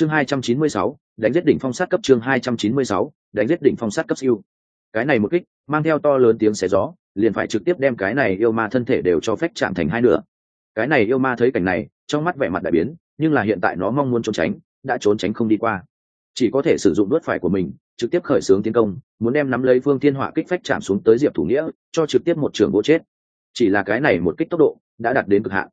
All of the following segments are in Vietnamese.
chương hai trăm chín mươi sáu, đánh giết đỉnh phong sát cấp chương hai trăm chín mươi sáu, đánh giết đỉnh phong sát cấp siêu. Cái này một kích, mang theo to lớn tiếng xé gió, liền phải trực tiếp đem cái này yêu ma thân thể đều cho phép chạm thành hai nửa. Cái này yêu ma thấy cảnh này, trong mắt vẻ mặt đại biến, nhưng là hiện tại nó mong muốn trốn tránh, đã trốn tránh không đi qua. Chỉ có thể sử dụng đốt phải của mình, trực tiếp khởi xướng tiến công, muốn đem nắm lấy phương thiên họa kích phách chạm xuống tới diệp thủ nghĩa, cho trực tiếp một trường gỗ chết. Chỉ là cái này một kích tốc độ, đã đạt đến cực hạn.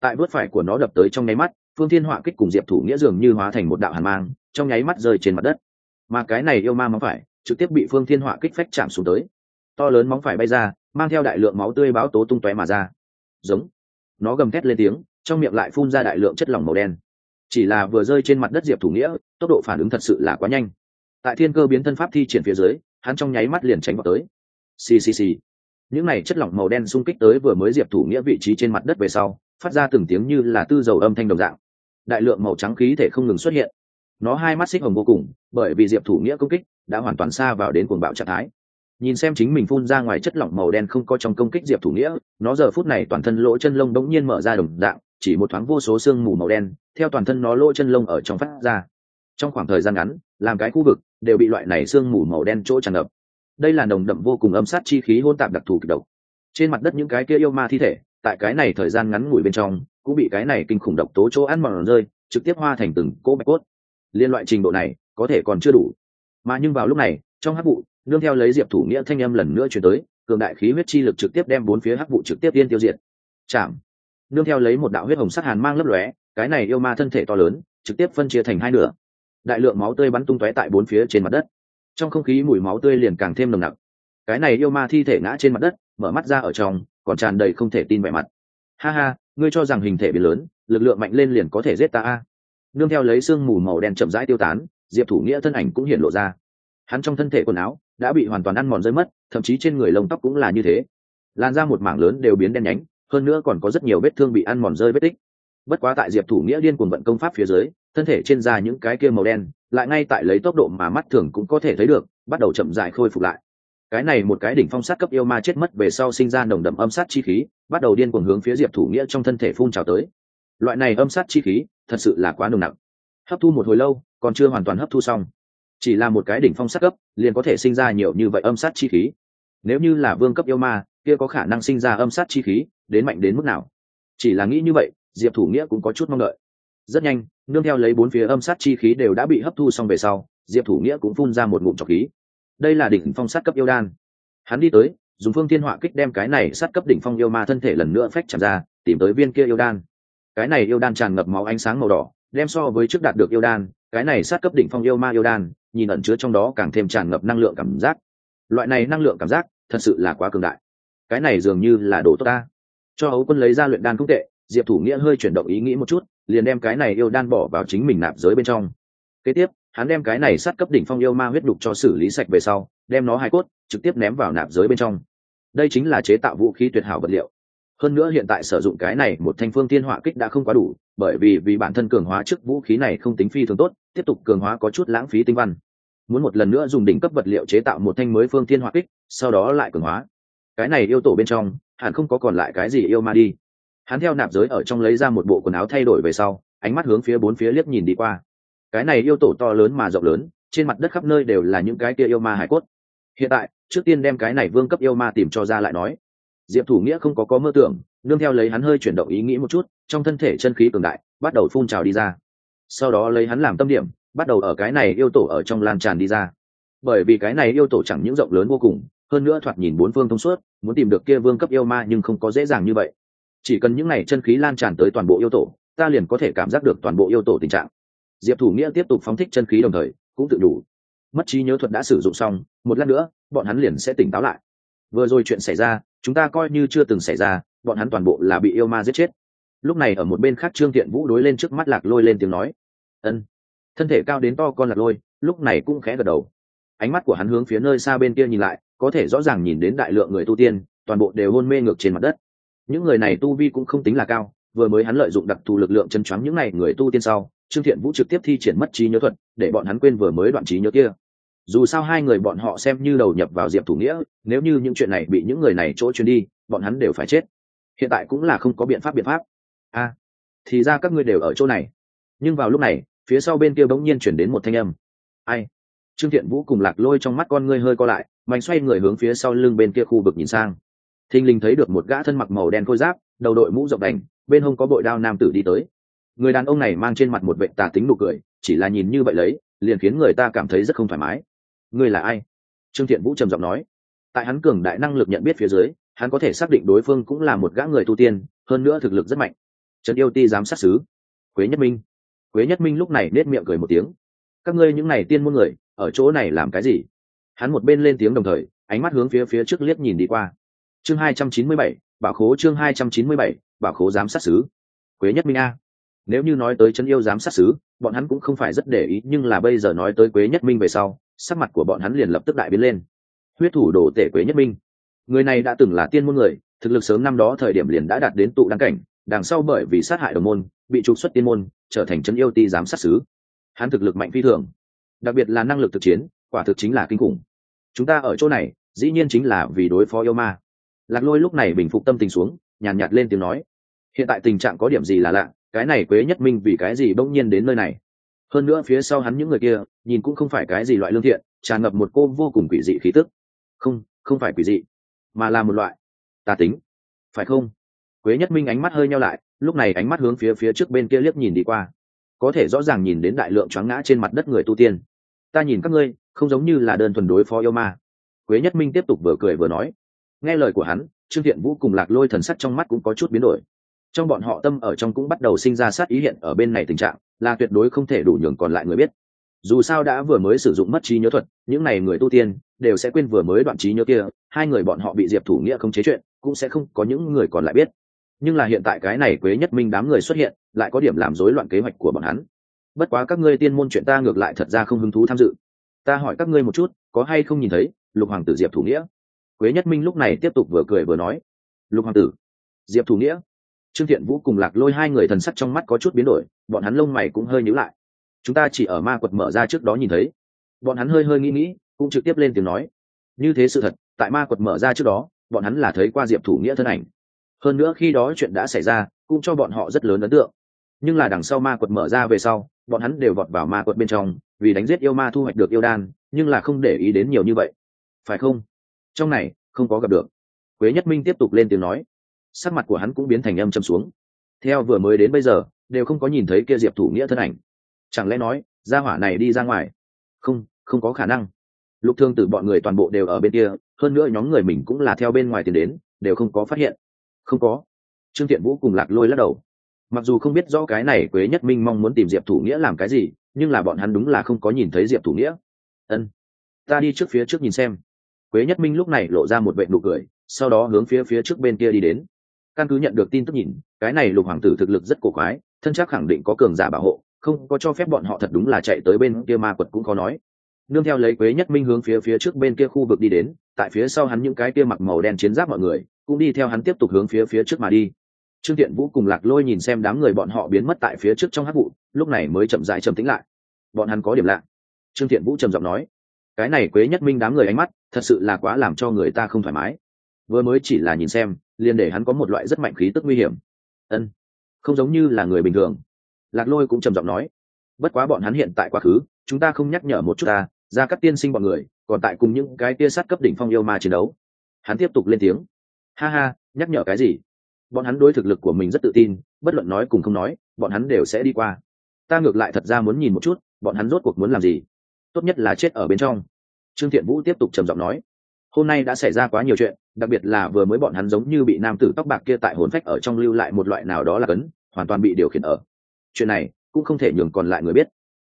Tại bước phải của nó đập tới trong nháy mắt phương thiên họa kích cùng diệp thủ nghĩa dường như hóa thành một đạo hàn mang, trong nháy mắt rơi trên mặt đất. Mà cái này yêu ma móng phải, trực tiếp bị phương thiên họa kích phách chạm xuống tới. To lớn móng phải bay ra, mang theo đại lượng máu tươi báo tố tung tóe mà ra. Giống. Nó gầm thét lên tiếng, trong miệng lại phun ra đại lượng chất lỏng màu đen. Chỉ là vừa rơi trên mặt đất diệp thủ nghĩa, tốc độ phản ứng thật sự là quá nhanh. Tại thiên cơ biến thân pháp thi triển phía dưới, hắn trong nháy mắt liền tránh vào tới. Ccc những này chất lỏng màu đen xung kích tới vừa mới diệp thủ nghĩa vị trí trên mặt đất về sau, phát ra từng tiếng như là tư dầu âm thanh đồng dạng đại lượng màu trắng khí thể không ngừng xuất hiện. Nó hai mắt xích hồng vô cùng, bởi vì diệp thủ nghĩa công kích đã hoàn toàn xa vào đến cuồng bạo trạng thái. Nhìn xem chính mình phun ra ngoài chất lỏng màu đen không có trong công kích diệp thủ nghĩa, nó giờ phút này toàn thân lỗ chân lông bỗng nhiên mở ra đồng dạng, chỉ một thoáng vô số sương mù màu đen, theo toàn thân nó lỗ chân lông ở trong phát ra. Trong khoảng thời gian ngắn, làm cái khu vực đều bị loại này sương mù màu đen chỗ tràn ngập. Đây là nồng đậm vô cùng âm sát chi khí hôn tạp đặc thù kịch độc. Trên mặt đất những cái kia yêu ma thi thể, tại cái này thời gian ngắn ngủi bên trong cũng bị cái này kinh khủng độc tố chỗ ăn mòn rơi, trực tiếp hoa thành từng cỗ bạch cốt. Liên loại trình độ này, có thể còn chưa đủ. Mà nhưng vào lúc này, trong hắc vụ, nương theo lấy diệp thủ nghĩa thanh âm lần nữa chuyển tới, cường đại khí huyết chi lực trực tiếp đem bốn phía hắc vụ trực tiếp tiên tiêu diệt. Chạm. Nương theo lấy một đạo huyết hồng sắc hàn mang lấp lóe, cái này yêu ma thân thể to lớn, trực tiếp phân chia thành hai nửa. Đại lượng máu tươi bắn tung tóe tại bốn phía trên mặt đất. Trong không khí mùi máu tươi liền càng thêm nồng nặc. Cái này yêu ma thi thể ngã trên mặt đất, mở mắt ra ở trong, còn tràn đầy không thể tin vẻ mặt. Ha ha ngươi cho rằng hình thể bị lớn, lực lượng mạnh lên liền có thể giết ta a. Nương theo lấy sương mù màu đen chậm rãi tiêu tán, diệp thủ nghĩa thân ảnh cũng hiện lộ ra. Hắn trong thân thể quần áo đã bị hoàn toàn ăn mòn rơi mất, thậm chí trên người lông tóc cũng là như thế. Lan ra một mảng lớn đều biến đen nhánh, hơn nữa còn có rất nhiều vết thương bị ăn mòn rơi vết tích. Bất quá tại diệp thủ nghĩa điên cuồng vận công pháp phía dưới, thân thể trên da những cái kia màu đen, lại ngay tại lấy tốc độ mà mắt thường cũng có thể thấy được, bắt đầu chậm dài khôi phục lại. Cái này một cái đỉnh phong sát cấp yêu ma chết mất về sau sinh ra nồng đậm âm sát chi khí bắt đầu điên cuồng hướng phía diệp thủ nghĩa trong thân thể phun trào tới. Loại này âm sát chi khí, thật sự là quá nồng nặng hấp thu một hồi lâu, còn chưa hoàn toàn hấp thu xong. Chỉ là một cái đỉnh phong sát cấp, liền có thể sinh ra nhiều như vậy âm sát chi khí. Nếu như là vương cấp yêu ma, kia có khả năng sinh ra âm sát chi khí, đến mạnh đến mức nào? Chỉ là nghĩ như vậy, diệp thủ nghĩa cũng có chút mong đợi. Rất nhanh, nương theo lấy bốn phía âm sát chi khí đều đã bị hấp thu xong về sau, diệp thủ nghĩa cũng phun ra một ngụm trọc khí. Đây là đỉnh phong sát cấp yêu đan. Hắn đi tới dùng phương thiên họa kích đem cái này sát cấp đỉnh phong yêu ma thân thể lần nữa phách chạm ra, tìm tới viên kia yêu đan. Cái này yêu đan tràn ngập máu ánh sáng màu đỏ, đem so với trước đạt được yêu đan, cái này sát cấp đỉnh phong yêu ma yêu đan, nhìn ẩn chứa trong đó càng thêm tràn ngập năng lượng cảm giác. Loại này năng lượng cảm giác, thật sự là quá cường đại. Cái này dường như là đồ tốt ta. Cho hấu quân lấy ra luyện đan cũng tệ, diệp thủ nghĩa hơi chuyển động ý nghĩ một chút, liền đem cái này yêu đan bỏ vào chính mình nạp giới bên trong. Kế tiếp, hắn đem cái này sát cấp đỉnh phong yêu ma huyết đục cho xử lý sạch về sau, đem nó hai cốt, trực tiếp ném vào nạp giới bên trong đây chính là chế tạo vũ khí tuyệt hảo vật liệu. Hơn nữa hiện tại sử dụng cái này một thanh phương thiên hỏa kích đã không quá đủ, bởi vì vì bản thân cường hóa trước vũ khí này không tính phi thường tốt, tiếp tục cường hóa có chút lãng phí tinh văn. Muốn một lần nữa dùng đỉnh cấp vật liệu chế tạo một thanh mới phương thiên hỏa kích, sau đó lại cường hóa. Cái này yêu tổ bên trong, hẳn không có còn lại cái gì yêu ma đi. Hắn theo nạp giới ở trong lấy ra một bộ quần áo thay đổi về sau, ánh mắt hướng phía bốn phía liếc nhìn đi qua. Cái này yêu tổ to lớn mà rộng lớn, trên mặt đất khắp nơi đều là những cái kia yêu ma hải cốt hiện tại, trước tiên đem cái này vương cấp yêu ma tìm cho ra lại nói. Diệp thủ nghĩa không có có mơ tưởng, nương theo lấy hắn hơi chuyển động ý nghĩ một chút, trong thân thể chân khí cường đại, bắt đầu phun trào đi ra. Sau đó lấy hắn làm tâm điểm, bắt đầu ở cái này yêu tổ ở trong lan tràn đi ra. Bởi vì cái này yêu tổ chẳng những rộng lớn vô cùng, hơn nữa thoạt nhìn bốn phương thông suốt, muốn tìm được kia vương cấp yêu ma nhưng không có dễ dàng như vậy. Chỉ cần những n à y chân khí lan tràn tới toàn bộ yêu tổ, ta liền có thể cảm giác được toàn bộ yêu tổ tình trạng. Diệp thủ nghĩa tiếp tục phóng thích chân khí đồng thời, cũng tự đủ mất trí nhớ thuật đã sử dụng xong, một lát nữa, bọn hắn liền sẽ tỉnh táo lại. Vừa rồi chuyện xảy ra, chúng ta coi như chưa từng xảy ra, bọn hắn toàn bộ là bị yêu ma giết chết. Lúc này ở một bên khác trương thiện vũ đối lên trước mắt lạc lôi lên tiếng nói, ân. Thân thể cao đến to con lạc lôi, lúc này cũng khẽ gật đầu. Ánh mắt của hắn hướng phía nơi xa bên kia nhìn lại, có thể rõ ràng nhìn đến đại lượng người tu tiên, toàn bộ đều hôn mê ngược trên mặt đất. Những người này tu vi cũng không tính là cao, vừa mới hắn lợi dụng đặc thù lực lượng chân choáng những n à y người tu tiên sau trương thiện vũ trực tiếp thi triển mất trí nhớ thuật để bọn hắn quên vừa mới đoạn trí nhớ kia. Dù sao hai người bọn họ xem như đầu nhập vào diệp thủ nghĩa nếu như những chuyện này bị những người này chỗ chuyển đi bọn hắn đều phải chết. Hiện tại cũng là không có biện pháp biện pháp. A à, thì ra các ngươi đều ở chỗ này. Nhưng vào lúc này phía sau bên kia bỗng nhiên chuyển đến một thanh âm. Ai? Trương thiện vũ cùng lạc lôi trong mắt con ngươi hơi co lại mạnh xoay người hướng phía sau lưng bên kia khu vực nhìn sang. Thình lình thấy được một gã thân mặc màu đen khôi giáp đầu đội mũ rộng đành bên hông có bội đao nam tử đi tới người đàn ông này mang trên mặt một vệ tà tính nụ cười, chỉ là nhìn như vậy lấy, liền khiến người ta cảm thấy rất không thoải mái. Ngươi là ai? Trương thiện vũ trầm giọng nói. Tại hắn cường đại năng lực nhận biết phía dưới, hắn có thể xác định đối phương cũng là một gã người tu tiên, hơn nữa thực lực rất mạnh. Trần yêu ti giám sát xứ quế nhất minh. Quế nhất minh lúc này nết miệng cười một tiếng. Các ngươi những n à y tiên muôn người, ở chỗ này làm cái gì? Hắn một bên lên tiếng đồng thời, ánh mắt hướng phía phía trước liếc nhìn đi qua. Chương hai trăm chín mươi bảy, bảo khố chương hai trăm chín mươi bảy, bảo khố giám sát xứ quế nhất minh a nếu như nói tới chân yêu giám sát xứ bọn hắn cũng không phải rất để ý nhưng là bây giờ nói tới quế nhất minh về sau sắc mặt của bọn hắn liền lập tức đại biến lên. Huyết thủ đồ tể quế nhất minh. Người này đã từng là tiên môn người thực lực sớm năm đó thời điểm liền đã đạt đến tụ đăng cảnh đằng sau bởi vì sát hại đồng môn bị trục xuất tiên môn trở thành chân yêu ti giám sát xứ. Hắn thực lực mạnh phi thường đặc biệt là năng lực thực chiến quả thực chính là kinh khủng. Chúng ta ở chỗ này dĩ nhiên chính là vì đối phó yêu ma. Lạc lôi lúc này bình phục tâm tình xuống nhàn nhạt, nhạt lên tiếng nói. Hiện tại tình trạng có điểm gì là lạ? Cái này quế nhất minh vì cái gì bỗng nhiên đến nơi này? Hơn nữa phía sau hắn những người kia, nhìn cũng không phải cái gì loại lương thiện, tràn ngập một cô vô cùng quỷ dị khí tức. Không không phải quỷ dị, mà là một loại tà tính. Phải không? Quế nhất minh ánh mắt hơi nhau lại, lúc này ánh mắt hướng phía phía trước bên kia liếc nhìn đi qua. Có thể rõ ràng nhìn đến đại lượng choáng ngã trên mặt đất người tu tiên. Ta nhìn các ngươi, không giống như là đơn thuần đối phó yêu ma. Quế nhất minh tiếp tục vừa cười vừa nói. Nghe lời của hắn, trương thiện vũ cùng lạc lôi thần sắc trong mắt cũng có chút biến đổi trong bọn họ tâm ở trong cũng bắt đầu sinh ra sát ý hiện ở bên này tình trạng, là tuyệt đối không thể đủ nhường còn lại người biết. Dù sao đã vừa mới sử dụng mất trí nhớ thuật, những n à y người tu tiên đều sẽ quên vừa mới đoạn trí nhớ kia, hai người bọn họ bị diệp thủ nghĩa không chế chuyện, cũng sẽ không có những người còn lại biết. Nhưng là hiện tại cái này quế nhất minh đám người xuất hiện, lại có điểm làm rối loạn kế hoạch của bọn hắn. Bất quá các ngươi tiên môn chuyện ta ngược lại thật ra không hứng thú tham dự. Ta hỏi các ngươi một chút, có hay không nhìn thấy lục hoàng tử diệp thủ nghĩa? Quế nhất minh lúc này tiếp tục vừa cười vừa nói. Lục hoàng tử, diệp thủ nghĩa trương thiện vũ cùng lạc lôi hai người thần sắc trong mắt có chút biến đổi, bọn hắn lông mày cũng hơi nhíu lại. Chúng ta chỉ ở ma quật mở ra trước đó nhìn thấy. Bọn hắn hơi hơi nghĩ nghĩ, cũng trực tiếp lên tiếng nói. Như thế sự thật, tại ma quật mở ra trước đó, bọn hắn là thấy qua diệp thủ nghĩa thân ảnh. Hơn nữa khi đó chuyện đã xảy ra, cũng cho bọn họ rất lớn ấn tượng. Nhưng là đằng sau ma quật mở ra về sau, bọn hắn đều vọt vào ma quật bên trong, vì đánh giết yêu ma thu hoạch được yêu đan, nhưng là không để ý đến nhiều như vậy. Phải không? Trong này, không có gặp được. Quế nhất minh tiếp tục lên tiếng nói sắc mặt của hắn cũng biến thành âm châm xuống. Theo vừa mới đến bây giờ, đều không có nhìn thấy kia diệp thủ nghĩa thân ảnh. Chẳng lẽ nói, gia hỏa này đi ra ngoài? Không không có khả năng. Lục thương tử bọn người toàn bộ đều ở bên kia, hơn nữa nhóm người mình cũng là theo bên ngoài tiền đến, đều không có phát hiện. Không có. Trương thiện vũ cùng lạc lôi lắc đầu. Mặc dù không biết rõ cái này quế nhất minh mong muốn tìm diệp thủ nghĩa làm cái gì, nhưng là bọn hắn đúng là không có nhìn thấy diệp thủ nghĩa. Ân. Ta đi trước phía trước nhìn xem. Quế nhất minh lúc này lộ ra một vệ nụ cười, sau đó hướng phía phía trước bên kia đi đến căn cứ nhận được tin tức nhìn, cái này lục hoàng tử thực lực rất cổ quái, thân chắc khẳng định có cường giả bảo hộ, không có cho phép bọn họ thật đúng là chạy tới bên kia ma quật cũng khó nói. Nương theo lấy quế nhất minh hướng phía phía trước bên kia khu vực đi đến, tại phía sau hắn những cái kia mặc màu đen chiến giáp mọi người, cũng đi theo hắn tiếp tục hướng phía phía trước mà đi. Trương tiện vũ cùng lạc lôi nhìn xem đám người bọn họ biến mất tại phía trước trong hát vụ, lúc này mới chậm dại trầm tĩnh lại. Bọn hắn có điểm lạ. Trương thiện vũ trầm giọng nói, cái này quế nhất minh đám người ánh mắt, thật sự là quá làm cho người ta không thoải mái. Vừa mới chỉ là nhìn xem liền để hắn có một loại rất mạnh khí tức nguy hiểm. Ân, không giống như là người bình thường. Lạc lôi cũng trầm giọng nói, bất quá bọn hắn hiện tại quá khứ, chúng ta không nhắc nhở một chút ta ra các tiên sinh bọn người, còn tại cùng những cái tia sát cấp đỉnh phong yêu ma chiến đấu. Hắn tiếp tục lên tiếng, ha ha, nhắc nhở cái gì? Bọn hắn đối thực lực của mình rất tự tin, bất luận nói cùng không nói, bọn hắn đều sẽ đi qua. Ta ngược lại thật ra muốn nhìn một chút, bọn hắn rốt cuộc muốn làm gì? Tốt nhất là chết ở bên trong. Trương thiện vũ tiếp tục trầm giọng nói, hôm nay đã xảy ra quá nhiều chuyện đặc biệt là vừa mới bọn hắn giống như bị nam tử tóc bạc kia tại hồn phách ở trong lưu lại một loại nào đó là cấn, hoàn toàn bị điều khiển ở. Chuyện này cũng không thể nhường còn lại người biết.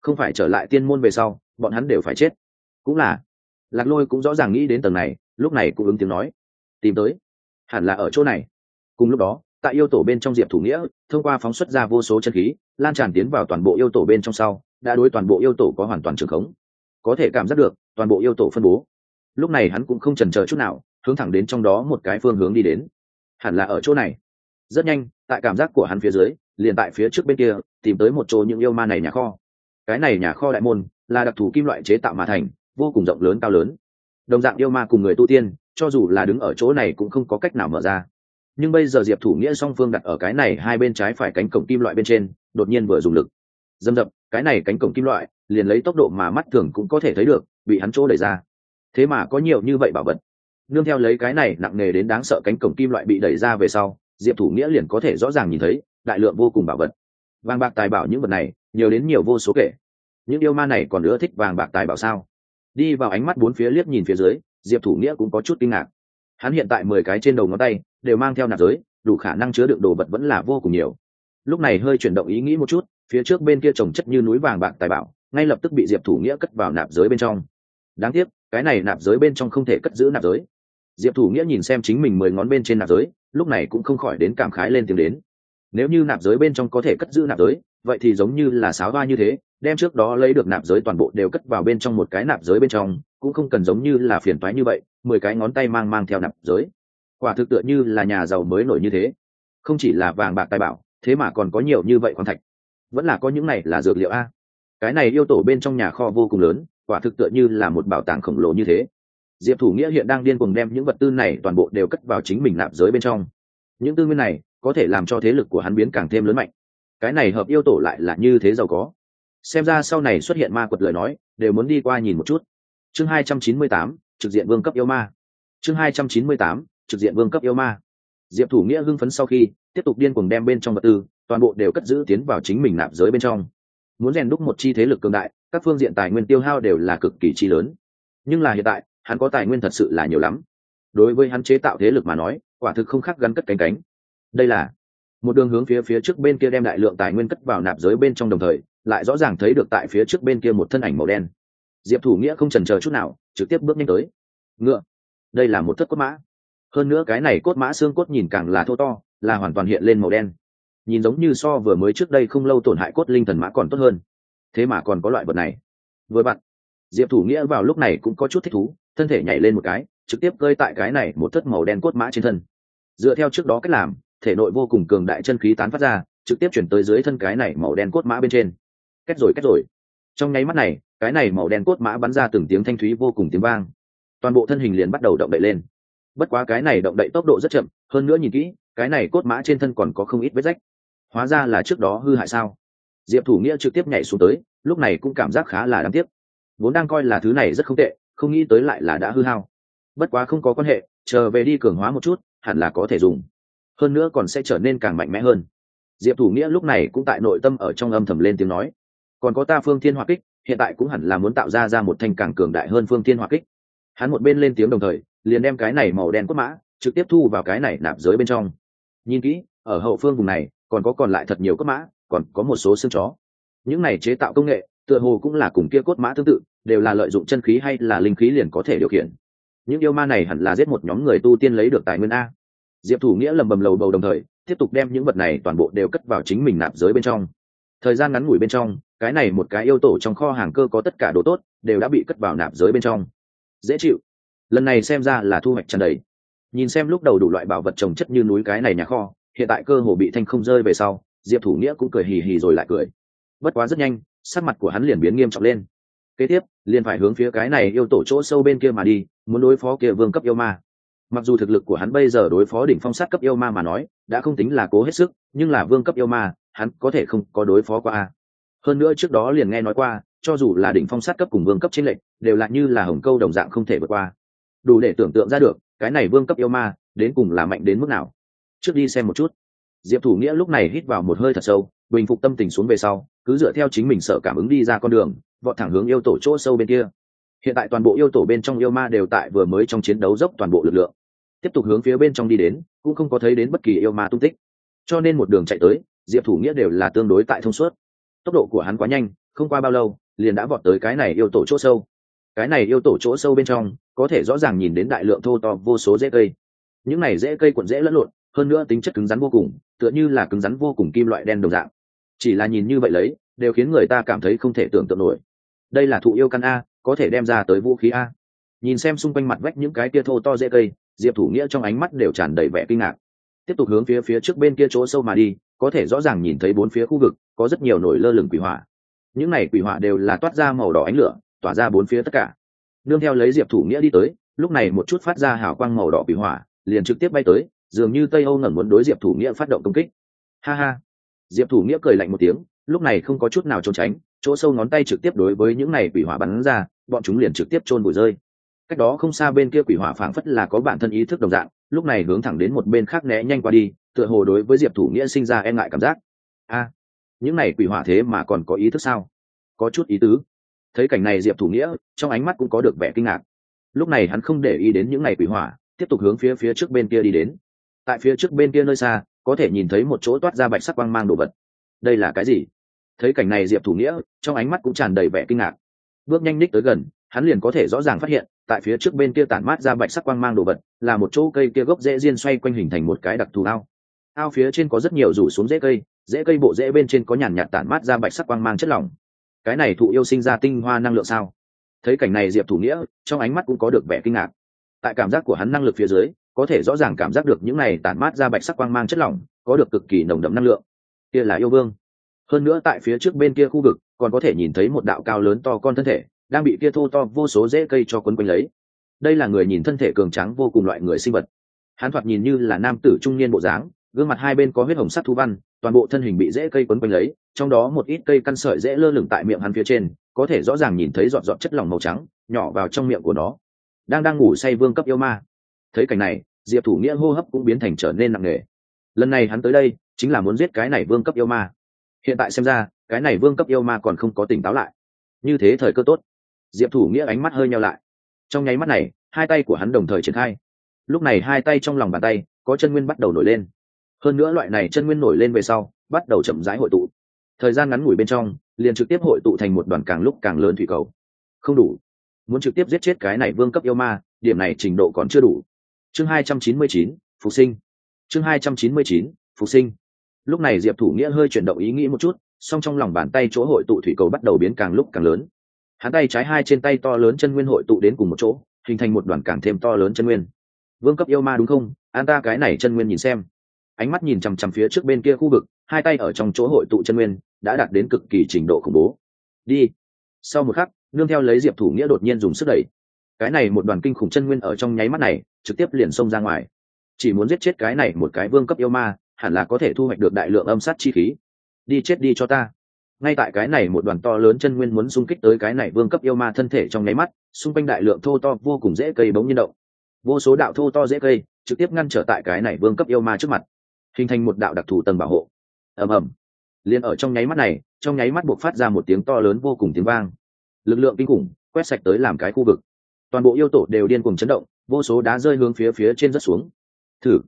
Không phải trở lại tiên môn về sau, bọn hắn đều phải chết. Cũng là, lạc lôi cũng rõ ràng nghĩ đến tầng này, lúc này cũng ứng tiếng nói, tìm tới. Hẳn là ở chỗ này. Cùng lúc đó, tại yêu tổ bên trong diệp thủ nghĩa, thông qua phóng xuất ra vô số chân khí, lan tràn tiến vào toàn bộ yêu tổ bên trong sau, đã đối toàn bộ yêu tổ có hoàn toàn trường khống. Có thể cảm giác được toàn bộ yêu tổ phân bố. Lúc này hắn cũng không trần chờ chút nào hướng thẳng đến trong đó một cái phương hướng đi đến. Hẳn là ở chỗ này. Rất nhanh, tại cảm giác của hắn phía dưới, liền tại phía trước bên kia, tìm tới một chỗ những yêu ma này nhà kho. Cái này nhà kho đại môn, là đặc thù kim loại chế tạo mà thành, vô cùng rộng lớn cao lớn. Đồng dạng yêu ma cùng người tu tiên, cho dù là đứng ở chỗ này cũng không có cách nào mở ra. Nhưng bây giờ diệp thủ nghĩa song phương đặt ở cái này hai bên trái phải cánh cổng kim loại bên trên, đột nhiên vừa dùng lực. Dâm dập, cái này cánh cổng kim loại, liền lấy tốc độ mà mắt thường cũng có thể thấy được, bị hắn chỗ đẩy ra. Thế mà có nhiều như vậy bảo vật nương theo lấy cái này nặng nề đến đáng sợ cánh cổng kim loại bị đẩy ra về sau, diệp thủ nghĩa liền có thể rõ ràng nhìn thấy, đại lượng vô cùng bảo vật. Vàng bạc tài bảo những vật này, nhiều đến nhiều vô số kể. Những yêu ma này còn nữa thích vàng bạc tài bảo sao? Đi vào ánh mắt bốn phía liếc nhìn phía dưới, diệp thủ nghĩa cũng có chút kinh ngạc. Hắn hiện tại mười cái trên đầu ngón tay, đều mang theo nạp giới, đủ khả năng chứa đựng đồ vật vẫn là vô cùng nhiều. Lúc này hơi chuyển động ý nghĩ một chút, phía trước bên kia trồng chất như núi vàng bạc tài bảo, ngay lập tức bị diệp thủ nghĩa cất vào nạp giới bên trong. Đáng tiếc, cái này nạp giới bên trong không thể cất giữ nạp giới diệp thủ nghĩa nhìn xem chính mình mười ngón bên trên nạp giới, lúc này cũng không khỏi đến cảm khái lên tiếng đến. Nếu như nạp giới bên trong có thể cất giữ nạp giới, vậy thì giống như là sáo va như thế, đem trước đó lấy được nạp giới toàn bộ đều cất vào bên trong một cái nạp giới bên trong, cũng không cần giống như là phiền toái như vậy, mười cái ngón tay mang mang theo nạp giới. Quả thực tựa như là nhà giàu mới nổi như thế. Không chỉ là vàng bạc tài bảo, thế mà còn có nhiều như vậy khoáng thạch. Vẫn là có những này là dược liệu a. Cái này yêu tổ bên trong nhà kho vô cùng lớn, quả thực tựa như là một bảo tàng khổng lồ như thế diệp thủ nghĩa hiện đang điên cuồng đem những vật tư này toàn bộ đều cất vào chính mình nạp giới bên trong. Những tư nguyên này có thể làm cho thế lực của hắn biến càng thêm lớn mạnh. Cái này hợp yêu tổ lại là như thế giàu có. Xem ra sau này xuất hiện ma quật lời nói, đều muốn đi qua nhìn một chút. Chương hai trăm chín mươi tám, trực diện vương cấp yêu ma. Chương hai trăm chín mươi tám, trực diện vương cấp yêu ma. Diệp thủ nghĩa hưng phấn sau khi, tiếp tục điên cuồng đem bên trong vật tư, toàn bộ đều cất giữ tiến vào chính mình nạp giới bên trong. Muốn rèn đúc một chi thế lực cường đại, các phương diện tài nguyên tiêu hao đều là cực kỳ chi lớn. Nhưng là hiện tại hắn có tài nguyên thật sự là nhiều lắm. Đối với hắn chế tạo thế lực mà nói, quả thực không khác gắn cất cánh cánh. Đây là một đường hướng phía phía trước bên kia đem đại lượng tài nguyên cất vào nạp giới bên trong đồng thời, lại rõ ràng thấy được tại phía trước bên kia một thân ảnh màu đen. Diệp thủ nghĩa không trần chờ chút nào, trực tiếp bước nhanh tới. Ngựa. Đây là một thất cốt mã. Hơn nữa cái này cốt mã xương cốt nhìn càng là thô to, là hoàn toàn hiện lên màu đen. Nhìn giống như so vừa mới trước đây không lâu tổn hại cốt linh thần mã còn tốt hơn. Thế mà còn có loại vật này. Với bạn, diệp thủ nghĩa vào lúc này cũng có chút thích thú thân thể nhảy lên một cái, trực tiếp cơi tại cái này một thất màu đen cốt mã trên thân. Dựa theo trước đó cách làm, thể nội vô cùng cường đại chân khí tán phát ra, trực tiếp chuyển tới dưới thân cái này màu đen cốt mã bên trên. Cách rồi cách rồi. Trong nháy mắt này, cái này màu đen cốt mã bắn ra từng tiếng thanh thúy vô cùng tiếng vang. Toàn bộ thân hình liền bắt đầu động đậy lên. Bất quá cái này động đậy tốc độ rất chậm, hơn nữa nhìn kỹ, cái này cốt mã trên thân còn có không ít vết rách. Hóa ra là trước đó hư hại sao? Diệp thủ nghĩa trực tiếp nhảy xuống tới, lúc này cũng cảm giác khá là đáng tiếc. Vốn đang coi là thứ này rất không tệ không nghĩ tới lại là đã hư hao. Bất quá không có quan hệ, chờ về đi cường hóa một chút, hẳn là có thể dùng. Hơn nữa còn sẽ trở nên càng mạnh mẽ hơn. Diệp thủ nghĩa lúc này cũng tại nội tâm ở trong âm thầm lên tiếng nói. Còn có ta phương thiên hoa kích, hiện tại cũng hẳn là muốn tạo ra ra một thanh càng cường đại hơn phương thiên hoa kích. Hắn một bên lên tiếng đồng thời, liền đem cái này màu đen cốt mã, trực tiếp thu vào cái này nạp giới bên trong. Nhìn kỹ, ở hậu phương vùng này, còn có còn lại thật nhiều cốt mã, còn có một số xương chó. Những này chế tạo công nghệ tựa hồ cũng là cùng kia cốt mã tương tự, đều là lợi dụng chân khí hay là linh khí liền có thể điều khiển. Những yêu ma này hẳn là giết một nhóm người tu tiên lấy được tài nguyên a. Diệp thủ nghĩa lầm bầm lầu bầu đồng thời, tiếp tục đem những vật này toàn bộ đều cất vào chính mình nạp giới bên trong. Thời gian ngắn ngủi bên trong, cái này một cái yêu tổ trong kho hàng cơ có tất cả đồ tốt, đều đã bị cất vào nạp giới bên trong. Dễ chịu. Lần này xem ra là thu hoạch tràn đầy. Nhìn xem lúc đầu đủ loại bảo vật trồng chất như núi cái này nhà kho, hiện tại cơ hồ bị thanh không rơi về sau, diệp thủ nghĩa cũng cười hì hì rồi lại cười. Bất quá rất nhanh sắc mặt của hắn liền biến nghiêm trọng lên. Kế tiếp, liền phải hướng phía cái này yêu tổ chỗ sâu bên kia mà đi, muốn đối phó kia vương cấp yêu ma. Mặc dù thực lực của hắn bây giờ đối phó đỉnh phong sát cấp yêu ma mà nói, đã không tính là cố hết sức, nhưng là vương cấp yêu ma, hắn có thể không có đối phó qua hơn nữa trước đó liền nghe nói qua, cho dù là đỉnh phong sát cấp cùng vương cấp trên lệnh đều là như là hồng câu đồng dạng không thể vượt qua. Đủ để tưởng tượng ra được, cái này vương cấp yêu ma, đến cùng là mạnh đến mức nào. Trước đi xem một chút. Diệp thủ nghĩa lúc này hít vào một hơi thật sâu bình phục tâm tình xuống về sau, cứ dựa theo chính mình sợ cảm ứng đi ra con đường, vọt thẳng hướng yêu tổ chỗ sâu bên kia. Hiện tại toàn bộ yêu tổ bên trong yêu ma đều tại vừa mới trong chiến đấu dốc toàn bộ lực lượng. Tiếp tục hướng phía bên trong đi đến, cũng không có thấy đến bất kỳ yêu ma tung tích. Cho nên một đường chạy tới, diệp thủ nghĩa đều là tương đối tại thông suốt. Tốc độ của hắn quá nhanh, không qua bao lâu, liền đã vọt tới cái này yêu tổ chỗ sâu. Cái này yêu tổ chỗ sâu bên trong, có thể rõ ràng nhìn đến đại lượng thô to, vô số rễ cây. Những này rễ cây cuộn rễ lẫn lộn, hơn nữa tính chất cứng rắn vô cùng, tựa như là cứng rắn vô cùng kim loại đen đồng dạng chỉ là nhìn như vậy lấy, đều khiến người ta cảm thấy không thể tưởng tượng nổi. Đây là thụ yêu căn a, có thể đem ra tới vũ khí a. Nhìn xem xung quanh mặt vách những cái kia thô to dễ cây, diệp thủ nghĩa trong ánh mắt đều tràn đầy vẻ kinh ngạc. Tiếp tục hướng phía phía trước bên kia chỗ sâu mà đi, có thể rõ ràng nhìn thấy bốn phía khu vực, có rất nhiều nổi lơ lửng quỷ hỏa. Những này quỷ hỏa đều là toát ra màu đỏ ánh lửa, tỏa ra bốn phía tất cả. Nương theo lấy diệp thủ nghĩa đi tới, lúc này một chút phát ra hào quang màu đỏ quỷ hỏa, liền trực tiếp bay tới, dường như tây âu ngẩn muốn đối diệp thủ nghĩa phát động công kích. Ha ha diệp thủ nghĩa cười lạnh một tiếng, lúc này không có chút nào trốn tránh, chỗ sâu ngón tay trực tiếp đối với những này quỷ hỏa bắn ra, bọn chúng liền trực tiếp chôn bụi rơi. Cách đó không xa bên kia quỷ hỏa phảng phất là có bản thân ý thức đồng dạng, lúc này hướng thẳng đến một bên khác né nhanh qua đi, tựa hồ đối với diệp thủ nghĩa sinh ra e ngại cảm giác. A, những này quỷ hỏa thế mà còn có ý thức sao? Có chút ý tứ. Thấy cảnh này diệp thủ nghĩa, trong ánh mắt cũng có được vẻ kinh ngạc. Lúc này hắn không để ý đến những này quỷ hỏa, tiếp tục hướng phía phía trước bên kia đi đến. Tại phía trước bên kia nơi xa có thể nhìn thấy một chỗ toát ra bạch sắc quang mang đồ vật. Đây là cái gì? Thấy cảnh này diệp thủ nghĩa, trong ánh mắt cũng tràn đầy vẻ kinh ngạc. Bước nhanh ních tới gần, hắn liền có thể rõ ràng phát hiện, tại phía trước bên kia tản mát ra bạch sắc quang mang đồ vật, là một chỗ cây kia gốc rễ diên xoay quanh hình thành một cái đặc thù ao. Ao phía trên có rất nhiều rủ xuống rễ cây rễ cây bộ rễ bên trên có nhàn nhạt tản mát ra bạch sắc quang mang chất lỏng. Cái này thụ yêu sinh ra tinh hoa năng lượng sao? Thấy cảnh này diệp thủ nghĩa, trong ánh mắt cũng có được vẻ kinh ngạc. Tại cảm giác của hắn năng lực phía dưới có thể rõ ràng cảm giác được những này tản mát ra bạch sắc quang mang chất lỏng, có được cực kỳ nồng đậm năng lượng. Kia là yêu vương. Hơn nữa tại phía trước bên kia khu vực, còn có thể nhìn thấy một đạo cao lớn to con thân thể, đang bị kia thô to vô số rễ cây cho quấn quanh lấy. Đây là người nhìn thân thể cường trắng vô cùng loại người sinh vật. Hắn thoạt nhìn như là nam tử trung niên bộ dáng, gương mặt hai bên có huyết hồng sắc thu văn, toàn bộ thân hình bị rễ cây quấn quanh lấy, trong đó một ít cây căn sợi dễ lơ lửng tại miệng hắn phía trên, có thể rõ ràng nhìn thấy giọt giọt chất lỏng màu trắng, nhỏ vào trong miệng của nó. Đang đang ngủ say vương cấp yêu ma thấy cảnh này, diệp thủ nghĩa hô hấp cũng biến thành trở nên nặng nề. Lần này hắn tới đây, chính là muốn giết cái này vương cấp yêu ma. Hiện tại xem ra, cái này vương cấp yêu ma còn không có tỉnh táo lại. Như thế thời cơ tốt. Diệp thủ nghĩa ánh mắt hơi nhau lại. Trong nháy mắt này, hai tay của hắn đồng thời triển khai. Lúc này hai tay trong lòng bàn tay, có chân nguyên bắt đầu nổi lên. Hơn nữa loại này chân nguyên nổi lên về sau, bắt đầu chậm rãi hội tụ. Thời gian ngắn ngủi bên trong, liền trực tiếp hội tụ thành một đoàn càng lúc càng lớn thủy cầu. Không đủ. Muốn trực tiếp giết chết cái này vương cấp yêu ma, điểm này trình độ còn chưa đủ chương hai trăm chín mươi chín, phục sinh. Chương hai trăm chín mươi chín, phục sinh. Lúc này diệp thủ nghĩa hơi chuyển động ý nghĩ một chút, song trong lòng bàn tay chỗ hội tụ thủy cầu bắt đầu biến càng lúc càng lớn. Hắn tay trái hai trên tay to lớn chân nguyên hội tụ đến cùng một chỗ, hình thành một đoàn càng thêm to lớn chân nguyên. Vương cấp yêu ma đúng không? An ta cái này chân nguyên nhìn xem. Ánh mắt nhìn chằm chằm phía trước bên kia khu vực, hai tay ở trong chỗ hội tụ chân nguyên, đã đạt đến cực kỳ trình độ khủng bố. Đi. Sau một khắc, nương theo lấy diệp thủ nghĩa đột nhiên dùng sức đẩy cái này một đoàn kinh khủng chân nguyên ở trong nháy mắt này, trực tiếp liền xông ra ngoài. Chỉ muốn giết chết cái này một cái vương cấp yêu ma, hẳn là có thể thu hoạch được đại lượng âm sát chi khí. Đi chết đi cho ta. Ngay tại cái này một đoàn to lớn chân nguyên muốn xung kích tới cái này vương cấp yêu ma thân thể trong nháy mắt, xung quanh đại lượng thô to vô cùng dễ cây bỗng nhiên động. Vô số đạo thô to dễ cây trực tiếp ngăn trở tại cái này vương cấp yêu ma trước mặt, hình thành một đạo đặc thù tầng bảo hộ. Ầm ầm. Liền ở trong nháy mắt này, trong nháy mắt buộc phát ra một tiếng to lớn vô cùng tiếng vang. Lực lượng kinh khủng quét sạch tới làm cái khu vực toàn bộ yêu tổ đều điên cùng chấn động, vô số đá rơi hướng phía phía trên rất xuống. Thử.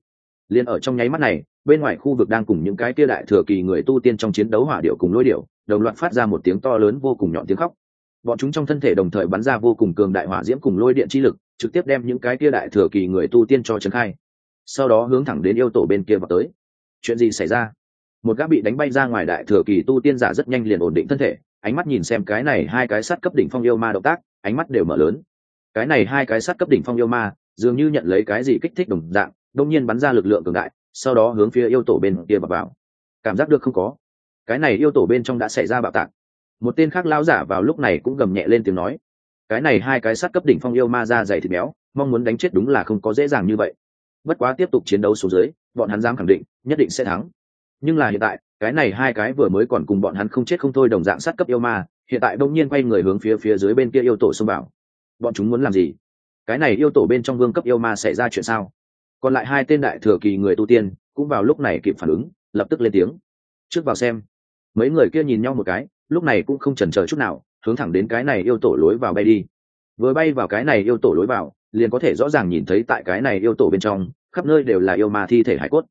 Liền ở trong nháy mắt này, bên ngoài khu vực đang cùng những cái kia đại thừa kỳ người tu tiên trong chiến đấu hỏa điệu cùng lôi điệu, đồng loạt phát ra một tiếng to lớn vô cùng nhọn tiếng khóc. Bọn chúng trong thân thể đồng thời bắn ra vô cùng cường đại hỏa diễm cùng lôi điện chi lực, trực tiếp đem những cái kia đại thừa kỳ người tu tiên cho trấn khai. Sau đó hướng thẳng đến yêu tổ bên kia vào tới. Chuyện gì xảy ra? Một gã bị đánh bay ra ngoài đại thừa kỳ tu tiên giả rất nhanh liền ổn định thân thể, ánh mắt nhìn xem cái này hai cái sắt cấp đỉnh phong yêu ma động tác, ánh mắt đều mở lớn cái này hai cái sắt cấp đỉnh phong yêu ma dường như nhận lấy cái gì kích thích đồng dạng đông nhiên bắn ra lực lượng cường đại sau đó hướng phía yêu tổ bên kia vào, vào. cảm giác được không có? Cái này yêu tổ bên trong đã xảy ra bạo tạc. Một tên khác lao giả vào lúc này cũng gầm nhẹ lên tiếng nói. Cái này hai cái sắt cấp đỉnh phong yêu ma ra dày thịt béo mong muốn đánh chết đúng là không có dễ dàng như vậy. Bất quá tiếp tục chiến đấu xuống dưới bọn hắn dám khẳng định nhất định sẽ thắng. Nhưng là hiện tại cái này hai cái vừa mới còn cùng bọn hắn không chết không thôi đồng dạng sát cấp yêu ma hiện tại đông nhiên quay người hướng phía phía dưới bên kia yêu tổ xông vào bọn chúng muốn làm gì? Cái này yêu tổ bên trong vương cấp yêu ma xảy ra chuyện sao? Còn lại hai tên đại thừa kỳ người tu tiên cũng vào lúc này kịp phản ứng, lập tức lên tiếng. Trước vào xem. Mấy người kia nhìn nhau một cái, lúc này cũng không chần chờ chút nào, hướng thẳng đến cái này yêu tổ lối vào bay đi. Vừa bay vào cái này yêu tổ lối vào, liền có thể rõ ràng nhìn thấy tại cái này yêu tổ bên trong, khắp nơi đều là yêu ma thi thể hải cốt.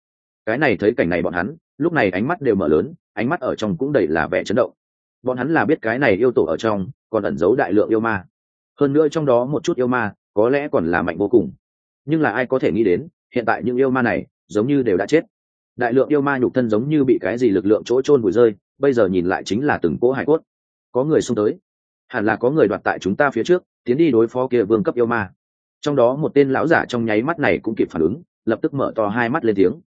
Cái này thấy cảnh này bọn hắn, lúc này ánh mắt đều mở lớn, ánh mắt ở trong cũng đầy là vẻ chấn động. Bọn hắn là biết cái này yêu tổ ở trong, còn ẩn giấu đại lượng yêu ma hơn nữa trong đó một chút yêu ma, có lẽ còn là mạnh vô cùng. Nhưng là ai có thể nghĩ đến, hiện tại những yêu ma này, giống như đều đã chết. Đại lượng yêu ma nhục thân giống như bị cái gì lực lượng chỗ trôn vùi rơi, bây giờ nhìn lại chính là từng cỗ hải cốt. Có người xung tới. Hẳn là có người đoạt tại chúng ta phía trước, tiến đi đối phó kia vương cấp yêu ma. Trong đó một tên lão giả trong nháy mắt này cũng kịp phản ứng, lập tức mở to hai mắt lên tiếng.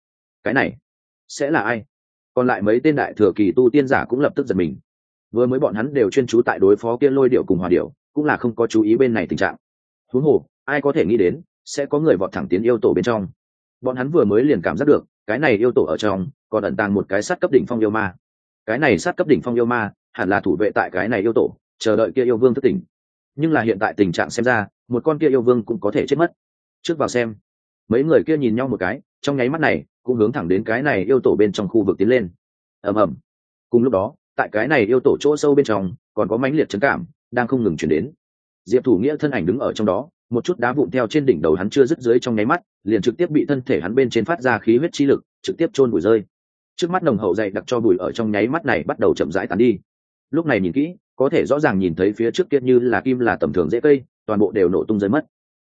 Cái này, sẽ là ai? Còn lại mấy tên đại thừa kỳ tu tiên giả cũng lập tức giật mình. Vừa mới bọn hắn đều chuyên trú tại đối phó kia lôi điệu cùng hòa điệu cũng là không có chú ý bên này tình trạng. Huống hồ, ai có thể nghĩ đến, sẽ có người vọt thẳng tiến yêu tổ bên trong. Bọn hắn vừa mới liền cảm giác được, cái này yêu tổ ở trong, còn ẩn tàng một cái sát cấp đỉnh phong yêu ma. Cái này sát cấp đỉnh phong yêu ma, hẳn là thủ vệ tại cái này yêu tổ, chờ đợi kia yêu vương thất tỉnh. Nhưng là hiện tại tình trạng xem ra, một con kia yêu vương cũng có thể chết mất. Trước vào xem. Mấy người kia nhìn nhau một cái, trong nháy mắt này, cũng hướng thẳng đến cái này yêu tổ bên trong khu vực tiến lên. Ầm ầm. Cùng lúc đó, tại cái này yêu tổ chỗ sâu bên trong, còn có mãnh liệt trấn cảm đang không ngừng chuyển đến. Diệp thủ nghĩa thân ảnh đứng ở trong đó, một chút đá vụn theo trên đỉnh đầu hắn chưa dứt dưới trong nháy mắt, liền trực tiếp bị thân thể hắn bên trên phát ra khí huyết chi lực, trực tiếp chôn bụi rơi. Trước mắt nồng hậu dày đặc cho bụi ở trong nháy mắt này bắt đầu chậm rãi tan đi. Lúc này nhìn kỹ, có thể rõ ràng nhìn thấy phía trước kia như là kim là tầm thường dễ cây, toàn bộ đều nổ tung rơi mất.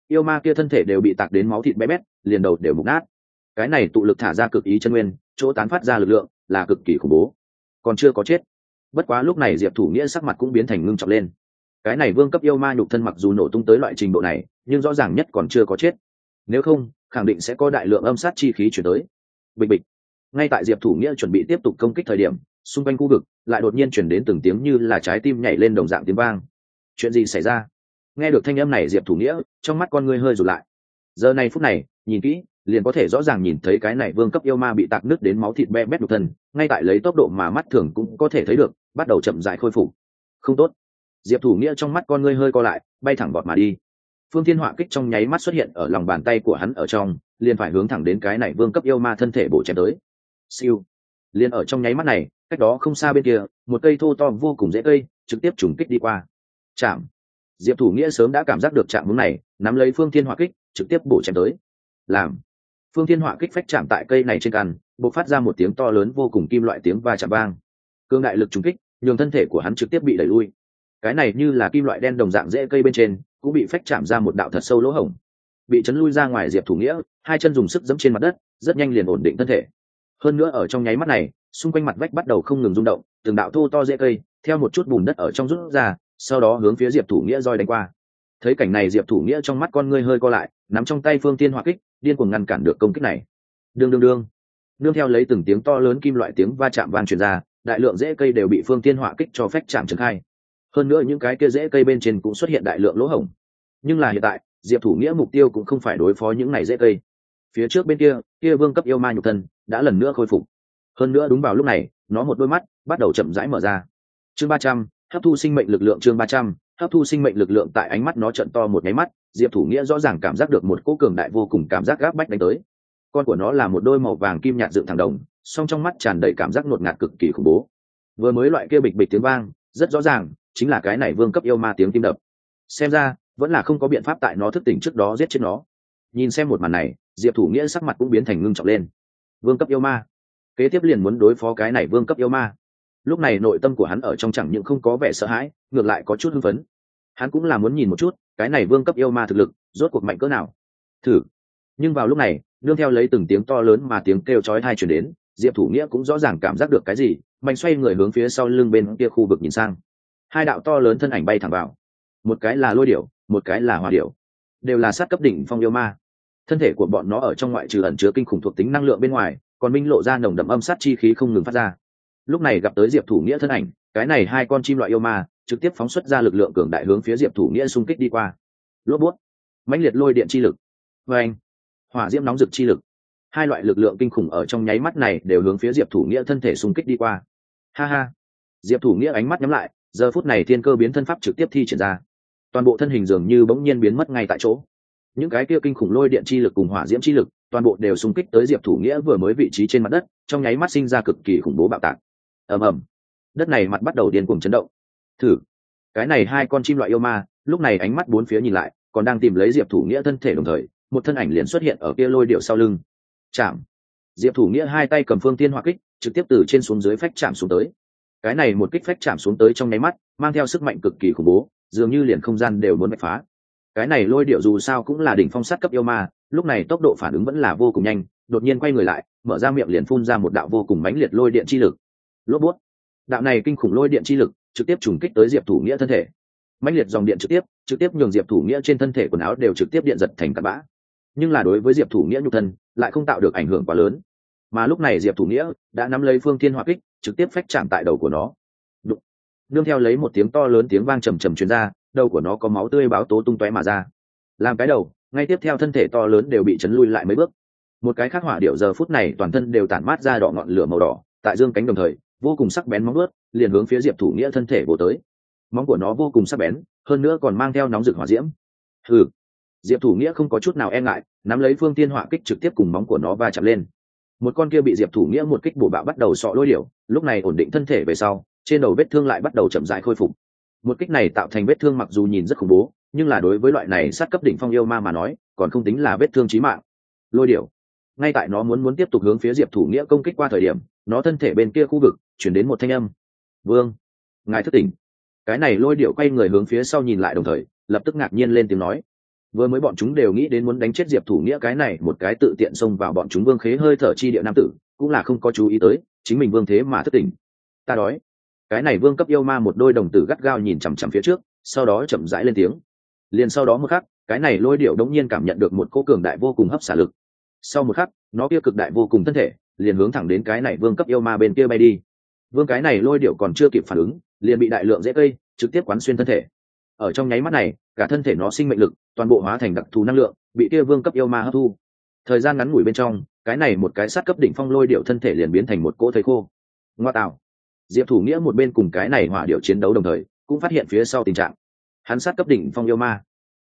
Yêu ma kia thân thể đều bị tạc đến máu thịt bé bét, liền đầu đều mục nát. Cái này tụ lực thả ra cực ý chân nguyên, chỗ tán phát ra lực lượng là cực kỳ khủng bố. Còn chưa có chết. Bất quá lúc này diệp thủ nghĩa sắc mặt cũng biến thành ngưng trọng lên cái này vương cấp yêu ma nhục thân mặc dù nổ tung tới loại trình độ này, nhưng rõ ràng nhất còn chưa có chết. Nếu không, khẳng định sẽ có đại lượng âm sát chi khí chuyển tới. Bịch bịch. Ngay tại diệp thủ nghĩa chuẩn bị tiếp tục công kích thời điểm, xung quanh khu vực lại đột nhiên chuyển đến từng tiếng như là trái tim nhảy lên đồng dạng tiếng vang. Chuyện gì xảy ra? Nghe được thanh âm này, diệp thủ nghĩa, trong mắt con ngươi hơi rụt lại. Giờ này phút này, nhìn kỹ, liền có thể rõ ràng nhìn thấy cái này vương cấp yêu ma bị tạc nứt đến máu thịt be bét đục thân, ngay tại lấy tốc độ mà mắt thường cũng có thể thấy được, bắt đầu chậm dại khôi phục. Không tốt diệp thủ nghĩa trong mắt con ngươi hơi co lại, bay thẳng bọt mà đi. Phương thiên họa kích trong nháy mắt xuất hiện ở lòng bàn tay của hắn ở trong, liền phải hướng thẳng đến cái này vương cấp yêu ma thân thể bổ chém tới. Siêu. Liền ở trong nháy mắt này, cách đó không xa bên kia, một cây thô to vô cùng dễ cây, trực tiếp trùng kích đi qua. Chạm. Diệp thủ nghĩa sớm đã cảm giác được chạm hướng này, nắm lấy phương thiên họa kích, trực tiếp bổ chém tới. Làm. Phương thiên họa kích phách chạm tại cây này trên căn b ộ c phát ra một tiếng to lớn vô cùng kim loại tiếng va chạm vang. Cương đại lực trùng kích, nhường thân thể của hắn trực tiếp bị đẩy lui cái này như là kim loại đen đồng dạng dễ cây bên trên, cũng bị phách chạm ra một đạo thật sâu lỗ hổng. Bị chấn lui ra ngoài diệp thủ nghĩa, hai chân dùng sức dẫm trên mặt đất, rất nhanh liền ổn định thân thể. Hơn nữa ở trong nháy mắt này, xung quanh mặt vách bắt đầu không ngừng rung động, từng đạo thô to dễ cây, theo một chút bùn đất ở trong rút ra, sau đó hướng phía diệp thủ nghĩa roi đánh qua. Thấy cảnh này diệp thủ nghĩa trong mắt con ngươi hơi co lại, nắm trong tay phương tiên Hoa kích, điên cuồng ngăn cản được công kích này. Đương đương đương. Nương theo lấy từng tiếng to lớn kim loại tiếng va chạm vang truyền ra, đại lượng dễ cây đều bị phương tiên Hoa kích cho phách chạm trừng khai hơn nữa những cái kia dễ cây bên trên cũng xuất hiện đại lượng lỗ hổng. Nhưng là hiện tại, diệp thủ nghĩa mục tiêu cũng không phải đối phó những này dễ cây. Phía trước bên kia kia vương cấp yêu ma nhục thân đã lần nữa khôi phục. Hơn nữa đúng vào lúc này, nó một đôi mắt bắt đầu chậm rãi mở ra. Chương ba trăm, hấp thu sinh mệnh lực lượng chương ba trăm, hấp thu sinh mệnh lực lượng tại ánh mắt nó trận to một nháy mắt, diệp thủ nghĩa rõ ràng cảm giác được một cỗ cường đại vô cùng cảm giác gác bách đánh tới. Con của nó là một đôi màu vàng kim nhạt dựng thẳng đồng, song trong mắt tràn đầy cảm giác ngột ngạt cực kỳ khủng bố. Vừa mới loại kia bịch bịch tiếng vang, rất rõ ràng chính là cái này vương cấp yêu ma tiếng tim đập. Xem ra, vẫn là không có biện pháp tại nó thức tỉnh trước đó giết chết nó. Nhìn xem một màn này, diệp thủ nghĩa sắc mặt cũng biến thành ngưng trọng lên. Vương cấp yêu ma. Kế tiếp liền muốn đối phó cái này vương cấp yêu ma. Lúc này nội tâm của hắn ở trong chẳng những không có vẻ sợ hãi, ngược lại có chút hưng phấn. Hắn cũng là muốn nhìn một chút, cái này vương cấp yêu ma thực lực, rốt cuộc mạnh cỡ nào. Thử. Nhưng vào lúc này, nương theo lấy từng tiếng to lớn mà tiếng kêu chói tai chuyển đến, diệp thủ nghĩa cũng rõ ràng cảm giác được cái gì, mạnh xoay người hướng phía sau lưng bên kia khu vực nhìn sang hai đạo to lớn thân ảnh bay thẳng vào. Một cái là lôi điểu, một cái là hòa điểu. Đều là sát cấp đỉnh phong yêu ma. Thân thể của bọn nó ở trong ngoại trừ ẩn chứa kinh khủng thuộc tính năng lượng bên ngoài, còn minh lộ ra nồng đậm âm sát chi khí không ngừng phát ra. Lúc này gặp tới diệp thủ nghĩa thân ảnh, cái này hai con chim loại yêu ma, trực tiếp phóng xuất ra lực lượng cường đại hướng phía diệp thủ nghĩa xung kích đi qua. Lốp bút. Mãnh liệt lôi điện chi lực. Và anh hỏa diễm nóng rực chi lực. Hai loại lực lượng kinh khủng ở trong nháy mắt này đều hướng phía diệp thủ nghĩa thân thể xung kích đi qua. Ha ha. Diệp thủ nghĩa ánh mắt nhắm lại giờ phút này thiên cơ biến thân pháp trực tiếp thi triển ra. Toàn bộ thân hình dường như bỗng nhiên biến mất ngay tại chỗ. Những cái kia kinh khủng lôi điện chi lực cùng hỏa diễm chi lực, toàn bộ đều xung kích tới diệp thủ nghĩa vừa mới vị trí trên mặt đất, trong nháy mắt sinh ra cực kỳ khủng bố bạo tạc. Ầm ầm. Đất này mặt bắt đầu điên cuồng chấn động. Thử. Cái này hai con chim loại yêu ma, lúc này ánh mắt bốn phía nhìn lại, còn đang tìm lấy diệp thủ nghĩa thân thể đồng thời, một thân ảnh liền xuất hiện ở kia lôi điệu sau lưng. Chạm. Diệp thủ nghĩa hai tay cầm phương tiên hoa kích, trực tiếp từ trên xuống dưới phách chạm xuống tới cái này một kích phách chạm xuống tới trong nháy mắt, mang theo sức mạnh cực kỳ khủng bố, dường như liền không gian đều muốn bạch phá. Cái này lôi điệu dù sao cũng là đỉnh phong sát cấp yêu ma, lúc này tốc độ phản ứng vẫn là vô cùng nhanh, đột nhiên quay người lại, mở ra miệng liền phun ra một đạo vô cùng mãnh liệt lôi điện chi lực. Lốp bút. Đạo này kinh khủng lôi điện chi lực, trực tiếp trùng kích tới diệp thủ nghĩa thân thể. Mãnh liệt dòng điện trực tiếp trực tiếp nhường diệp thủ nghĩa trên thân thể quần áo đều trực tiếp điện giật thành cặn bã. Nhưng là đối với diệp thủ nghĩa nhục thân, lại không tạo được ảnh hưởng quá lớn. Mà lúc này diệp thủ nghĩa đã nắm lấy phương thiên hỏa kích trực tiếp phách chạm tại đầu của nó. Đụng. nương theo lấy một tiếng to lớn tiếng vang trầm trầm truyền ra, đầu của nó có máu tươi báo tố tung tóe mà ra. Làm cái đầu, ngay tiếp theo thân thể to lớn đều bị chấn lui lại mấy bước. Một cái khác hỏa điệu giờ phút này toàn thân đều tản mát ra đỏ ngọn lửa màu đỏ, tại dương cánh đồng thời, vô cùng sắc bén móng ướt liền hướng phía diệp thủ nghĩa thân thể bổ tới. Móng của nó vô cùng sắc bén, hơn nữa còn mang theo nóng rực hỏa diễm. Ừ diệp thủ nghĩa không có chút nào e ngại, nắm lấy phương tiên hỏa kích trực tiếp cùng móng của nó va chạm lên một con kia bị diệp thủ nghĩa một kích bổ bạo bắt đầu sọ lôi điểu, lúc này ổn định thân thể về sau, trên đầu vết thương lại bắt đầu chậm dại khôi phục. Một kích này tạo thành vết thương mặc dù nhìn rất khủng bố, nhưng là đối với loại này sát cấp đỉnh phong yêu ma mà nói, còn không tính là vết thương chí mạng. Lôi điểu. Ngay tại nó muốn muốn tiếp tục hướng phía diệp thủ nghĩa công kích qua thời điểm, nó thân thể bên kia khu vực chuyển đến một thanh âm. Vương, ngài thất tỉnh. Cái này lôi điệu quay người hướng phía sau nhìn lại đồng thời, lập tức ngạc nhiên lên tiếng nói vừa mới bọn chúng đều nghĩ đến muốn đánh chết diệp thủ nghĩa cái này, một cái tự tiện xông vào bọn chúng vương khế hơi thở chi địa nam tử, cũng là không có chú ý tới, chính mình vương thế mà thất tỉnh ta đói. Cái này vương cấp yêu ma một đôi đồng tử gắt gao nhìn chằm chằm phía trước, sau đó chậm rãi lên tiếng. Liền sau đó một khắc, cái này lôi điệu đống nhiên cảm nhận được một cô cường đại vô cùng hấp xả lực. Sau một khắc, nó kia cực đại vô cùng thân thể, liền hướng thẳng đến cái này vương cấp yêu ma bên kia bay đi. Vương cái này lôi điệu còn chưa kịp phản ứng, liền bị đại lượng dễ cây trực tiếp quán xuyên thân thể. Ở trong nháy mắt này cả thân thể nó sinh mệnh lực, toàn bộ hóa thành đặc thù năng lượng, bị kia vương cấp yêu ma hấp thu. Thời gian ngắn ngủi bên trong, cái này một cái sát cấp đỉnh phong lôi điệu thân thể liền biến thành một cỗ thầy khô. Ngoa tạo. Diệp thủ nghĩa một bên cùng cái này hỏa điệu chiến đấu đồng thời, cũng phát hiện phía sau tình trạng. Hắn sát cấp đỉnh phong yêu ma.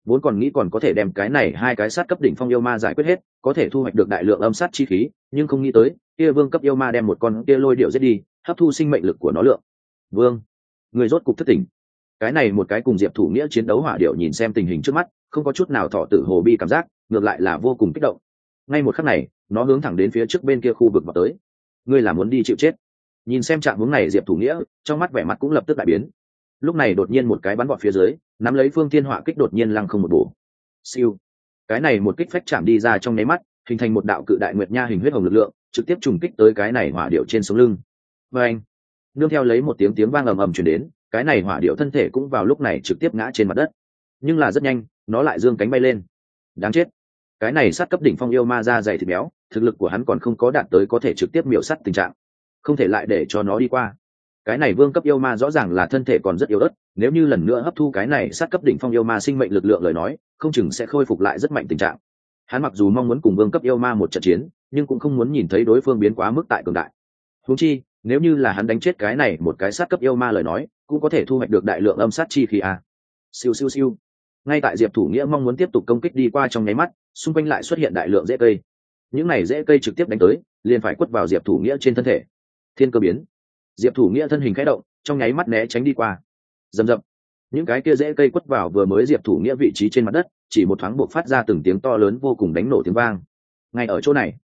Vốn còn nghĩ còn có thể đem cái này hai cái sát cấp đỉnh phong yêu ma giải quyết hết, có thể thu hoạch được đại lượng âm sát chi khí, nhưng không nghĩ tới, kia vương cấp yêu ma đem một con kia lôi điệu giết đi, hấp thu sinh mệnh lực của nó lượng. Vương. Người rốt cục thất tỉnh cái này một cái cùng diệp thủ nghĩa chiến đấu hỏa điệu nhìn xem tình hình trước mắt, không có chút nào thọ tử hồ bi cảm giác, ngược lại là vô cùng kích động. Ngay một khắc này, nó hướng thẳng đến phía trước bên kia khu vực vào tới. Ngươi là muốn đi chịu chết. Nhìn xem trạng hướng này diệp thủ nghĩa, trong mắt vẻ mặt cũng lập tức đại biến. Lúc này đột nhiên một cái bắn vọt phía dưới, nắm lấy phương thiên họa kích đột nhiên lăng không một bổ. Siêu. Cái này một kích phách chạm đi ra trong nháy mắt, hình thành một đạo cự đại nguyệt nha hình huyết hồng lực lượng, trực tiếp trùng kích tới cái này hỏa điệu trên sống lưng. Và anh, nương theo lấy một tiếng tiếng vang ầm ầm chuyển đến cái này hỏa điệu thân thể cũng vào lúc này trực tiếp ngã trên mặt đất. Nhưng là rất nhanh, nó lại dương cánh bay lên. Đáng chết. Cái này sát cấp đỉnh phong yêu ma ra dày thịt béo, thực lực của hắn còn không có đạt tới có thể trực tiếp miểu sắt tình trạng. Không thể lại để cho nó đi qua. Cái này vương cấp yêu ma rõ ràng là thân thể còn rất yếu ớt, nếu như lần nữa hấp thu cái này sát cấp đỉnh phong yêu ma sinh mệnh lực lượng lời nói, không chừng sẽ khôi phục lại rất mạnh tình trạng. Hắn mặc dù mong muốn cùng vương cấp yêu ma một trận chiến, nhưng cũng không muốn nhìn thấy đối phương biến quá mức tại cường đại. Húng chi, nếu như là hắn đánh chết cái này một cái sát cấp yêu ma lời nói cũng có thể thu hoạch được đại lượng âm sát chi khí a à. siêu siêu siêu. Ngay tại diệp thủ nghĩa mong muốn tiếp tục công kích đi qua trong nháy mắt, xung quanh lại xuất hiện đại lượng rễ cây. Những này rễ cây trực tiếp đánh tới, liền phải quất vào diệp thủ nghĩa trên thân thể. Thiên cơ biến. Diệp thủ nghĩa thân hình khẽ động, trong nháy mắt né tránh đi qua. Dầm dập những cái kia rễ cây quất vào vừa mới diệp thủ nghĩa vị trí trên mặt đất, chỉ một thoáng buộc phát ra từng tiếng to lớn vô cùng đánh nổ tiếng vang. Ngay ở chỗ này,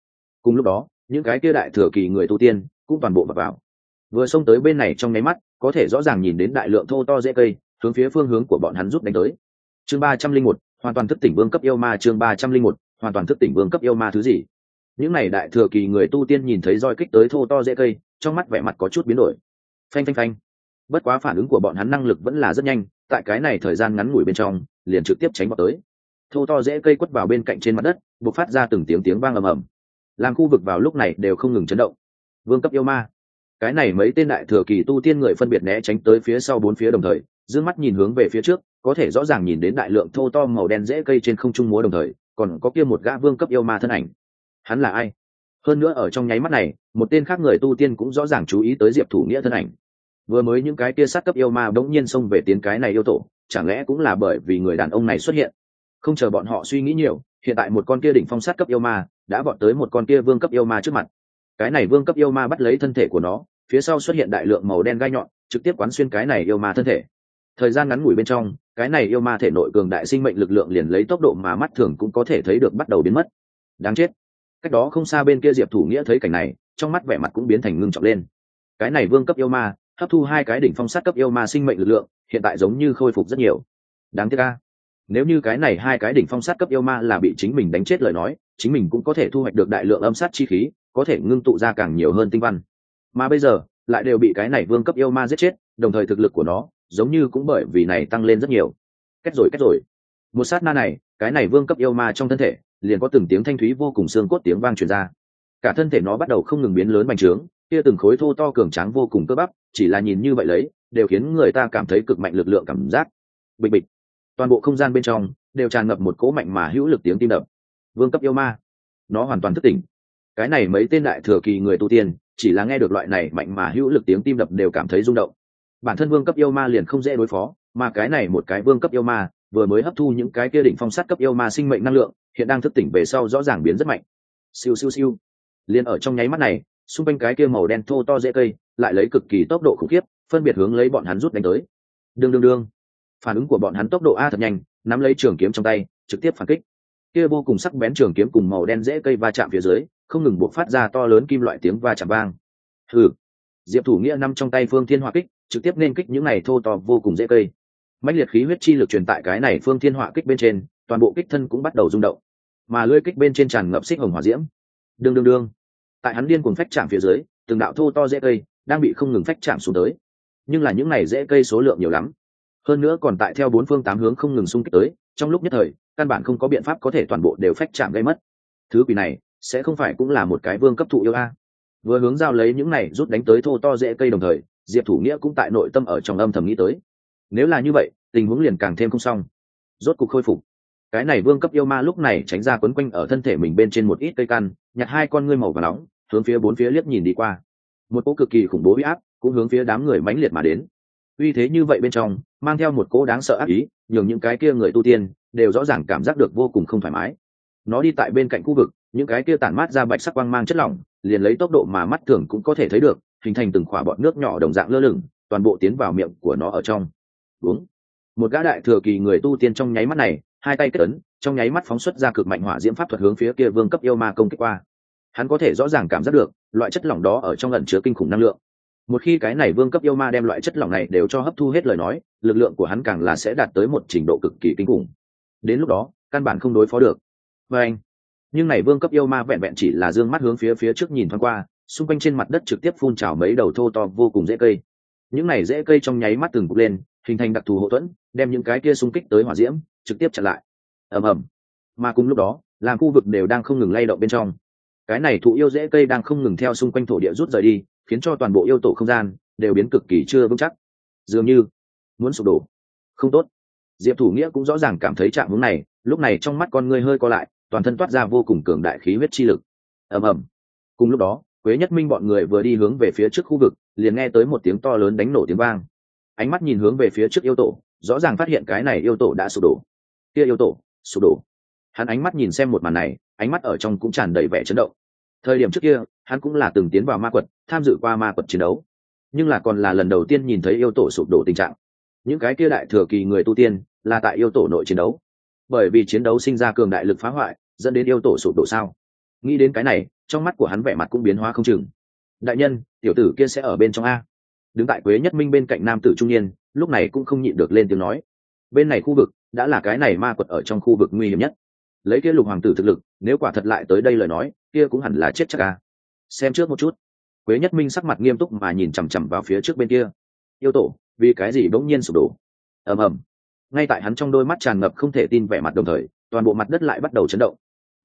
cùng lúc đó, những cái kia đại thừa kỳ người tu tiên cũng toàn bộ mà vào. Vừa xông tới bên này trong nháy mắt có thể rõ ràng nhìn đến đại lượng thô to dễ cây, hướng phía phương hướng của bọn hắn rút đánh tới. Chương ba trăm linh một, hoàn toàn thức tỉnh vương cấp yêu ma, chương ba trăm linh một, hoàn toàn thức tỉnh vương cấp yêu ma thứ gì? Những này đại thừa kỳ người tu tiên nhìn thấy roi kích tới thô to dễ cây, trong mắt vẻ mặt có chút biến đổi. Phanh phanh phanh. Bất quá phản ứng của bọn hắn năng lực vẫn là rất nhanh, tại cái này thời gian ngắn ngủi bên trong, liền trực tiếp tránh vào tới. Thô to dễ cây quất vào bên cạnh trên mặt đất b ộ c phát ra từng tiếng tiếng vang ầm ầm. Làm khu vực vào lúc này đều không ngừng chấn động. Vương cấp yêu ma cái này mấy tên đại thừa kỳ tu tiên người phân biệt né tránh tới phía sau bốn phía đồng thời giữ mắt nhìn hướng về phía trước, có thể rõ ràng nhìn đến đại lượng thô to màu đen dễ cây trên không trung múa đồng thời, còn có kia một gã vương cấp yêu ma thân ảnh. Hắn là ai? Hơn nữa ở trong nháy mắt này, một tên khác người tu tiên cũng rõ ràng chú ý tới diệp thủ nghĩa thân ảnh. Vừa mới những cái kia sát cấp yêu ma bỗng nhiên xông về tiến cái này yêu tổ, chẳng lẽ cũng là bởi vì người đàn ông này xuất hiện? Không chờ bọn họ suy nghĩ nhiều, hiện tại một con kia đỉnh phong sát cấp yêu ma đã vọt tới một con kia vương cấp yêu ma trước mặt. Cái này vương cấp yêu ma bắt lấy thân thể của nó phía sau xuất hiện đại lượng màu đen gai nhọn, trực tiếp quán xuyên cái này yêu ma thân thể. Thời gian ngắn ngủi bên trong, cái này yêu ma thể nội cường đại sinh mệnh lực lượng liền lấy tốc độ mà mắt thường cũng có thể thấy được bắt đầu biến mất. Đáng chết. Cách đó không xa bên kia diệp thủ nghĩa thấy cảnh này, trong mắt vẻ mặt cũng biến thành ngưng trọng lên. Cái này vương cấp yêu ma, hấp thu hai cái đỉnh phong sát cấp yêu ma sinh mệnh lực lượng, hiện tại giống như khôi phục rất nhiều. Đáng tiếc ca nếu như cái này hai cái đỉnh phong sát cấp yêu ma là bị chính mình đánh chết lời nói, chính mình cũng có thể thu hoạch được đại lượng âm sát chi khí, có thể ngưng tụ ra càng nhiều hơn tinh văn mà bây giờ, lại đều bị cái này vương cấp yêu ma giết chết, đồng thời thực lực của nó giống như cũng bởi vì này tăng lên rất nhiều. Cách rồi cách rồi. Một sát na này, cái này vương cấp yêu ma trong thân thể, liền có từng tiếng thanh thúy vô cùng xương cốt tiếng vang truyền ra. Cả thân thể nó bắt đầu không ngừng biến lớn bành trướng, kia từng khối thô to cường tráng vô cùng cơ bắp, chỉ là nhìn như vậy lấy, đều khiến người ta cảm thấy cực mạnh lực lượng cảm giác. Bịch bịch. Toàn bộ không gian bên trong, đều tràn ngập một cỗ mạnh mà hữu lực tiếng tim đập. Vương cấp yêu ma. Nó hoàn toàn thức tỉnh. Cái này mấy tên đại thừa kỳ người tu tiên chỉ là nghe được loại này mạnh mà hữu lực tiếng tim đập đều cảm thấy rung động. Bản thân vương cấp yêu ma liền không dễ đối phó, mà cái này một cái vương cấp yêu ma, vừa mới hấp thu những cái kia đỉnh phong sát cấp yêu ma sinh mệnh năng lượng, hiện đang thức tỉnh về sau rõ ràng biến rất mạnh. Siêu siêu siêu. Liền ở trong nháy mắt này, xung quanh cái kia màu đen thô to dễ cây, lại lấy cực kỳ tốc độ khủng khiếp, phân biệt hướng lấy bọn hắn rút đánh tới. Đương đương đương. Phản ứng của bọn hắn tốc độ a thật nhanh, nắm lấy trường kiếm trong tay, trực tiếp phản kích. Kia vô cùng sắc bén trường kiếm cùng màu đen dễ cây va chạm phía dưới không ngừng buộc phát ra to lớn kim loại tiếng va chạm vang. Hừ. Diệp thủ nghĩa nằm trong tay phương thiên hỏa kích, trực tiếp nên kích những này thô to vô cùng dễ cây. Mạnh liệt khí huyết chi lực truyền tại cái này phương thiên hỏa kích bên trên, toàn bộ kích thân cũng bắt đầu rung động. Mà lưỡi kích bên trên tràn ngập xích hồng hỏa diễm. Đương đương đương. Tại hắn điên cuồng phách chạm phía dưới, từng đạo thô to dễ cây đang bị không ngừng phách chạm xuống tới. Nhưng là những này dễ cây số lượng nhiều lắm. Hơn nữa còn tại theo bốn phương tám hướng không ngừng xung kích tới, trong lúc nhất thời, căn bản không có biện pháp có thể toàn bộ đều phách chạm gây mất. Thứ quỷ này sẽ không phải cũng là một cái vương cấp thụ yêu a. Vừa hướng giao lấy những này rút đánh tới thô to dễ cây đồng thời, diệp thủ nghĩa cũng tại nội tâm ở trong âm thầm nghĩ tới. Nếu là như vậy, tình huống liền càng thêm không xong. Rốt cuộc khôi phục. Cái này vương cấp yêu ma lúc này tránh ra quấn quanh ở thân thể mình bên trên một ít cây căn, nhặt hai con ngươi màu và nóng, hướng phía bốn phía liếc nhìn đi qua. Một cỗ cực kỳ khủng bố huy áp cũng hướng phía đám người mãnh liệt mà đến. Uy thế như vậy bên trong, mang theo một cỗ đáng sợ ác ý, nhường những cái kia người tu tiên đều rõ ràng cảm giác được vô cùng không thoải mái. Nó đi tại bên cạnh khu vực những cái kia tản mát ra bạch sắc quang mang chất lỏng, liền lấy tốc độ mà mắt thường cũng có thể thấy được, hình thành từng khỏa bọt nước nhỏ đồng dạng lơ lửng, toàn bộ tiến vào miệng của nó ở trong. Uống. Một gã đại thừa kỳ người tu tiên trong nháy mắt này, hai tay kết ấn, trong nháy mắt phóng xuất ra cực mạnh hỏa diễm pháp thuật hướng phía kia vương cấp yêu ma công kích qua. Hắn có thể rõ ràng cảm giác được, loại chất lỏng đó ở trong lần chứa kinh khủng năng lượng. Một khi cái này vương cấp yêu ma đem loại chất lỏng này đều cho hấp thu hết lời nói, lực lượng của hắn càng là sẽ đạt tới một trình độ cực kỳ kinh khủng. Đến lúc đó, căn bản không đối phó được. Và anh nhưng này vương cấp yêu ma vẹn vẹn chỉ là d ư ơ n g mắt hướng phía phía trước nhìn thoáng qua, xung quanh trên mặt đất trực tiếp phun trào mấy đầu thô to vô cùng dễ cây. Những này dễ cây trong nháy mắt từng cục lên, hình thành đặc thù hậu thuẫn, đem những cái kia xung kích tới hỏa diễm, trực tiếp chặn lại. Ầm ầm. Mà cùng lúc đó làm khu vực đều đang không ngừng lay động bên trong. Cái này thụ yêu dễ cây đang không ngừng theo xung quanh thổ địa rút rời đi, khiến cho toàn bộ yêu tổ không gian đều biến cực kỳ chưa vững chắc. Dường như muốn sụp đổ. Không tốt. Diệp thủ nghĩa cũng rõ ràng cảm thấy trạng hướng này, lúc này trong mắt con ngươi hơi co lại toàn thân toát ra vô cùng cường đại khí huyết chi lực. Ầm ầm. Cùng lúc đó, quế nhất minh bọn người vừa đi hướng về phía trước khu vực, liền nghe tới một tiếng to lớn đánh nổ tiếng vang. Ánh mắt nhìn hướng về phía trước yêu tổ, rõ ràng phát hiện cái này yêu tổ đã sụp đổ. Kia yêu tổ, sụp đổ. Hắn ánh mắt nhìn xem một màn này, ánh mắt ở trong cũng tràn đầy vẻ chấn động. Thời điểm trước kia, hắn cũng là từng tiến vào ma quật, tham dự qua ma quật chiến đấu. Nhưng là còn là lần đầu tiên nhìn thấy yêu tổ sụp đổ tình trạng. Những cái kia đại thừa kỳ người tu tiên, là tại yêu tổ nội chiến đấu bởi vì chiến đấu sinh ra cường đại lực phá hoại, dẫn đến yêu tổ sụp đổ sao? Nghĩ đến cái này, trong mắt của hắn vẻ mặt cũng biến hóa không chừng. Đại nhân, tiểu tử kia sẽ ở bên trong a. Đứng tại quế nhất minh bên cạnh nam tử trung niên, lúc này cũng không nhịn được lên tiếng nói. Bên này khu vực, đã là cái này ma quật ở trong khu vực nguy hiểm nhất. Lấy kia lục hoàng tử thực lực, nếu quả thật lại tới đây lời nói, kia cũng hẳn là chết chắc a. Xem trước một chút. Quế nhất minh sắc mặt nghiêm túc mà nhìn chằm chằm vào phía trước bên kia. Yêu tổ, vì cái gì bỗng nhiên sụp đổ? Ầm ầm ngay tại hắn trong đôi mắt tràn ngập không thể tin vẻ mặt đồng thời, toàn bộ mặt đất lại bắt đầu chấn động.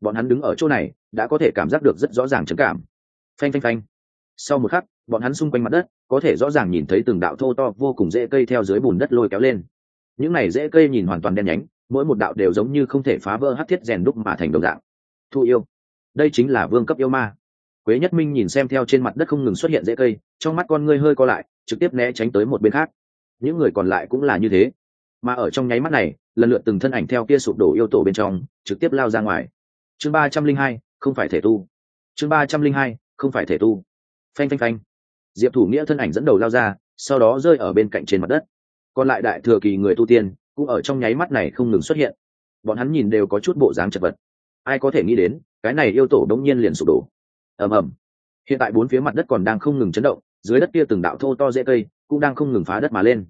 Bọn hắn đứng ở chỗ này, đã có thể cảm giác được rất rõ ràng chấn cảm. Phanh phanh phanh. Sau một khắc, bọn hắn xung quanh mặt đất, có thể rõ ràng nhìn thấy từng đạo thô to, vô cùng dễ cây theo dưới bùn đất lôi kéo lên. Những này dễ cây nhìn hoàn toàn đen nhánh, mỗi một đạo đều giống như không thể phá vỡ hát thiết rèn đúc mà thành đồng dạng. Thu yêu. Đây chính là vương cấp yêu ma. Quế nhất minh nhìn xem theo trên mặt đất không ngừng xuất hiện dễ cây, trong mắt con ngươi hơi co lại, trực tiếp né tránh tới một bên khác. Những người còn lại cũng là như thế mà ở trong nháy mắt này, lần lượt từng thân ảnh theo kia sụp đổ yêu tổ bên trong, trực tiếp lao ra ngoài. Chương ba trăm linh hai, không phải thể tu. Chương ba trăm linh hai, không phải thể tu. Phanh phanh phanh. Diệp thủ nghĩa thân ảnh dẫn đầu lao ra, sau đó rơi ở bên cạnh trên mặt đất. Còn lại đại thừa kỳ người tu tiên, cũng ở trong nháy mắt này không ngừng xuất hiện. Bọn hắn nhìn đều có chút bộ dáng chật vật. Ai có thể nghĩ đến, cái này yêu tổ đống nhiên liền sụp đổ. Ầm ầm. Hiện tại bốn phía mặt đất còn đang không ngừng chấn động, dưới đất kia từng đạo thô to dễ cây cũng đang không ngừng phá đất mà lên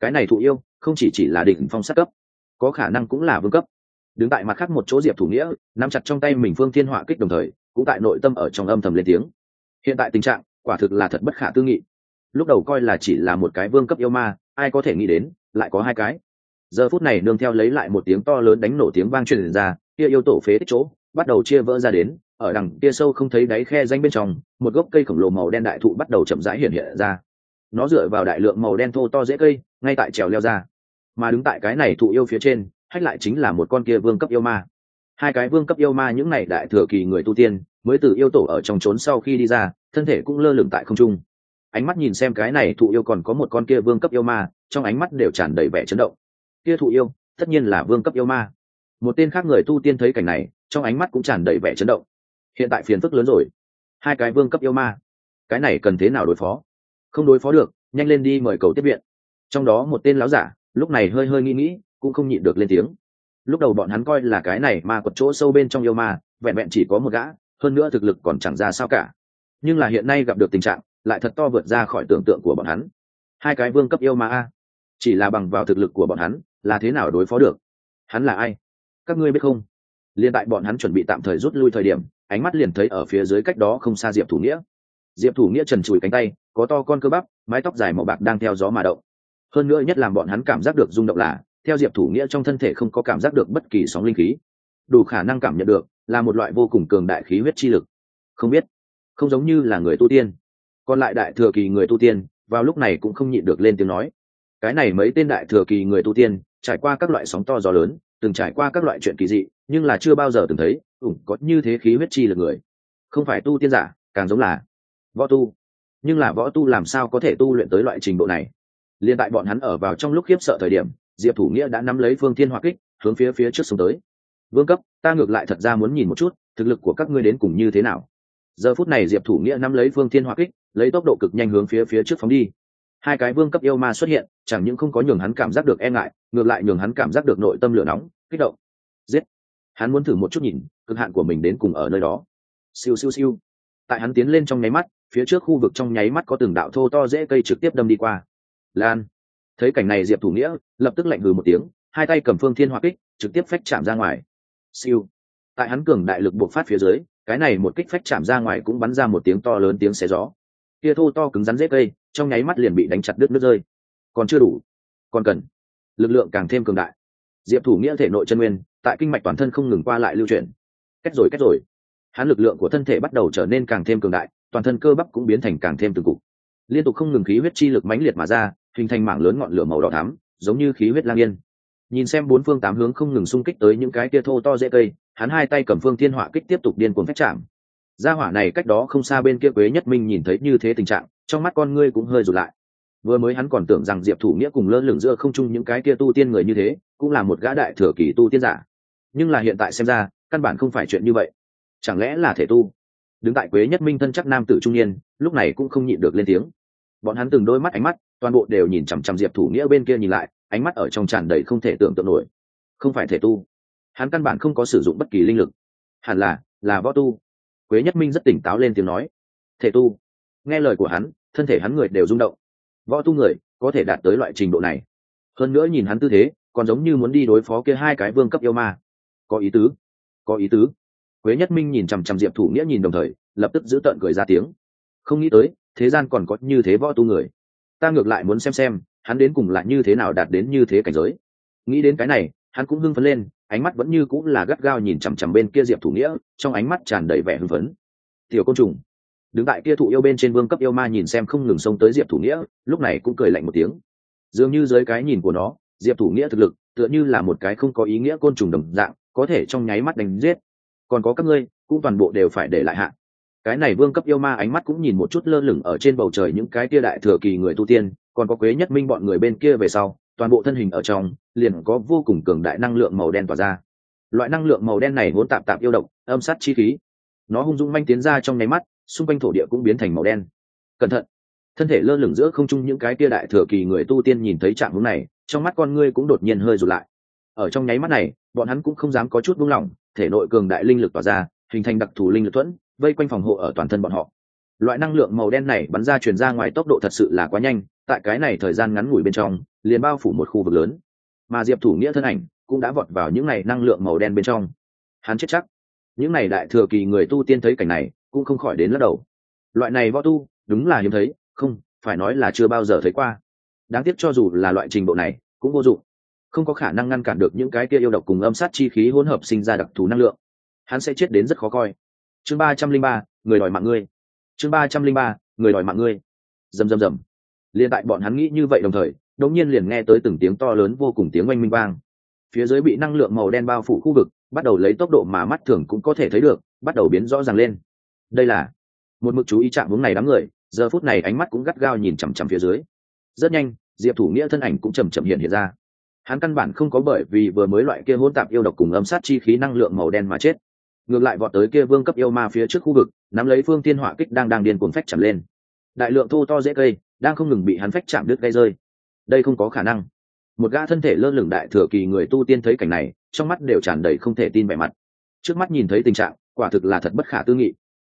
cái này thụ yêu không chỉ chỉ là đỉnh phong sát cấp, có khả năng cũng là vương cấp. Đứng tại mặt khác một chỗ diệp thủ nghĩa, nắm chặt trong tay mình phương thiên họa kích đồng thời, cũng tại nội tâm ở trong âm thầm lên tiếng. Hiện tại tình trạng, quả thực là thật bất khả tư nghị. Lúc đầu coi là chỉ là một cái vương cấp yêu ma, ai có thể nghĩ đến, lại có hai cái. Giờ phút này nương theo lấy lại một tiếng to lớn đánh nổ tiếng vang truyền ra, kia yêu tổ phế tích chỗ, bắt đầu chia vỡ ra đến, ở đằng kia sâu không thấy đáy khe danh bên trong, một gốc cây khổng lồ màu đen đại thụ bắt đầu chậm rãi hiện hiện ra nó dựa vào đại lượng màu đen thô to dễ cây, ngay tại trèo leo ra. Mà đứng tại cái này thụ yêu phía trên, hách lại chính là một con kia vương cấp yêu ma. Hai cái vương cấp yêu ma những này đại thừa kỳ người tu tiên, mới từ yêu tổ ở trong trốn sau khi đi ra, thân thể cũng lơ lửng tại không trung. Ánh mắt nhìn xem cái này thụ yêu còn có một con kia vương cấp yêu ma, trong ánh mắt đều tràn đầy vẻ chấn động. Kia thụ yêu, tất nhiên là vương cấp yêu ma. Một tên khác người tu tiên thấy cảnh này, trong ánh mắt cũng tràn đầy vẻ chấn động. Hiện tại phiền phức lớn rồi. Hai cái vương cấp yêu ma. Cái này cần thế nào đối phó? Không đối phó được, nhanh lên đi mời cầu tiếp viện. Trong đó một tên láo giả, lúc này hơi hơi nghĩ nghĩ, cũng không nhịn được lên tiếng. Lúc đầu bọn hắn coi là cái này mà quật chỗ sâu bên trong yêu ma, vẹn vẹn chỉ có một gã, hơn nữa thực lực còn chẳng ra sao cả. Nhưng là hiện nay gặp được tình trạng, lại thật to vượt ra khỏi tưởng tượng của bọn hắn. Hai cái vương cấp yêu ma a. Chỉ là bằng vào thực lực của bọn hắn, là thế nào đối phó được? Hắn là ai? Các ngươi biết không? Liên tại bọn hắn chuẩn bị tạm thời rút lui thời điểm, ánh mắt liền thấy ở phía dưới cách đó không xa diệp thủ nghĩa. Diệp thủ nghĩa trần trùi cánh tay có to con cơ bắp, mái tóc dài màu bạc đang theo gió mà động. Hơn nữa nhất làm bọn hắn cảm giác được rung động là, theo diệp thủ nghĩa trong thân thể không có cảm giác được bất kỳ sóng linh khí. Đủ khả năng cảm nhận được, là một loại vô cùng cường đại khí huyết chi lực. Không biết, không giống như là người tu tiên. Còn lại đại thừa kỳ người tu tiên, vào lúc này cũng không nhịn được lên tiếng nói. Cái này mấy tên đại thừa kỳ người tu tiên, trải qua các loại sóng to gió lớn, từng trải qua các loại chuyện kỳ dị, nhưng là chưa bao giờ từng thấy, ủng có như thế khí huyết chi lực người. Không phải tu tiên giả, càng giống là võ tu nhưng là võ tu làm sao có thể tu luyện tới loại trình độ này? Liền tại bọn hắn ở vào trong lúc khiếp sợ thời điểm, diệp thủ nghĩa đã nắm lấy phương thiên hỏa kích, hướng phía phía trước xuống tới. Vương cấp, ta ngược lại thật ra muốn nhìn một chút, thực lực của các ngươi đến cùng như thế nào? Giờ phút này diệp thủ nghĩa nắm lấy phương thiên hỏa kích, lấy tốc độ cực nhanh hướng phía phía trước phóng đi. Hai cái vương cấp yêu ma xuất hiện, chẳng những không có nhường hắn cảm giác được e ngại, ngược lại nhường hắn cảm giác được nội tâm lửa nóng, kích động. Giết! Hắn muốn thử một chút nhìn, cực hạn của mình đến cùng ở nơi đó. Siêu siêu siêu. Tại hắn tiến lên trong nháy mắt phía trước khu vực trong nháy mắt có từng đạo thô to dễ cây trực tiếp đâm đi qua. Lan. Thấy cảnh này diệp thủ nghĩa, lập tức lạnh hừ một tiếng, hai tay cầm phương thiên Hoa kích, trực tiếp phách chạm ra ngoài. Siêu. Tại hắn cường đại lực bộc phát phía dưới, cái này một kích phách chạm ra ngoài cũng bắn ra một tiếng to lớn tiếng xé gió. Kia thô to cứng rắn dễ cây, trong nháy mắt liền bị đánh chặt đứt nước rơi. Còn chưa đủ. Còn cần. Lực lượng càng thêm cường đại. Diệp thủ nghĩa thể nội chân nguyên, tại kinh mạch toàn thân không ngừng qua lại lưu chuyển. Cách rồi cách rồi. Hắn lực lượng của thân thể bắt đầu trở nên càng thêm cường đại toàn thân cơ bắp cũng biến thành càng thêm từng cục. Liên tục không ngừng khí huyết chi lực mãnh liệt mà ra, hình thành mảng lớn ngọn lửa màu đỏ thắm, giống như khí huyết lang yên. Nhìn xem bốn phương tám hướng không ngừng xung kích tới những cái kia thô to dễ cây, hắn hai tay cầm phương thiên hỏa kích tiếp tục điên cuồng phép chạm. Gia hỏa này cách đó không xa bên kia quế nhất minh nhìn thấy như thế tình trạng, trong mắt con ngươi cũng hơi rụt lại. Vừa mới hắn còn tưởng rằng diệp thủ nghĩa cùng lơ lửng giữa không chung những cái kia tu tiên người như thế, cũng là một gã đại thừa kỳ tu tiên giả. Nhưng là hiện tại xem ra, căn bản không phải chuyện như vậy. Chẳng lẽ là thể tu? Đứng tại quế nhất minh thân chắc nam tử trung niên, lúc này cũng không nhịn được lên tiếng. Bọn hắn từng đôi mắt ánh mắt, toàn bộ đều nhìn chằm chằm diệp thủ nghĩa bên kia nhìn lại, ánh mắt ở trong tràn đầy không thể tưởng tượng nổi. Không phải thể tu. Hắn căn bản không có sử dụng bất kỳ linh lực. Hẳn là là võ tu. Quế nhất minh rất tỉnh táo lên tiếng nói. Thể tu. Nghe lời của hắn, thân thể hắn người đều rung động. Võ tu người, có thể đạt tới loại trình độ này. Hơn nữa nhìn hắn tư thế, còn giống như muốn đi đối phó kia hai cái vương cấp yêu ma. Có ý tứ. Có ý tứ quế nhất minh nhìn chằm chằm diệp thủ nghĩa nhìn đồng thời, lập tức giữ tợn cười ra tiếng. Không nghĩ tới, thế gian còn có như thế võ tu người. Ta ngược lại muốn xem xem, hắn đến cùng lại như thế nào đạt đến như thế cảnh giới. Nghĩ đến cái này, hắn cũng hưng phấn lên, ánh mắt vẫn như cũng là gắt gao nhìn chằm chằm bên kia diệp thủ nghĩa, trong ánh mắt tràn đầy vẻ hưng phấn. Tiểu côn trùng. Đứng tại kia thụ yêu bên trên vương cấp yêu ma nhìn xem không ngừng xông tới diệp thủ nghĩa, lúc này cũng cười lạnh một tiếng. Dường như dưới cái nhìn của nó, diệp thủ nghĩa thực lực, tựa như là một cái không có ý nghĩa côn trùng đồng dạng, có thể trong nháy mắt đánh giết còn có các ngươi, cũng toàn bộ đều phải để lại hạ. Cái này vương cấp yêu ma ánh mắt cũng nhìn một chút lơ lửng ở trên bầu trời những cái kia đại thừa kỳ người tu tiên, còn có quế nhất minh bọn người bên kia về sau, toàn bộ thân hình ở trong, liền có vô cùng cường đại năng lượng màu đen tỏa ra. Loại năng lượng màu đen này vốn tạm tạm yêu động âm sát chi khí. Nó hung dung manh tiến ra trong nháy mắt, xung quanh thổ địa cũng biến thành màu đen. Cẩn thận! Thân thể lơ lửng giữa không trung những cái kia đại thừa kỳ người tu tiên nhìn thấy trạng hướng này, trong mắt con ngươi cũng đột nhiên hơi rụt lại. Ở trong nháy mắt này, bọn hắn cũng không dám có chút buông lỏng thể nội cường đại linh lực tỏa ra, hình thành đặc thù linh lực thuẫn, vây quanh phòng hộ ở toàn thân bọn họ. Loại năng lượng màu đen này bắn ra truyền ra ngoài tốc độ thật sự là quá nhanh, tại cái này thời gian ngắn ngủi bên trong, liền bao phủ một khu vực lớn. Mà diệp thủ nghĩa thân ảnh cũng đã vọt vào những này năng lượng màu đen bên trong. Hắn chết chắc. Những này đại thừa kỳ người tu tiên thấy cảnh này cũng không khỏi đến lắc đầu. Loại này võ tu, đúng là hiếm thấy, không, phải nói là chưa bao giờ thấy qua. Đáng tiếc cho dù là loại trình độ này cũng vô dụng không có khả năng ngăn cản được những cái kia yêu độc cùng âm sát chi khí hỗn hợp sinh ra đặc thù năng lượng. Hắn sẽ chết đến rất khó coi. Chương ba trăm linh ba, người đòi mạng ngươi. Chương ba trăm linh ba, người đòi mạng ngươi. Rầm rầm rầm. Liền tại bọn hắn nghĩ như vậy đồng thời, đột nhiên liền nghe tới từng tiếng to lớn vô cùng tiếng oanh minh vang. Phía dưới bị năng lượng màu đen bao phủ khu vực, bắt đầu lấy tốc độ mà mắt thường cũng có thể thấy được, bắt đầu biến rõ ràng lên. Đây là một mực chú ý chạm hướng này đám người, giờ phút này ánh mắt cũng gắt gao nhìn chằm chằm phía dưới. Rất nhanh, diệp thủ nghĩa thân ảnh cũng chầm chậm hiện hiện ra hắn căn bản không có bởi vì vừa mới loại kia hỗn tạp yêu độc cùng âm sát chi khí năng lượng màu đen mà chết. Ngược lại vọt tới kia vương cấp yêu ma phía trước khu vực, nắm lấy phương tiên hỏa kích đang đang điên cuồng phách chạm lên. Đại lượng thô to dễ cây, đang không ngừng bị hắn phách chạm đứt gây rơi. Đây không có khả năng. Một gã thân thể lơ lửng đại thừa kỳ người tu tiên thấy cảnh này, trong mắt đều tràn đầy không thể tin vẻ mặt. Trước mắt nhìn thấy tình trạng, quả thực là thật bất khả tư nghị.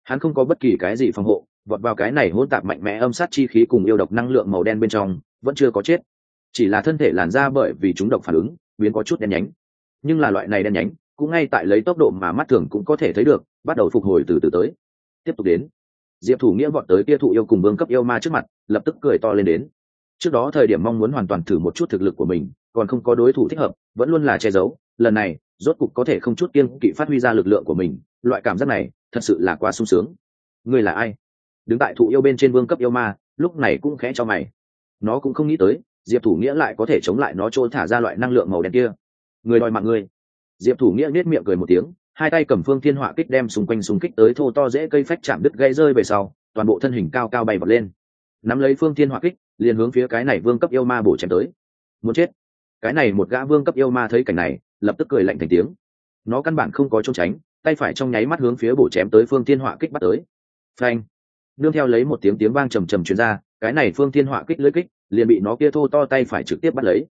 Hắn không có bất kỳ cái gì phòng hộ, vọt vào cái này hỗn tạp mạnh mẽ âm sát chi khí cùng yêu độc năng lượng màu đen bên trong, vẫn chưa có chết chỉ là thân thể làn ra bởi vì chúng độc phản ứng, biến có chút đen nhánh. Nhưng là loại này đen nhánh, cũng ngay tại lấy tốc độ mà mắt thường cũng có thể thấy được, bắt đầu phục hồi từ từ tới. Tiếp tục đến. Diệp thủ nghĩa vọt tới kia thụ yêu cùng vương cấp yêu ma trước mặt, lập tức cười to lên đến. Trước đó thời điểm mong muốn hoàn toàn thử một chút thực lực của mình, còn không có đối thủ thích hợp, vẫn luôn là che giấu. Lần này, rốt cục có thể không chút kiên kỵ phát huy ra lực lượng của mình, loại cảm giác này, thật sự là quá sung sướng. Ngươi là ai? Đứng tại thụ yêu bên trên vương cấp yêu ma, lúc này cũng khẽ cho mày. Nó cũng không nghĩ tới diệp thủ nghĩa lại có thể chống lại nó trôi thả ra loại năng lượng màu đen kia. Người đòi mạng ngươi. Diệp thủ nghĩa nết miệng cười một tiếng, hai tay cầm phương thiên họa kích đem xung quanh xung kích tới thô to dễ cây phách chạm đứt gây rơi về sau, toàn bộ thân hình cao cao bay vọt lên. Nắm lấy phương thiên họa kích, liền hướng phía cái này vương cấp yêu ma bổ chém tới. Muốn chết. Cái này một gã vương cấp yêu ma thấy cảnh này, lập tức cười lạnh thành tiếng. Nó căn bản không có trốn tránh, tay phải trong nháy mắt hướng phía bổ chém tới phương thiên họa kích bắt tới. Phanh. Nương theo lấy một tiếng tiếng vang trầm trầm truyền ra, cái này phương thiên họa kích lưỡi kích liền bị nó kia thô to tay phải trực tiếp bắt lấy.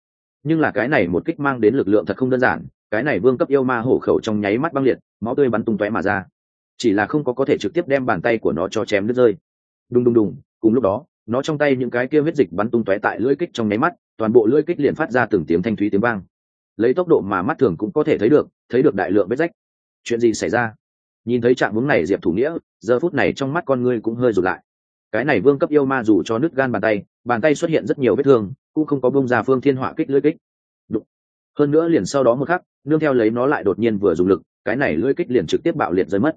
Nhưng là cái này một kích mang đến lực lượng thật không đơn giản, cái này vương cấp yêu ma hổ khẩu trong nháy mắt băng liệt, máu tươi bắn tung tóe mà ra. Chỉ là không có có thể trực tiếp đem bàn tay của nó cho chém đứt rơi. Đùng đùng đùng, cùng lúc đó, nó trong tay những cái kia huyết dịch bắn tung tóe tại lưỡi kích trong nháy mắt, toàn bộ lưỡi kích liền phát ra từng tiếng thanh thúy tiếng vang. Lấy tốc độ mà mắt thường cũng có thể thấy được thấy được đại lượng vết rách. Chuyện gì xảy ra? Nhìn thấy trạng hướng này diệp thủ nghĩa, giờ phút này trong mắt con ngươi cũng hơi rụt lại. Cái này vương cấp yêu ma dù cho nứt gan bàn tay bàn tay xuất hiện rất nhiều vết thương, cũng không có bông ra phương thiên họa kích lưỡi kích. Đụng. hơn nữa liền sau đó một khắc, nương theo lấy nó lại đột nhiên vừa dùng lực, cái này lưỡi kích liền trực tiếp bạo liệt rơi mất.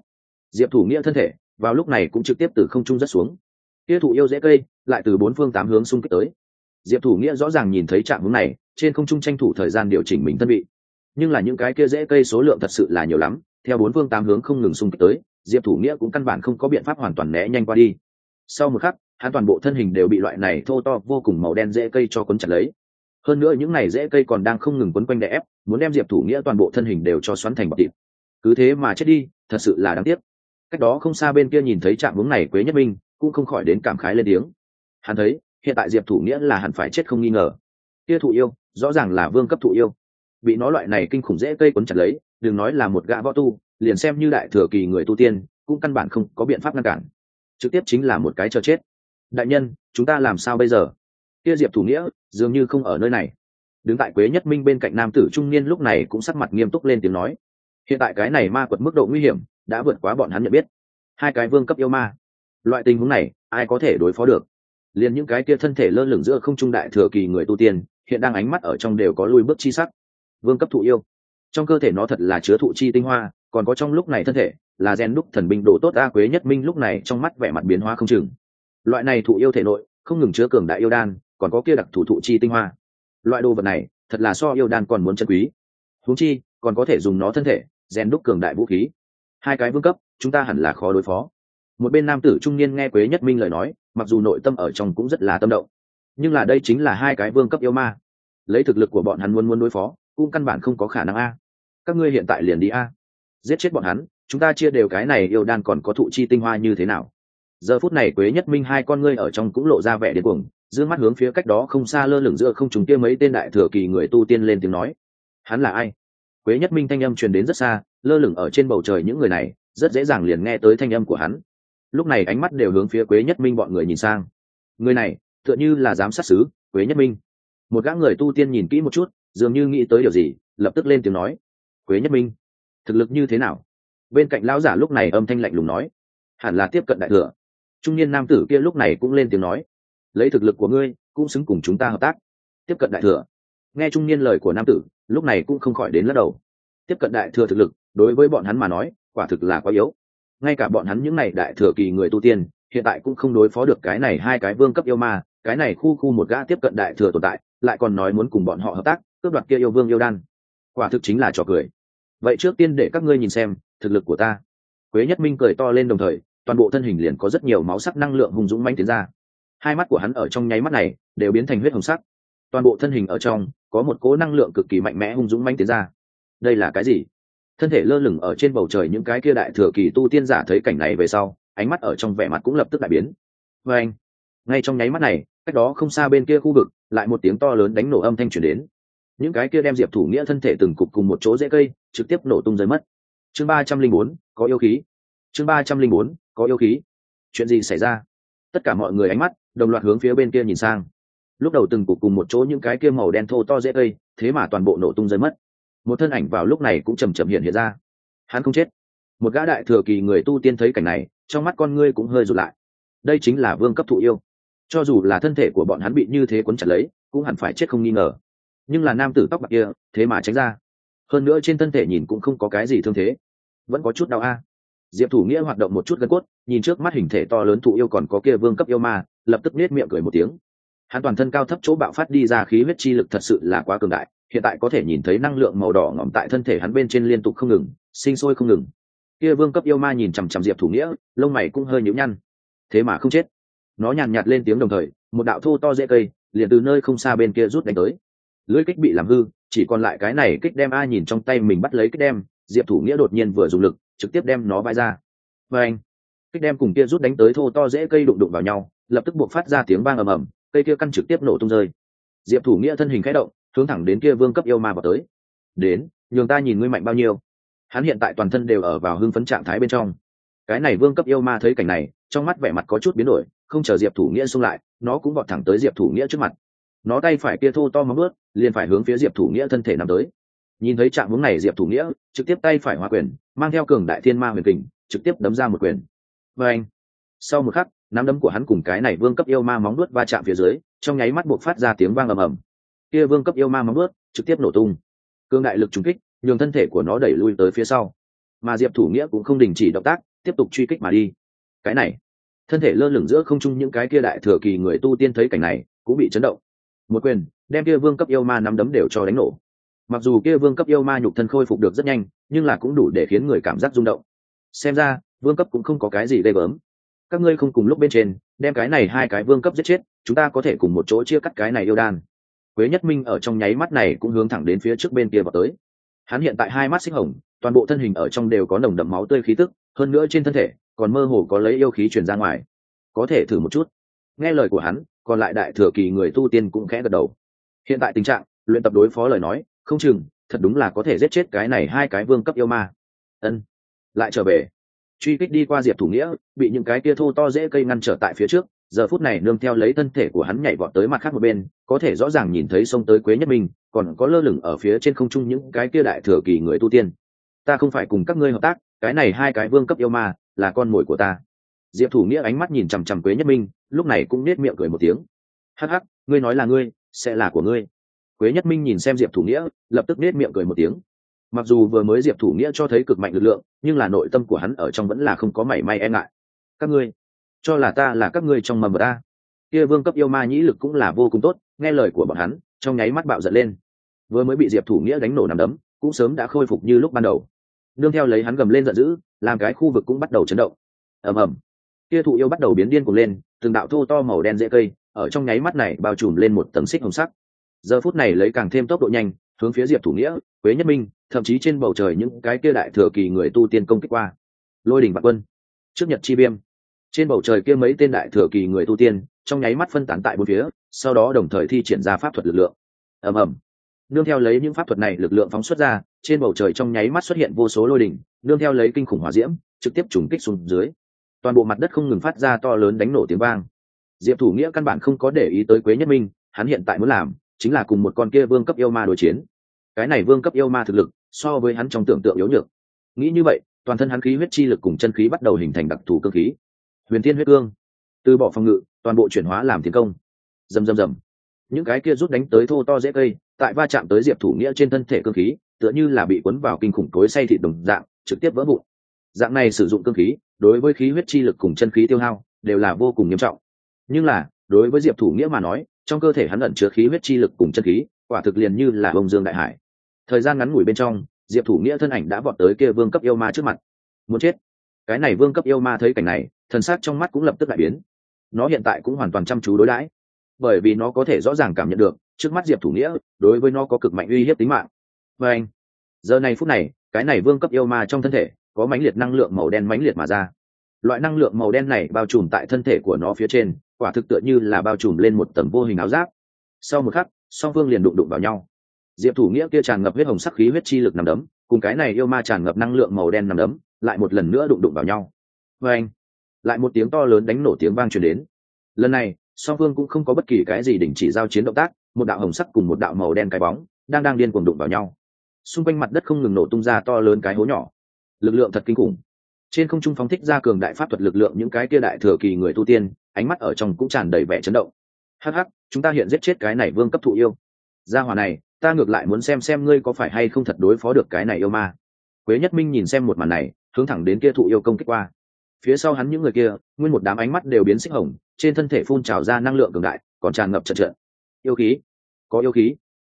Diệp thủ nghĩa thân thể, vào lúc này cũng trực tiếp từ không trung rất xuống. Kia thủ yêu dễ cây, lại từ bốn phương tám hướng xung kích tới. Diệp thủ nghĩa rõ ràng nhìn thấy trạng hướng này, trên không trung tranh thủ thời gian điều chỉnh mình thân vị. Nhưng là những cái kia dễ cây số lượng thật sự là nhiều lắm, theo bốn phương tám hướng không ngừng xung kích tới, diệp thủ nghĩa cũng căn bản không có biện pháp hoàn toàn né nhanh qua đi. Sau một khắc hắn toàn bộ thân hình đều bị loại này thô to, vô cùng màu đen dễ cây cho quấn chặt lấy. Hơn nữa những này dễ cây còn đang không ngừng quấn quanh đè ép, muốn đem diệp thủ nghĩa toàn bộ thân hình đều cho xoắn thành bọc thịt. Cứ thế mà chết đi, thật sự là đáng tiếc. Cách đó không xa bên kia nhìn thấy trạng hướng này quế nhất minh, cũng không khỏi đến cảm khái lên tiếng. Hắn thấy, hiện tại diệp thủ nghĩa là hẳn phải chết không nghi ngờ. Kia thụ yêu, rõ ràng là vương cấp thụ yêu. Bị nó loại này kinh khủng dễ cây quấn chặt lấy, đừng nói là một gã võ tu, liền xem như đại thừa kỳ người tu tiên, cũng căn bản không có biện pháp ngăn cản. Trực tiếp chính là một cái chờ chết đại nhân, chúng ta làm sao bây giờ? Kia diệp thủ nghĩa dường như không ở nơi này. Đứng tại quế nhất minh bên cạnh nam tử trung niên lúc này cũng sắc mặt nghiêm túc lên tiếng nói, hiện tại cái này ma quật mức độ nguy hiểm đã vượt quá bọn hắn nhận biết. Hai cái vương cấp yêu ma, loại tình huống này ai có thể đối phó được? Liền những cái kia thân thể lơ lửng giữa không trung đại thừa kỳ người tu tiên, hiện đang ánh mắt ở trong đều có lui bước chi sắc. Vương cấp thụ yêu, trong cơ thể nó thật là chứa thụ chi tinh hoa, còn có trong lúc này thân thể là gen đúc thần binh đồ tốt a quế nhất minh lúc này trong mắt vẻ mặt biến hóa không chừng loại này thụ yêu thể nội, không ngừng chứa cường đại yêu đan, còn có kia đặc thủ thụ chi tinh hoa. Loại đồ vật này, thật là so yêu đan còn muốn chân quý. Huống chi, còn có thể dùng nó thân thể, rèn đúc cường đại vũ khí. Hai cái vương cấp, chúng ta hẳn là khó đối phó. Một bên nam tử trung niên nghe quế nhất minh lời nói, mặc dù nội tâm ở trong cũng rất là tâm động. Nhưng là đây chính là hai cái vương cấp yêu ma. Lấy thực lực của bọn hắn muốn muốn đối phó, cũng căn bản không có khả năng a. Các ngươi hiện tại liền đi a. Giết chết bọn hắn, chúng ta chia đều cái này yêu đan còn có thụ chi tinh hoa như thế nào? Giờ phút này quế nhất minh hai con ngươi ở trong cũng lộ ra vẻ điên cuồng d mắt hướng phía cách đó không xa lơ lửng giữa không trùng kia mấy tên đại thừa kỳ người tu tiên lên tiếng nói. Hắn là ai? Quế nhất minh thanh âm truyền đến rất xa, lơ lửng ở trên bầu trời những người này, rất dễ dàng liền nghe tới thanh âm của hắn. Lúc này ánh mắt đều hướng phía quế nhất minh bọn người nhìn sang. Người này, tựa như là giám sát xứ quế nhất minh. Một gã người tu tiên nhìn kỹ một chút, dường như nghĩ tới điều gì, lập tức lên tiếng nói. Quế nhất minh, thực lực như thế nào? Bên cạnh lão giả lúc này âm thanh lạnh lùng nói. Hẳn là tiếp cận đại thừa trung niên nam tử kia lúc này cũng lên tiếng nói, lấy thực lực của ngươi, cũng xứng cùng chúng ta hợp tác. Tiếp cận đại thừa. Nghe trung niên lời của nam tử, lúc này cũng không khỏi đến lắc đầu. Tiếp cận đại thừa thực lực, đối với bọn hắn mà nói, quả thực là quá yếu. Ngay cả bọn hắn những này đại thừa kỳ người tu tiên, hiện tại cũng không đối phó được cái này hai cái vương cấp yêu ma, cái này khu khu một gã tiếp cận đại thừa tồn tại, lại còn nói muốn cùng bọn họ hợp tác, cướp đoạt kia yêu vương yêu đan. Quả thực chính là trò cười. Vậy trước tiên để các ngươi nhìn xem, thực lực của ta. Quế nhất minh cười to lên đồng thời toàn bộ thân hình liền có rất nhiều máu sắc năng lượng hùng dũng manh tiến ra. Hai mắt của hắn ở trong nháy mắt này đều biến thành huyết hồng sắc. Toàn bộ thân hình ở trong có một cố năng lượng cực kỳ mạnh mẽ hung dũng manh tiến ra. Đây là cái gì? Thân thể lơ lửng ở trên bầu trời những cái kia đại thừa kỳ tu tiên giả thấy cảnh này về sau, ánh mắt ở trong vẻ mặt cũng lập tức đại biến. Và anh, ngay trong nháy mắt này, cách đó không xa bên kia khu vực, lại một tiếng to lớn đánh nổ âm thanh chuyển đến. Những cái kia đem diệp thủ nghĩa thân thể từng cục cùng một chỗ dễ cây, trực tiếp nổ tung rơi mất. Chương ba trăm linh bốn, có yêu khí chương ba trăm linh bốn, có yêu khí. Chuyện gì xảy ra? Tất cả mọi người ánh mắt đồng loạt hướng phía bên kia nhìn sang. Lúc đầu từng cục cùng một chỗ những cái kia màu đen thô to dễ cây, thế mà toàn bộ nổ tung rơi mất. Một thân ảnh vào lúc này cũng chầm chậm hiện hiện ra. Hắn không chết. Một gã đại thừa kỳ người tu tiên thấy cảnh này, trong mắt con ngươi cũng hơi rụt lại. Đây chính là vương cấp thụ yêu. Cho dù là thân thể của bọn hắn bị như thế quấn chặt lấy, cũng hẳn phải chết không nghi ngờ. Nhưng là nam tử tóc bạc kia, thế mà tránh ra. Hơn nữa trên thân thể nhìn cũng không có cái gì thương thế. Vẫn có chút đau a diệp thủ nghĩa hoạt động một chút gân cốt, nhìn trước mắt hình thể to lớn thụ yêu còn có kia vương cấp yêu ma, lập tức nết miệng cười một tiếng. Hắn toàn thân cao thấp chỗ bạo phát đi ra khí huyết chi lực thật sự là quá cường đại, hiện tại có thể nhìn thấy năng lượng màu đỏ ngỏm tại thân thể hắn bên trên liên tục không ngừng, sinh sôi không ngừng. Kia vương cấp yêu ma nhìn chằm chằm diệp thủ nghĩa, lông mày cũng hơi nhíu nhăn. Thế mà không chết. Nó nhàn nhạt lên tiếng đồng thời, một đạo thô to dễ cây, liền từ nơi không xa bên kia rút đánh tới. Lưỡi kích bị làm hư, chỉ còn lại cái này kích đem a nhìn trong tay mình bắt lấy kích đem, diệp thủ nghĩa đột nhiên vừa dùng lực trực tiếp đem nó bay ra. Và anh, kích đem cùng kia rút đánh tới thô to dễ cây đụng đụng vào nhau, lập tức buộc phát ra tiếng vang ầm ầm, cây kia căn trực tiếp nổ tung rơi. Diệp thủ nghĩa thân hình khẽ động, hướng thẳng đến kia vương cấp yêu ma vào tới. Đến, nhường ta nhìn ngươi mạnh bao nhiêu. Hắn hiện tại toàn thân đều ở vào hưng phấn trạng thái bên trong. Cái này vương cấp yêu ma thấy cảnh này, trong mắt vẻ mặt có chút biến đổi, không chờ diệp thủ nghĩa xung lại, nó cũng vọt thẳng tới diệp thủ nghĩa trước mặt. Nó tay phải kia thô to móng ướt liền phải hướng phía diệp thủ nghĩa thân thể nằm tới nhìn thấy trạng hướng này diệp thủ nghĩa, trực tiếp tay phải hoa quyền, mang theo cường đại thiên ma huyền kình, trực tiếp đấm ra một quyền. Và anh, sau một khắc, nắm đấm của hắn cùng cái này vương cấp yêu ma móng nuốt va chạm phía dưới, trong nháy mắt buộc phát ra tiếng vang ầm ầm. Kia vương cấp yêu ma móng nuốt trực tiếp nổ tung. Cương đại lực trúng kích, nhường thân thể của nó đẩy lui tới phía sau. Mà diệp thủ nghĩa cũng không đình chỉ động tác, tiếp tục truy kích mà đi. Cái này, thân thể lơ lửng giữa không trung những cái kia đại thừa kỳ người tu tiên thấy cảnh này, cũng bị chấn động. Một quyền, đem kia vương cấp yêu ma nắm đấm đều cho đánh nổ mặc dù kia vương cấp yêu ma nhục thân khôi phục được rất nhanh, nhưng là cũng đủ để khiến người cảm giác rung động. Xem ra, vương cấp cũng không có cái gì ghê gớm. Các ngươi không cùng lúc bên trên, đem cái này hai cái vương cấp giết chết, chúng ta có thể cùng một chỗ chia cắt cái này yêu đan. Quế nhất minh ở trong nháy mắt này cũng hướng thẳng đến phía trước bên kia vào tới. Hắn hiện tại hai mắt xích hồng, toàn bộ thân hình ở trong đều có nồng đậm máu tươi khí tức, hơn nữa trên thân thể còn mơ hồ có lấy yêu khí truyền ra ngoài. Có thể thử một chút. Nghe lời của hắn, còn lại đại thừa kỳ người tu tiên cũng khẽ gật đầu. Hiện tại tình trạng, luyện tập đối phó lời nói không chừng, thật đúng là có thể giết chết cái này hai cái vương cấp yêu ma. Ân, lại trở về. Truy kích đi qua diệp thủ nghĩa, bị những cái kia thô to dễ cây ngăn trở tại phía trước, giờ phút này nương theo lấy thân thể của hắn nhảy vọt tới mặt khác một bên, có thể rõ ràng nhìn thấy sông tới quế nhất minh, còn có lơ lửng ở phía trên không trung những cái kia đại thừa kỳ người tu tiên. Ta không phải cùng các ngươi hợp tác, cái này hai cái vương cấp yêu ma, là con mồi của ta. Diệp thủ nghĩa ánh mắt nhìn chằm chằm quế nhất minh, lúc này cũng nết miệng cười một tiếng. Hắc hắc, ngươi nói là ngươi, sẽ là của ngươi quế nhất minh nhìn xem diệp thủ nghĩa, lập tức nết miệng cười một tiếng. Mặc dù vừa mới diệp thủ nghĩa cho thấy cực mạnh lực lượng, nhưng là nội tâm của hắn ở trong vẫn là không có mảy may e ngại. Các ngươi, cho là ta là các ngươi trong mầm ta. Kia vương cấp yêu ma nhĩ lực cũng là vô cùng tốt, nghe lời của bọn hắn, trong nháy mắt bạo giận lên. Vừa mới bị diệp thủ nghĩa đánh nổ nằm đấm, cũng sớm đã khôi phục như lúc ban đầu. Nương theo lấy hắn gầm lên giận dữ, làm cái khu vực cũng bắt đầu chấn động. Ầm ầm. Kia thụ yêu bắt đầu biến điên cuồng lên, từng đạo thô to màu đen dễ cây, ở trong nháy mắt này bao trùm lên một tầng xích hồng sắc giờ phút này lấy càng thêm tốc độ nhanh, hướng phía diệp thủ nghĩa, quế nhất minh, thậm chí trên bầu trời những cái kia đại thừa kỳ người tu tiên công kích qua. Lôi đỉnh bạc quân, trước nhật chi viêm. Trên bầu trời kia mấy tên đại thừa kỳ người tu tiên, trong nháy mắt phân tán tại bốn phía, sau đó đồng thời thi triển ra pháp thuật lực lượng. Ầm ầm. Nương theo lấy những pháp thuật này lực lượng phóng xuất ra, trên bầu trời trong nháy mắt xuất hiện vô số lôi đỉnh, nương theo lấy kinh khủng hỏa diễm, trực tiếp trùng kích xuống dưới. Toàn bộ mặt đất không ngừng phát ra to lớn đánh nổ tiếng vang. Diệp thủ nghĩa căn bản không có để ý tới quế nhất minh, hắn hiện tại muốn làm chính là cùng một con kia vương cấp yêu ma đối chiến. Cái này vương cấp yêu ma thực lực, so với hắn trong tưởng tượng yếu nhược. Nghĩ như vậy, toàn thân hắn khí huyết chi lực cùng chân khí bắt đầu hình thành đặc thù cơ khí. Huyền thiên huyết cương. Từ bỏ phòng ngự, toàn bộ chuyển hóa làm tiến công. Rầm rầm rầm. Những cái kia rút đánh tới thô to dễ cây, tại va chạm tới diệp thủ nghĩa trên thân thể cơ khí, tựa như là bị cuốn vào kinh khủng cối say thịt đồng dạng, trực tiếp vỡ vụn. Dạng này sử dụng cơ khí, đối với khí huyết chi lực cùng chân khí tiêu hao, đều là vô cùng nghiêm trọng. Nhưng là, đối với diệp thủ nghĩa mà nói trong cơ thể hắn ẩn chứa khí huyết chi lực cùng chân khí, quả thực liền như là bông dương đại hải. Thời gian ngắn ngủi bên trong, diệp thủ nghĩa thân ảnh đã vọt tới kia vương cấp yêu ma trước mặt. Muốn chết. Cái này vương cấp yêu ma thấy cảnh này, thần sắc trong mắt cũng lập tức lại biến. Nó hiện tại cũng hoàn toàn chăm chú đối đãi. Bởi vì nó có thể rõ ràng cảm nhận được, trước mắt diệp thủ nghĩa, đối với nó có cực mạnh uy hiếp tính mạng. Và anh, giờ này phút này, cái này vương cấp yêu ma trong thân thể, có mãnh liệt năng lượng màu đen mãnh liệt mà ra loại năng lượng màu đen này bao trùm tại thân thể của nó phía trên, quả thực tựa như là bao trùm lên một tầng vô hình áo giáp. Sau một khắc, song phương liền đụng đụng vào nhau. Diệp thủ nghĩa kia tràn ngập huyết hồng sắc khí huyết chi lực nằm đấm, cùng cái này yêu ma tràn ngập năng lượng màu đen nằm đấm, lại một lần nữa đụng đụng vào nhau. Và anh, lại một tiếng to lớn đánh nổ tiếng vang truyền đến. Lần này, song phương cũng không có bất kỳ cái gì đình chỉ giao chiến động tác, một đạo hồng sắc cùng một đạo màu đen cái bóng, đang đang điên cuồng đụng vào nhau. Xung quanh mặt đất không ngừng nổ tung ra to lớn cái hố nhỏ. Lực lượng thật kinh khủng trên không trung phóng thích ra cường đại pháp thuật lực lượng những cái kia đại thừa kỳ người tu tiên, ánh mắt ở trong cũng tràn đầy vẻ chấn động. Hắc hắc, chúng ta hiện giết chết cái này vương cấp thụ yêu. Gia hỏa này, ta ngược lại muốn xem xem ngươi có phải hay không thật đối phó được cái này yêu ma. Quế nhất minh nhìn xem một màn này, hướng thẳng đến kia thụ yêu công kích qua. Phía sau hắn những người kia, nguyên một đám ánh mắt đều biến xích hồng, trên thân thể phun trào ra năng lượng cường đại, còn tràn ngập trận trận. Yêu khí, có yêu khí.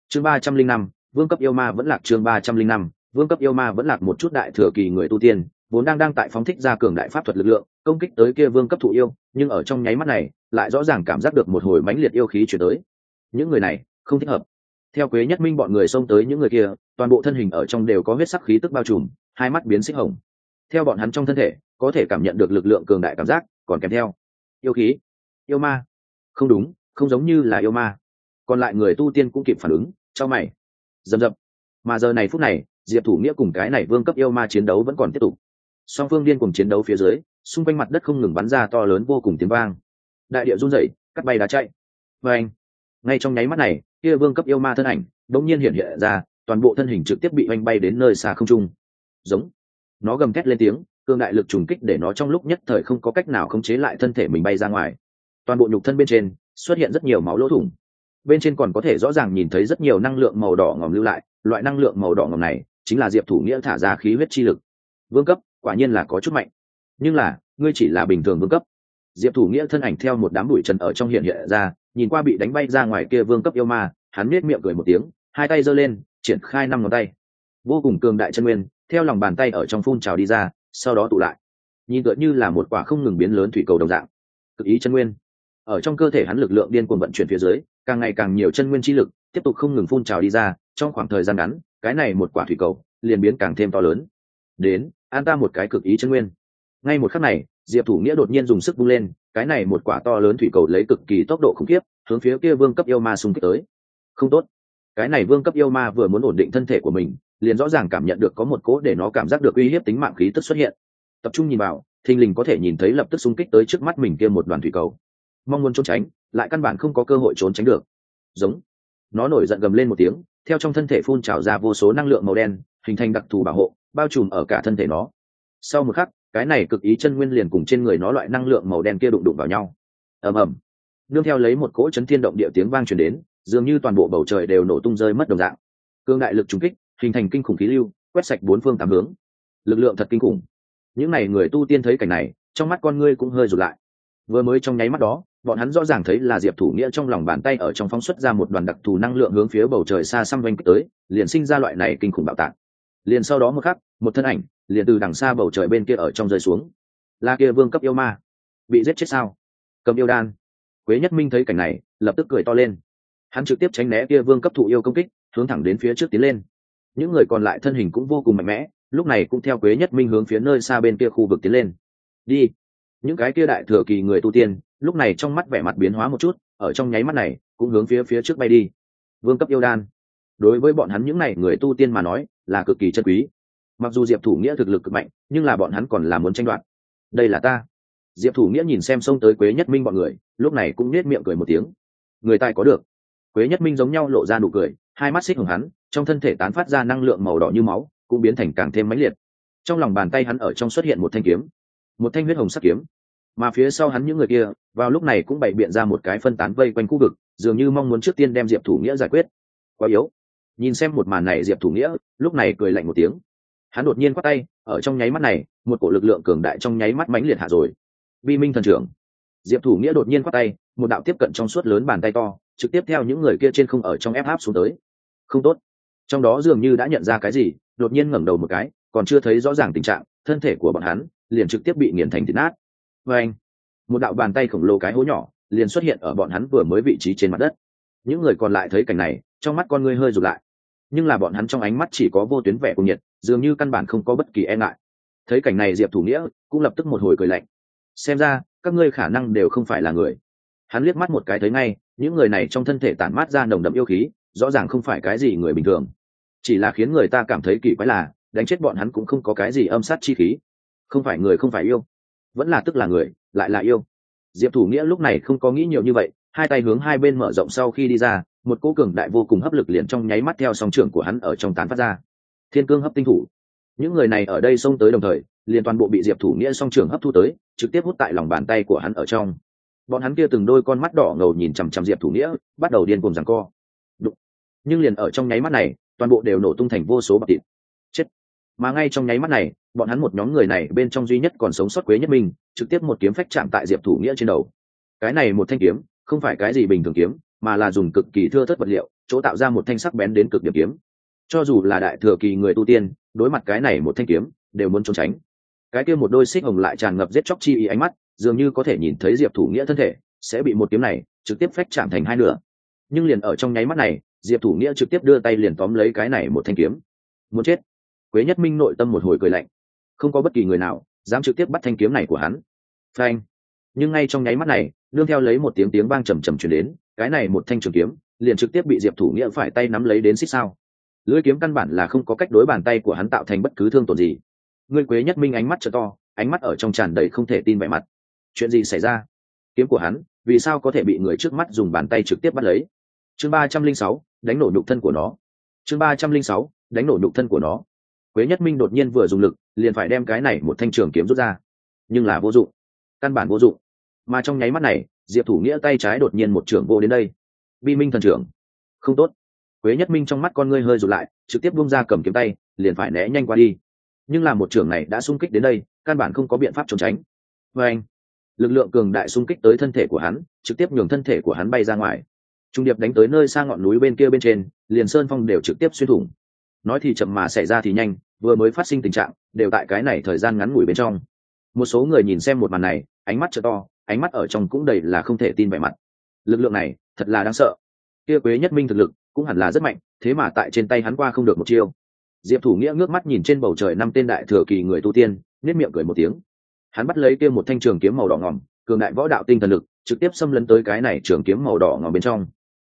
Chương ba trăm linh năm, vương cấp yêu ma vẫn lạc chương ba trăm linh năm, vương cấp yêu ma vẫn lạc một chút đại thừa kỳ người tu tiên vốn đang đang tại phóng thích ra cường đại pháp thuật lực lượng, công kích tới kia vương cấp thụ yêu, nhưng ở trong nháy mắt này, lại rõ ràng cảm giác được một hồi mãnh liệt yêu khí chuyển tới. Những người này, không thích hợp. Theo quế nhất minh bọn người xông tới những người kia, toàn bộ thân hình ở trong đều có huyết sắc khí tức bao trùm, hai mắt biến xích hồng. Theo bọn hắn trong thân thể, có thể cảm nhận được lực lượng cường đại cảm giác, còn kèm theo. Yêu khí. Yêu ma. Không đúng, không giống như là yêu ma. Còn lại người tu tiên cũng kịp phản ứng cho mày. Dầm dập. Mà giờ này phút này, diệp thủ nghĩa cùng cái này vương cấp yêu ma chiến đấu vẫn còn tiếp tục song phương điên cùng chiến đấu phía dưới, xung quanh mặt đất không ngừng bắn ra to lớn vô cùng tiếng vang. Đại địa run rẩy, cắt bay đá chạy. Và anh ngay trong nháy mắt này, kia vương cấp yêu ma thân ảnh, đống nhiên hiện hiện ra, toàn bộ thân hình trực tiếp bị oanh bay đến nơi xa không trung. Giống. Nó gầm thét lên tiếng cương đại lực trùng kích để nó trong lúc nhất thời không có cách nào khống chế lại thân thể mình bay ra ngoài. Toàn bộ nhục thân bên trên, xuất hiện rất nhiều máu lỗ thủng. Bên trên còn có thể rõ ràng nhìn thấy rất nhiều năng lượng màu đỏ ngòm lưu lại. Loại năng lượng màu đỏ ngòm này, chính là diệp thủ nghĩa thả ra khí huyết chi lực. Vương cấp quả nhiên là có chút mạnh. Nhưng là, ngươi chỉ là bình thường vương cấp. Diệp thủ nghĩa thân ảnh theo một đám bụi trần ở trong hiện hiện ra, nhìn qua bị đánh bay ra ngoài kia vương cấp yêu ma, hắn nết miệng cười một tiếng, hai tay giơ lên, triển khai năm ngón tay. Vô cùng cường đại chân nguyên, theo lòng bàn tay ở trong phun trào đi ra, sau đó tụ lại. Nhìn tựa như là một quả không ngừng biến lớn thủy cầu đồng dạng. Cực ý chân nguyên. Ở trong cơ thể hắn lực lượng điên cuồng vận chuyển phía dưới, càng ngày càng nhiều chân nguyên chi lực tiếp tục không ngừng phun trào đi ra, trong khoảng thời gian ngắn, cái này một quả thủy cầu liền biến càng thêm to lớn. Đến an ta một cái cực ý chân nguyên. Ngay một khắc này, diệp thủ nghĩa đột nhiên dùng sức bung lên, cái này một quả to lớn thủy cầu lấy cực kỳ tốc độ khủng khiếp, hướng phía kia vương cấp yêu ma xung kích tới. Không tốt. Cái này vương cấp yêu ma vừa muốn ổn định thân thể của mình, liền rõ ràng cảm nhận được có một cỗ để nó cảm giác được uy hiếp tính mạng khí tức xuất hiện. Tập trung nhìn vào, thình lình có thể nhìn thấy lập tức xung kích tới trước mắt mình kia một đoàn thủy cầu. Mong muốn trốn tránh, lại căn bản không có cơ hội trốn tránh được. Giống. Nó nổi giận gầm lên một tiếng, theo trong thân thể phun trào ra vô số năng lượng màu đen, hình thành đặc thù bảo hộ bao trùm ở cả thân thể nó. Sau một khắc, cái này cực ý chân nguyên liền cùng trên người nó loại năng lượng màu đen kia đụng đụng vào nhau. Ầm ầm. Nương theo lấy một cỗ chấn thiên động địa tiếng vang truyền đến, dường như toàn bộ bầu trời đều nổ tung rơi mất đồng dạng. Cương đại lực trùng kích, hình thành kinh khủng khí lưu, quét sạch bốn phương tám hướng. Lực lượng thật kinh khủng. Những n à y người tu tiên thấy cảnh này, trong mắt con ngươi cũng hơi rụt lại. Vừa mới trong nháy mắt đó, bọn hắn rõ ràng thấy là diệp thủ nghĩa trong lòng bàn tay ở trong phóng xuất ra một đoàn đặc thù năng lượng hướng phía bầu trời xa xăm quanh tới, liền sinh ra loại này kinh khủng bạo tạc liền sau đó một khắc, một thân ảnh liền từ đằng xa bầu trời bên kia ở trong rơi xuống. Là kia vương cấp yêu ma, bị giết chết sao? Cầm yêu đan. Quế nhất minh thấy cảnh này, lập tức cười to lên. Hắn trực tiếp tránh né kia vương cấp thụ yêu công kích, hướng thẳng đến phía trước tiến lên. Những người còn lại thân hình cũng vô cùng mạnh mẽ, lúc này cũng theo quế nhất minh hướng phía nơi xa bên kia khu vực tiến lên. Đi. Những cái kia đại thừa kỳ người tu tiên, lúc này trong mắt vẻ mặt biến hóa một chút, ở trong nháy mắt này, cũng hướng phía phía trước bay đi. Vương cấp yêu đan. Đối với bọn hắn những n à y người tu tiên mà nói là cực kỳ chân quý. Mặc dù diệp thủ nghĩa thực lực cực mạnh, nhưng là bọn hắn còn là muốn tranh đoạt. Đây là ta. Diệp thủ nghĩa nhìn xem xông tới quế nhất minh bọn người, lúc này cũng nết miệng cười một tiếng. Người tài có được. Quế nhất minh giống nhau lộ ra nụ cười, hai mắt xích hưởng hắn, trong thân thể tán phát ra năng lượng màu đỏ như máu, cũng biến thành càng thêm mãnh liệt. Trong lòng bàn tay hắn ở trong xuất hiện một thanh kiếm, một thanh huyết hồng sắc kiếm. Mà phía sau hắn những người kia, vào lúc này cũng bày biện ra một cái phân tán vây quanh khu vực, dường như mong muốn trước tiên đem diệp thủ nghĩa giải quyết. Quá yếu nhìn xem một màn này diệp thủ nghĩa, lúc này cười lạnh một tiếng. Hắn đột nhiên quát tay, ở trong nháy mắt này, một cổ lực lượng cường đại trong nháy mắt mãnh liệt hạ rồi. Vi minh thần trưởng. Diệp thủ nghĩa đột nhiên quát tay, một đạo tiếp cận trong suốt lớn bàn tay to, trực tiếp theo những người kia trên không ở trong ép áp xuống tới. Không tốt. Trong đó dường như đã nhận ra cái gì, đột nhiên ngẩng đầu một cái, còn chưa thấy rõ ràng tình trạng, thân thể của bọn hắn liền trực tiếp bị nghiền thành thịt nát. Vê anh một đạo bàn tay khổng lồ cái hố nhỏ liền xuất hiện ở bọn hắn vừa mới vị trí trên mặt đất những người còn lại thấy cảnh này, trong mắt con ngươi hơi rụt lại. Nhưng là bọn hắn trong ánh mắt chỉ có vô tuyến vẻ cùng nhiệt, dường như căn bản không có bất kỳ e ngại. Thấy cảnh này diệp thủ nghĩa cũng lập tức một hồi cười lạnh. Xem ra, các ngươi khả năng đều không phải là người. Hắn liếc mắt một cái thấy ngay, những người này trong thân thể tản mát ra nồng đậm yêu khí, rõ ràng không phải cái gì người bình thường. Chỉ là khiến người ta cảm thấy kỳ quái là, đánh chết bọn hắn cũng không có cái gì âm sát chi khí. Không phải người không phải yêu, vẫn là tức là người, lại là yêu. Diệp thủ nghĩa lúc này không có nghĩ nhiều như vậy hai tay hướng hai bên mở rộng sau khi đi ra, một cô cường đại vô cùng hấp lực liền trong nháy mắt theo song trưởng của hắn ở trong tán phát ra. Thiên cương hấp tinh thủ. Những người này ở đây xông tới đồng thời, liền toàn bộ bị diệp thủ nghĩa song trưởng hấp thu tới, trực tiếp hút tại lòng bàn tay của hắn ở trong. Bọn hắn kia từng đôi con mắt đỏ ngầu nhìn chằm chằm diệp thủ nghĩa, bắt đầu điên cùng rằng co. Đụng. nhưng liền ở trong nháy mắt này, toàn bộ đều nổ tung thành vô số bạc thịt. Chết. Mà ngay trong nháy mắt này, bọn hắn một nhóm người này bên trong duy nhất còn sống sót quế nhất minh trực tiếp một kiếm phách chạm tại diệp thủ nghĩa trên đầu. Cái này một thanh kiếm không phải cái gì bình thường kiếm, mà là dùng cực kỳ thưa thất vật liệu, chỗ tạo ra một thanh sắc bén đến cực điểm kiếm. Cho dù là đại thừa kỳ người tu tiên, đối mặt cái này một thanh kiếm, đều muốn trốn tránh. Cái kia một đôi xích hồng lại tràn ngập giết chóc chi ý ánh mắt, dường như có thể nhìn thấy diệp thủ nghĩa thân thể, sẽ bị một kiếm này trực tiếp phách chạm thành hai nửa. Nhưng liền ở trong nháy mắt này, diệp thủ nghĩa trực tiếp đưa tay liền tóm lấy cái này một thanh kiếm. Muốn chết. Quế nhất minh nội tâm một hồi cười lạnh. Không có bất kỳ người nào dám trực tiếp bắt thanh kiếm này của hắn. Phanh nhưng ngay trong nháy mắt này đương theo lấy một tiếng tiếng vang trầm trầm chuyển đến, cái này một thanh trường kiếm, liền trực tiếp bị diệp thủ nghĩa phải tay nắm lấy đến xích sao. Lưỡi kiếm căn bản là không có cách đối bàn tay của hắn tạo thành bất cứ thương tổn gì. Ngươi quế nhất minh ánh mắt t to, ánh mắt ở trong tràn đầy không thể tin vẻ mặt. Chuyện gì xảy ra? Kiếm của hắn, vì sao có thể bị người trước mắt dùng bàn tay trực tiếp bắt lấy? Chương ba trăm linh sáu, đánh nổ nhục thân của nó. Chương ba trăm linh sáu, đánh nổ nhục thân của nó. Quế nhất minh đột nhiên vừa dùng lực, liền phải đem cái này một thanh trường kiếm rút ra. Nhưng là vô dụng căn bản vô dụng. Mà trong nháy mắt này, diệp thủ nghĩa tay trái đột nhiên một trưởng vô đến đây. Bi minh thần trưởng. Không tốt. Quế nhất minh trong mắt con ngươi hơi rụt lại, trực tiếp bung ra cầm kiếm tay, liền phải né nhanh qua đi. Nhưng là một trưởng này đã xung kích đến đây, căn bản không có biện pháp trốn tránh. Vê anh, lực lượng cường đại xung kích tới thân thể của hắn, trực tiếp nhường thân thể của hắn bay ra ngoài. Trung điệp đánh tới nơi xa ngọn núi bên kia bên trên, liền sơn phong đều trực tiếp xuyên thủng. Nói thì chậm mà xảy ra thì nhanh, vừa mới phát sinh tình trạng, đều tại cái này thời gian ngắn ngủi bên trong. Một số người nhìn xem một màn này ánh mắt trở to, ánh mắt ở trong cũng đầy là không thể tin vẻ mặt. Lực lượng này, thật là đáng sợ. Kia quế nhất minh thực lực, cũng hẳn là rất mạnh, thế mà tại trên tay hắn qua không được một chiêu. Diệp thủ nghĩa ngước mắt nhìn trên bầu trời năm tên đại thừa kỳ người tu tiên nếp miệng cười một tiếng. Hắn bắt lấy kia một thanh trường kiếm màu đỏ ngòm cường đại võ đạo tinh thần lực, trực tiếp xâm lấn tới cái này trường kiếm màu đỏ ngòm bên trong.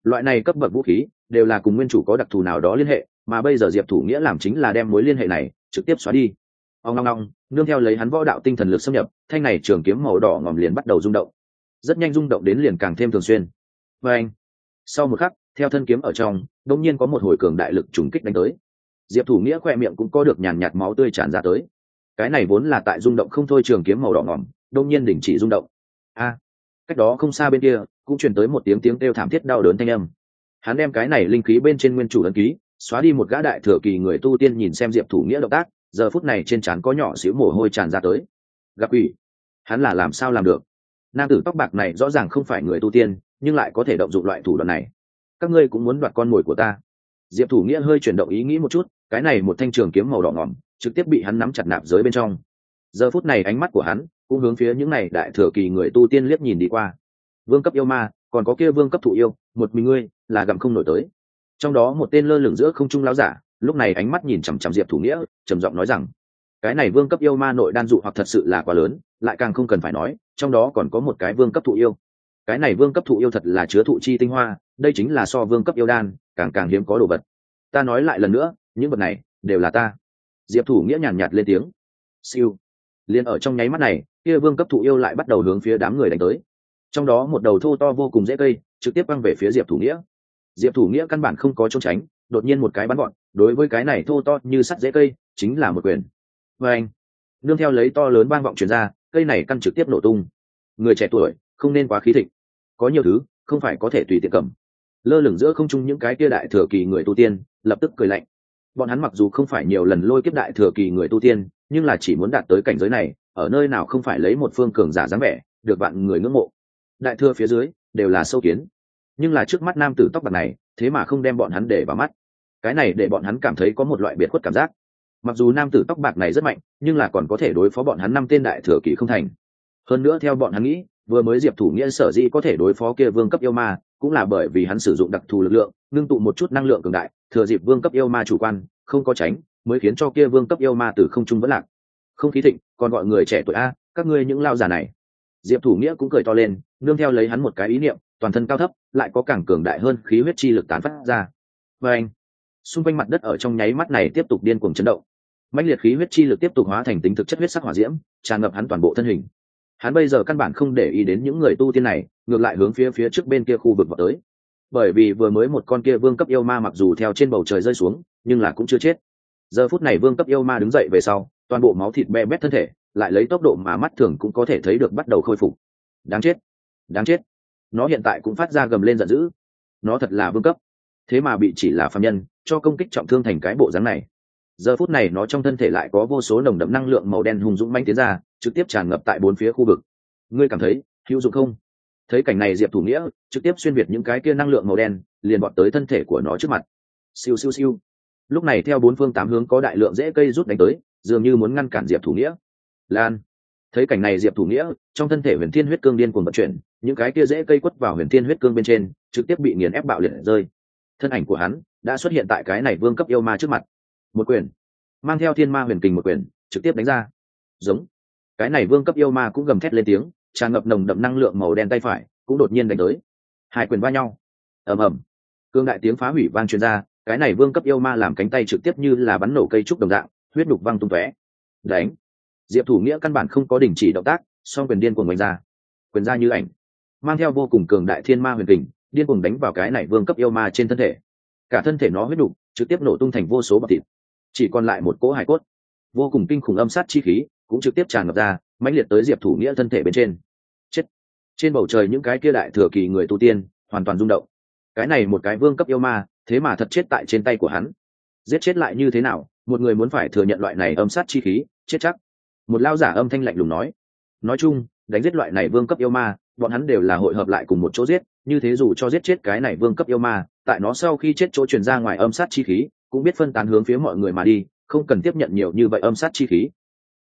Loại này cấp bậc vũ khí, đều là cùng nguyên chủ có đặc thù nào đó liên hệ, mà bây giờ diệp thủ nghĩa làm chính là đem mối liên hệ này, trực tiếp xóa đi. Ông long long nương theo lấy hắn võ đạo tinh thần lực xâm nhập, thanh này trường kiếm màu đỏ ngòm liền bắt đầu rung động. Rất nhanh rung động đến liền càng thêm thường xuyên. Và anh, sau một khắc, theo thân kiếm ở trong đông nhiên có một hồi cường đại lực trùng kích đánh tới. Diệp thủ nghĩa khoe miệng cũng có được nhàn nhạt máu tươi tràn ra tới. Cái này vốn là tại rung động không thôi trường kiếm màu đỏ ngòm đông nhiên đình chỉ rung động. A, cách đó không xa bên kia, cũng truyền tới một tiếng tiếng kêu thảm thiết đau đớn thanh âm. Hắn đem cái này linh khí bên trên nguyên chủ ấn ký, xóa đi một gã đại thừa kỳ người tu tiên nhìn xem diệp thủ nghĩa động tác giờ phút này trên trán có nhỏ xíu mồ hôi tràn ra tới. Gặp ủy, hắn là làm sao làm được? Nam tử tóc bạc này rõ ràng không phải người tu tiên, nhưng lại có thể động dụng loại thủ đoạn này. Các ngươi cũng muốn đoạt con mồi của ta. Diệp thủ nghĩa hơi chuyển động ý nghĩ một chút, cái này một thanh trường kiếm màu đỏ ngỏm, trực tiếp bị hắn nắm chặt nạp giới bên trong. Giờ phút này ánh mắt của hắn cũng hướng phía những này đại thừa kỳ người tu tiên liếc nhìn đi qua. Vương cấp yêu ma, còn có kia vương cấp thụ yêu, một mình ngươi là gặm không nổi tới. Trong đó một tên lơ lửng giữa không trung láo giả lúc này ánh mắt nhìn chằm chằm diệp thủ nghĩa trầm giọng nói rằng cái này vương cấp yêu ma nội đan dụ hoặc thật sự là quá lớn lại càng không cần phải nói trong đó còn có một cái vương cấp thụ yêu. Cái này vương cấp thụ yêu thật là chứa thụ chi tinh hoa đây chính là so vương cấp yêu đan càng càng hiếm có đồ vật. Ta nói lại lần nữa những vật này đều là ta. Diệp thủ nghĩa nhàn nhạt, lên tiếng. Siêu. Liền ở trong nháy mắt này kia vương cấp thụ yêu lại bắt đầu hướng phía đám người đánh tới. Trong đó một đầu thô to vô cùng dễ cây trực tiếp băng về phía diệp thủ nghĩa. Diệp thủ nghĩa căn bản không có trốn tránh đột nhiên một cái bắn gọn, đối với cái này thô to như sắt dễ cây, chính là một quyền. Và anh, nương theo lấy to lớn vang vọng truyền ra, cây này căn trực tiếp nổ tung. Người trẻ tuổi, không nên quá khí thịnh. Có nhiều thứ, không phải có thể tùy tiện cầm. Lơ lửng giữa không trung những cái kia đại thừa kỳ người tu tiên, lập tức cười lạnh. Bọn hắn mặc dù không phải nhiều lần lôi kiếp đại thừa kỳ người tu tiên, nhưng là chỉ muốn đạt tới cảnh giới này, ở nơi nào không phải lấy một phương cường giả dáng vẻ, được bạn người ngưỡng mộ. Đại thừa phía dưới, đều là sâu kiến. Nhưng là trước mắt nam tử tóc bạc này thế mà không đem bọn hắn để vào mắt. Cái này để bọn hắn cảm thấy có một loại biệt khuất cảm giác. Mặc dù nam tử tóc bạc này rất mạnh, nhưng là còn có thể đối phó bọn hắn năm tên đại thừa kỳ không thành. Hơn nữa theo bọn hắn nghĩ, vừa mới diệp thủ nghĩa sở dĩ có thể đối phó kia vương cấp yêu ma, cũng là bởi vì hắn sử dụng đặc thù lực lượng, ngưng tụ một chút năng lượng cường đại, thừa dịp vương cấp yêu ma chủ quan, không có tránh, mới khiến cho kia vương cấp yêu ma từ không trung vẫn lạc. Không khí thịnh, còn gọi người trẻ tuổi a, các ngươi những lao giả này. Diệp thủ nghĩa cũng cười to lên, nương theo lấy hắn một cái ý niệm toàn thân cao thấp, lại có càng cường đại hơn khí huyết chi lực tán phát ra. Và anh, xung quanh mặt đất ở trong nháy mắt này tiếp tục điên cuồng chấn động. Mãnh liệt khí huyết chi lực tiếp tục hóa thành tính thực chất huyết sắc hỏa diễm, tràn ngập hắn toàn bộ thân hình. Hắn bây giờ căn bản không để ý đến những người tu tiên này, ngược lại hướng phía phía trước bên kia khu vực vào tới. Bởi vì vừa mới một con kia vương cấp yêu ma mặc dù theo trên bầu trời rơi xuống, nhưng là cũng chưa chết. Giờ phút này vương cấp yêu ma đứng dậy về sau, toàn bộ máu thịt be bét thân thể, lại lấy tốc độ mà mắt thường cũng có thể thấy được bắt đầu khôi phục. Đáng chết đáng chết nó hiện tại cũng phát ra gầm lên giận dữ. Nó thật là vương cấp. Thế mà bị chỉ là phạm nhân, cho công kích trọng thương thành cái bộ dáng này. Giờ phút này nó trong thân thể lại có vô số nồng đậm năng lượng màu đen hùng dũng manh tiến ra, trực tiếp tràn ngập tại bốn phía khu vực. Ngươi cảm thấy hữu dụng không? Thấy cảnh này diệp thủ nghĩa trực tiếp xuyên việt những cái kia năng lượng màu đen, liền bọt tới thân thể của nó trước mặt. Siêu siêu siêu. Lúc này theo bốn phương tám hướng có đại lượng dễ cây rút đánh tới, dường như muốn ngăn cản diệp thủ nghĩa. Lan. Thấy cảnh này diệp thủ nghĩa, trong thân thể huyền thiên huyết cương điên cuồng vận chuyển những cái kia dễ cây quất vào huyền thiên huyết cương bên trên, trực tiếp bị nghiền ép bạo liệt rơi. Thân ảnh của hắn đã xuất hiện tại cái này vương cấp yêu ma trước mặt. Một quyền. Mang theo thiên ma huyền kình một quyền, trực tiếp đánh ra. Giống. Cái này vương cấp yêu ma cũng gầm thét lên tiếng, tràn ngập nồng đậm năng lượng màu đen tay phải, cũng đột nhiên đánh tới. Hai quyền va nhau. Ầm ầm. Cương đại tiếng phá hủy vang truyền ra, cái này vương cấp yêu ma làm cánh tay trực tiếp như là bắn nổ cây trúc đồng dạng, huyết đục văng tung tóe. Đánh. Diệp thủ nghĩa căn bản không có đình chỉ động tác, song quyền điên của đánh ra. Quyền ra như ảnh mang theo vô cùng cường đại thiên ma huyền kình, điên cuồng đánh vào cái này vương cấp yêu ma trên thân thể. Cả thân thể nó huyết đục, trực tiếp nổ tung thành vô số bọc thịt. Chỉ còn lại một cỗ hải cốt. Vô cùng kinh khủng âm sát chi khí cũng trực tiếp tràn ngập ra, mãnh liệt tới diệp thủ nghĩa thân thể bên trên. Chết. Trên bầu trời những cái kia đại thừa kỳ người tu tiên hoàn toàn rung động. Cái này một cái vương cấp yêu ma, thế mà thật chết tại trên tay của hắn. Giết chết lại như thế nào, một người muốn phải thừa nhận loại này âm sát chi khí, chết chắc. Một lao giả âm thanh lạnh lùng nói. Nói chung đánh giết loại này vương cấp yêu ma, bọn hắn đều là hội hợp lại cùng một chỗ giết, như thế dù cho giết chết cái này vương cấp yêu ma, tại nó sau khi chết chỗ truyền ra ngoài âm sát chi khí, cũng biết phân tán hướng phía mọi người mà đi, không cần tiếp nhận nhiều như vậy âm sát chi khí.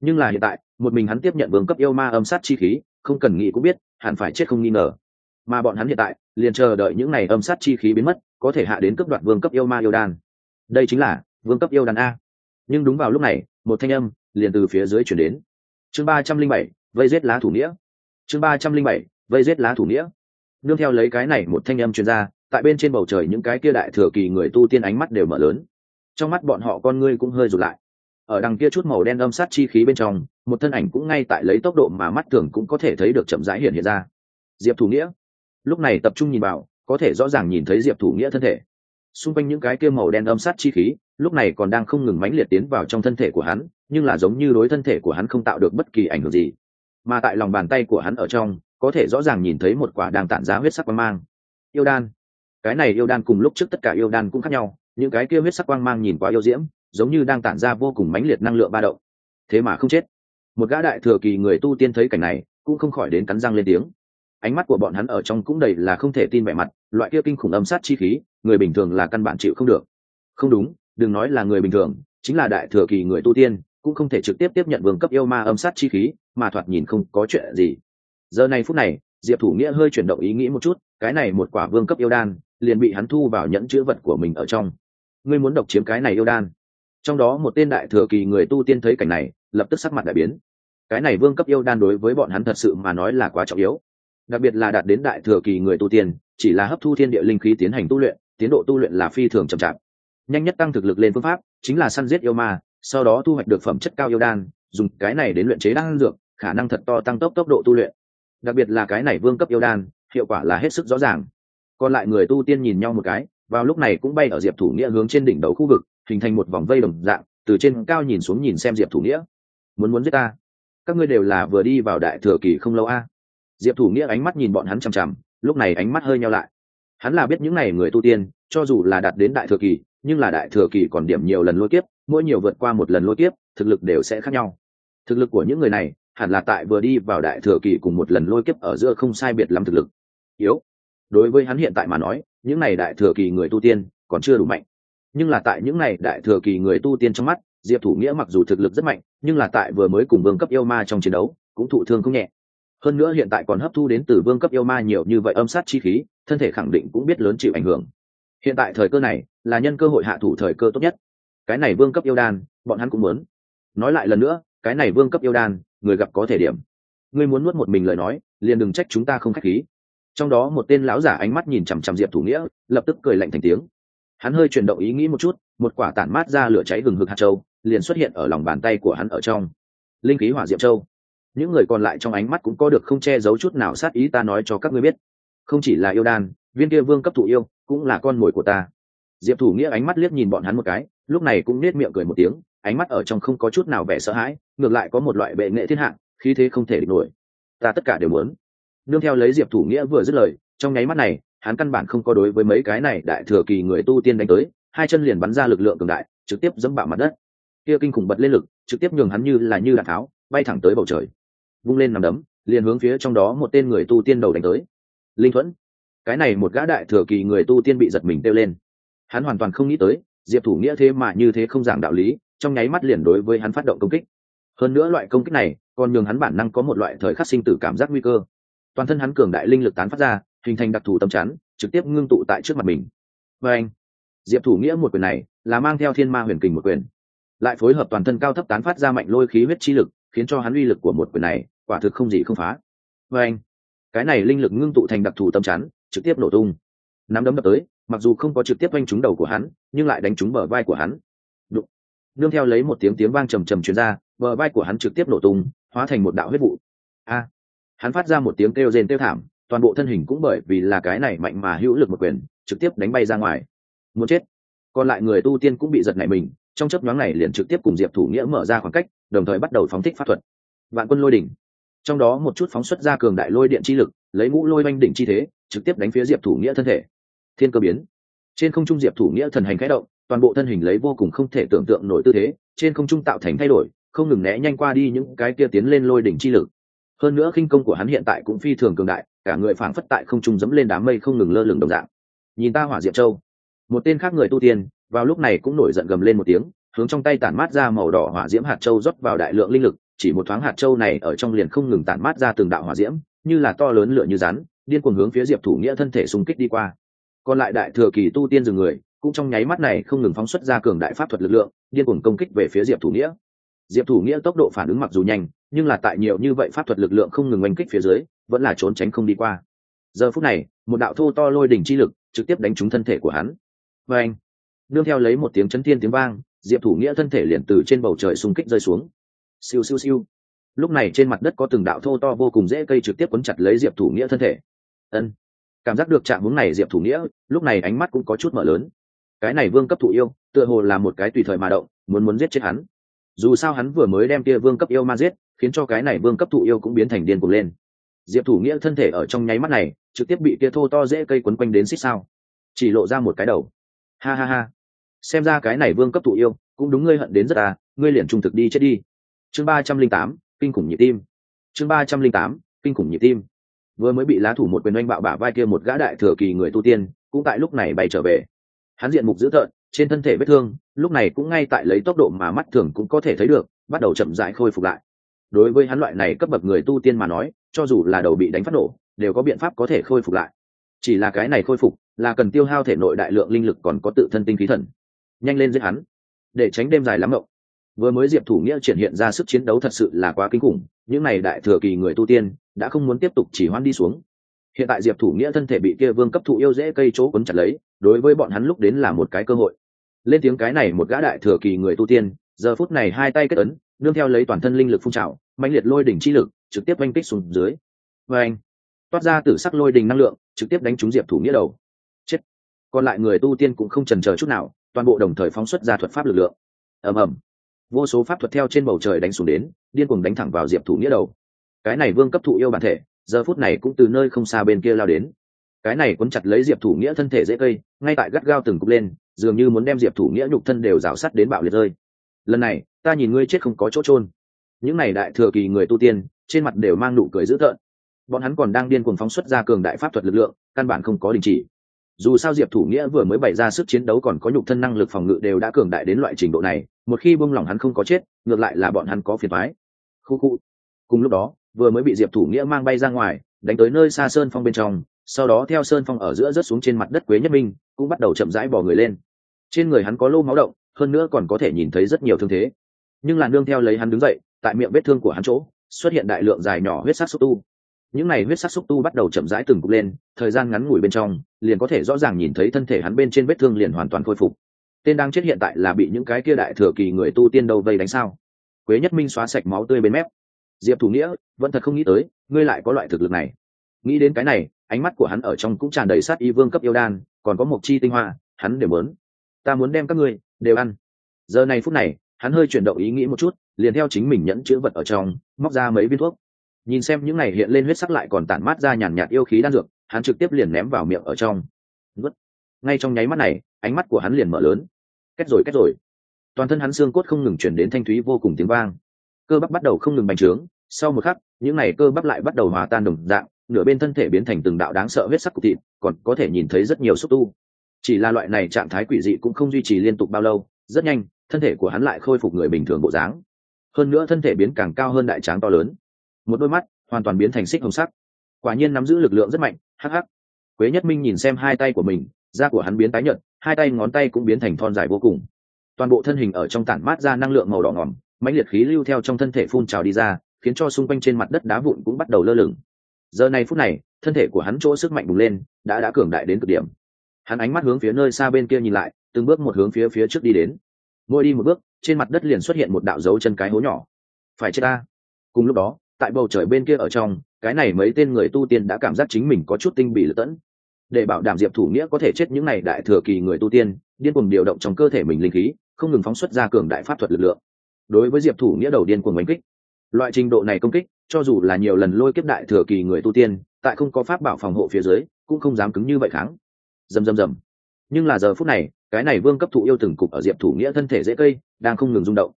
Nhưng là hiện tại, một mình hắn tiếp nhận vương cấp yêu ma âm sát chi khí, không cần nghĩ cũng biết, hẳn phải chết không nghi ngờ. Mà bọn hắn hiện tại, liền chờ đợi những ngày âm sát chi khí biến mất, có thể hạ đến cấp đoạn vương cấp yêu ma yêu đan. Đây chính là vương cấp yêu đan a. Nhưng đúng vào lúc này, một thanh âm liền từ phía dưới chuyển đến. Chương ba trăm linh bảy vây giết lá thủ nghĩa. Chương ba trăm linh bảy, vây giết lá thủ nghĩa. Nương theo lấy cái này một thanh âm chuyên gia tại bên trên bầu trời những cái kia đại thừa kỳ người tu tiên ánh mắt đều mở lớn. Trong mắt bọn họ con ngươi cũng hơi rụt lại. Ở đằng kia chút màu đen âm sát chi khí bên trong, một thân ảnh cũng ngay tại lấy tốc độ mà mắt thường cũng có thể thấy được chậm rãi hiện hiện ra. Diệp thủ nghĩa. Lúc này tập trung nhìn vào, có thể rõ ràng nhìn thấy diệp thủ nghĩa thân thể. Xung quanh những cái kia màu đen âm sát chi khí, lúc này còn đang không ngừng mãnh liệt tiến vào trong thân thể của hắn, nhưng là giống như đối thân thể của hắn không tạo được bất kỳ ảnh hưởng gì mà tại lòng bàn tay của hắn ở trong, có thể rõ ràng nhìn thấy một quả đang tản ra huyết sắc quang mang. Yêu đan. Cái này yêu đan cùng lúc trước tất cả yêu đan cũng khác nhau, những cái kia huyết sắc quang mang nhìn quá yêu diễm, giống như đang tản ra vô cùng mãnh liệt năng lượng ba động. Thế mà không chết. Một gã đại thừa kỳ người tu tiên thấy cảnh này, cũng không khỏi đến cắn răng lên tiếng. Ánh mắt của bọn hắn ở trong cũng đầy là không thể tin vẻ mặt, loại kia kinh khủng âm sát chi khí, người bình thường là căn bản chịu không được. Không đúng, đừng nói là người bình thường, chính là đại thừa kỳ người tu tiên cũng không thể trực tiếp tiếp nhận vương cấp yêu ma âm sát chi khí, mà thoạt nhìn không có chuyện gì. Giờ này phút này, diệp thủ nghĩa hơi chuyển động ý nghĩ một chút, cái này một quả vương cấp yêu đan, liền bị hắn thu vào nhẫn chữ vật của mình ở trong. Ngươi muốn độc chiếm cái này yêu đan? Trong đó một tên đại thừa kỳ người tu tiên thấy cảnh này, lập tức sắc mặt đại biến. Cái này vương cấp yêu đan đối với bọn hắn thật sự mà nói là quá trọng yếu. Đặc biệt là đạt đến đại thừa kỳ người tu tiên, chỉ là hấp thu thiên địa linh khí tiến hành tu luyện, tiến độ tu luyện là phi thường chậm chạp. Nhanh nhất tăng thực lực lên phương pháp, chính là săn giết yêu ma sau đó thu hoạch được phẩm chất cao yêu đan, dùng cái này đến luyện chế đan dược, khả năng thật to tăng tốc tốc độ tu luyện. Đặc biệt là cái này vương cấp yêu đan, hiệu quả là hết sức rõ ràng. Còn lại người tu tiên nhìn nhau một cái, vào lúc này cũng bay ở diệp thủ nghĩa hướng trên đỉnh đầu khu vực, hình thành một vòng vây đồng dạng, từ trên cao nhìn xuống nhìn xem diệp thủ nghĩa. Muốn muốn giết ta? Các ngươi đều là vừa đi vào đại thừa kỳ không lâu a? Diệp thủ nghĩa ánh mắt nhìn bọn hắn chằm chằm, lúc này ánh mắt hơi nhau lại. Hắn là biết những n à y người tu tiên, cho dù là đạt đến đại thừa kỳ, nhưng là đại thừa kỳ còn điểm nhiều lần lôi kiếp mỗi nhiều vượt qua một lần lôi kiếp, thực lực đều sẽ khác nhau. Thực lực của những người này, hẳn là tại vừa đi vào đại thừa kỳ cùng một lần lôi kiếp ở giữa không sai biệt lắm thực lực. Yếu. Đối với hắn hiện tại mà nói, những này đại thừa kỳ người tu tiên, còn chưa đủ mạnh. Nhưng là tại những này đại thừa kỳ người tu tiên trong mắt, diệp thủ nghĩa mặc dù thực lực rất mạnh, nhưng là tại vừa mới cùng vương cấp yêu ma trong chiến đấu, cũng thụ thương không nhẹ. Hơn nữa hiện tại còn hấp thu đến từ vương cấp yêu ma nhiều như vậy âm sát chi khí, thân thể khẳng định cũng biết lớn chịu ảnh hưởng. Hiện tại thời cơ này, là nhân cơ hội hạ thủ thời cơ tốt nhất cái này vương cấp yêu đan, bọn hắn cũng muốn. Nói lại lần nữa, cái này vương cấp yêu đan, người gặp có thể điểm. Ngươi muốn nuốt một mình lời nói, liền đừng trách chúng ta không k h á c h khí. Trong đó một tên lão giả ánh mắt nhìn chằm chằm diệp thủ nghĩa, lập tức cười lạnh thành tiếng. Hắn hơi chuyển động ý nghĩ một chút, một quả tản mát ra lửa cháy gừng hực hạt châu, liền xuất hiện ở lòng bàn tay của hắn ở trong. Linh khí hỏa diệp châu. Những người còn lại trong ánh mắt cũng có được không che giấu chút nào sát ý ta nói cho các ngươi biết. Không chỉ là yêu đan, viên kia vương cấp thụ yêu, cũng là con mồi của ta. Diệp thủ nghĩa ánh mắt liếc nhìn bọn hắn một cái lúc này cũng nết miệng cười một tiếng, ánh mắt ở trong không có chút nào vẻ sợ hãi, ngược lại có một loại bệ nghệ thiên hạng khí thế không thể địch nổi. Ta tất cả đều muốn. Nương theo lấy diệp thủ nghĩa vừa dứt lời, trong nháy mắt này, hắn căn bản không có đối với mấy cái này đại thừa kỳ người tu tiên đánh tới, hai chân liền bắn ra lực lượng cường đại, trực tiếp dẫm bạo mặt đất. Kia kinh khủng bật lên lực, trực tiếp nhường hắn như là như đạn tháo, bay thẳng tới bầu trời. Vung lên nằm đấm, liền hướng phía trong đó một tên người tu tiên đầu đánh tới. Linh thuẫn. Cái này một gã đại thừa kỳ người tu tiên bị giật mình kêu lên. Hắn hoàn toàn không nghĩ tới diệp thủ nghĩa thế mà như thế không giảng đạo lý, trong nháy mắt liền đối với hắn phát động công kích. Hơn nữa loại công kích này, còn nhường hắn bản năng có một loại thời khắc sinh tử cảm giác nguy cơ. Toàn thân hắn cường đại linh lực tán phát ra, hình thành đặc thù tâm chắn, trực tiếp ngưng tụ tại trước mặt mình. Và anh, diệp thủ nghĩa một quyền này, là mang theo thiên ma huyền kình một quyền. Lại phối hợp toàn thân cao thấp tán phát ra mạnh lôi khí huyết chi lực, khiến cho hắn uy lực của một quyền này, quả thực không gì không phá. Và anh, cái này linh lực ngưng tụ thành đặc thù tâm chắn, trực tiếp nổ tung. Nắm đấm đập tới mặc dù không có trực tiếp đánh trúng đầu của hắn, nhưng lại đánh trúng bờ vai của hắn. Đụng. nương theo lấy một tiếng tiếng vang trầm trầm truyền ra, bờ vai của hắn trực tiếp nổ tung, hóa thành một đạo huyết vụ. A. Hắn phát ra một tiếng kêu rên kêu thảm, toàn bộ thân hình cũng bởi vì là cái này mạnh mà hữu lực một quyền, trực tiếp đánh bay ra ngoài. Muốn chết. Còn lại người tu tiên cũng bị giật nảy mình, trong chấp nhoáng này liền trực tiếp cùng diệp thủ nghĩa mở ra khoảng cách, đồng thời bắt đầu phóng thích pháp thuật. Vạn quân lôi đỉnh. Trong đó một chút phóng xuất ra cường đại lôi điện chi lực, lấy mũ lôi oanh đỉnh chi thế, trực tiếp đánh phía diệp thủ nghĩa thân thể thiên cơ biến. Trên không trung diệp thủ nghĩa thần hành khẽ động, toàn bộ thân hình lấy vô cùng không thể tưởng tượng nổi tư thế, trên không trung tạo thành thay đổi, không ngừng né nhanh qua đi những cái kia tiến lên lôi đỉnh chi lực. Hơn nữa khinh công của hắn hiện tại cũng phi thường cường đại, cả người phảng phất tại không trung dẫm lên đám mây không ngừng lơ lửng đồng dạng. Nhìn ta hỏa diệp châu. Một tên khác người tu tiên, vào lúc này cũng nổi giận gầm lên một tiếng, hướng trong tay tản mát ra màu đỏ hỏa diễm hạt châu rót vào đại lượng linh lực, chỉ một thoáng hạt châu này ở trong liền không ngừng tản mát ra từng đạo hỏa diễm, như là to lớn lửa như rắn, điên cuồng hướng phía diệp thủ nghĩa thân thể xung kích đi qua còn lại đại thừa kỳ tu tiên dừng người, cũng trong nháy mắt này không ngừng phóng xuất ra cường đại pháp thuật lực lượng, điên cuồng công kích về phía diệp thủ nghĩa. Diệp thủ nghĩa tốc độ phản ứng mặc dù nhanh, nhưng là tại nhiều như vậy pháp thuật lực lượng không ngừng oanh kích phía dưới, vẫn là trốn tránh không đi qua. Giờ phút này, một đạo thô to lôi đỉnh chi lực trực tiếp đánh trúng thân thể của hắn. Và anh nương theo lấy một tiếng chấn thiên tiếng vang, diệp thủ nghĩa thân thể liền từ trên bầu trời xung kích rơi xuống. Siêu siêu siêu! Lúc này trên mặt đất có từng đạo thô to vô cùng dễ cây trực tiếp quấn chặt lấy diệp thủ nghĩa thân thể. Ân! Cảm giác được chạm hướng này diệp thủ nghĩa, lúc này ánh mắt cũng có chút mở lớn. Cái này vương cấp thủ yêu, tựa hồ là một cái tùy thời mà động, muốn muốn giết chết hắn. Dù sao hắn vừa mới đem kia vương cấp yêu ma giết, khiến cho cái này vương cấp thụ yêu cũng biến thành điên cuồng lên. Diệp thủ nghĩa thân thể ở trong nháy mắt này, trực tiếp bị kia thô to dễ cây quấn quanh đến xích sao. Chỉ lộ ra một cái đầu. Ha ha ha. Xem ra cái này vương cấp thụ yêu, cũng đúng ngươi hận đến rất à ngươi liền trung thực đi chết đi. Chương ba trăm linh tám, kinh khủng nhịp tim. Chương ba trăm linh tám, kinh khủng nhịp tim vừa mới bị lá thủ một quyền oanh bạo bả vai kia một gã đại thừa kỳ người tu tiên, cũng tại lúc này bay trở về. Hắn diện mục dữ tợn, trên thân thể vết thương, lúc này cũng ngay tại lấy tốc độ mà mắt thường cũng có thể thấy được, bắt đầu chậm rãi khôi phục lại. Đối với hắn loại này cấp bậc người tu tiên mà nói, cho dù là đầu bị đánh phát nổ, đều có biện pháp có thể khôi phục lại. Chỉ là cái này khôi phục, là cần tiêu hao thể nội đại lượng linh lực còn có tự thân tinh khí thần. Nhanh lên giết hắn, để tránh đêm dài lắm mộng vừa mới diệp thủ nghĩa triển hiện ra sức chiến đấu thật sự là quá kinh khủng, những n à y đại thừa kỳ người tu tiên, đã không muốn tiếp tục chỉ hoan đi xuống. Hiện tại diệp thủ nghĩa thân thể bị kia vương cấp thụ yêu dễ cây chỗ quấn chặt lấy, đối với bọn hắn lúc đến là một cái cơ hội. Lên tiếng cái này một gã đại thừa kỳ người tu tiên, giờ phút này hai tay kết ấn, nương theo lấy toàn thân linh lực phun trào mạnh liệt lôi đỉnh chi lực, trực tiếp oanh kích xuống dưới. Và anh toát ra từ sắc lôi đỉnh năng lượng, trực tiếp đánh trúng diệp thủ nghĩa đầu. Chết! Còn lại người tu tiên cũng không trần chờ chút nào, toàn bộ đồng thời phóng xuất ra thuật pháp lực lượng. Ầm ầm vô số pháp thuật theo trên bầu trời đánh xuống đến, điên cuồng đánh thẳng vào diệp thủ nghĩa đầu. Cái này vương cấp thụ yêu bản thể, giờ phút này cũng từ nơi không xa bên kia lao đến. Cái này cuốn chặt lấy diệp thủ nghĩa thân thể dễ cây, ngay tại gắt gao từng cục lên, dường như muốn đem diệp thủ nghĩa nhục thân đều rào sắt đến bạo liệt rơi. Lần này, ta nhìn ngươi chết không có chỗ trôn những này đại thừa kỳ người tu tiên, trên mặt đều mang nụ cười dữ tợn. Bọn hắn còn đang điên cuồng phóng xuất ra cường đại pháp thuật lực lượng, căn bản không có đình chỉ. Dù sao diệp thủ nghĩa vừa mới bày ra sức chiến đấu còn có nhục thân năng lực phòng ngự đều đã cường đại đến loại trình độ này một khi buông lỏng hắn không có chết, ngược lại là bọn hắn có phiền thoái khu khu. Cùng lúc đó, vừa mới bị diệp thủ nghĩa mang bay ra ngoài, đánh tới nơi xa sơn phong bên trong, sau đó theo sơn phong ở giữa rớt xuống trên mặt đất quế nhất minh, cũng bắt đầu chậm rãi bỏ người lên. Trên người hắn có lô máu động, hơn nữa còn có thể nhìn thấy rất nhiều thương thế. Nhưng là nương theo lấy hắn đứng dậy, tại miệng vết thương của hắn chỗ, xuất hiện đại lượng dài nhỏ huyết sắc xúc tu. Những này huyết sắc xúc tu bắt đầu chậm rãi từng cục lên, thời gian ngắn ngủi bên trong, liền có thể rõ ràng nhìn thấy thân thể hắn bên trên vết thương liền hoàn toàn khôi phục tên đang chết hiện tại là bị những cái kia đại thừa kỳ người tu tiên đâu vây đánh sao? Quế nhất minh xóa sạch máu tươi bên mép. Diệp thủ nghĩa, vẫn thật không nghĩ tới, ngươi lại có loại thực lực này. Nghĩ đến cái này, ánh mắt của hắn ở trong cũng tràn đầy sát y vương cấp yêu đan, còn có một chi tinh hoa, hắn đều muốn. Ta muốn đem các ngươi đều ăn. Giờ này phút này, hắn hơi chuyển động ý nghĩ một chút, liền theo chính mình nhẫn chữ vật ở trong, móc ra mấy viên thuốc. Nhìn xem những này hiện lên huyết sắc lại còn tản mát ra nhàn nhạt yêu khí đan dược, hắn trực tiếp liền ném vào miệng ở trong. Vứt. ngay trong nháy mắt này, ánh mắt của hắn liền mở lớn kết rồi kết rồi. Toàn thân hắn xương cốt không ngừng chuyển đến thanh thúy vô cùng tiếng vang. Cơ bắp bắt đầu không ngừng bành trướng. Sau một khắc, những này cơ bắp lại bắt đầu hòa tan đồng dạng, nửa bên thân thể biến thành từng đạo đáng sợ huyết sắc cục thịt, còn có thể nhìn thấy rất nhiều xúc tu. Chỉ là loại này trạng thái quỷ dị cũng không duy trì liên tục bao lâu, rất nhanh, thân thể của hắn lại khôi phục người bình thường bộ dáng. Hơn nữa thân thể biến càng cao hơn đại tráng to lớn. Một đôi mắt hoàn toàn biến thành xích hồng sắc. Quả nhiên nắm giữ lực lượng rất mạnh, hắc hắc. Quế nhất minh nhìn xem hai tay của mình, da của hắn biến tái nhợt hai tay ngón tay cũng biến thành thon dài vô cùng. Toàn bộ thân hình ở trong tản mát ra năng lượng màu đỏ ngỏm, mãnh liệt khí lưu theo trong thân thể phun trào đi ra, khiến cho xung quanh trên mặt đất đá vụn cũng bắt đầu lơ lửng. Giờ này phút này, thân thể của hắn chỗ sức mạnh bùng lên, đã đã cường đại đến cực điểm. Hắn ánh mắt hướng phía nơi xa bên kia nhìn lại, từng bước một hướng phía phía trước đi đến. Mỗi đi một bước, trên mặt đất liền xuất hiện một đạo dấu chân cái hố nhỏ. Phải chết ta. Cùng lúc đó, tại bầu trời bên kia ở trong, cái này mấy tên người tu tiên đã cảm giác chính mình có chút tinh bị lật tẫn để bảo đảm diệp thủ nghĩa có thể chết những này đại thừa kỳ người tu tiên, điên cuồng điều động trong cơ thể mình linh khí, không ngừng phóng xuất ra cường đại pháp thuật lực lượng. Đối với diệp thủ nghĩa đầu điên cuồng oanh kích, loại trình độ này công kích, cho dù là nhiều lần lôi kiếp đại thừa kỳ người tu tiên, tại không có pháp bảo phòng hộ phía dưới, cũng không dám cứng như vậy kháng. Dầm dầm dầm nhưng là giờ phút này, cái này vương cấp thụ yêu từng cục ở diệp thủ nghĩa thân thể dễ cây, đang không ngừng rung động.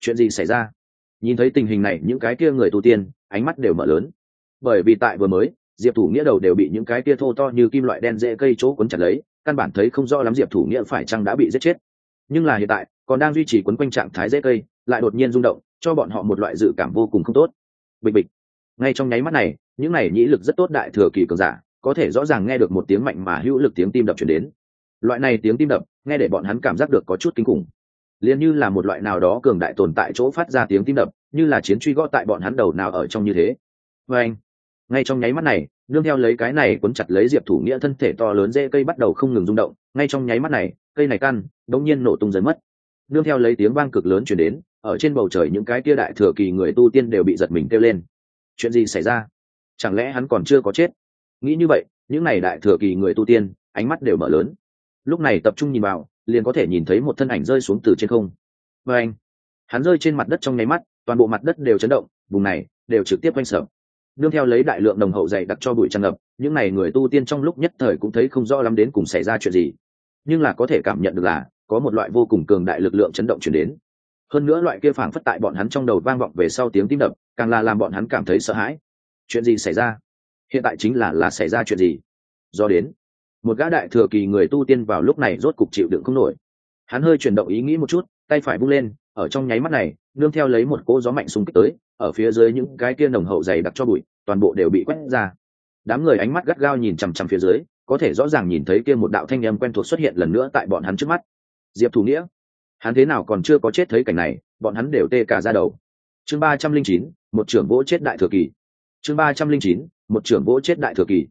Chuyện gì xảy ra? Nhìn thấy tình hình này, những cái kia người tu tiên, ánh mắt đều mở lớn. Bởi vì tại vừa mới diệp thủ nghĩa đầu đều bị những cái kia thô to như kim loại đen dễ cây chỗ quấn chặt lấy, căn bản thấy không rõ lắm diệp thủ nghĩa phải chăng đã bị giết chết. Nhưng là hiện tại, còn đang duy trì quấn quanh trạng thái dễ cây, lại đột nhiên rung động, cho bọn họ một loại dự cảm vô cùng không tốt. Bịch bịch. Ngay trong nháy mắt này, những này nhĩ lực rất tốt đại thừa kỳ cường giả, có thể rõ ràng nghe được một tiếng mạnh mà hữu lực tiếng tim đập chuyển đến. Loại này tiếng tim đập, nghe để bọn hắn cảm giác được có chút kinh khủng. Liền như là một loại nào đó cường đại tồn tại chỗ phát ra tiếng tim đập, như là chiến truy gõ tại bọn hắn đầu nào ở trong như thế. Và anh ngay trong nháy mắt này, nương theo lấy cái này cuốn chặt lấy diệp thủ nghĩa thân thể to lớn dễ cây bắt đầu không ngừng rung động, ngay trong nháy mắt này, cây này căn, đống nhiên nổ tung rơi mất. Nương theo lấy tiếng vang cực lớn chuyển đến, ở trên bầu trời những cái kia đại thừa kỳ người tu tiên đều bị giật mình kêu lên. Chuyện gì xảy ra? Chẳng lẽ hắn còn chưa có chết? Nghĩ như vậy, những này đại thừa kỳ người tu tiên, ánh mắt đều mở lớn. Lúc này tập trung nhìn vào, liền có thể nhìn thấy một thân ảnh rơi xuống từ trên không. Và anh, hắn rơi trên mặt đất trong nháy mắt, toàn bộ mặt đất đều chấn động, vùng này đều trực tiếp quanh sở nương theo lấy đại lượng đồng hậu dày đặc cho bụi tràn ngập, những n à y người tu tiên trong lúc nhất thời cũng thấy không rõ lắm đến cùng xảy ra chuyện gì. Nhưng là có thể cảm nhận được là, có một loại vô cùng cường đại lực lượng chấn động chuyển đến. Hơn nữa loại kia phảng phất tại bọn hắn trong đầu vang vọng về sau tiếng tim đập, càng là làm bọn hắn cảm thấy sợ hãi. Chuyện gì xảy ra? Hiện tại chính là là xảy ra chuyện gì? Do đến, một gã đại thừa kỳ người tu tiên vào lúc này rốt cục chịu đựng không nổi. Hắn hơi chuyển động ý nghĩ một chút, tay phải bung lên, ở trong nháy mắt này nương theo lấy một cỗ gió mạnh xung kích tới, ở phía dưới những cái kia nồng hậu dày đặc cho bụi, toàn bộ đều bị quét ra. Đám người ánh mắt gắt gao nhìn chằm chằm phía dưới, có thể rõ ràng nhìn thấy kia một đạo thanh âm quen thuộc xuất hiện lần nữa tại bọn hắn trước mắt. Diệp thủ nghĩa, hắn thế nào còn chưa có chết thấy cảnh này, bọn hắn đều tê cả ra đầu. Chương ba trăm linh chín, một trưởng vỗ chết đại thừa kỳ. Chương ba trăm linh chín, một trưởng vỗ chết đại thừa kỳ.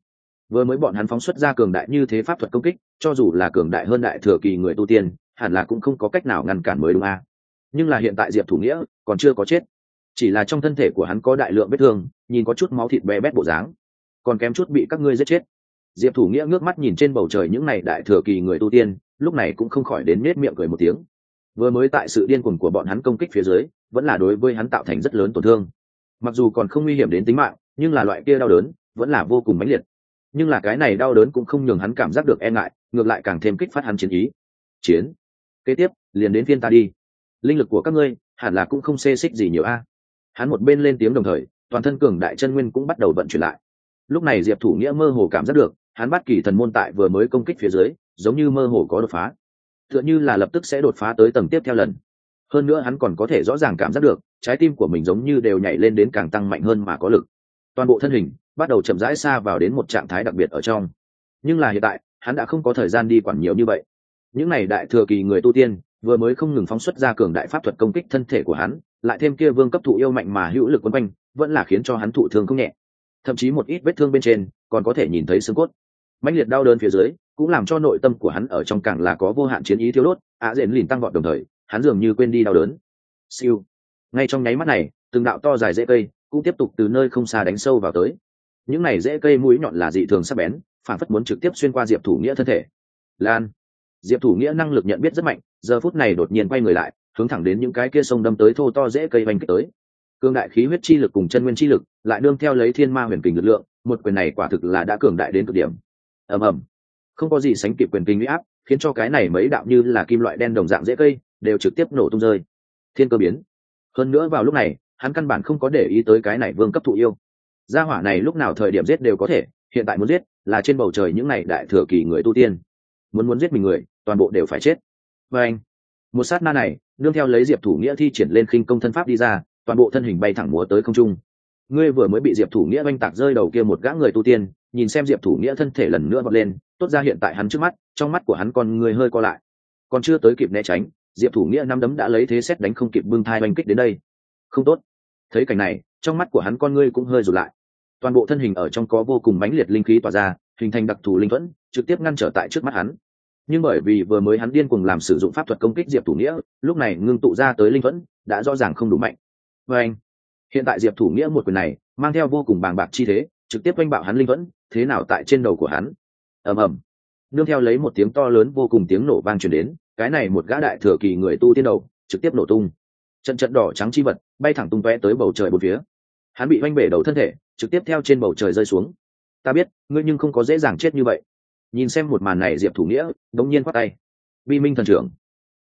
Vừa mới bọn hắn phóng xuất ra cường đại như thế pháp thuật công kích, cho dù là cường đại hơn đại thừa kỳ người tu tiên, hẳn là cũng không có cách nào ngăn cản mới đúng a nhưng là hiện tại diệp thủ nghĩa còn chưa có chết chỉ là trong thân thể của hắn có đại lượng vết thương nhìn có chút máu thịt bé bét bộ dáng còn kém chút bị các ngươi giết chết diệp thủ nghĩa ngước mắt nhìn trên bầu trời những n à y đại thừa kỳ người tu tiên lúc này cũng không khỏi đến nết miệng cười một tiếng vừa mới tại sự điên cuồng của bọn hắn công kích phía dưới vẫn là đối với hắn tạo thành rất lớn tổn thương mặc dù còn không nguy hiểm đến tính mạng nhưng là loại kia đau đớn vẫn là vô cùng mãnh liệt nhưng là cái này đau đớn cũng không nhường hắn cảm giác được e ngại ngược lại càng thêm kích phát hắn chiến ý chiến kế tiếp liền đến phiên ta đi linh lực của các ngươi, hẳn là cũng không xê xích gì nhiều a. Hắn một bên lên tiếng đồng thời, toàn thân cường đại chân nguyên cũng bắt đầu vận chuyển lại. Lúc này diệp thủ nghĩa mơ hồ cảm giác được, hắn bắt kỳ thần môn tại vừa mới công kích phía dưới, giống như mơ hồ có đột phá. Tựa như là lập tức sẽ đột phá tới tầng tiếp theo lần. Hơn nữa hắn còn có thể rõ ràng cảm giác được, trái tim của mình giống như đều nhảy lên đến càng tăng mạnh hơn mà có lực. Toàn bộ thân hình bắt đầu chậm rãi xa vào đến một trạng thái đặc biệt ở trong. Nhưng là hiện tại, hắn đã không có thời gian đi quản nhiều như vậy. Những n à y đại thừa kỳ người tu tiên vừa mới không ngừng phóng xuất ra cường đại pháp thuật công kích thân thể của hắn, lại thêm kia vương cấp thụ yêu mạnh mà hữu lực quấn quanh, vẫn là khiến cho hắn thụ thương không nhẹ. Thậm chí một ít vết thương bên trên, còn có thể nhìn thấy xương cốt. Mạnh liệt đau đớn phía dưới, cũng làm cho nội tâm của hắn ở trong càng là có vô hạn chiến ý thiếu đốt á dện lìn tăng vọt đồng thời, hắn dường như quên đi đau đớn. Siêu. Ngay trong nháy mắt này, từng đạo to dài dễ cây cũng tiếp tục từ nơi không xa đánh sâu vào tới. Những này dễ cây mũi nhọn là dị thường sắc bén, phản phất muốn trực tiếp xuyên qua diệp thủ nghĩa thân thể. Lan diệp thủ nghĩa năng lực nhận biết rất mạnh, giờ phút này đột nhiên quay người lại, hướng thẳng đến những cái kia sông đâm tới thô to dễ cây vành kích tới. Cương đại khí huyết chi lực cùng chân nguyên chi lực, lại đương theo lấy thiên ma huyền kình lực lượng, một quyền này quả thực là đã cường đại đến cực điểm. Ầm ầm. Không có gì sánh kịp quyền kinh huy áp, khiến cho cái này mấy đạo như là kim loại đen đồng dạng dễ cây, đều trực tiếp nổ tung rơi. Thiên cơ biến. Hơn nữa vào lúc này, hắn căn bản không có để ý tới cái này vương cấp thụ yêu. Gia hỏa này lúc nào thời điểm giết đều có thể, hiện tại muốn giết, là trên bầu trời những này đại thừa kỳ người tu tiên. Muốn muốn giết mình người toàn bộ đều phải chết. Và anh, một sát na này, nương theo lấy diệp thủ nghĩa thi triển lên khinh công thân pháp đi ra, toàn bộ thân hình bay thẳng múa tới không trung. Ngươi vừa mới bị diệp thủ nghĩa oanh tạc rơi đầu kia một gã người tu tiên, nhìn xem diệp thủ nghĩa thân thể lần nữa bật lên, tốt ra hiện tại hắn trước mắt, trong mắt của hắn còn người hơi co lại. Còn chưa tới kịp né tránh, diệp thủ nghĩa năm đấm đã lấy thế xét đánh không kịp bưng thai oanh kích đến đây. Không tốt. Thấy cảnh này, trong mắt của hắn con ngươi cũng hơi rụt lại. Toàn bộ thân hình ở trong có vô cùng mãnh liệt linh khí tỏa ra, hình thành đặc thù linh thuẫn, trực tiếp ngăn trở tại trước mắt hắn nhưng bởi vì vừa mới hắn điên cùng làm sử dụng pháp thuật công kích diệp thủ nghĩa, lúc này ngưng tụ ra tới linh thuẫn, đã rõ ràng không đủ mạnh. Và anh, hiện tại diệp thủ nghĩa một quyền này, mang theo vô cùng bàng bạc chi thế, trực tiếp oanh bạo hắn linh thuẫn, thế nào tại trên đầu của hắn? Ầm ầm. Nương theo lấy một tiếng to lớn vô cùng tiếng nổ vang truyền đến, cái này một gã đại thừa kỳ người tu tiên đầu, trực tiếp nổ tung. Trận trận đỏ trắng chi vật, bay thẳng tung tóe tới bầu trời một phía. Hắn bị oanh bể đầu thân thể, trực tiếp theo trên bầu trời rơi xuống. Ta biết, ngươi nhưng không có dễ dàng chết như vậy nhìn xem một màn này diệp thủ nghĩa, đống nhiên khoát tay. Vi minh thần trưởng.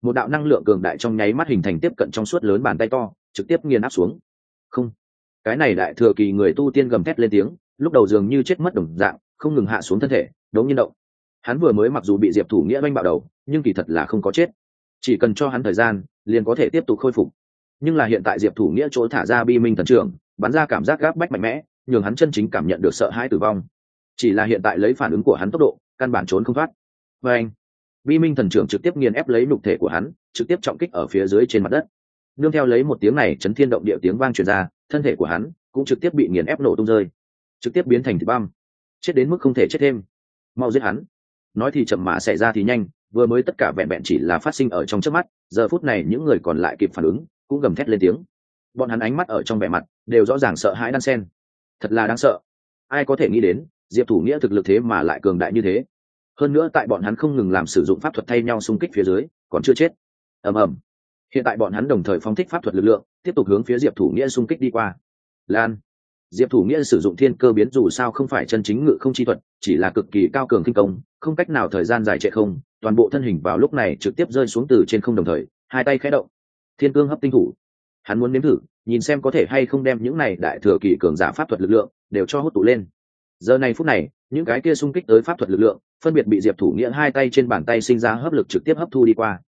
Một đạo năng lượng cường đại trong nháy mắt hình thành tiếp cận trong suốt lớn bàn tay to, trực tiếp nghiền áp xuống. Không. Cái này đại thừa kỳ người tu tiên gầm thét lên tiếng, lúc đầu dường như chết mất đồng dạng, không ngừng hạ xuống thân thể, đống nhiên động. Hắn vừa mới mặc dù bị diệp thủ nghĩa oanh bạo đầu, nhưng kỳ thật là không có chết. Chỉ cần cho hắn thời gian, liền có thể tiếp tục khôi phục. Nhưng là hiện tại diệp thủ nghĩa chỗ thả ra bi minh thần trưởng, bắn ra cảm giác gáp bách mạnh mẽ, nhường hắn chân chính cảm nhận được sợ hãi tử vong. Chỉ là hiện tại lấy phản ứng của hắn tốc độ căn bản trốn không thoát. Và anh, Vi minh thần trưởng trực tiếp nghiền ép lấy lục thể của hắn, trực tiếp trọng kích ở phía dưới trên mặt đất. Nương theo lấy một tiếng này, chấn thiên động địa tiếng vang truyền ra, thân thể của hắn cũng trực tiếp bị nghiền ép nổ tung rơi. Trực tiếp biến thành thịt băm. Chết đến mức không thể chết thêm. Mau giết hắn. Nói thì chậm mà xảy ra thì nhanh, vừa mới tất cả vẹn vẹn chỉ là phát sinh ở trong trước mắt, giờ phút này những người còn lại kịp phản ứng, cũng gầm thét lên tiếng. Bọn hắn ánh mắt ở trong vẻ mặt đều rõ ràng sợ hãi đan sen. Thật là đáng sợ. Ai có thể nghĩ đến, diệp thủ nghĩa thực lực thế mà lại cường đại như thế? Hơn nữa tại bọn hắn không ngừng làm sử dụng pháp thuật thay nhau xung kích phía dưới, còn chưa chết. Ầm ầm. Hiện tại bọn hắn đồng thời phóng thích pháp thuật lực lượng, tiếp tục hướng phía diệp thủ nghĩa xung kích đi qua. Lan. Diệp thủ nghĩa sử dụng thiên cơ biến dù sao không phải chân chính ngự không chi thuật, chỉ là cực kỳ cao cường kinh công, không cách nào thời gian dài trệ không, toàn bộ thân hình vào lúc này trực tiếp rơi xuống từ trên không đồng thời, hai tay khẽ động. Thiên cương hấp tinh thủ. Hắn muốn nếm thử, nhìn xem có thể hay không đem những này đại thừa kỳ cường giả pháp thuật lực lượng, đều cho hút tụ lên giờ này phút này, những cái kia xung kích tới pháp thuật lực lượng, phân biệt bị diệp thủ nghĩa hai tay trên bàn tay sinh ra hấp lực trực tiếp hấp thu đi qua.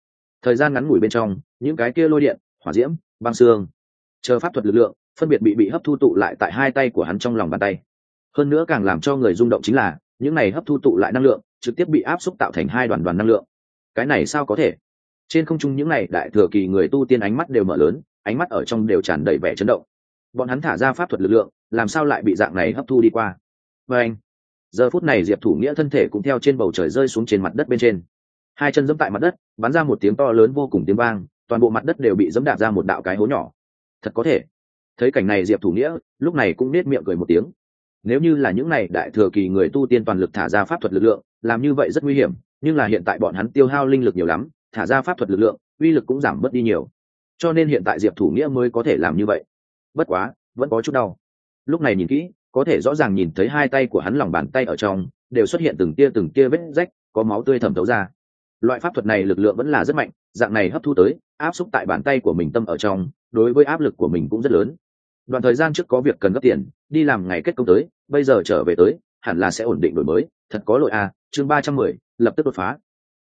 Thời gian ngắn ngủi bên trong, những cái kia lôi điện, hỏa diễm, băng xương, chờ pháp thuật lực lượng, phân biệt bị bị hấp thu tụ lại tại hai tay của hắn trong lòng bàn tay. Hơn nữa càng làm cho người rung động chính là, những này hấp thu tụ lại năng lượng, trực tiếp bị áp xúc tạo thành hai đoàn đoàn năng lượng. Cái này sao có thể? Trên không trung những này đại thừa kỳ người tu tiên ánh mắt đều mở lớn, ánh mắt ở trong đều tràn đầy vẻ chấn động. Bọn hắn thả ra pháp thuật lực lượng, làm sao lại bị dạng này hấp thu đi qua? Và anh. Giờ phút này diệp thủ nghĩa thân thể cũng theo trên bầu trời rơi xuống trên mặt đất bên trên. Hai chân dẫm tại mặt đất, bắn ra một tiếng to lớn vô cùng tiếng vang, toàn bộ mặt đất đều bị dẫm đạp ra một đạo cái hố nhỏ. Thật có thể. Thấy cảnh này diệp thủ nghĩa, lúc này cũng nết miệng cười một tiếng. Nếu như là những này đại thừa kỳ người tu tiên toàn lực thả ra pháp thuật lực lượng, làm như vậy rất nguy hiểm, nhưng là hiện tại bọn hắn tiêu hao linh lực nhiều lắm, thả ra pháp thuật lực lượng, uy lực cũng giảm bớt đi nhiều. Cho nên hiện tại diệp thủ nghĩa mới có thể làm như vậy. Bất quá, vẫn có chút đau. Lúc này nhìn kỹ có thể rõ ràng nhìn thấy hai tay của hắn lòng bàn tay ở trong, đều xuất hiện từng tia từng tia vết rách, có máu tươi thẩm thấu ra. Loại pháp thuật này lực lượng vẫn là rất mạnh, dạng này hấp thu tới, áp xúc tại bàn tay của mình tâm ở trong, đối với áp lực của mình cũng rất lớn. Đoạn thời gian trước có việc cần gấp tiền, đi làm ngày kết công tới, bây giờ trở về tới, hẳn là sẽ ổn định đổi mới. Thật có lỗi à chương ba trăm mười, lập tức đột phá.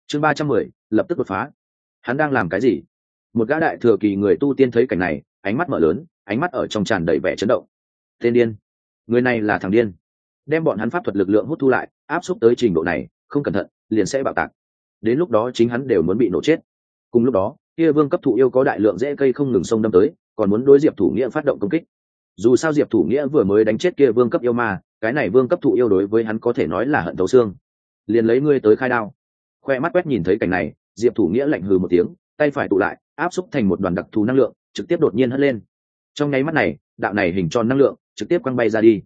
Chương ba trăm mười, lập tức đột phá. Hắn đang làm cái gì? Một gã đại thừa kỳ người tu tiên thấy cảnh này, ánh mắt mở lớn, ánh mắt ở trong tràn đầy vẻ chấn động. Tên điên người này là thằng điên. Đem bọn hắn pháp thuật lực lượng hút thu lại, áp xúc tới trình độ này, không cẩn thận, liền sẽ bạo tạc. Đến lúc đó chính hắn đều muốn bị nổ chết. Cùng lúc đó, kia vương cấp thụ yêu có đại lượng dễ cây không ngừng xông đâm tới, còn muốn đối diệp thủ nghĩa phát động công kích. Dù sao diệp thủ nghĩa vừa mới đánh chết kia vương cấp yêu ma, cái này vương cấp thụ yêu đối với hắn có thể nói là hận thấu xương. Liền lấy ngươi tới khai đao. Khoe mắt quét nhìn thấy cảnh này, diệp thủ nghĩa lạnh hừ một tiếng, tay phải tụ lại, áp xúc thành một đoàn đặc thù năng lượng, trực tiếp đột nhiên hất lên trong nháy mắt này, đạo này hình tròn năng lượng trực tiếp quăng bay ra đi.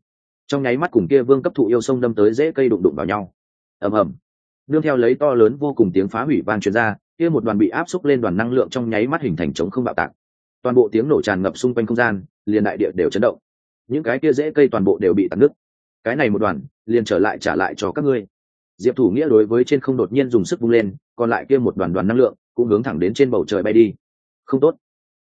Trong nháy mắt cùng kia vương cấp thụ yêu sông đâm tới dễ cây đụng đụng vào nhau. Ầm ầm. Nương theo lấy to lớn vô cùng tiếng phá hủy vang truyền ra, kia một đoàn bị áp xúc lên đoàn năng lượng trong nháy mắt hình thành chống không bạo tạc. Toàn bộ tiếng nổ tràn ngập xung quanh không gian, liền đại địa đều chấn động. Những cái kia dễ cây toàn bộ đều bị tạt nước cái này một đoàn, liền trở lại trả lại cho các ngươi. Diệp thủ nghĩa đối với trên không đột nhiên dùng sức vung lên, còn lại kia một đoàn đoàn năng lượng cũng hướng thẳng đến trên bầu trời bay đi. Không tốt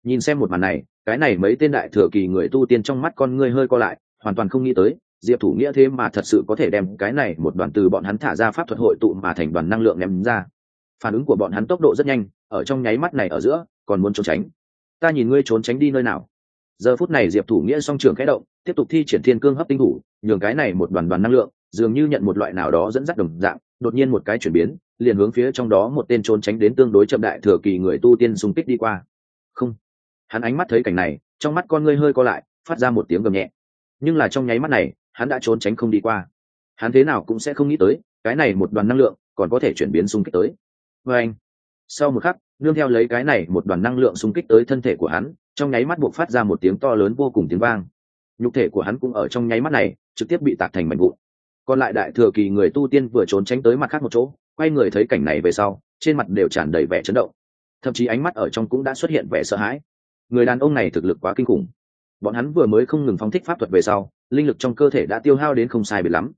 nhìn xem một màn này, cái này mấy tên đại thừa kỳ người tu tiên trong mắt con ngươi hơi co lại, hoàn toàn không nghĩ tới, diệp thủ nghĩa thế mà thật sự có thể đem cái này một đoàn từ bọn hắn thả ra pháp thuật hội tụ mà thành đoàn năng lượng ném ra. Phản ứng của bọn hắn tốc độ rất nhanh, ở trong nháy mắt này ở giữa, còn muốn trốn tránh. Ta nhìn ngươi trốn tránh đi nơi nào. Giờ phút này diệp thủ nghĩa song trường khẽ động, tiếp tục thi triển thiên cương hấp tinh thủ, nhường cái này một đoàn đoàn năng lượng, dường như nhận một loại nào đó dẫn dắt đồng dạng, đột nhiên một cái chuyển biến, liền hướng phía trong đó một tên trốn tránh đến tương đối chậm đại thừa kỳ người tu tiên xung kích đi qua hắn ánh mắt thấy cảnh này, trong mắt con ngươi hơi co lại, phát ra một tiếng gầm nhẹ. Nhưng là trong nháy mắt này, hắn đã trốn tránh không đi qua. Hắn thế nào cũng sẽ không nghĩ tới, cái này một đoàn năng lượng còn có thể chuyển biến xung kích tới. Vê anh, sau một khắc, nương theo lấy cái này một đoàn năng lượng xung kích tới thân thể của hắn, trong nháy mắt buộc phát ra một tiếng to lớn vô cùng tiếng vang. Nhục thể của hắn cũng ở trong nháy mắt này, trực tiếp bị tạc thành mảnh vụn. Còn lại đại thừa kỳ người tu tiên vừa trốn tránh tới mặt khác một chỗ, quay người thấy cảnh này về sau, trên mặt đều tràn đầy vẻ chấn động. Thậm chí ánh mắt ở trong cũng đã xuất hiện vẻ sợ hãi người đàn ông này thực lực quá kinh khủng. Bọn hắn vừa mới không ngừng phóng thích pháp thuật về sau, linh lực trong cơ thể đã tiêu hao đến không sai biệt lắm.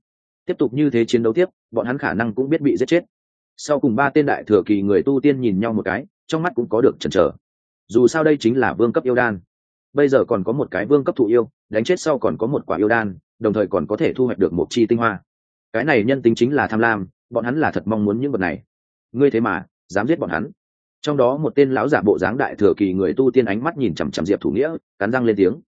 Tiếp tục như thế chiến đấu tiếp, bọn hắn khả năng cũng biết bị giết chết. Sau cùng ba tên đại thừa kỳ người tu tiên nhìn nhau một cái, trong mắt cũng có được chần chờ. Dù sao đây chính là vương cấp yêu đan. Bây giờ còn có một cái vương cấp thụ yêu, đánh chết sau còn có một quả yêu đan, đồng thời còn có thể thu hoạch được một chi tinh hoa. Cái này nhân tính chính là tham lam, bọn hắn là thật mong muốn những vật này. Ngươi thế mà, dám giết bọn hắn trong đó một tên lão giả bộ dáng đại thừa kỳ người tu tiên ánh mắt nhìn chằm chằm diệp thủ nghĩa, cắn răng lên tiếng.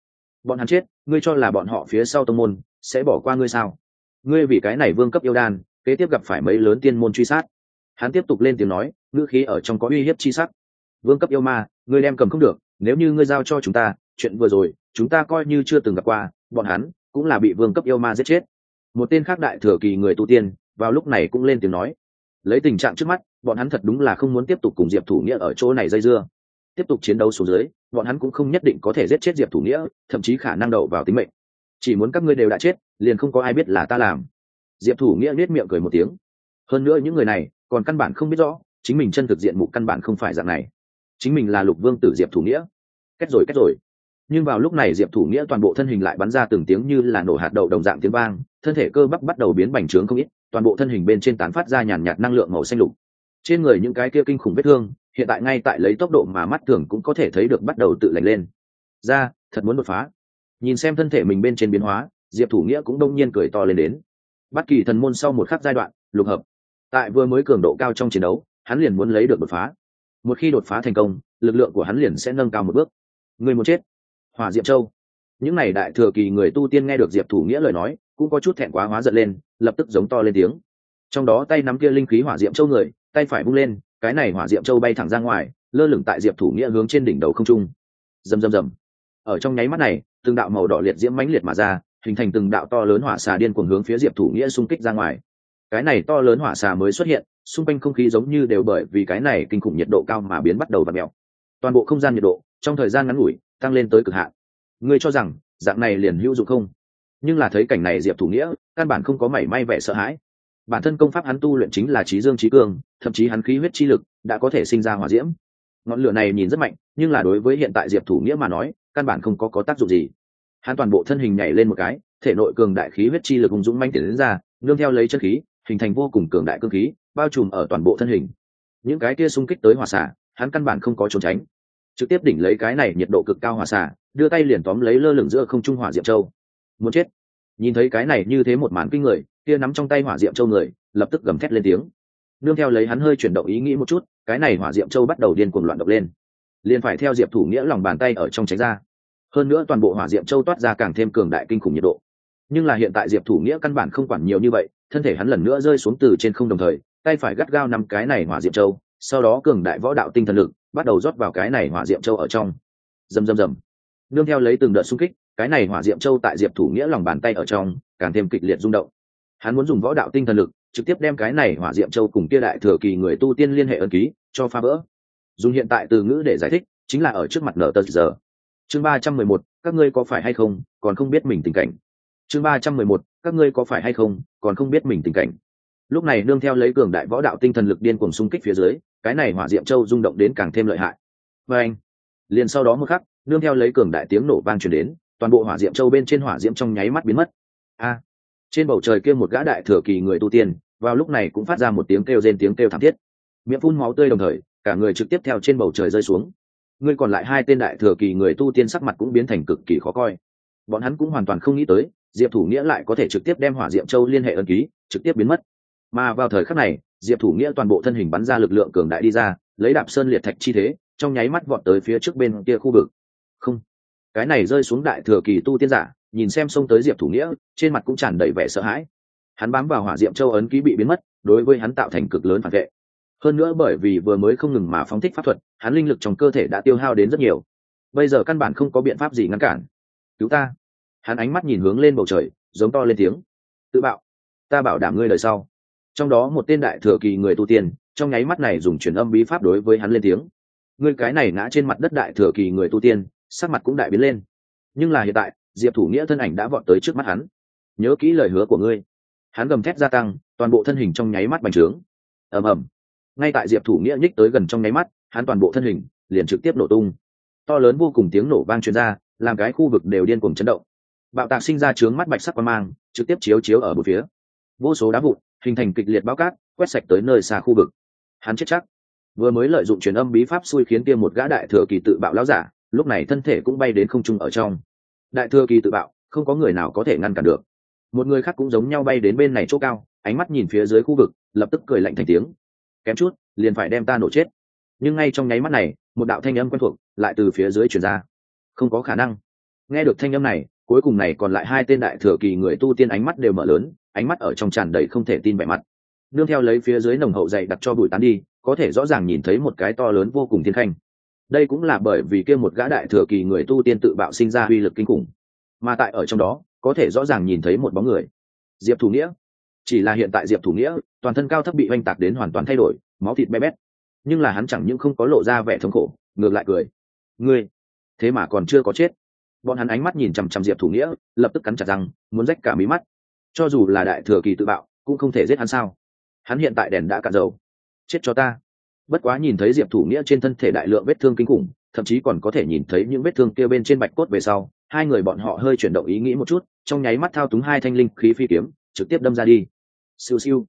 Bọn hắn chết, ngươi cho là bọn họ phía sau tông môn sẽ bỏ qua ngươi sao? Ngươi vì cái này vương cấp yêu đan, kế tiếp gặp phải mấy lớn tiên môn truy sát. Hắn tiếp tục lên tiếng nói, ngữ khí ở trong có uy hiếp chi sắc. Vương cấp yêu ma, ngươi đem cầm không được, nếu như ngươi giao cho chúng ta, chuyện vừa rồi, chúng ta coi như chưa từng gặp qua, bọn hắn cũng là bị vương cấp yêu ma giết chết. Một tên khác đại thừa kỳ người tu tiên, vào lúc này cũng lên tiếng nói lấy tình trạng trước mắt, bọn hắn thật đúng là không muốn tiếp tục cùng diệp thủ nghĩa ở chỗ này dây dưa. Tiếp tục chiến đấu xuống dưới, bọn hắn cũng không nhất định có thể giết chết diệp thủ nghĩa, thậm chí khả năng đậu vào tính mệnh. Chỉ muốn các ngươi đều đã chết, liền không có ai biết là ta làm. Diệp thủ nghĩa biết miệng cười một tiếng. Hơn nữa những người này, còn căn bản không biết rõ, chính mình chân thực diện mục căn bản không phải dạng này. Chính mình là lục vương tử diệp thủ nghĩa. Kết rồi kết rồi. Nhưng vào lúc này diệp thủ nghĩa toàn bộ thân hình lại bắn ra từng tiếng như là nổ hạt đậu đồng dạng tiếng vang, thân thể cơ bắp bắt đầu biến bành trướng không ít toàn bộ thân hình bên trên tán phát ra nhàn nhạt năng lượng màu xanh lục. Trên người những cái kia kinh khủng vết thương, hiện tại ngay tại lấy tốc độ mà mắt thường cũng có thể thấy được bắt đầu tự lành lên. Ra, thật muốn đột phá. Nhìn xem thân thể mình bên trên biến hóa, diệp thủ nghĩa cũng đông nhiên cười to lên đến. Bất kỳ thần môn sau một khắc giai đoạn, lục hợp. Tại vừa mới cường độ cao trong chiến đấu, hắn liền muốn lấy được đột phá. Một khi đột phá thành công, lực lượng của hắn liền sẽ nâng cao một bước. Người muốn chết. Hỏa diệp châu. Những n à y đại thừa kỳ người tu tiên nghe được diệp thủ nghĩa lời nói cũng có chút thẹn quá hóa giận lên, lập tức giống to lên tiếng. Trong đó tay nắm kia linh khí hỏa diệm châu người, tay phải bung lên, cái này hỏa diệm châu bay thẳng ra ngoài, lơ lửng tại diệp thủ nghĩa hướng trên đỉnh đầu không trung. Rầm rầm rầm. Ở trong nháy mắt này, từng đạo màu đỏ liệt diễm mãnh liệt mà ra, hình thành từng đạo to lớn hỏa xà điên cuồng hướng phía diệp thủ nghĩa xung kích ra ngoài. Cái này to lớn hỏa xà mới xuất hiện, xung quanh không khí giống như đều bởi vì cái này kinh khủng nhiệt độ cao mà biến bắt đầu và mèo. Toàn bộ không gian nhiệt độ, trong thời gian ngắn ngủi, tăng lên tới cực hạn. Ngươi cho rằng, dạng này liền hữu dụng không? Nhưng là thấy cảnh này diệp thủ nghĩa, căn bản không có mảy may vẻ sợ hãi. Bản thân công pháp hắn tu luyện chính là trí dương trí cương, thậm chí hắn khí huyết chi lực đã có thể sinh ra hỏa diễm. Ngọn lửa này nhìn rất mạnh, nhưng là đối với hiện tại diệp thủ nghĩa mà nói, căn bản không có có tác dụng gì. Hắn toàn bộ thân hình nhảy lên một cái, thể nội cường đại khí huyết chi lực hùng dũng manh tiến đến ra, nương theo lấy chân khí, hình thành vô cùng cường đại cương khí, bao trùm ở toàn bộ thân hình. Những cái kia xung kích tới hỏa xả hắn căn bản không có trốn tránh. Trực tiếp đỉnh lấy cái này nhiệt độ cực cao hỏa xả đưa tay liền tóm lấy lơ lửng giữa không trung hỏa diệm châu. Muốn chết nhìn thấy cái này như thế một màn kinh người, kia nắm trong tay hỏa diệm châu người, lập tức gầm thét lên tiếng. Nương theo lấy hắn hơi chuyển động ý nghĩ một chút, cái này hỏa diệm châu bắt đầu điên cuồng loạn động lên. Liền phải theo diệp thủ nghĩa lòng bàn tay ở trong tránh ra. Hơn nữa toàn bộ hỏa diệm châu toát ra càng thêm cường đại kinh khủng nhiệt độ. Nhưng là hiện tại diệp thủ nghĩa căn bản không quản nhiều như vậy, thân thể hắn lần nữa rơi xuống từ trên không đồng thời, tay phải gắt gao nắm cái này hỏa diệm châu, sau đó cường đại võ đạo tinh thần lực, bắt đầu rót vào cái này hỏa diệm châu ở trong. Rầm rầm rầm. Nương theo lấy từng đợt xung kích cái này hỏa diệm châu tại diệp thủ nghĩa lòng bàn tay ở trong, càng thêm kịch liệt rung động. Hắn muốn dùng võ đạo tinh thần lực, trực tiếp đem cái này hỏa diệm châu cùng kia đại thừa kỳ người tu tiên liên hệ ân ký, cho phá vỡ. Dùng hiện tại từ ngữ để giải thích, chính là ở trước mặt nở tờ giờ. Chương ba trăm mười một, các ngươi có phải hay không, còn không biết mình tình cảnh? Chương ba trăm mười một, các ngươi có phải hay không, còn không biết mình tình cảnh? Lúc này nương theo lấy cường đại võ đạo tinh thần lực điên cuồng xung kích phía dưới, cái này hỏa diệm châu rung động đến càng thêm lợi hại. Và anh, liền sau đó một khắc, nương theo lấy cường đại tiếng nổ vang truyền đến toàn bộ hỏa diệm châu bên trên hỏa diệm trong nháy mắt biến mất. A! Trên bầu trời kia một gã đại thừa kỳ người tu tiên, vào lúc này cũng phát ra một tiếng kêu rên tiếng kêu thảm thiết. Miệng phun máu tươi đồng thời, cả người trực tiếp theo trên bầu trời rơi xuống. Người còn lại hai tên đại thừa kỳ người tu tiên sắc mặt cũng biến thành cực kỳ khó coi. Bọn hắn cũng hoàn toàn không nghĩ tới, diệp thủ nghĩa lại có thể trực tiếp đem hỏa diệm châu liên hệ ân ký, trực tiếp biến mất. Mà vào thời khắc này, diệp thủ nghĩa toàn bộ thân hình bắn ra lực lượng cường đại đi ra, lấy đạp sơn liệt thạch chi thế, trong nháy mắt vọt tới phía trước bên kia khu vực. Không cái này rơi xuống đại thừa kỳ tu tiên giả, nhìn xem xông tới diệp thủ nghĩa, trên mặt cũng tràn đầy vẻ sợ hãi. Hắn bám vào hỏa diệm châu ấn ký bị biến mất, đối với hắn tạo thành cực lớn phản vệ. Hơn nữa bởi vì vừa mới không ngừng mà phóng thích pháp thuật, hắn linh lực trong cơ thể đã tiêu hao đến rất nhiều. Bây giờ căn bản không có biện pháp gì ngăn cản. Cứu ta. Hắn ánh mắt nhìn hướng lên bầu trời, giống to lên tiếng. Tự bạo. Ta bảo đảm ngươi đời sau. Trong đó một tên đại thừa kỳ người tu tiên, trong nháy mắt này dùng truyền âm bí pháp đối với hắn lên tiếng. Ngươi cái này ngã trên mặt đất đại thừa kỳ người tu tiên sắc mặt cũng đại biến lên. Nhưng là hiện tại, diệp thủ nghĩa thân ảnh đã vọt tới trước mắt hắn. Nhớ kỹ lời hứa của ngươi. Hắn gầm thét gia tăng, toàn bộ thân hình trong nháy mắt bành trướng. Ầm ầm. Ngay tại diệp thủ nghĩa nhích tới gần trong nháy mắt, hắn toàn bộ thân hình liền trực tiếp nổ tung. To lớn vô cùng tiếng nổ vang truyền ra, làm cái khu vực đều điên cuồng chấn động. Bạo tạc sinh ra trướng mắt bạch sắc quan mang, trực tiếp chiếu chiếu ở một phía. Vô số đá vụn, hình thành kịch liệt bao cát, quét sạch tới nơi xa khu vực. Hắn chết chắc. Vừa mới lợi dụng truyền âm bí pháp xui khiến kia một gã đại thừa kỳ tự bạo lão giả lúc này thân thể cũng bay đến không trung ở trong. Đại thừa kỳ tự bạo, không có người nào có thể ngăn cản được. Một người khác cũng giống nhau bay đến bên này chỗ cao, ánh mắt nhìn phía dưới khu vực, lập tức cười lạnh thành tiếng. Kém chút, liền phải đem ta nổ chết. Nhưng ngay trong nháy mắt này, một đạo thanh âm quen thuộc lại từ phía dưới chuyển ra. Không có khả năng. Nghe được thanh âm này, cuối cùng này còn lại hai tên đại thừa kỳ người tu tiên ánh mắt đều mở lớn, ánh mắt ở trong tràn đầy không thể tin vẻ mặt. Nương theo lấy phía dưới nồng hậu dày đặt cho bụi tán đi, có thể rõ ràng nhìn thấy một cái to lớn vô cùng thiên khanh đây cũng là bởi vì kia một gã đại thừa kỳ người tu tiên tự bạo sinh ra uy lực kinh khủng. Mà tại ở trong đó, có thể rõ ràng nhìn thấy một bóng người. Diệp thủ nghĩa. Chỉ là hiện tại diệp thủ nghĩa, toàn thân cao thấp bị oanh tạc đến hoàn toàn thay đổi, máu thịt bé bét. Nhưng là hắn chẳng những không có lộ ra vẻ thống khổ, ngược lại cười. Ngươi, thế mà còn chưa có chết. Bọn hắn ánh mắt nhìn chằm chằm diệp thủ nghĩa, lập tức cắn chặt răng, muốn rách cả mí mắt. Cho dù là đại thừa kỳ tự bạo, cũng không thể giết hắn sao? Hắn hiện tại đèn đã cạn dầu. Chết cho ta bất quá nhìn thấy diệp thủ nghĩa trên thân thể đại lượng vết thương kinh khủng, thậm chí còn có thể nhìn thấy những vết thương kia bên trên bạch cốt về sau, hai người bọn họ hơi chuyển động ý nghĩ một chút, trong nháy mắt thao túng hai thanh linh khí phi kiếm, trực tiếp đâm ra đi. Siêu siêu.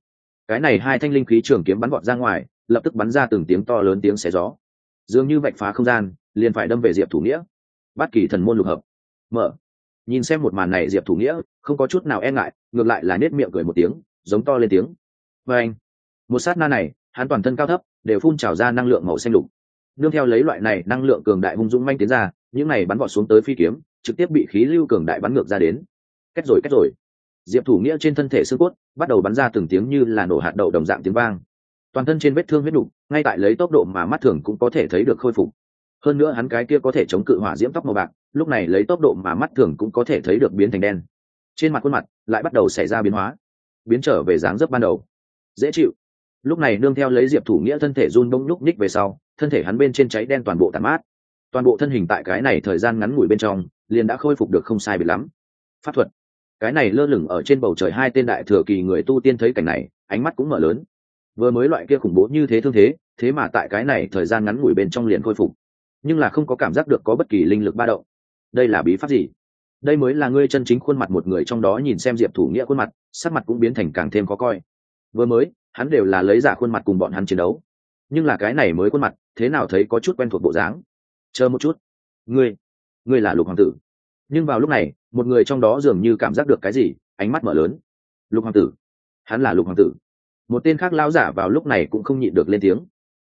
Cái này hai thanh linh khí trường kiếm bắn gọn ra ngoài, lập tức bắn ra từng tiếng to lớn tiếng xé gió. Dường như vạch phá không gian, liền phải đâm về diệp thủ nghĩa. Bát kỳ thần môn lục hợp. Mở. Nhìn xem một màn này, diệp thủ nghĩa không có chút nào e ngại, ngược lại là nết miệng cười một tiếng, giống to lên tiếng. Và anh, một sát na này hắn toàn thân cao thấp, đều phun trào ra năng lượng màu xanh lục. Nương theo lấy loại này năng lượng cường đại hung dũng manh tiến ra, những này bắn vọt xuống tới phi kiếm, trực tiếp bị khí lưu cường đại bắn ngược ra đến. Kết rồi kết rồi. Diệp thủ nghĩa trên thân thể xương cốt bắt đầu bắn ra từng tiếng như là nổ hạt đậu đồng dạng tiếng vang. Toàn thân trên vết thương huyết đục, ngay tại lấy tốc độ mà mắt thường cũng có thể thấy được khôi phục. Hơn nữa hắn cái kia có thể chống cự hỏa diễm tóc màu bạc, lúc này lấy tốc độ mà mắt thường cũng có thể thấy được biến thành đen. Trên mặt khuôn mặt lại bắt đầu xảy ra biến hóa, biến trở về dáng dấp ban đầu. Dễ chịu lúc này nương theo lấy diệp thủ nghĩa thân thể run bông nhúc ních về sau, thân thể hắn bên trên cháy đen toàn bộ tàn mát. Toàn bộ thân hình tại cái này thời gian ngắn ngủi bên trong, liền đã khôi phục được không sai biệt lắm. Pháp thuật. Cái này lơ lửng ở trên bầu trời hai tên đại thừa kỳ người tu tiên thấy cảnh này, ánh mắt cũng mở lớn. Vừa mới loại kia khủng bố như thế thương thế thế mà tại cái này thời gian ngắn ngủi bên trong liền khôi phục. Nhưng là không có cảm giác được có bất kỳ linh lực ba động. Đây là bí pháp gì? Đây mới là ngươi chân chính khuôn mặt một người trong đó nhìn xem diệp thủ nghĩa khuôn mặt, sắc mặt cũng biến thành càng thêm khó coi. Vừa mới hắn đều là lấy giả khuôn mặt cùng bọn hắn chiến đấu. Nhưng là cái này mới khuôn mặt, thế nào thấy có chút quen thuộc bộ dáng? Chờ một chút. Ngươi ngươi là lục hoàng tử. Nhưng vào lúc này, một người trong đó dường như cảm giác được cái gì, ánh mắt mở lớn. Lục hoàng tử. Hắn là lục hoàng tử. Một tên khác lao giả vào lúc này cũng không nhịn được lên tiếng.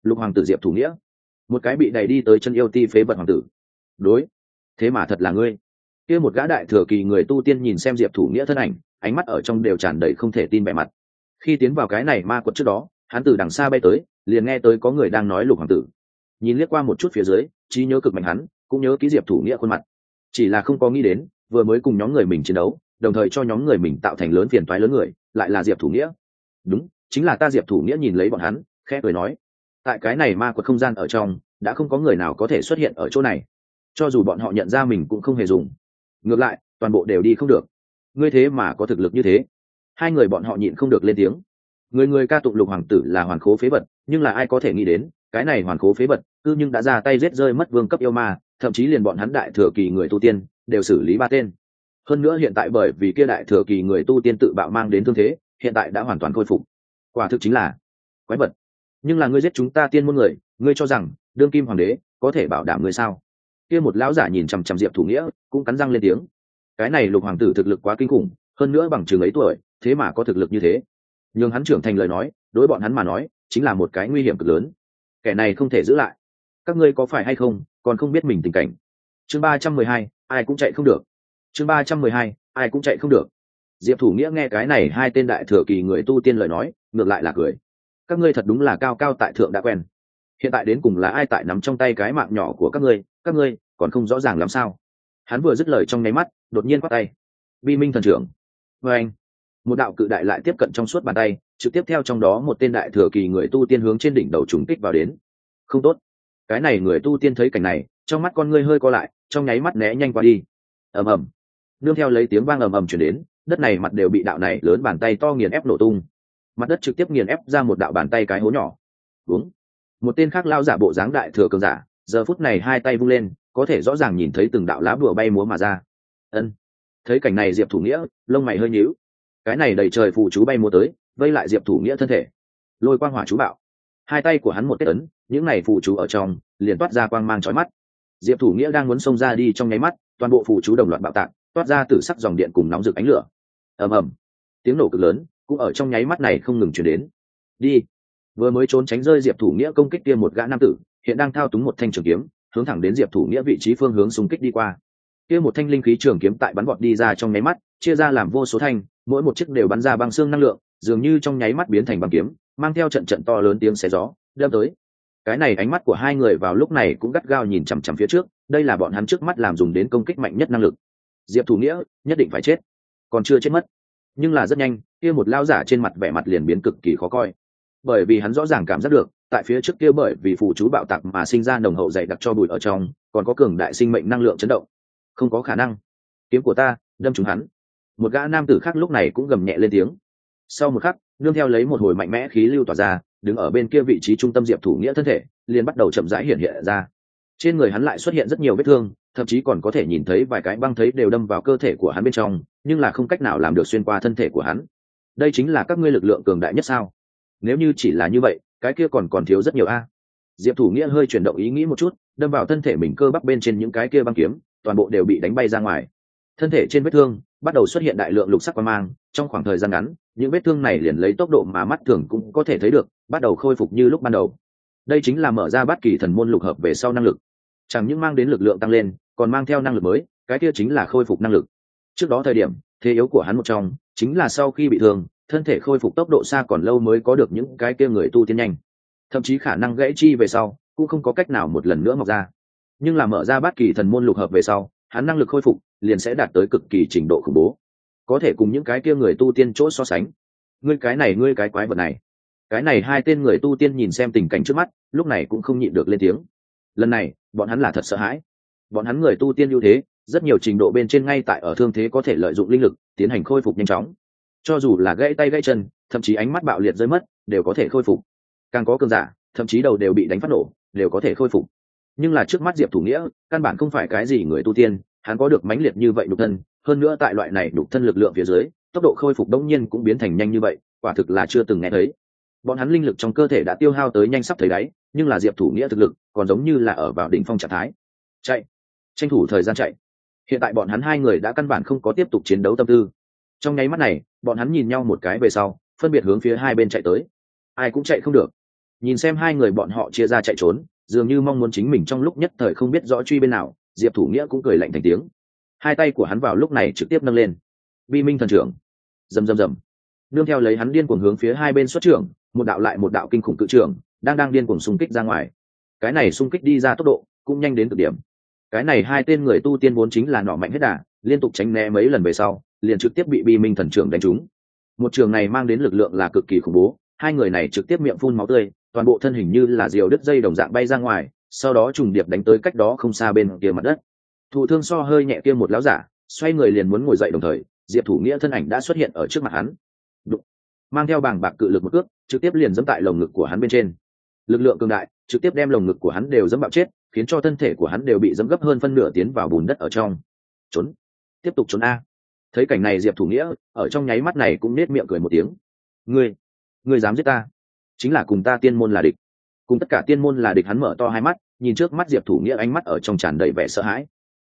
Lục hoàng tử diệp thủ nghĩa. Một cái bị đẩy đi tới chân yêu ti phế vật hoàng tử. Đối. Thế mà thật là ngươi. Kia một gã đại thừa kỳ người tu tiên nhìn xem diệp thủ nghĩa thân ảnh, ánh mắt ở trong đều tràn đầy không thể tin vẻ mặt khi tiến vào cái này ma quật trước đó, hắn từ đằng xa bay tới, liền nghe tới có người đang nói lục hoàng tử. Nhìn liếc qua một chút phía dưới, trí nhớ cực mạnh hắn, cũng nhớ ký diệp thủ nghĩa khuôn mặt. Chỉ là không có nghĩ đến, vừa mới cùng nhóm người mình chiến đấu, đồng thời cho nhóm người mình tạo thành lớn phiền toái lớn người, lại là diệp thủ nghĩa. Đúng, chính là ta diệp thủ nghĩa nhìn lấy bọn hắn, khẽ cười nói, tại cái này ma quật không gian ở trong, đã không có người nào có thể xuất hiện ở chỗ này. Cho dù bọn họ nhận ra mình cũng không hề dùng. Ngược lại, toàn bộ đều đi không được. Ngươi thế mà có thực lực như thế hai người bọn họ nhịn không được lên tiếng. Người người ca tụng lục hoàng tử là hoàn khố phế vật, nhưng là ai có thể nghĩ đến, cái này hoàn khố phế vật, cư nhưng đã ra tay rết rơi mất vương cấp yêu ma, thậm chí liền bọn hắn đại thừa kỳ người tu tiên, đều xử lý ba tên. Hơn nữa hiện tại bởi vì kia đại thừa kỳ người tu tiên tự bạo mang đến thương thế, hiện tại đã hoàn toàn khôi phục. Quả thực chính là quái vật. Nhưng là ngươi giết chúng ta tiên môn người, ngươi cho rằng đương kim hoàng đế có thể bảo đảm ngươi sao? Kia một lão giả nhìn chằm chằm diệp thủ nghĩa, cũng cắn răng lên tiếng. Cái này lục hoàng tử thực lực quá kinh khủng, hơn nữa bằng chừng ấy tuổi thế mà có thực lực như thế. Nhưng hắn trưởng thành lời nói, đối bọn hắn mà nói, chính là một cái nguy hiểm cực lớn. Kẻ này không thể giữ lại. Các ngươi có phải hay không, còn không biết mình tình cảnh. Chương ba trăm mười hai, ai cũng chạy không được. Chương ba trăm mười hai, ai cũng chạy không được. Diệp thủ nghĩa nghe cái này hai tên đại thừa kỳ người tu tiên lời nói, ngược lại là cười. Các ngươi thật đúng là cao cao tại thượng đã quen. Hiện tại đến cùng là ai tại nắm trong tay cái mạng nhỏ của các ngươi các ngươi còn không rõ ràng làm sao. Hắn vừa dứt lời trong nháy mắt, đột nhiên quát tay. Vi minh thần trưởng. Vê anh một đạo cự đại lại tiếp cận trong suốt bàn tay, trực tiếp theo trong đó một tên đại thừa kỳ người tu tiên hướng trên đỉnh đầu trùng kích vào đến. Không tốt. Cái này người tu tiên thấy cảnh này, trong mắt con ngươi hơi co lại, trong nháy mắt né nhanh qua đi. Ầm ầm. Nương theo lấy tiếng vang ầm ầm chuyển đến, đất này mặt đều bị đạo này lớn bàn tay to nghiền ép nổ tung. Mặt đất trực tiếp nghiền ép ra một đạo bàn tay cái hố nhỏ. Đúng. Một tên khác lao giả bộ dáng đại thừa cường giả, giờ phút này hai tay vung lên, có thể rõ ràng nhìn thấy từng đạo lá bùa bay múa mà ra. Ân. Thấy cảnh này diệp thủ nghĩa, lông mày hơi nhíu cái này đầy trời phù chú bay mua tới, vây lại diệp thủ nghĩa thân thể. Lôi quang hỏa chú bạo. Hai tay của hắn một tết ấn, những này phù chú ở trong, liền toát ra quang mang trói mắt. Diệp thủ nghĩa đang muốn xông ra đi trong nháy mắt, toàn bộ phù chú đồng loạt bạo tạc, toát ra từ sắc dòng điện cùng nóng rực ánh lửa. Ầm ầm. Tiếng nổ cực lớn, cũng ở trong nháy mắt này không ngừng chuyển đến. Đi. Vừa mới trốn tránh rơi diệp thủ nghĩa công kích kia một gã nam tử, hiện đang thao túng một thanh trường kiếm, hướng thẳng đến diệp thủ nghĩa vị trí phương hướng xung kích đi qua. Kia một thanh linh khí trường kiếm tại bắn bọt đi ra trong nháy mắt, chia ra làm vô số thanh mỗi một chiếc đều bắn ra băng xương năng lượng, dường như trong nháy mắt biến thành băng kiếm, mang theo trận trận to lớn tiếng xé gió, đâm tới. Cái này ánh mắt của hai người vào lúc này cũng gắt gao nhìn chằm chằm phía trước, đây là bọn hắn trước mắt làm dùng đến công kích mạnh nhất năng lực. Diệp thủ nghĩa, nhất định phải chết. Còn chưa chết mất. Nhưng là rất nhanh, kia một lao giả trên mặt vẻ mặt liền biến cực kỳ khó coi. Bởi vì hắn rõ ràng cảm giác được, tại phía trước kia bởi vì phụ chú bạo tạc mà sinh ra nồng hậu dày đặc cho bụi ở trong, còn có cường đại sinh mệnh năng lượng chấn động. Không có khả năng. Kiếm của ta, đâm trúng hắn một gã nam tử khác lúc này cũng gầm nhẹ lên tiếng. Sau một khắc, nương theo lấy một hồi mạnh mẽ khí lưu tỏa ra, đứng ở bên kia vị trí trung tâm diệp thủ nghĩa thân thể, liền bắt đầu chậm rãi hiện hiện ra. Trên người hắn lại xuất hiện rất nhiều vết thương, thậm chí còn có thể nhìn thấy vài cái băng thấy đều đâm vào cơ thể của hắn bên trong, nhưng là không cách nào làm được xuyên qua thân thể của hắn. Đây chính là các ngươi lực lượng cường đại nhất sao? Nếu như chỉ là như vậy, cái kia còn còn thiếu rất nhiều a. Diệp thủ nghĩa hơi chuyển động ý nghĩ một chút, đâm vào thân thể mình cơ bắp bên trên những cái kia băng kiếm, toàn bộ đều bị đánh bay ra ngoài. Thân thể trên vết thương bắt đầu xuất hiện đại lượng lục sắc quang mang, trong khoảng thời gian ngắn, những vết thương này liền lấy tốc độ mà mắt thường cũng có thể thấy được, bắt đầu khôi phục như lúc ban đầu. Đây chính là mở ra bất kỳ thần môn lục hợp về sau năng lực. Chẳng những mang đến lực lượng tăng lên, còn mang theo năng lực mới, cái kia chính là khôi phục năng lực. Trước đó thời điểm, thế yếu của hắn một trong, chính là sau khi bị thương, thân thể khôi phục tốc độ xa còn lâu mới có được những cái kia người tu tiên nhanh. Thậm chí khả năng gãy chi về sau, cũng không có cách nào một lần nữa mọc ra. Nhưng là mở ra bất kỳ thần môn lục hợp về sau, hắn năng lực khôi phục liền sẽ đạt tới cực kỳ trình độ khủng bố. Có thể cùng những cái kia người tu tiên chỗ so sánh. Ngươi cái này, ngươi cái quái vật này. Cái này hai tên người tu tiên nhìn xem tình cảnh trước mắt, lúc này cũng không nhịn được lên tiếng. Lần này, bọn hắn là thật sợ hãi. Bọn hắn người tu tiên ưu thế, rất nhiều trình độ bên trên ngay tại ở thương thế có thể lợi dụng linh lực, tiến hành khôi phục nhanh chóng. Cho dù là gãy tay gãy chân, thậm chí ánh mắt bạo liệt rơi mất, đều có thể khôi phục. Càng có cơn giả, thậm chí đầu đều bị đánh phát nổ, đều có thể khôi phục. Nhưng là trước mắt diệp thủ nghĩa, căn bản không phải cái gì người tu tiên hắn có được mãnh liệt như vậy đục thân, hơn nữa tại loại này đục thân lực lượng phía dưới, tốc độ khôi phục đông nhiên cũng biến thành nhanh như vậy, quả thực là chưa từng nghe thấy. Bọn hắn linh lực trong cơ thể đã tiêu hao tới nhanh sắp thấy đáy, nhưng là diệp thủ nghĩa thực lực còn giống như là ở vào đỉnh phong trạng thái. Chạy! Tranh thủ thời gian chạy. Hiện tại bọn hắn hai người đã căn bản không có tiếp tục chiến đấu tâm tư. Trong nháy mắt này, bọn hắn nhìn nhau một cái về sau, phân biệt hướng phía hai bên chạy tới. Ai cũng chạy không được. Nhìn xem hai người bọn họ chia ra chạy trốn, dường như mong muốn chính mình trong lúc nhất thời không biết rõ truy bên nào diệp thủ nghĩa cũng cười lạnh thành tiếng. Hai tay của hắn vào lúc này trực tiếp nâng lên. Vi minh thần trưởng. Rầm rầm rầm. Nương theo lấy hắn điên cuồng hướng phía hai bên xuất trưởng, một đạo lại một đạo kinh khủng cự trưởng, đang đang điên cuồng xung kích ra ngoài. Cái này xung kích đi ra tốc độ cũng nhanh đến cực điểm. Cái này hai tên người tu tiên vốn chính là nọ mạnh hết đà, liên tục tránh né mấy lần về sau, liền trực tiếp bị bi minh thần trưởng đánh trúng. Một trường này mang đến lực lượng là cực kỳ khủng bố, hai người này trực tiếp miệng phun máu tươi, toàn bộ thân hình như là diều đứt dây đồng dạng bay ra ngoài sau đó trùng điệp đánh tới cách đó không xa bên kia mặt đất. Thụ thương so hơi nhẹ kia một láo giả, xoay người liền muốn ngồi dậy đồng thời, diệp thủ nghĩa thân ảnh đã xuất hiện ở trước mặt hắn. Đụng. mang theo bảng bạc cự lực một cước, trực tiếp liền dẫm tại lồng ngực của hắn bên trên. Lực lượng cường đại, trực tiếp đem lồng ngực của hắn đều dẫm bạo chết, khiến cho thân thể của hắn đều bị dẫm gấp hơn phân nửa tiến vào bùn đất ở trong. Trốn. Tiếp tục trốn a. Thấy cảnh này diệp thủ nghĩa, ở trong nháy mắt này cũng nết miệng cười một tiếng. Ngươi ngươi dám giết ta? Chính là cùng ta tiên môn là địch. Cùng tất cả tiên môn là địch hắn mở to hai mắt nhìn trước mắt diệp thủ nghĩa ánh mắt ở trong tràn đầy vẻ sợ hãi.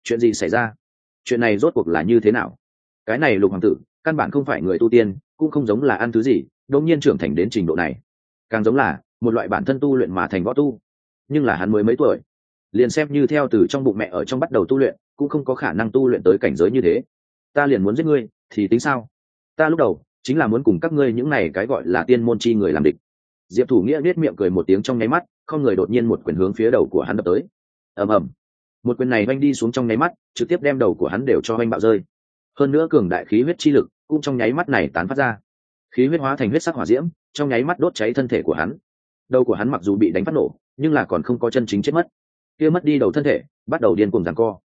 Chuyện gì xảy ra? Chuyện này rốt cuộc là như thế nào? Cái này lục hoàng tử, căn bản không phải người tu tiên, cũng không giống là ăn thứ gì, đột nhiên trưởng thành đến trình độ này. Càng giống là, một loại bản thân tu luyện mà thành võ tu. Nhưng là hắn mới mấy tuổi? Liền xem như theo từ trong bụng mẹ ở trong bắt đầu tu luyện, cũng không có khả năng tu luyện tới cảnh giới như thế. Ta liền muốn giết ngươi, thì tính sao? Ta lúc đầu, chính là muốn cùng các ngươi những này cái gọi là tiên môn chi người làm địch. Diệp thủ nghĩa biết miệng cười một tiếng trong nháy mắt không người đột nhiên một quyền hướng phía đầu của hắn đập tới. Ầm ầm. Một quyền này oanh đi xuống trong nháy mắt, trực tiếp đem đầu của hắn đều cho oanh bạo rơi. Hơn nữa cường đại khí huyết chi lực cũng trong nháy mắt này tán phát ra. Khí huyết hóa thành huyết sắc hỏa diễm, trong nháy mắt đốt cháy thân thể của hắn. Đầu của hắn mặc dù bị đánh phát nổ, nhưng là còn không có chân chính chết mất. Kia mất đi đầu thân thể, bắt đầu điên cuồng giằng co.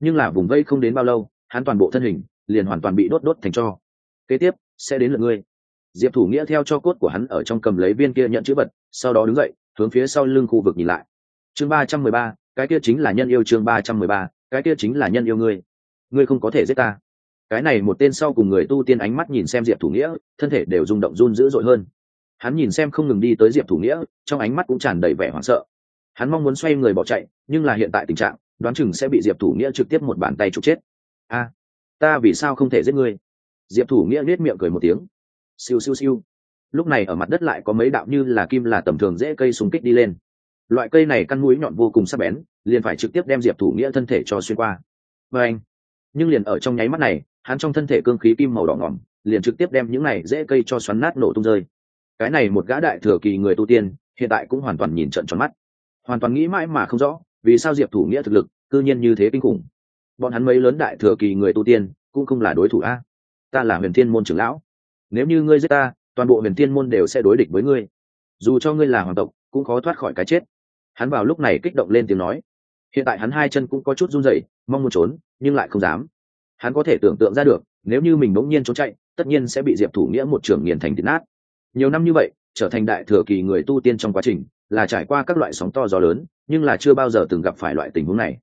Nhưng là vùng vây không đến bao lâu, hắn toàn bộ thân hình liền hoàn toàn bị đốt đốt thành cho. Kế tiếp, sẽ đến lượt ngươi. Diệp thủ nghĩa theo cho cốt của hắn ở trong cầm lấy viên kia nhận chữ vật, sau đó đứng dậy hướng phía sau lưng khu vực nhìn lại. Chương ba trăm mười ba, cái kia chính là nhân yêu chương ba trăm mười ba, cái kia chính là nhân yêu ngươi. Ngươi không có thể giết ta. Cái này một tên sau cùng người tu tiên ánh mắt nhìn xem diệp thủ nghĩa, thân thể đều rung động run dữ dội hơn. Hắn nhìn xem không ngừng đi tới diệp thủ nghĩa, trong ánh mắt cũng tràn đầy vẻ hoảng sợ. Hắn mong muốn xoay người bỏ chạy, nhưng là hiện tại tình trạng, đoán chừng sẽ bị diệp thủ nghĩa trực tiếp một bàn tay trục chết. A, ta vì sao không thể giết ngươi? Diệp thủ nghĩa nết miệng cười một tiếng. Siêu siêu siêu lúc này ở mặt đất lại có mấy đạo như là kim là tầm thường dễ cây súng kích đi lên. Loại cây này căn mũi nhọn vô cùng sắc bén, liền phải trực tiếp đem diệp thủ nghĩa thân thể cho xuyên qua. Vê anh, nhưng liền ở trong nháy mắt này, hắn trong thân thể cương khí kim màu đỏ ngỏm, liền trực tiếp đem những này dễ cây cho xoắn nát nổ tung rơi. Cái này một gã đại thừa kỳ người tu tiên, hiện tại cũng hoàn toàn nhìn trận tròn mắt. Hoàn toàn nghĩ mãi mà không rõ, vì sao diệp thủ nghĩa thực lực, cư nhiên như thế kinh khủng. Bọn hắn mấy lớn đại thừa kỳ người tu tiên, cũng không là đối thủ a. Ta là huyền thiên môn trưởng lão. Nếu như ngươi giết ta toàn bộ huyền thiên môn đều sẽ đối địch với ngươi. Dù cho ngươi là hoàng tộc, cũng khó thoát khỏi cái chết. Hắn vào lúc này kích động lên tiếng nói. Hiện tại hắn hai chân cũng có chút run rẩy, mong muốn trốn, nhưng lại không dám. Hắn có thể tưởng tượng ra được, nếu như mình bỗng nhiên trốn chạy, tất nhiên sẽ bị diệp thủ nghĩa một trường nghiền thành thịt nát. Nhiều năm như vậy, trở thành đại thừa kỳ người tu tiên trong quá trình, là trải qua các loại sóng to gió lớn, nhưng là chưa bao giờ từng gặp phải loại tình huống này.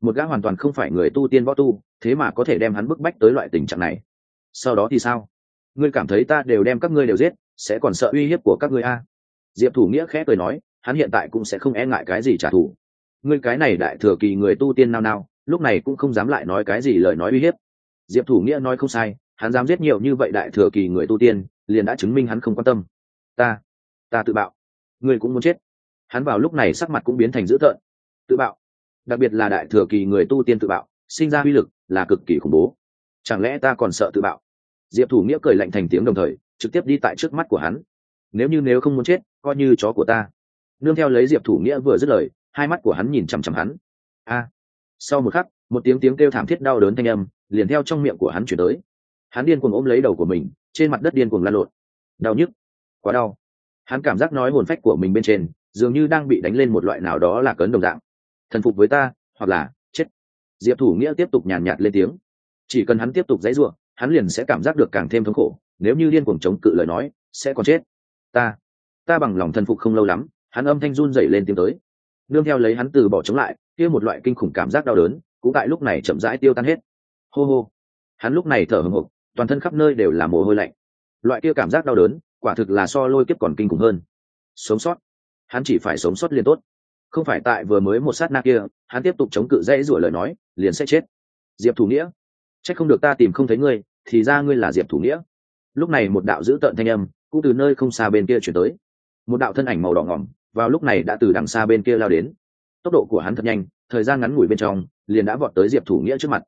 Một gã hoàn toàn không phải người tu tiên võ tu, thế mà có thể đem hắn bức bách tới loại tình trạng này. Sau đó thì sao? Ngươi cảm thấy ta đều đem các ngươi đều giết, sẽ còn sợ uy hiếp của các ngươi a? À? diệp thủ nghĩa khẽ cười nói, hắn hiện tại cũng sẽ không e ngại cái gì trả thù. Ngươi cái này đại thừa kỳ người tu tiên nao nao, lúc này cũng không dám lại nói cái gì lời nói uy hiếp. Diệp thủ nghĩa nói không sai, hắn dám giết nhiều như vậy đại thừa kỳ người tu tiên, liền đã chứng minh hắn không quan tâm. Ta ta tự bạo. Ngươi cũng muốn chết. Hắn vào lúc này sắc mặt cũng biến thành dữ tợn. Tự bạo. Đặc biệt là đại thừa kỳ người tu tiên tự bạo, sinh ra uy lực là cực kỳ khủng bố. Chẳng lẽ ta còn sợ tự bạo? Diệp thủ nghĩa cười lạnh thành tiếng đồng thời, trực tiếp đi tại trước mắt của hắn. Nếu như nếu không muốn chết, coi như chó của ta. Nương theo lấy diệp thủ nghĩa vừa dứt lời, hai mắt của hắn nhìn chằm chằm hắn. A! Sau một khắc, một tiếng tiếng kêu thảm thiết đau đớn thanh âm liền theo trong miệng của hắn chuyển tới. Hắn điên cuồng ôm lấy đầu của mình, trên mặt đất điên cuồng lan lộn. Đau nhức. Quá đau. Hắn cảm giác nói hồn phách của mình bên trên dường như đang bị đánh lên một loại nào đó là cấn đồng dạng. Thần phục với ta, hoặc là chết. Diệp thủ nghĩa tiếp tục nhàn nhạt lên tiếng. Chỉ cần hắn tiếp tục dãy ruộng hắn liền sẽ cảm giác được càng thêm thống khổ, nếu như điên cuồng chống cự lời nói, sẽ còn chết. Ta ta bằng lòng thần phục không lâu lắm, hắn âm thanh run dậy lên tiếng tới. Nương theo lấy hắn từ bỏ chống lại, kia một loại kinh khủng cảm giác đau đớn, cũng tại lúc này chậm rãi tiêu tan hết. Hô hô, hắn lúc này thở hồng hộc, toàn thân khắp nơi đều là mồ hôi lạnh. Loại kia cảm giác đau đớn, quả thực là so lôi kiếp còn kinh khủng hơn. Sống sót, hắn chỉ phải sống sót liên tốt. Không phải tại vừa mới một sát na kia, hắn tiếp tục chống cự dãy rủa lời nói, liền sẽ chết. Diệp thủ nghĩa c không được ta tìm không thấy ngươi, thì ra ngươi là diệp thủ nghĩa. Lúc này một đạo dữ tợn thanh âm cũng từ nơi không xa bên kia chuyển tới. Một đạo thân ảnh màu đỏ ngỏm vào lúc này đã từ đằng xa bên kia lao đến. Tốc độ của hắn thật nhanh, thời gian ngắn ngủi bên trong, liền đã vọt tới diệp thủ nghĩa trước mặt,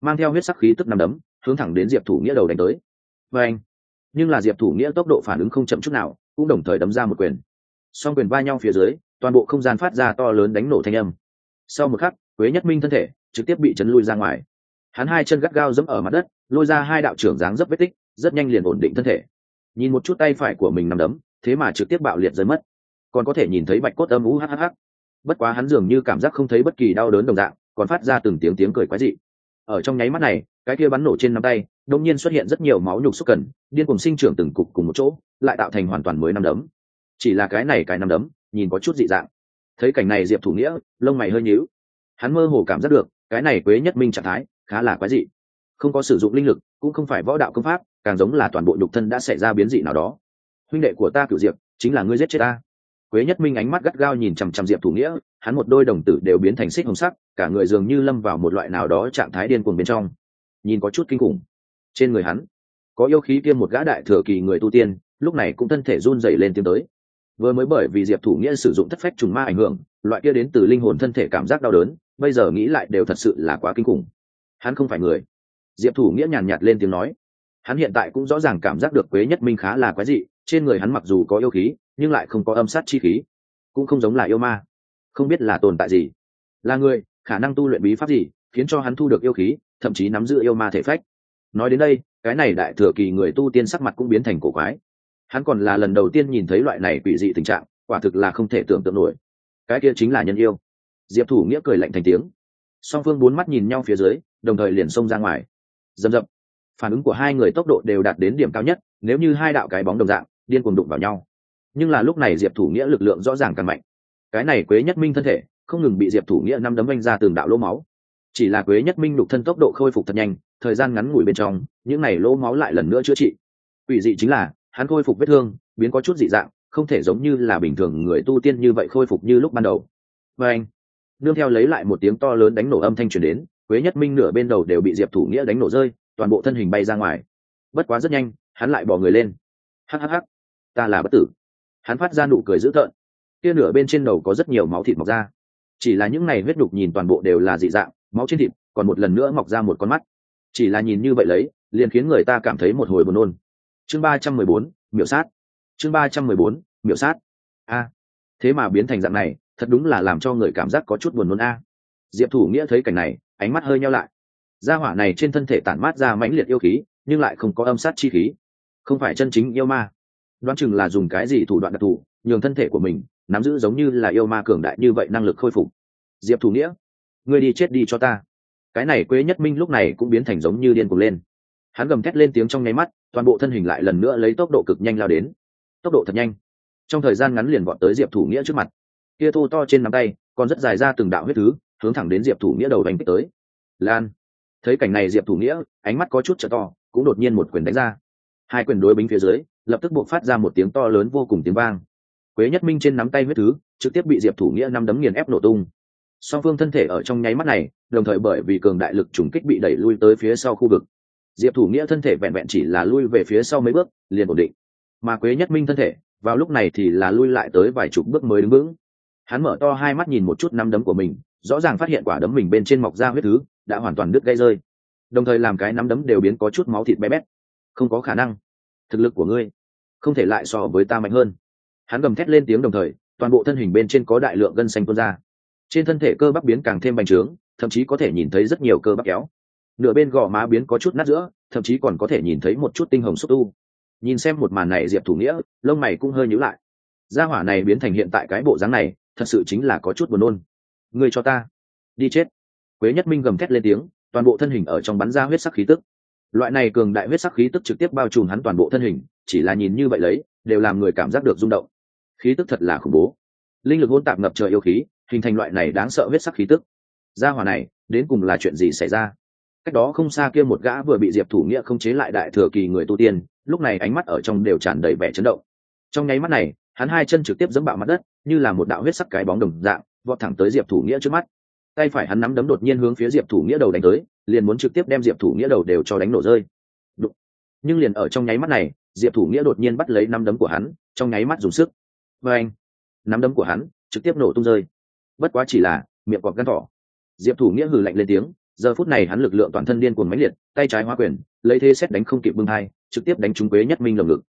mang theo huyết sắc khí tức nằm đấm, hướng thẳng đến diệp thủ nghĩa đầu đánh tới. Và anh, nhưng là diệp thủ nghĩa tốc độ phản ứng không chậm chút nào, cũng đồng thời đấm ra một quyền. Song quyền va nhau phía dưới, toàn bộ không gian phát ra to lớn đánh nổ thanh âm. Sau một khắc, quế nhất minh thân thể trực tiếp bị chấn lui ra ngoài hắn hai chân gắt gao dẫm ở mặt đất, lôi ra hai đạo trưởng dáng dấp vết tích, rất nhanh liền ổn định thân thể. Nhìn một chút tay phải của mình nằm đấm, thế mà trực tiếp bạo liệt rơi mất. Còn có thể nhìn thấy bạch cốt âm ú hhh bất quá hắn dường như cảm giác không thấy bất kỳ đau đớn đồng dạng, còn phát ra từng tiếng tiếng cười quái dị. Ở trong nháy mắt này, cái kia bắn nổ trên nắm tay đông nhiên xuất hiện rất nhiều máu nhục xúc cần, điên cùng sinh trưởng từng cục cùng một chỗ, lại tạo thành hoàn toàn mới năm đấm. Chỉ là cái này cái năm đấm, nhìn có chút dị dạng. Thấy cảnh này diệp thủ nghĩa, lông mày hơi nhíu. Hắn mơ hồ cảm giác được, cái này quế nhất minh trạng thái khá là quái dị. Không có sử dụng linh lực, cũng không phải võ đạo công pháp, càng giống là toàn bộ nhục thân đã xảy ra biến dị nào đó. Huynh đệ của ta cửu diệp, chính là ngươi giết chết ta. Quế nhất minh ánh mắt gắt gao nhìn chằm chằm diệp thủ nghĩa, hắn một đôi đồng tử đều biến thành xích hồng sắc, cả người dường như lâm vào một loại nào đó trạng thái điên cuồng bên trong. Nhìn có chút kinh khủng. Trên người hắn, có yêu khí kiêm một gã đại thừa kỳ người tu tiên, lúc này cũng thân thể run dày lên tiến tới. Vừa mới bởi vì diệp thủ nghĩa sử dụng thất phách trùng ma ảnh hưởng, loại kia đến từ linh hồn thân thể cảm giác đau đớn, bây giờ nghĩ lại đều thật sự là quá kinh khủng hắn không phải người. Diệp thủ nghĩa nhàn nhạt lên tiếng nói. Hắn hiện tại cũng rõ ràng cảm giác được quế nhất minh khá là quái dị, trên người hắn mặc dù có yêu khí, nhưng lại không có âm sát chi khí. Cũng không giống là yêu ma. Không biết là tồn tại gì. Là người, khả năng tu luyện bí pháp gì, khiến cho hắn thu được yêu khí, thậm chí nắm giữ yêu ma thể phách. Nói đến đây, cái này đại thừa kỳ người tu tiên sắc mặt cũng biến thành cổ quái. Hắn còn là lần đầu tiên nhìn thấy loại này quỷ dị tình trạng, quả thực là không thể tưởng tượng nổi. Cái kia chính là nhân yêu. Diệp thủ nghĩa cười lạnh thành tiếng. Song phương bốn mắt nhìn nhau phía dưới đồng thời liền xông ra ngoài. Dầm dập phản ứng của hai người tốc độ đều đạt đến điểm cao nhất, nếu như hai đạo cái bóng đồng dạng, điên cuồng đụng vào nhau. Nhưng là lúc này diệp thủ nghĩa lực lượng rõ ràng càng mạnh. Cái này quế nhất minh thân thể, không ngừng bị diệp thủ nghĩa năm đấm vanh ra từng đạo lỗ máu. Chỉ là quế nhất minh đục thân tốc độ khôi phục thật nhanh, thời gian ngắn ngủi bên trong, những n à y lỗ máu lại lần nữa chữa trị. Ủy dị chính là, hắn khôi phục vết thương, biến có chút dị dạng, không thể giống như là bình thường người tu tiên như vậy khôi phục như lúc ban đầu. Và anh, nương theo lấy lại một tiếng to lớn đánh nổ âm thanh truyền đến quế nhất minh nửa bên đầu đều bị diệp thủ nghĩa đánh nổ rơi, toàn bộ thân hình bay ra ngoài. Bất quá rất nhanh, hắn lại bỏ người lên. Hhh ta là bất tử. Hắn phát ra nụ cười dữ tợn. Kia nửa bên trên đầu có rất nhiều máu thịt mọc ra. Chỉ là những này huyết đục nhìn toàn bộ đều là dị dạng, máu trên thịt, còn một lần nữa mọc ra một con mắt. Chỉ là nhìn như vậy lấy, liền khiến người ta cảm thấy một hồi buồn nôn. Chương ba trăm mười bốn, miểu sát. Chương ba trăm mười bốn, miểu sát. A. Thế mà biến thành dạng này, thật đúng là làm cho người cảm giác có chút buồn nôn a. Diệp thủ nghĩa thấy cảnh này ánh mắt hơi nhau lại. Gia hỏa này trên thân thể tản mát ra mãnh liệt yêu khí, nhưng lại không có âm sát chi khí. Không phải chân chính yêu ma. Đoán chừng là dùng cái gì thủ đoạn đặc thù, nhường thân thể của mình nắm giữ giống như là yêu ma cường đại như vậy năng lực khôi phục. Diệp thủ nghĩa, ngươi đi chết đi cho ta. Cái này quế nhất minh lúc này cũng biến thành giống như điên cuồng lên. Hắn gầm thét lên tiếng trong nháy mắt, toàn bộ thân hình lại lần nữa lấy tốc độ cực nhanh lao đến. Tốc độ thật nhanh. Trong thời gian ngắn liền vọt tới diệp thủ nghĩa trước mặt. Kia thô to trên nắm tay, còn rất dài ra từng đạo huyết thứ hướng thẳng đến diệp thủ nghĩa đầu đánh kích tới. Lan. Thấy cảnh này diệp thủ nghĩa, ánh mắt có chút trở to, cũng đột nhiên một quyền đánh ra. Hai quyền đối bính phía dưới, lập tức buộc phát ra một tiếng to lớn vô cùng tiếng vang. Quế nhất minh trên nắm tay huyết thứ, trực tiếp bị diệp thủ nghĩa năm đấm nghiền ép nổ tung. Song phương thân thể ở trong nháy mắt này, đồng thời bởi vì cường đại lực trùng kích bị đẩy lui tới phía sau khu vực. Diệp thủ nghĩa thân thể vẹn vẹn chỉ là lui về phía sau mấy bước, liền ổn định. Mà quế nhất minh thân thể, vào lúc này thì là lui lại tới vài chục bước mới đứng vững. Hắn mở to hai mắt nhìn một chút năm đấm của mình rõ ràng phát hiện quả đấm mình bên trên mọc ra huyết thứ, đã hoàn toàn đứt gây rơi. Đồng thời làm cái nắm đấm đều biến có chút máu thịt bé bét. Không có khả năng. Thực lực của ngươi không thể lại so với ta mạnh hơn. Hắn gầm thét lên tiếng đồng thời, toàn bộ thân hình bên trên có đại lượng gân xanh tuôn ra. Trên thân thể cơ bắp biến càng thêm bành trướng, thậm chí có thể nhìn thấy rất nhiều cơ bắp kéo. Nửa bên gò má biến có chút nát giữa, thậm chí còn có thể nhìn thấy một chút tinh hồng xúc tu. Nhìn xem một màn này diệp thủ nghĩa, lông mày cũng hơi nhíu lại. Gia hỏa này biến thành hiện tại cái bộ dáng này, thật sự chính là có chút buồn nôn người cho ta. Đi chết. Quế nhất minh gầm thét lên tiếng, toàn bộ thân hình ở trong bắn ra huyết sắc khí tức. Loại này cường đại huyết sắc khí tức trực tiếp bao trùm hắn toàn bộ thân hình, chỉ là nhìn như vậy lấy, đều làm người cảm giác được rung động. Khí tức thật là khủng bố. Linh lực hỗn tạp ngập trời yêu khí, hình thành loại này đáng sợ huyết sắc khí tức. Gia hỏa này, đến cùng là chuyện gì xảy ra? Cách đó không xa kia một gã vừa bị diệp thủ nghĩa không chế lại đại thừa kỳ người tu tiên, lúc này ánh mắt ở trong đều tràn đầy vẻ chấn động. Trong nháy mắt này, hắn hai chân trực tiếp dẫm bạo mặt đất, như là một đạo huyết sắc cái bóng đồng dạng vọt thẳng tới diệp thủ nghĩa trước mắt. Tay phải hắn nắm đấm đột nhiên hướng phía diệp thủ nghĩa đầu đánh tới, liền muốn trực tiếp đem diệp thủ nghĩa đầu đều cho đánh nổ rơi. Đụng. nhưng liền ở trong nháy mắt này, diệp thủ nghĩa đột nhiên bắt lấy nắm đấm của hắn, trong nháy mắt dùng sức. Và anh nắm đấm của hắn trực tiếp nổ tung rơi. Bất quá chỉ là miệng cọp gắn thỏ. Diệp thủ nghĩa hừ lạnh lên tiếng, giờ phút này hắn lực lượng toàn thân điên cuồng mãnh liệt, tay trái hoa quyền, lấy thế xét đánh không kịp bưng hai trực tiếp đánh trúng quế nhất minh lồng ngực.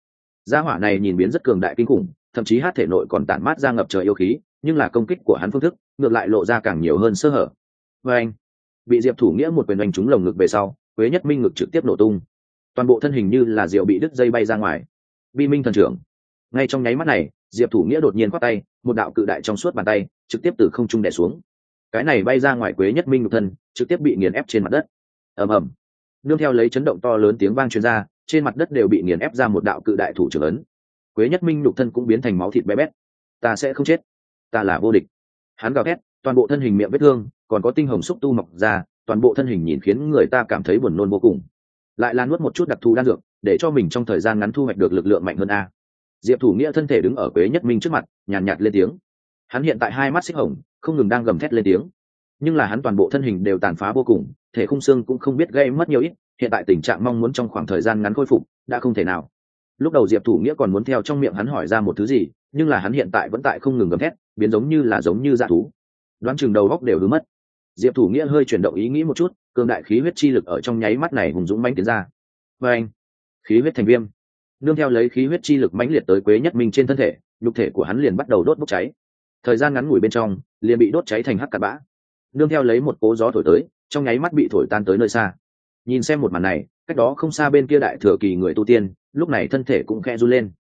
Gia hỏa này nhìn biến rất cường đại kinh khủng, thậm chí hát thể nội còn tản mát ra ngập trời yêu khí nhưng là công kích của hắn phương thức ngược lại lộ ra càng nhiều hơn sơ hở. Và anh, bị diệp thủ nghĩa một quyền đánh trúng lồng ngực về sau, quế nhất minh ngực trực tiếp nổ tung. Toàn bộ thân hình như là rượu bị đứt dây bay ra ngoài. Bi minh thần trưởng. Ngay trong nháy mắt này, diệp thủ nghĩa đột nhiên khoác tay, một đạo cự đại trong suốt bàn tay, trực tiếp từ không trung đẻ xuống. Cái này bay ra ngoài quế nhất minh ngực thân, trực tiếp bị nghiền ép trên mặt đất. Ầm ầm. Nương theo lấy chấn động to lớn tiếng vang truyền ra, trên mặt đất đều bị nghiền ép ra một đạo cự đại thủ trưởng ấn. Quế nhất minh nhục thân cũng biến thành máu thịt bé bét. Ta sẽ không chết ta là vô địch. Hắn gào thét toàn bộ thân hình miệng vết thương còn có tinh hồng xúc tu mọc ra toàn bộ thân hình nhìn khiến người ta cảm thấy buồn nôn vô cùng. Lại là nuốt một chút đặc thù đan dược để cho mình trong thời gian ngắn thu hoạch được lực lượng mạnh hơn a. Diệp thủ nghĩa thân thể đứng ở quế nhất minh trước mặt nhàn nhạt, nhạt lên tiếng. Hắn hiện tại hai mắt xích hồng không ngừng đang gầm thét lên tiếng. Nhưng là hắn toàn bộ thân hình đều tàn phá vô cùng thể khung xương cũng không biết gây mất nhiều ít hiện tại tình trạng mong muốn trong khoảng thời gian ngắn khôi phục đã không thể nào. Lúc đầu diệp thủ nghĩa còn muốn theo trong miệng hắn hỏi ra một thứ gì nhưng là hắn hiện tại vẫn tại không ngừng gầm thét, biến giống như là giống như dạ thú. Đoán chừng đầu góc đều hứa mất. Diệp thủ nghĩa hơi chuyển động ý nghĩ một chút, cường đại khí huyết chi lực ở trong nháy mắt này hùng dũng mãnh tiến ra. Và anh, khí huyết thành viêm. Nương theo lấy khí huyết chi lực mãnh liệt tới quế nhất minh trên thân thể, nhục thể của hắn liền bắt đầu đốt bốc cháy. Thời gian ngắn ngủi bên trong, liền bị đốt cháy thành hắc cặn bã. Nương theo lấy một cố gió thổi tới, trong nháy mắt bị thổi tan tới nơi xa. Nhìn xem một màn này, cách đó không xa bên kia đại thừa kỳ người tu tiên, lúc này thân thể cũng khe run lên.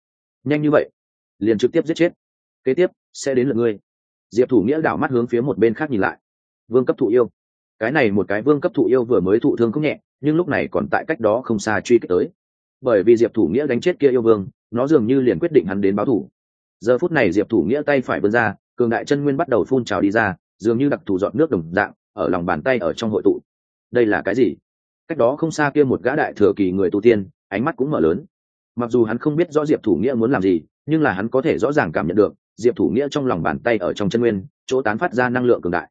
Nhanh như vậy liền trực tiếp giết chết. Kế tiếp, sẽ đến lượt ngươi. Diệp thủ nghĩa đảo mắt hướng phía một bên khác nhìn lại. Vương cấp thụ yêu. Cái này một cái vương cấp thụ yêu vừa mới thụ thương không nhẹ, nhưng lúc này còn tại cách đó không xa truy kích tới. Bởi vì diệp thủ nghĩa đánh chết kia yêu vương, nó dường như liền quyết định hắn đến báo thủ. Giờ phút này diệp thủ nghĩa tay phải vươn ra, cường đại chân nguyên bắt đầu phun trào đi ra, dường như đặc thù dọn nước đồng dạng, ở lòng bàn tay ở trong hội tụ. Đây là cái gì? Cách đó không xa kia một gã đại thừa kỳ người tu tiên, ánh mắt cũng mở lớn mặc dù hắn không biết rõ diệp thủ nghĩa muốn làm gì, nhưng là hắn có thể rõ ràng cảm nhận được, diệp thủ nghĩa trong lòng bàn tay ở trong chân nguyên, chỗ tán phát ra năng lượng cường đại.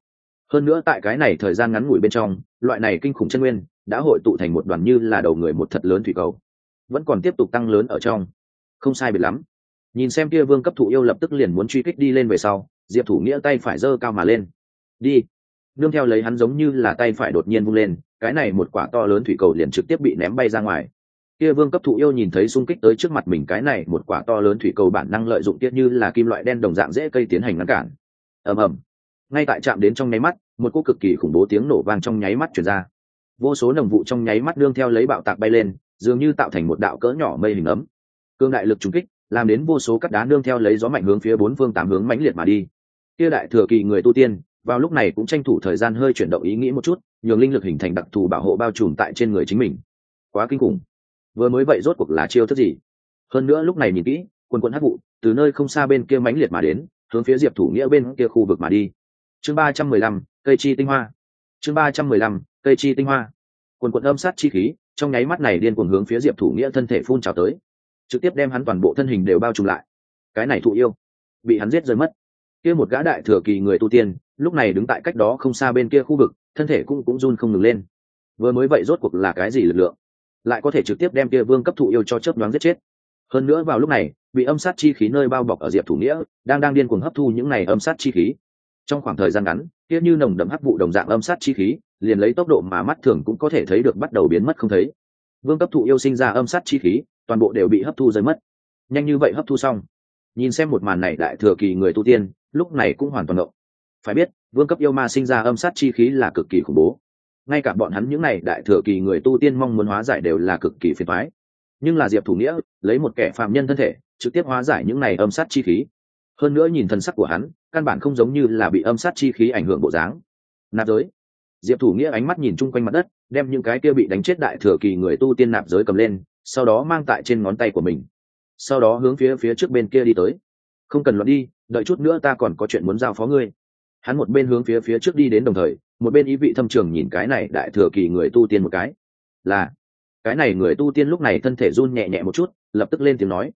Hơn nữa tại cái này thời gian ngắn ngủi bên trong, loại này kinh khủng chân nguyên đã hội tụ thành một đoàn như là đầu người một thật lớn thủy cầu, vẫn còn tiếp tục tăng lớn ở trong. Không sai biệt lắm. Nhìn xem kia vương cấp thụ yêu lập tức liền muốn truy kích đi lên về sau, diệp thủ nghĩa tay phải giơ cao mà lên. Đi. Nương theo lấy hắn giống như là tay phải đột nhiên vung lên, cái này một quả to lớn thủy cầu liền trực tiếp bị ném bay ra ngoài kia vương cấp thụ yêu nhìn thấy xung kích tới trước mặt mình cái này, một quả to lớn thủy cầu bản năng lợi dụng tiết như là kim loại đen đồng dạng dễ cây tiến hành ngăn cản. Ầm ầm. Ngay tại chạm đến trong nháy mắt, một cô cực kỳ khủng bố tiếng nổ vang trong nháy mắt chuyển ra. Vô số nồng vụ trong nháy mắt đương theo lấy bạo tạc bay lên, dường như tạo thành một đạo cỡ nhỏ mây hình ấm. Cương đại lực trùng kích, làm đến vô số cắt đá nương theo lấy gió mạnh hướng phía bốn phương tám hướng mãnh liệt mà đi. Kia đại thừa kỳ người tu tiên, vào lúc này cũng tranh thủ thời gian hơi chuyển động ý nghĩ một chút, nhường linh lực hình thành đặc thù bảo hộ bao trùm tại trên người chính mình. Quá kinh khủng vừa mới vậy rốt cuộc là chiêu thức gì? Hơn nữa lúc này nhìn kỹ quân quân hát vụ, từ nơi không xa bên kia mãnh liệt mà đến, hướng phía diệp thủ nghĩa bên kia khu vực mà đi. Chương ba trăm mười lăm, cây chi tinh hoa. Chương ba trăm mười lăm, cây chi tinh hoa. Quần quận âm sát chi khí, trong nháy mắt này điên cuồng hướng phía diệp thủ nghĩa thân thể phun trào tới. Trực tiếp đem hắn toàn bộ thân hình đều bao trùm lại. Cái này thụ yêu, bị hắn giết rơi mất. Kia một gã đại thừa kỳ người tu tiên, lúc này đứng tại cách đó không xa bên kia khu vực, thân thể cũng cũng run không ngừng lên. Vừa mới vậy rốt cuộc là cái gì lực lượng? Lại có thể trực tiếp đem kia vương cấp thụ yêu cho chớp nhoáng giết chết. Hơn nữa vào lúc này, bị âm sát chi khí nơi bao bọc ở diệp thủ nghĩa, đang đang điên cuồng hấp thu những này âm sát chi khí. Trong khoảng thời gian ngắn, kia như nồng đậm hấp vụ đồng dạng âm sát chi khí, liền lấy tốc độ mà mắt thường cũng có thể thấy được bắt đầu biến mất không thấy. Vương cấp thụ yêu sinh ra âm sát chi khí, toàn bộ đều bị hấp thu rơi mất. Nhanh như vậy hấp thu xong. Nhìn xem một màn này đại thừa kỳ người tu tiên, lúc này cũng hoàn toàn động phải biết, vương cấp yêu ma sinh ra âm sát chi khí là cực kỳ khủng bố ngay cả bọn hắn những này đại thừa kỳ người tu tiên mong muốn hóa giải đều là cực kỳ phiền toái. nhưng là diệp thủ nghĩa, lấy một kẻ phạm nhân thân thể, trực tiếp hóa giải những này âm sát chi khí. Hơn nữa nhìn thần sắc của hắn, căn bản không giống như là bị âm sát chi khí ảnh hưởng bộ dáng. Nạp giới. Diệp thủ nghĩa ánh mắt nhìn chung quanh mặt đất, đem những cái kia bị đánh chết đại thừa kỳ người tu tiên nạp giới cầm lên, sau đó mang tại trên ngón tay của mình. Sau đó hướng phía phía trước bên kia đi tới. Không cần luận đi, đợi chút nữa ta còn có chuyện muốn giao phó ngươi. Hắn một bên hướng phía phía trước đi đến đồng thời một bên ý vị thâm trường nhìn cái này đại thừa kỳ người tu tiên một cái, là, cái này người tu tiên lúc này thân thể run nhẹ nhẹ một chút, lập tức lên tiếng nói,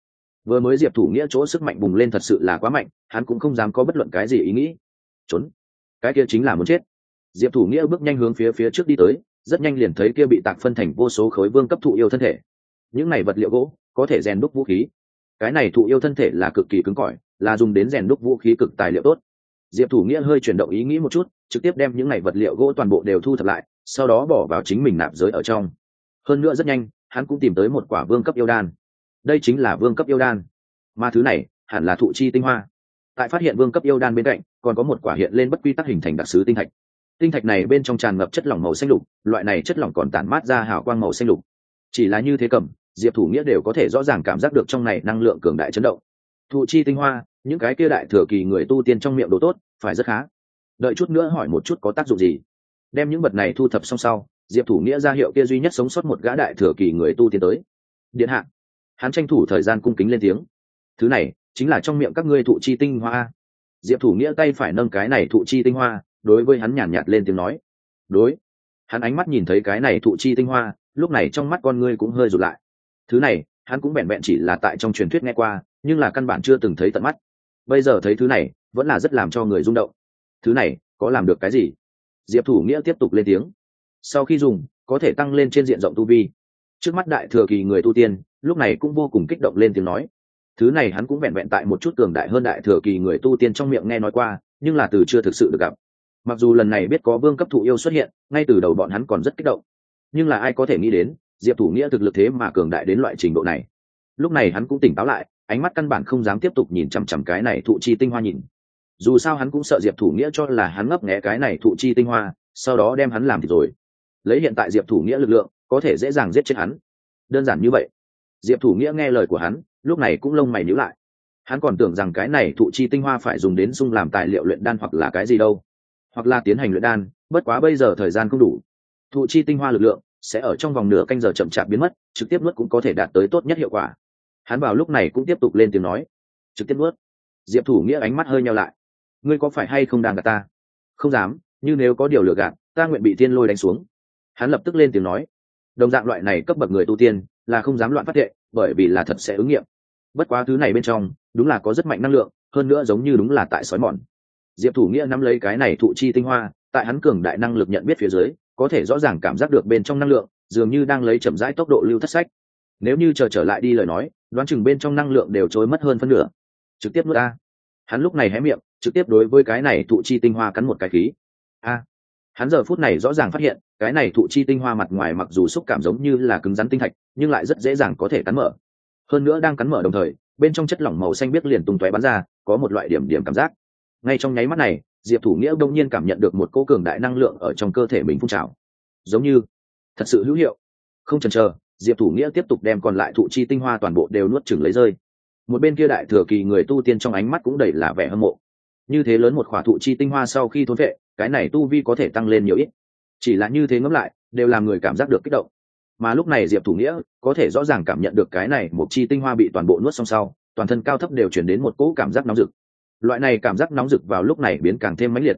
vừa mới diệp thủ nghĩa chỗ sức mạnh bùng lên thật sự là quá mạnh, hắn cũng không dám có bất luận cái gì ý nghĩ. Trốn. Cái kia chính là muốn chết. Diệp thủ nghĩa bước nhanh hướng phía phía trước đi tới, rất nhanh liền thấy kia bị tạc phân thành vô số khối vương cấp thụ yêu thân thể. Những này vật liệu gỗ, có thể rèn đúc vũ khí. Cái này thụ yêu thân thể là cực kỳ cứng cỏi, là dùng đến rèn đúc vũ khí cực tài liệu tốt. Diệp thủ nghĩa hơi chuyển động ý nghĩ một chút trực tiếp đem những ngày vật liệu gỗ toàn bộ đều thu thập lại, sau đó bỏ vào chính mình nạp giới ở trong. Hơn nữa rất nhanh, hắn cũng tìm tới một quả vương cấp yêu đan. Đây chính là vương cấp yêu đan. Mà thứ này, hẳn là thụ chi tinh hoa. Tại phát hiện vương cấp yêu đan bên cạnh, còn có một quả hiện lên bất quy tắc hình thành đặc sứ tinh thạch. Tinh thạch này bên trong tràn ngập chất lỏng màu xanh lục, loại này chất lỏng còn tản mát ra hào quang màu xanh lục. Chỉ là như thế cầm, diệp thủ nghĩa đều có thể rõ ràng cảm giác được trong này năng lượng cường đại chấn động. Thụ chi tinh hoa, những cái kia đại thừa kỳ người tu tiên trong miệng đồ tốt, phải rất khá đợi chút nữa hỏi một chút có tác dụng gì. Đem những vật này thu thập xong sau diệp thủ nghĩa ra hiệu kia duy nhất sống sót một gã đại thừa kỳ người tu tiên tới. Điện hạ. Hắn tranh thủ thời gian cung kính lên tiếng. Thứ này chính là trong miệng các ngươi thụ chi tinh hoa. Diệp thủ nghĩa tay phải nâng cái này thụ chi tinh hoa đối với hắn nhàn nhạt, lên tiếng nói. Đối. Hắn ánh mắt nhìn thấy cái này thụ chi tinh hoa lúc này trong mắt con ngươi cũng hơi rụt lại. Thứ này hắn cũng vẹn vẹn chỉ là tại trong truyền thuyết nghe qua nhưng là căn bản chưa từng thấy tận mắt. Bây giờ thấy thứ này vẫn là rất làm cho người rung động thứ này có làm được cái gì? Diệp thủ nghĩa tiếp tục lên tiếng. Sau khi dùng, có thể tăng lên trên diện rộng tu vi. Trước mắt đại thừa kỳ người tu tiên, lúc này cũng vô cùng kích động lên tiếng nói. Thứ này hắn cũng vẹn vẹn tại một chút cường đại hơn đại thừa kỳ người tu tiên trong miệng nghe nói qua, nhưng là từ chưa thực sự được gặp. Mặc dù lần này biết có vương cấp thụ yêu xuất hiện, ngay từ đầu bọn hắn còn rất kích động. Nhưng là ai có thể nghĩ đến, diệp thủ nghĩa thực lực thế mà cường đại đến loại trình độ này. Lúc này hắn cũng tỉnh táo lại, ánh mắt căn bản không dám tiếp tục nhìn chằm chằm cái này thụ chi tinh hoa nhìn dù sao hắn cũng sợ diệp thủ nghĩa cho là hắn ngấp nghé cái này thụ chi tinh hoa, sau đó đem hắn làm thì rồi. Lấy hiện tại diệp thủ nghĩa lực lượng, có thể dễ dàng giết chết hắn. Đơn giản như vậy. Diệp thủ nghĩa nghe lời của hắn, lúc này cũng lông mày nhíu lại. Hắn còn tưởng rằng cái này thụ chi tinh hoa phải dùng đến sung làm tài liệu luyện đan hoặc là cái gì đâu. Hoặc là tiến hành luyện đan, bất quá bây giờ thời gian không đủ. Thụ chi tinh hoa lực lượng sẽ ở trong vòng nửa canh giờ chậm chạp biến mất, trực tiếp nuốt cũng có thể đạt tới tốt nhất hiệu quả. Hắn vào lúc này cũng tiếp tục lên tiếng nói. Trực tiếp nuốt. Diệp thủ nghĩa ánh mắt hơi nhau lại ngươi có phải hay không đang gạt ta? Không dám, Như nếu có điều lừa gạt, ta nguyện bị tiên lôi đánh xuống. Hắn lập tức lên tiếng nói. Đồng dạng loại này cấp bậc người tu tiên, là không dám loạn phát hiện, bởi vì là thật sẽ ứng nghiệm. Bất quá thứ này bên trong, đúng là có rất mạnh năng lượng, hơn nữa giống như đúng là tại sói mòn. Diệp thủ nghĩa nắm lấy cái này thụ chi tinh hoa, tại hắn cường đại năng lực nhận biết phía dưới, có thể rõ ràng cảm giác được bên trong năng lượng, dường như đang lấy chậm rãi tốc độ lưu thất sách. Nếu như chờ trở lại đi lời nói, đoán chừng bên trong năng lượng đều trôi mất hơn phân nửa. Trực tiếp nuốt a hắn lúc này hé miệng trực tiếp đối với cái này thụ chi tinh hoa cắn một cái khí. A, hắn giờ phút này rõ ràng phát hiện, cái này thụ chi tinh hoa mặt ngoài mặc dù xúc cảm giống như là cứng rắn tinh thạch, nhưng lại rất dễ dàng có thể cắn mở. Hơn nữa đang cắn mở đồng thời, bên trong chất lỏng màu xanh biết liền tung tóe bắn ra, có một loại điểm điểm cảm giác. Ngay trong nháy mắt này, diệp thủ nghĩa đông nhiên cảm nhận được một cô cường đại năng lượng ở trong cơ thể mình phun trào. Giống như, thật sự hữu hiệu. Không chần chờ, diệp thủ nghĩa tiếp tục đem còn lại thụ chi tinh hoa toàn bộ đều nuốt chừng lấy rơi. Một bên kia đại thừa kỳ người tu tiên trong ánh mắt cũng đầy là vẻ hâm mộ như thế lớn một khỏa thụ chi tinh hoa sau khi thốn vệ, cái này tu vi có thể tăng lên nhiều ít. Chỉ là như thế ngẫm lại, đều làm người cảm giác được kích động. Mà lúc này diệp thủ nghĩa có thể rõ ràng cảm nhận được cái này một chi tinh hoa bị toàn bộ nuốt xong sau, toàn thân cao thấp đều chuyển đến một cỗ cảm giác nóng rực. Loại này cảm giác nóng rực vào lúc này biến càng thêm mãnh liệt.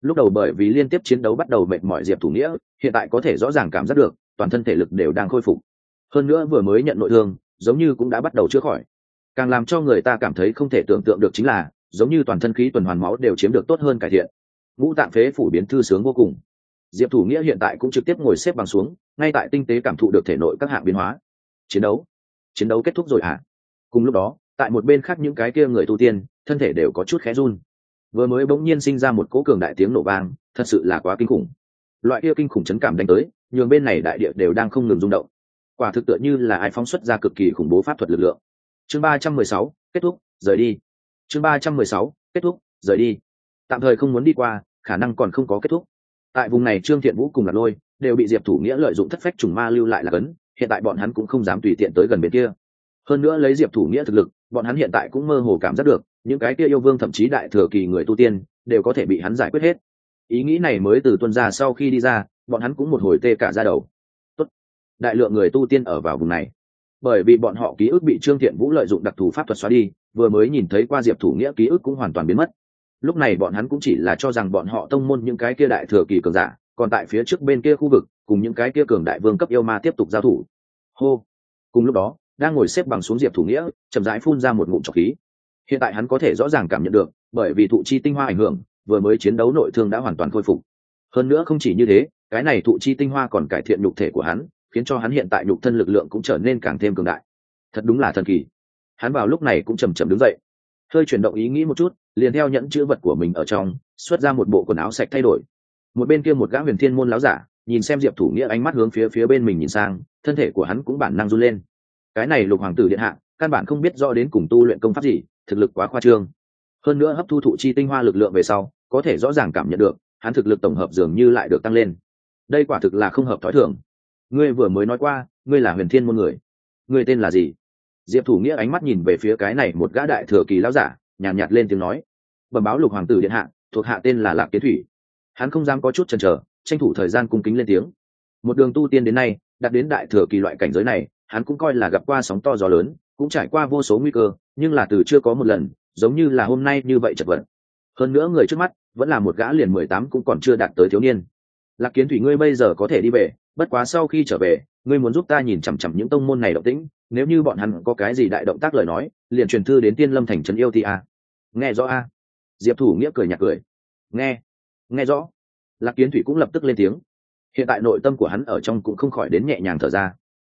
Lúc đầu bởi vì liên tiếp chiến đấu bắt đầu mệt mỏi diệp thủ nghĩa, hiện tại có thể rõ ràng cảm giác được, toàn thân thể lực đều đang khôi phục. Hơn nữa vừa mới nhận nội thương, giống như cũng đã bắt đầu chữa khỏi. Càng làm cho người ta cảm thấy không thể tưởng tượng được chính là giống như toàn thân khí tuần hoàn máu đều chiếm được tốt hơn cải thiện. Ngũ tạng phế phủ biến thư sướng vô cùng. Diệp thủ nghĩa hiện tại cũng trực tiếp ngồi xếp bằng xuống, ngay tại tinh tế cảm thụ được thể nội các hạng biến hóa. Chiến đấu. Chiến đấu kết thúc rồi à cùng lúc đó, tại một bên khác những cái kia người tu tiên, thân thể đều có chút khẽ run. Vừa mới bỗng nhiên sinh ra một cỗ cường đại tiếng nổ vang, thật sự là quá kinh khủng. Loại kia kinh khủng chấn cảm đánh tới, nhường bên này đại địa đều đang không ngừng rung động. Quả thực tựa như là ai phóng xuất ra cực kỳ khủng bố pháp thuật lực lượng. Chương ba trăm mười sáu, kết thúc, rời đi chương ba trăm mười sáu, kết thúc, rời đi. Tạm thời không muốn đi qua, khả năng còn không có kết thúc. Tại vùng này trương thiện vũ cùng lạc lôi đều bị diệp thủ nghĩa lợi dụng thất phách trùng ma lưu lại là cấn, hiện tại bọn hắn cũng không dám tùy tiện tới gần bên kia. Hơn nữa lấy diệp thủ nghĩa thực lực, bọn hắn hiện tại cũng mơ hồ cảm giác được, những cái kia yêu vương thậm chí đại thừa kỳ người tu tiên, đều có thể bị hắn giải quyết hết. Ý nghĩ này mới từ tuân ra sau khi đi ra, bọn hắn cũng một hồi tê cả ra đầu. Tốt. đại lượng người tu tiên ở vào vùng này. Bởi vì bọn họ ký ức bị trương thiện vũ lợi dụng đặc thù pháp thuật xóa đi vừa mới nhìn thấy qua diệp thủ nghĩa ký ức cũng hoàn toàn biến mất. Lúc này bọn hắn cũng chỉ là cho rằng bọn họ tông môn những cái kia đại thừa kỳ cường giả, còn tại phía trước bên kia khu vực, cùng những cái kia cường đại vương cấp yêu ma tiếp tục giao thủ. Hô! Cùng lúc đó, đang ngồi xếp bằng xuống diệp thủ nghĩa, chậm rãi phun ra một ngụm trọc khí. Hiện tại hắn có thể rõ ràng cảm nhận được, bởi vì thụ chi tinh hoa ảnh hưởng, vừa mới chiến đấu nội thương đã hoàn toàn khôi phục. Hơn nữa không chỉ như thế, cái này thụ chi tinh hoa còn cải thiện nhục thể của hắn, khiến cho hắn hiện tại nhục thân lực lượng cũng trở nên càng thêm cường đại. Thật đúng là thần kỳ hắn vào lúc này cũng chầm chậm đứng dậy. Hơi chuyển động ý nghĩ một chút, liền theo nhẫn chữ vật của mình ở trong, xuất ra một bộ quần áo sạch thay đổi. Một bên kia một gã huyền thiên môn láo giả, nhìn xem diệp thủ nghĩa ánh mắt hướng phía phía bên mình nhìn sang, thân thể của hắn cũng bản năng run lên. Cái này lục hoàng tử điện hạ, căn bản không biết rõ đến cùng tu luyện công pháp gì, thực lực quá khoa trương. Hơn nữa hấp thu thụ chi tinh hoa lực lượng về sau, có thể rõ ràng cảm nhận được, hắn thực lực tổng hợp dường như lại được tăng lên. Đây quả thực là không hợp thói thường. Ngươi vừa mới nói qua, ngươi là huyền thiên môn người. Ngươi tên là gì? Diệp thủ nghĩa ánh mắt nhìn về phía cái này một gã đại thừa kỳ lão giả nhàn nhạt, nhạt lên tiếng nói. Bẩm báo lục hoàng tử điện hạ thuộc hạ tên là lạc kiến thủy. Hắn không dám có chút chần chờ tranh thủ thời gian cung kính lên tiếng. Một đường tu tiên đến nay đạt đến đại thừa kỳ loại cảnh giới này hắn cũng coi là gặp qua sóng to gió lớn cũng trải qua vô số nguy cơ nhưng là từ chưa có một lần giống như là hôm nay như vậy chật vật. Hơn nữa người trước mắt vẫn là một gã liền mười tám cũng còn chưa đạt tới thiếu niên. Lạc kiến thủy ngươi bây giờ có thể đi về bất quá sau khi trở về ngươi muốn giúp ta nhìn chằm chằm những tông môn này động tĩnh nếu như bọn hắn có cái gì đại động tác lời nói, liền truyền thư đến tiên lâm thành trấn yêu thì a. Nghe rõ a? Diệp thủ nghĩa cười nhạt cười. Nghe. Nghe rõ. Lạc kiến thủy cũng lập tức lên tiếng. Hiện tại nội tâm của hắn ở trong cũng không khỏi đến nhẹ nhàng thở ra.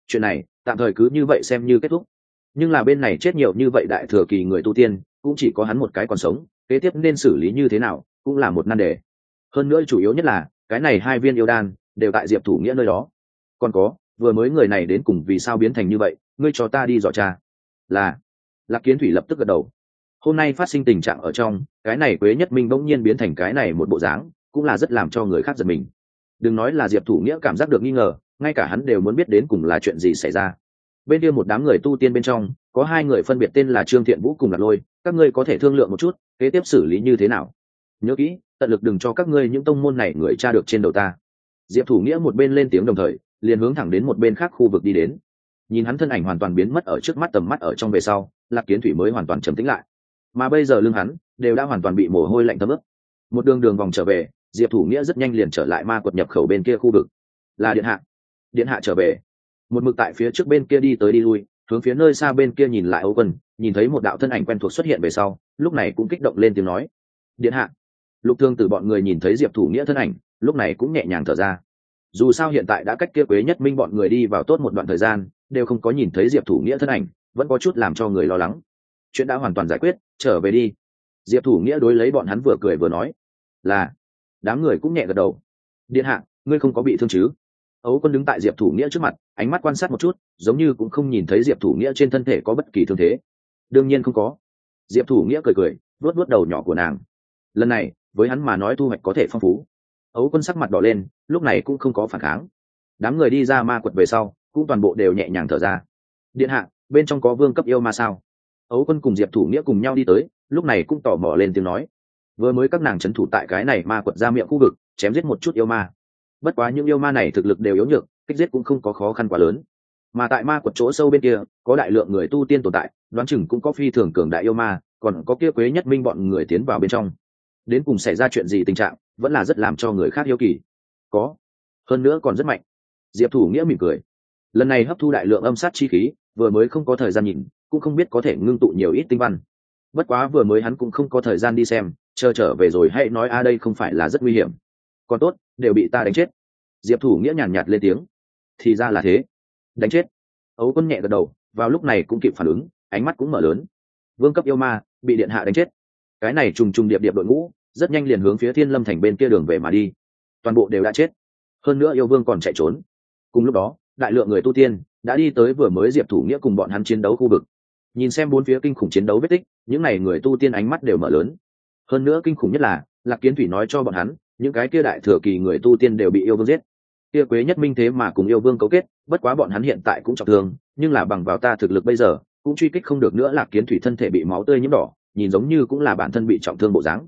Chuyện này, tạm thời cứ như vậy xem như kết thúc. Nhưng là bên này chết nhiều như vậy đại thừa kỳ người tu tiên, cũng chỉ có hắn một cái còn sống, kế tiếp nên xử lý như thế nào, cũng là một nan đề. Hơn nữa chủ yếu nhất là, cái này hai viên yêu đan, đều tại diệp thủ nghĩa nơi đó. Còn có, vừa mới người này đến cùng vì sao biến thành như vậy? Ngươi cho ta đi dò cha là. Lạc kiến thủy lập tức gật đầu. Hôm nay phát sinh tình trạng ở trong, cái này quế nhất minh bỗng nhiên biến thành cái này một bộ dáng, cũng là rất làm cho người khác giật mình. Đừng nói là diệp thủ nghĩa cảm giác được nghi ngờ, ngay cả hắn đều muốn biết đến cùng là chuyện gì xảy ra. Bên kia một đám người tu tiên bên trong, có hai người phân biệt tên là trương thiện vũ cùng lạc lôi, các ngươi có thể thương lượng một chút, kế tiếp xử lý như thế nào? Nhớ kỹ, tận lực đừng cho các ngươi những tông môn này người tra được trên đầu ta. Diệp thủ nghĩa một bên lên tiếng đồng thời, liền hướng thẳng đến một bên khác khu vực đi đến nhìn hắn thân ảnh hoàn toàn biến mất ở trước mắt tầm mắt ở trong về sau, lạc kiến thủy mới hoàn toàn trầm tĩnh lại. Mà bây giờ lưng hắn đều đã hoàn toàn bị mồ hôi lạnh thấm ướt. Một đường đường vòng trở về, diệp thủ nghĩa rất nhanh liền trở lại ma quật nhập khẩu bên kia khu vực. Là điện hạ. Điện hạ trở về. Một mực tại phía trước bên kia đi tới đi lui, hướng phía nơi xa bên kia nhìn lại âu quân, nhìn thấy một đạo thân ảnh quen thuộc xuất hiện về sau, lúc này cũng kích động lên tiếng nói. Điện hạ. Lục thương từ bọn người nhìn thấy diệp thủ nghĩa thân ảnh, lúc này cũng nhẹ nhàng thở ra dù sao hiện tại đã cách kia quế nhất minh bọn người đi vào tốt một đoạn thời gian, đều không có nhìn thấy diệp thủ nghĩa thân ảnh, vẫn có chút làm cho người lo lắng. Chuyện đã hoàn toàn giải quyết, trở về đi. Diệp thủ nghĩa đối lấy bọn hắn vừa cười vừa nói, là. Đám người cũng nhẹ gật đầu. Điện hạ, ngươi không có bị thương chứ? Ấu quân đứng tại diệp thủ nghĩa trước mặt, ánh mắt quan sát một chút, giống như cũng không nhìn thấy diệp thủ nghĩa trên thân thể có bất kỳ thương thế. Đương nhiên không có. Diệp thủ nghĩa cười cười, vuốt vuốt đầu nhỏ của nàng. Lần này, với hắn mà nói thu hoạch có thể phong phú ấu quân sắc mặt đỏ lên, lúc này cũng không có phản kháng. Đám người đi ra ma quật về sau, cũng toàn bộ đều nhẹ nhàng thở ra. Điện hạ, bên trong có vương cấp yêu ma sao? Ấu quân cùng diệp thủ nghĩa cùng nhau đi tới, lúc này cũng tò mò lên tiếng nói. Vừa mới các nàng c h ấ n thủ tại cái này ma quật ra miệng khu vực, chém giết một chút yêu ma. Bất quá những yêu ma này thực lực đều yếu nhược, kích giết cũng không có khó khăn quá lớn. Mà tại ma quật chỗ sâu bên kia, có đại lượng người tu tiên tồn tại, đoán chừng cũng có phi thường cường đại yêu ma, còn có kia quế nhất minh bọn người tiến vào bên trong. Đến cùng xảy ra chuyện gì tình trạng? Vẫn là rất làm cho người khác yêu kỳ. Có. Hơn nữa còn rất mạnh. Diệp thủ nghĩa mỉm cười. Lần này hấp thu đại lượng âm sát chi khí vừa mới không có thời gian nhìn cũng không biết có thể ngưng tụ nhiều ít tinh văn. Bất quá vừa mới hắn cũng không có thời gian đi xem chờ trở về rồi hãy nói a đây không phải là rất nguy hiểm. Còn tốt đều bị ta đánh chết. Diệp thủ nghĩa nhàn nhạt, lên tiếng. Thì ra là thế. Đánh chết. Ấu quân nhẹ gật đầu vào lúc này cũng kịp phản ứng ánh mắt cũng mở lớn. Vương cấp yêu ma bị điện hạ đánh chết. Cái này trùng trùng điệp điệp đội ngũ rất nhanh liền hướng phía thiên lâm thành bên kia đường về mà đi. Toàn bộ đều đã chết. Hơn nữa yêu vương còn chạy trốn. Cùng lúc đó, đại lượng người tu tiên đã đi tới vừa mới diệp thủ nghĩa cùng bọn hắn chiến đấu khu vực. Nhìn xem bốn phía kinh khủng chiến đấu vết tích, những n à y người tu tiên ánh mắt đều mở lớn. Hơn nữa kinh khủng nhất là, lạc kiến thủy nói cho bọn hắn, những cái kia đại thừa kỳ người tu tiên đều bị yêu vương giết. Kia quế nhất minh thế mà cùng yêu vương cấu kết, bất quá bọn hắn hiện tại cũng trọng thương, nhưng là bằng vào ta thực lực bây giờ, cũng truy kích không được nữa, lạc kiến thủy thân thể bị máu tươi nhiễm đỏ, nhìn giống như cũng là bản thân bị trọng thương bộ dáng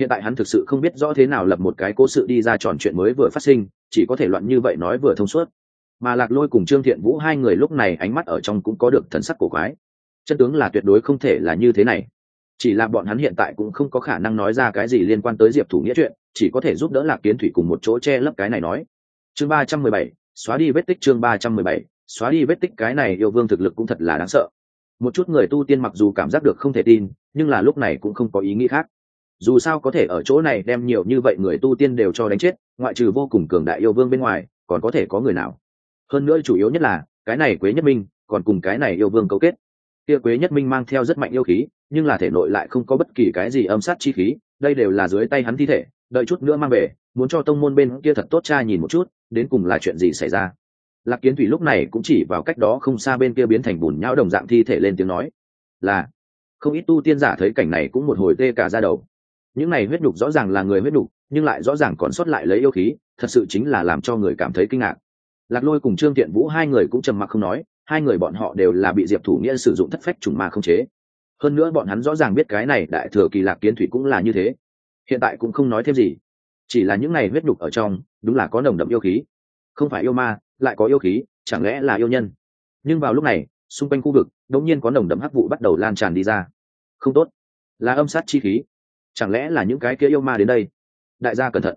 hiện tại hắn thực sự không biết rõ thế nào lập một cái cố sự đi ra tròn chuyện mới vừa phát sinh, chỉ có thể loạn như vậy nói vừa thông suốt. Mà lạc lôi cùng trương thiện vũ hai người lúc này ánh mắt ở trong cũng có được thần sắc cổ quái. Chân tướng là tuyệt đối không thể là như thế này. Chỉ là bọn hắn hiện tại cũng không có khả năng nói ra cái gì liên quan tới diệp thủ nghĩa chuyện, chỉ có thể giúp đỡ lạc kiến thủy cùng một chỗ che lấp cái này nói. Chương ba trăm mười bảy, xóa đi vết tích chương ba trăm mười bảy, xóa đi vết tích cái này yêu vương thực lực cũng thật là đáng sợ. Một chút người tu tiên mặc dù cảm giác được không thể tin, nhưng là lúc này cũng không có ý nghĩ khác dù sao có thể ở chỗ này đem nhiều như vậy người tu tiên đều cho đánh chết, ngoại trừ vô cùng cường đại yêu vương bên ngoài, còn có thể có người nào? Hơn nữa chủ yếu nhất là, cái này quế nhất minh, còn cùng cái này yêu vương cấu kết. Kia quế nhất minh mang theo rất mạnh yêu khí, nhưng là thể nội lại không có bất kỳ cái gì âm sát chi khí, đây đều là dưới tay hắn thi thể, đợi chút nữa mang về, muốn cho tông môn bên kia thật tốt cha nhìn một chút, đến cùng là chuyện gì xảy ra. Lạc kiến thủy lúc này cũng chỉ vào cách đó không xa bên kia biến thành bùn nhão đồng dạng thi thể lên tiếng nói, là. Không ít tu tiên giả thấy cảnh này cũng một hồi tê cả ra đầu những này huyết nhục rõ ràng là người huyết nhục nhưng lại rõ ràng còn sót lại lấy yêu khí, thật sự chính là làm cho người cảm thấy kinh ngạc. Lạc lôi cùng trương thiện vũ hai người cũng trầm mặc không nói, hai người bọn họ đều là bị diệp thủ nghĩa sử dụng thất phách trùng ma không chế. Hơn nữa bọn hắn rõ ràng biết cái này đại thừa kỳ lạc kiến thủy cũng là như thế. Hiện tại cũng không nói thêm gì. Chỉ là những này huyết nhục ở trong, đúng là có nồng đậm yêu khí. Không phải yêu ma, lại có yêu khí, chẳng lẽ là yêu nhân? Nhưng vào lúc này, xung quanh khu vực, đột nhiên có nồng đậm hắc vụ bắt đầu lan tràn đi ra. Không tốt. Là âm sát chi khí chẳng lẽ là những cái kia yêu ma đến đây? Đại gia cẩn thận.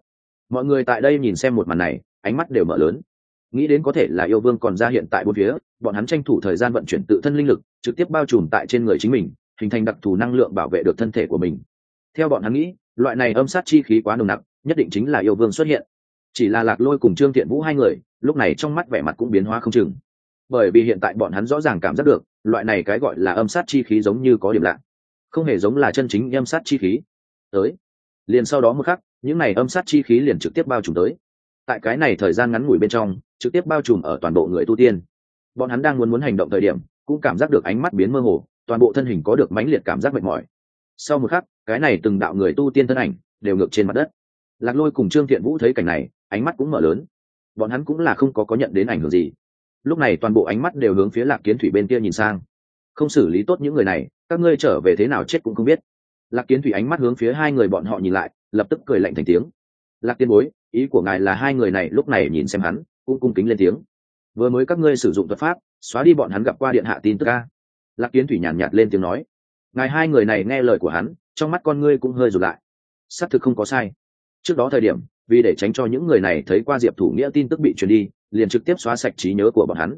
Mọi người tại đây nhìn xem một màn này, ánh mắt đều mở lớn. Nghĩ đến có thể là yêu vương còn ra hiện tại bốn phía, bọn hắn tranh thủ thời gian vận chuyển tự thân linh lực, trực tiếp bao trùm tại trên người chính mình, hình thành đặc thù năng lượng bảo vệ được thân thể của mình. Theo bọn hắn nghĩ, loại này âm sát chi khí quá nồng nặc, nhất định chính là yêu vương xuất hiện. Chỉ là lạc lôi cùng trương thiện vũ hai người, lúc này trong mắt vẻ mặt cũng biến hóa không chừng. Bởi vì hiện tại bọn hắn rõ ràng cảm giác được, loại này cái gọi là âm sát chi khí giống như có điểm lạ. Không hề giống là chân chính âm sát chi khí tới. Liền sau đó một khắc, những này âm sát chi khí liền trực tiếp bao trùm tới. Tại cái này thời gian ngắn ngủi bên trong, trực tiếp bao trùm ở toàn bộ người tu tiên. Bọn hắn đang muốn muốn hành động thời điểm, cũng cảm giác được ánh mắt biến mơ hồ, toàn bộ thân hình có được mãnh liệt cảm giác mệt mỏi. Sau một khắc, cái này từng đạo người tu tiên thân ảnh đều ngược trên mặt đất. Lạc lôi cùng trương thiện vũ thấy cảnh này, ánh mắt cũng mở lớn. Bọn hắn cũng là không có có nhận đến ảnh hưởng gì. Lúc này toàn bộ ánh mắt đều hướng phía lạc kiến thủy bên kia nhìn sang. Không xử lý tốt những người này, các ngươi trở về thế nào chết cũng không biết lạc kiến thủy ánh mắt hướng phía hai người bọn họ nhìn lại lập tức cười lạnh thành tiếng. Lạc tiên bối ý của ngài là hai người này lúc này nhìn xem hắn cũng cung kính lên tiếng. Vừa mới các ngươi sử dụng thuật pháp xóa đi bọn hắn gặp qua điện hạ tin tức ca lạc kiến thủy nhàn nhạt, nhạt lên tiếng nói. Ngài hai người này nghe lời của hắn trong mắt con ngươi cũng hơi rụt lại. Xác thực không có sai. Trước đó thời điểm vì để tránh cho những người này thấy qua diệp thủ nghĩa tin tức bị truyền đi liền trực tiếp xóa sạch trí nhớ của bọn hắn.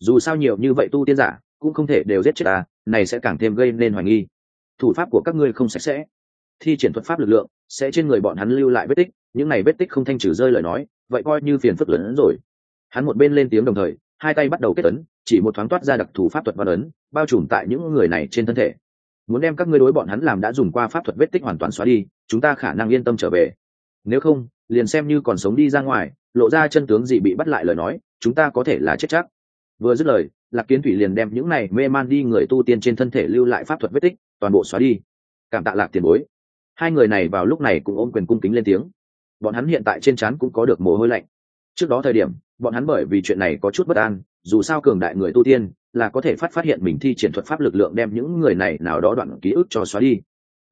Dù sao nhiều như vậy tu tiên giả cũng không thể đều giết chết ta này sẽ càng thêm gây nên hoài nghi thủ pháp của các ngươi không sạch sẽ. Thi triển thuật pháp lực lượng, sẽ trên người bọn hắn lưu lại vết tích, những này vết tích không thanh trừ rơi lời nói, vậy coi như phiền phức lớn hơn rồi. Hắn một bên lên tiếng đồng thời, hai tay bắt đầu kết ấn, chỉ một thoáng toát ra đặc thù pháp thuật văn ấn, bao trùm tại những người này trên thân thể. Muốn đem các ngươi đối bọn hắn làm đã dùng qua pháp thuật vết tích hoàn toàn xóa đi, chúng ta khả năng yên tâm trở về. Nếu không, liền xem như còn sống đi ra ngoài, lộ ra chân tướng gì bị bắt lại lời nói, chúng ta có thể là chết chắc vừa dứt lời, lạc kiến thủy liền đem những này mê man đi người tu tiên trên thân thể lưu lại pháp thuật vết tích, toàn bộ xóa đi. Cảm tạ lạc tiền bối. Hai người này vào lúc này cũng ôm quyền cung kính lên tiếng. Bọn hắn hiện tại trên trán cũng có được mồ hôi lạnh. Trước đó thời điểm, bọn hắn bởi vì chuyện này có chút bất an, dù sao cường đại người tu tiên là có thể phát phát hiện mình thi triển thuật pháp lực lượng đem những người này nào đó đoạn ký ức cho xóa đi.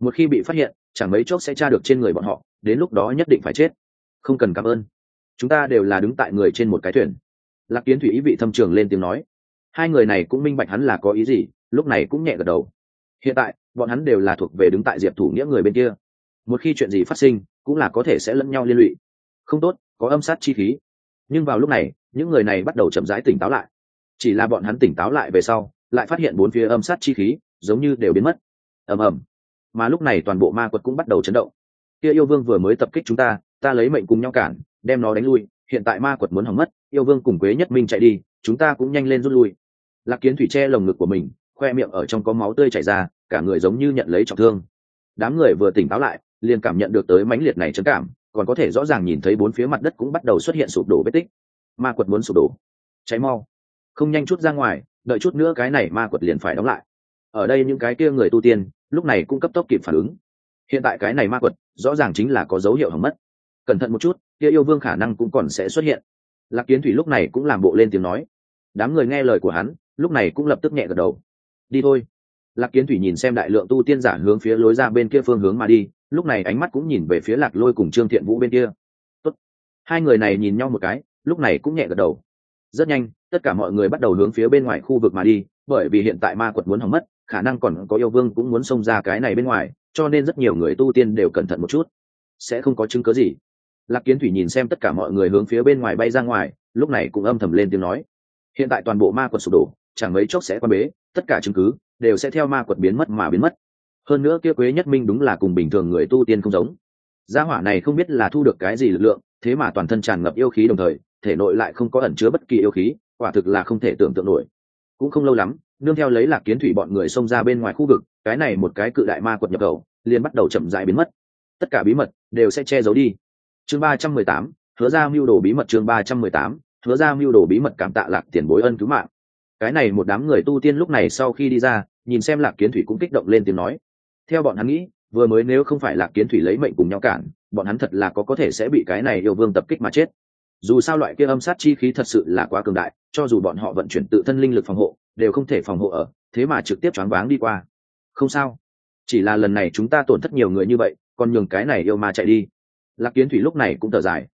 Một khi bị phát hiện, chẳng mấy chốc sẽ tra được trên người bọn họ, đến lúc đó nhất định phải chết. Không cần cảm ơn. Chúng ta đều là đứng tại người trên một cái thuyền lạc kiến thủy ý vị thâm trường lên tiếng nói. Hai người này cũng minh bạch hắn là có ý gì, lúc này cũng nhẹ gật đầu. Hiện tại, bọn hắn đều là thuộc về đứng tại diệp thủ nghĩa người bên kia. Một khi chuyện gì phát sinh, cũng là có thể sẽ lẫn nhau liên lụy. Không tốt, có âm sát chi khí. Nhưng vào lúc này, những người này bắt đầu chậm rãi tỉnh táo lại. Chỉ là bọn hắn tỉnh táo lại về sau, lại phát hiện bốn phía âm sát chi khí, giống như đều biến mất. Ầm ầm. Mà lúc này toàn bộ ma quật cũng bắt đầu chấn động. Kia yêu vương vừa mới tập kích chúng ta ta lấy mệnh cùng nhau cản, đem nó đánh lui hiện tại ma quật muốn hỏng mất, yêu vương cùng quế nhất minh chạy đi, chúng ta cũng nhanh lên rút lui. Lạc kiến thủy che lồng ngực của mình, khoe miệng ở trong có máu tươi chảy ra, cả người giống như nhận lấy trọng thương. Đám người vừa tỉnh táo lại, liền cảm nhận được tới mãnh liệt này chấn cảm, còn có thể rõ ràng nhìn thấy bốn phía mặt đất cũng bắt đầu xuất hiện sụp đổ vết tích. Ma quật muốn sụp đổ. Cháy mau. Không nhanh chút ra ngoài, đợi chút nữa cái này ma quật liền phải đóng lại. Ở đây những cái kia người tu tiên, lúc này cũng cấp tốc kịp phản ứng. Hiện tại cái này ma quật, rõ ràng chính là có dấu hiệu hỏng mất. Cẩn thận một chút kia yêu vương khả năng cũng còn sẽ xuất hiện. Lạc kiến thủy lúc này cũng làm bộ lên tiếng nói. Đám người nghe lời của hắn, lúc này cũng lập tức nhẹ gật đầu. Đi thôi. Lạc kiến thủy nhìn xem đại lượng tu tiên giả hướng phía lối ra bên kia phương hướng mà đi, lúc này ánh mắt cũng nhìn về phía lạc lôi cùng trương thiện vũ bên kia. Tốt. hai người này nhìn nhau một cái, lúc này cũng nhẹ gật đầu. Rất nhanh, tất cả mọi người bắt đầu hướng phía bên ngoài khu vực mà đi, bởi vì hiện tại ma quật muốn hỏng mất, khả năng còn có yêu vương cũng muốn xông ra cái này bên ngoài, cho nên rất nhiều người tu tiên đều cẩn thận một chút. Sẽ không có chứng cớ gì lạc kiến thủy nhìn xem tất cả mọi người hướng phía bên ngoài bay ra ngoài, lúc này cũng âm thầm lên tiếng nói. Hiện tại toàn bộ ma quật sụp đổ, chẳng mấy chốc sẽ quan bế, tất cả chứng cứ đều sẽ theo ma quật biến mất mà biến mất. Hơn nữa kia quế nhất minh đúng là cùng bình thường người tu tiên không giống. Gia hỏa này không biết là thu được cái gì lực lượng, thế mà toàn thân tràn ngập yêu khí đồng thời, thể nội lại không có ẩn chứa bất kỳ yêu khí, quả thực là không thể tưởng tượng nổi. Cũng không lâu lắm, nương theo lấy lạc kiến thủy bọn người xông ra bên ngoài khu vực, cái này một cái cự đại ma quật nhập khẩu, liền bắt đầu chậm rãi biến mất. Tất cả bí mật đều sẽ che giấu đi chương ba trăm mười tám, hứa ra mưu đồ bí mật chương ba trăm mười tám, hứa ra mưu đồ bí mật cảm tạ lạc tiền bối ân cứu mạng. Cái này một đám người tu tiên lúc này sau khi đi ra, nhìn xem lạc kiến thủy cũng kích động lên tiếng nói. Theo bọn hắn nghĩ, vừa mới nếu không phải lạc kiến thủy lấy mệnh cùng nhau cản, bọn hắn thật là có có thể sẽ bị cái này yêu vương tập kích mà chết. Dù sao loại kia âm sát chi khí thật sự là quá cường đại, cho dù bọn họ vận chuyển tự thân linh lực phòng hộ, đều không thể phòng hộ ở, thế mà trực tiếp choáng váng đi qua. Không sao. Chỉ là lần này chúng ta tổn thất nhiều người như vậy, còn nhường cái này yêu ma chạy đi lạc kiến thủy lúc này cũng thở dài.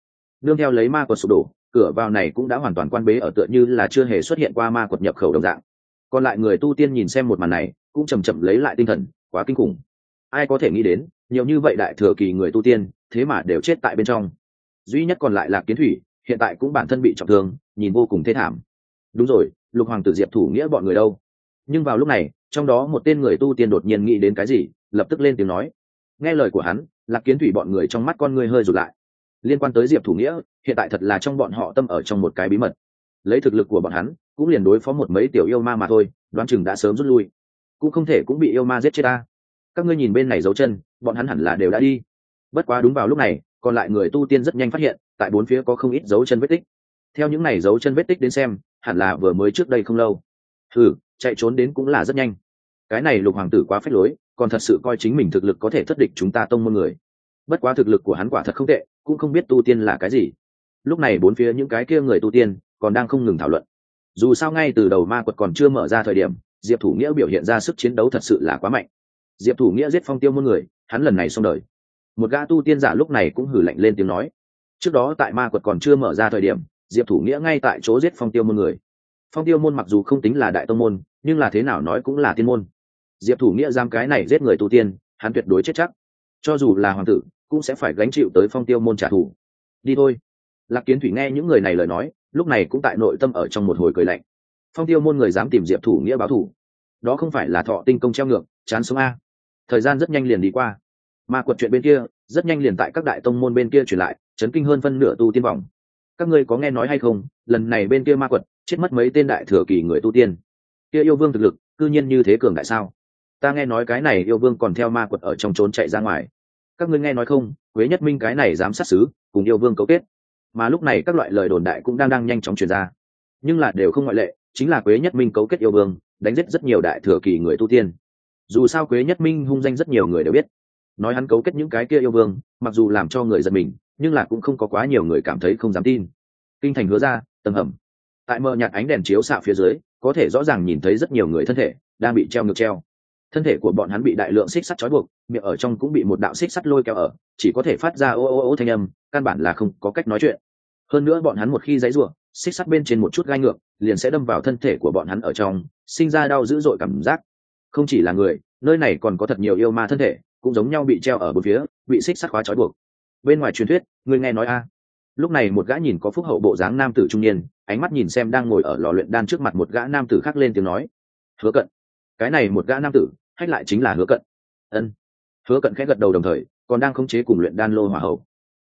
Đương theo lấy ma quật sụp đổ, cửa vào này cũng đã hoàn toàn quan bế ở tựa như là chưa hề xuất hiện qua ma quật nhập khẩu đồng dạng. Còn lại người tu tiên nhìn xem một màn này, cũng chầm chậm lấy lại tinh thần, quá kinh khủng. Ai có thể nghĩ đến, nhiều như vậy đại thừa kỳ người tu tiên, thế mà đều chết tại bên trong. Duy nhất còn lại là kiến thủy, hiện tại cũng bản thân bị trọng thương, nhìn vô cùng thê thảm. Đúng rồi, lục hoàng tử diệp thủ nghĩa bọn người đâu? Nhưng vào lúc này, trong đó một tên người tu tiên đột nhiên nghĩ đến cái gì, lập tức lên tiếng nói nghe lời của hắn, lạc kiến thủy bọn người trong mắt con người hơi rụt lại. Liên quan tới diệp thủ nghĩa, hiện tại thật là trong bọn họ tâm ở trong một cái bí mật. Lấy thực lực của bọn hắn, cũng liền đối phó một mấy tiểu yêu ma mà thôi, đoán chừng đã sớm rút lui. Cũng không thể cũng bị yêu ma giết chết ta. Các ngươi nhìn bên này dấu chân, bọn hắn hẳn là đều đã đi. Bất quá đúng vào lúc này, còn lại người tu tiên rất nhanh phát hiện, tại bốn phía có không ít dấu chân vết tích. Theo những này dấu chân vết tích đến xem, hẳn là vừa mới trước đây không lâu. Thử chạy trốn đến cũng là rất nhanh. Cái này lục hoàng tử quá phép lối còn thật sự coi chính mình thực lực có thể thất địch chúng ta tông môn người. Bất quá thực lực của hắn quả thật không tệ, cũng không biết tu tiên là cái gì. Lúc này bốn phía những cái kia người tu tiên còn đang không ngừng thảo luận. Dù sao ngay từ đầu ma quật còn chưa mở ra thời điểm, diệp thủ nghĩa biểu hiện ra sức chiến đấu thật sự là quá mạnh. Diệp thủ nghĩa giết phong tiêu muôn người, hắn lần này xong đời. Một gã tu tiên giả lúc này cũng hử lạnh lên tiếng nói. Trước đó tại ma quật còn chưa mở ra thời điểm, diệp thủ nghĩa ngay tại chỗ giết phong tiêu môn người. Phong tiêu môn mặc dù không tính là đại tông môn, nhưng là thế nào nói cũng là tiên môn diệp thủ nghĩa giam cái này giết người tu tiên, hắn tuyệt đối chết chắc. Cho dù là hoàng tử, cũng sẽ phải gánh chịu tới phong tiêu môn trả thù. Đi thôi. Lạc kiến thủy nghe những người này lời nói, lúc này cũng tại nội tâm ở trong một hồi cười lạnh. Phong tiêu môn người dám tìm diệp thủ nghĩa báo thủ đó không phải là thọ tinh công treo ngược, chán sống a. Thời gian rất nhanh liền đi qua. Ma quật chuyện bên kia, rất nhanh liền tại các đại tông môn bên kia truyền lại, chấn kinh hơn phân nửa tu tiên vòng các ngươi có nghe nói hay không, lần này bên kia ma quật, chết mất mấy tên đại thừa kỳ người tu tiên. Kia yêu vương thực lực, cư nhiên như thế cường đại sao? Ta nghe nói cái này yêu vương còn theo ma quật ở trong trốn chạy ra ngoài. Các ngươi nghe nói không, quế nhất minh cái này dám sát xứ cùng yêu vương cấu kết. Mà lúc này các loại lời đồn đại cũng đang đang nhanh chóng truyền ra. Nhưng là đều không ngoại lệ, chính là quế nhất minh cấu kết yêu vương, đánh giết rất nhiều đại thừa kỳ người tu tiên. Dù sao quế nhất minh hung danh rất nhiều người đều biết. Nói hắn cấu kết những cái kia yêu vương, mặc dù làm cho người giật mình, nhưng là cũng không có quá nhiều người cảm thấy không dám tin. Kinh thành hứa ra, tầng hầm. Tại mờ nhạt ánh đèn chiếu xạ phía dưới, có thể rõ ràng nhìn thấy rất nhiều người thân thể đang bị treo ngược treo thân thể của bọn hắn bị đại lượng xích sắt trói buộc, miệng ở trong cũng bị một đạo xích sắt lôi kéo ở, chỉ có thể phát ra ô ô ô thanh âm, căn bản là không có cách nói chuyện. Hơn nữa bọn hắn một khi dãy rủa, xích sắt bên trên một chút gai ngược, liền sẽ đâm vào thân thể của bọn hắn ở trong, sinh ra đau dữ dội cảm giác. Không chỉ là người, nơi này còn có thật nhiều yêu ma thân thể, cũng giống nhau bị treo ở bốn phía, bị xích sắt khóa trói buộc. Bên ngoài truyền thuyết, người nghe nói a. Lúc này một gã nhìn có phúc hậu bộ dáng nam tử trung niên, ánh mắt nhìn xem đang ngồi ở lò luyện đan trước mặt một gã nam tử khác lên tiếng nói, hứa cận cái này một gã nam tử, hách lại chính là hứa cận. Ân. Hứa cận khẽ gật đầu đồng thời, còn đang khống chế cùng luyện đan lô hỏa hậu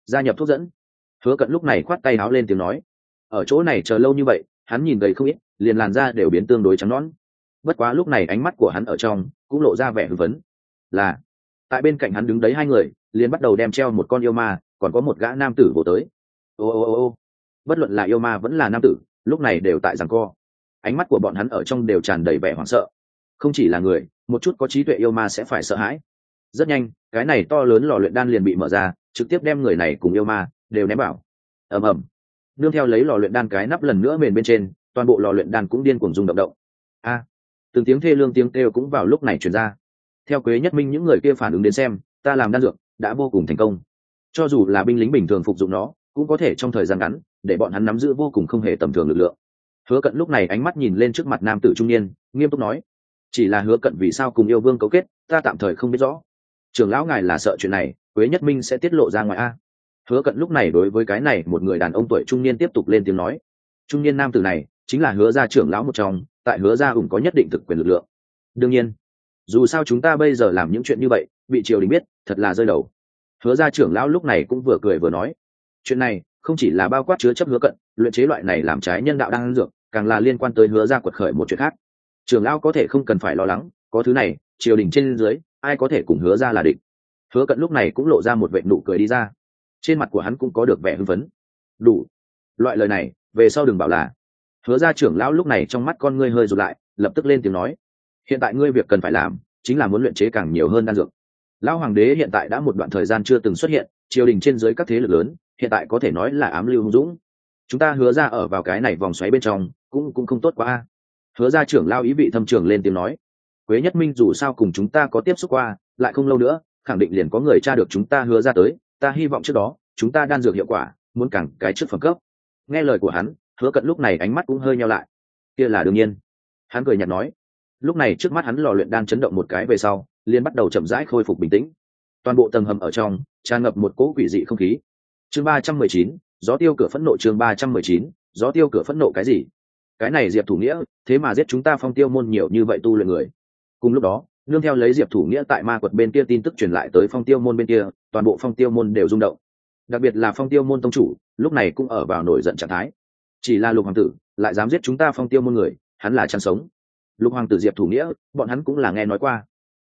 gia nhập thuốc dẫn. Hứa cận lúc này khoát tay áo lên tiếng nói. Ở chỗ này chờ lâu như vậy, hắn nhìn gầy không ít, liền làn da đều biến tương đối trắng nón bất quá lúc này ánh mắt của hắn ở trong, cũng lộ ra vẻ hưng vấn là, tại bên cạnh hắn đứng đấy hai người, liền bắt đầu đem treo một con yêu ma, còn có một gã nam tử vô tới. Ô ô ô ô. Bất luận là yêu ma vẫn là nam tử, lúc này đều tại rằng co. Ánh mắt của bọn hắn ở trong đều tràn đầy vẻ hoảng sợ không chỉ là người, một chút có trí tuệ yêu ma sẽ phải sợ hãi. Rất nhanh, cái này to lớn lò luyện đan liền bị mở ra, trực tiếp đem người này cùng yêu ma đều ném bảo ầm ầm. Nương theo lấy lò luyện đan cái nắp lần nữa mền bên trên, toàn bộ lò luyện đan cũng điên cuồng rung động động. A! Từng tiếng thê lương tiếng kêu cũng vào lúc này truyền ra. Theo quế nhất minh những người kia phản ứng đến xem, ta làm đan dược, đã vô cùng thành công. Cho dù là binh lính bình thường phục dụng nó, cũng có thể trong thời gian ngắn, để bọn hắn nắm giữ vô cùng không hề tầm thường lực lượng. Hứa cận lúc này ánh mắt nhìn lên trước mặt nam tử trung niên, nghiêm túc nói chỉ là hứa cận vì sao cùng yêu vương cấu kết, ta tạm thời không biết rõ. Trưởng lão ngài là sợ chuyện này, quế nhất minh sẽ tiết lộ ra ngoài a. Hứa cận lúc này đối với cái này, một người đàn ông tuổi trung niên tiếp tục lên tiếng nói. Trung niên nam tử này, chính là hứa gia trưởng lão một trong, tại hứa gia ủng có nhất định thực quyền lực lượng. Đương nhiên, dù sao chúng ta bây giờ làm những chuyện như vậy, bị triều đình biết, thật là rơi đầu. Hứa gia trưởng lão lúc này cũng vừa cười vừa nói. Chuyện này, không chỉ là bao quát chứa chấp hứa cận, luyện chế loại này làm trái nhân đạo đang dược, càng là liên quan tới hứa gia quật khởi một chuyện khác trường lão có thể không cần phải lo lắng, có thứ này, triều đình trên dưới, ai có thể cùng hứa ra là địch. Hứa cận lúc này cũng lộ ra một vệ nụ cười đi ra. Trên mặt của hắn cũng có được vẻ hưng phấn. Đủ. Loại lời này, về sau đừng bảo là. Hứa ra trưởng lão lúc này trong mắt con ngươi hơi rụt lại, lập tức lên tiếng nói. Hiện tại ngươi việc cần phải làm, chính là muốn luyện chế càng nhiều hơn đan dược. Lão hoàng đế hiện tại đã một đoạn thời gian chưa từng xuất hiện, triều đình trên dưới các thế lực lớn, hiện tại có thể nói là ám lưu hung dũng. Chúng ta hứa ra ở vào cái này vòng xoáy bên trong, cũng cũng không tốt quá hứa ra trưởng lao ý vị thâm trường lên tiếng nói, quế nhất minh dù sao cùng chúng ta có tiếp xúc qua, lại không lâu nữa, khẳng định liền có người tra được chúng ta hứa ra tới, ta hy vọng trước đó, chúng ta đan dược hiệu quả, muốn càng cái trước phẩm cấp. Nghe lời của hắn, hứa cận lúc này ánh mắt cũng hơi nhau lại. Kia là đương nhiên. Hắn cười nhạt nói. Lúc này trước mắt hắn lò luyện đang chấn động một cái về sau, liền bắt đầu chậm rãi khôi phục bình tĩnh. Toàn bộ tầng hầm ở trong, tràn ngập một cỗ quỷ dị không khí. Chương ba trăm mười chín, gió tiêu cửa phẫn nộ chương ba trăm mười chín, gió tiêu cửa phẫn nộ cái gì? Cái này diệp thủ nghĩa, thế mà giết chúng ta phong tiêu môn nhiều như vậy tu luyện người. Cùng lúc đó, nương theo lấy diệp thủ nghĩa tại ma quật bên kia tin tức truyền lại tới phong tiêu môn bên kia, toàn bộ phong tiêu môn đều rung động. Đặc biệt là phong tiêu môn tông chủ, lúc này cũng ở vào nổi giận trạng thái. Chỉ là lục hoàng tử, lại dám giết chúng ta phong tiêu môn người, hắn là chăn sống. Lục hoàng tử diệp thủ nghĩa, bọn hắn cũng là nghe nói qua.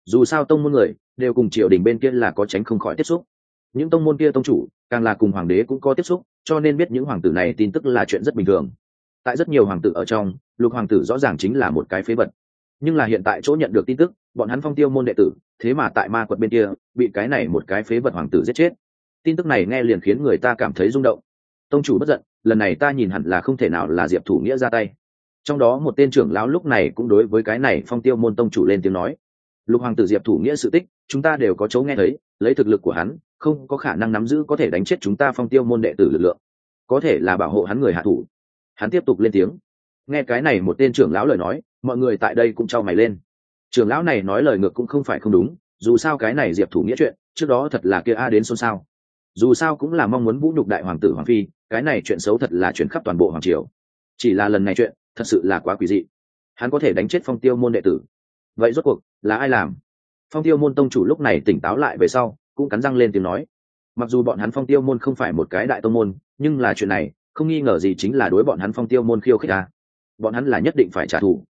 Dù sao tông môn người, đều cùng triều đình bên kia là có tránh không khỏi tiếp xúc. Những tông môn kia tông chủ, càng là cùng hoàng đế cũng có tiếp xúc, cho nên biết những hoàng tử này tin tức là chuyện rất bình thường tại rất nhiều hoàng tử ở trong, lục hoàng tử rõ ràng chính là một cái phế vật. Nhưng là hiện tại chỗ nhận được tin tức, bọn hắn phong tiêu môn đệ tử, thế mà tại ma quật bên kia, bị cái này một cái phế vật hoàng tử giết chết. Tin tức này nghe liền khiến người ta cảm thấy rung động. Tông chủ bất giận, lần này ta nhìn hẳn là không thể nào là diệp thủ nghĩa ra tay. Trong đó một tên trưởng lão lúc này cũng đối với cái này phong tiêu môn tông chủ lên tiếng nói. Lục hoàng tử diệp thủ nghĩa sự tích, chúng ta đều có chỗ nghe thấy, lấy thực lực của hắn, không có khả năng nắm giữ có thể đánh chết chúng ta phong tiêu môn đệ tử lực lượng. Có thể là bảo hộ hắn người hạ thủ hắn tiếp tục lên tiếng. Nghe cái này một tên trưởng lão lời nói, mọi người tại đây cũng trao mày lên. Trưởng lão này nói lời ngược cũng không phải không đúng, dù sao cái này diệp thủ nghĩa chuyện, trước đó thật là kia a đến xôn xao. Dù sao cũng là mong muốn vũ nhục đại hoàng tử hoàng phi, cái này chuyện xấu thật là chuyện khắp toàn bộ hoàng triều. Chỉ là lần này chuyện, thật sự là quá quỷ dị. Hắn có thể đánh chết phong tiêu môn đệ tử. Vậy rốt cuộc, là ai làm? Phong tiêu môn tông chủ lúc này tỉnh táo lại về sau, cũng cắn răng lên tiếng nói. Mặc dù bọn hắn phong tiêu môn không phải một cái đại tông môn, nhưng là chuyện này không nghi ngờ gì chính là đối bọn hắn phong tiêu môn khiêu khích ta. Bọn hắn là nhất định phải trả thù.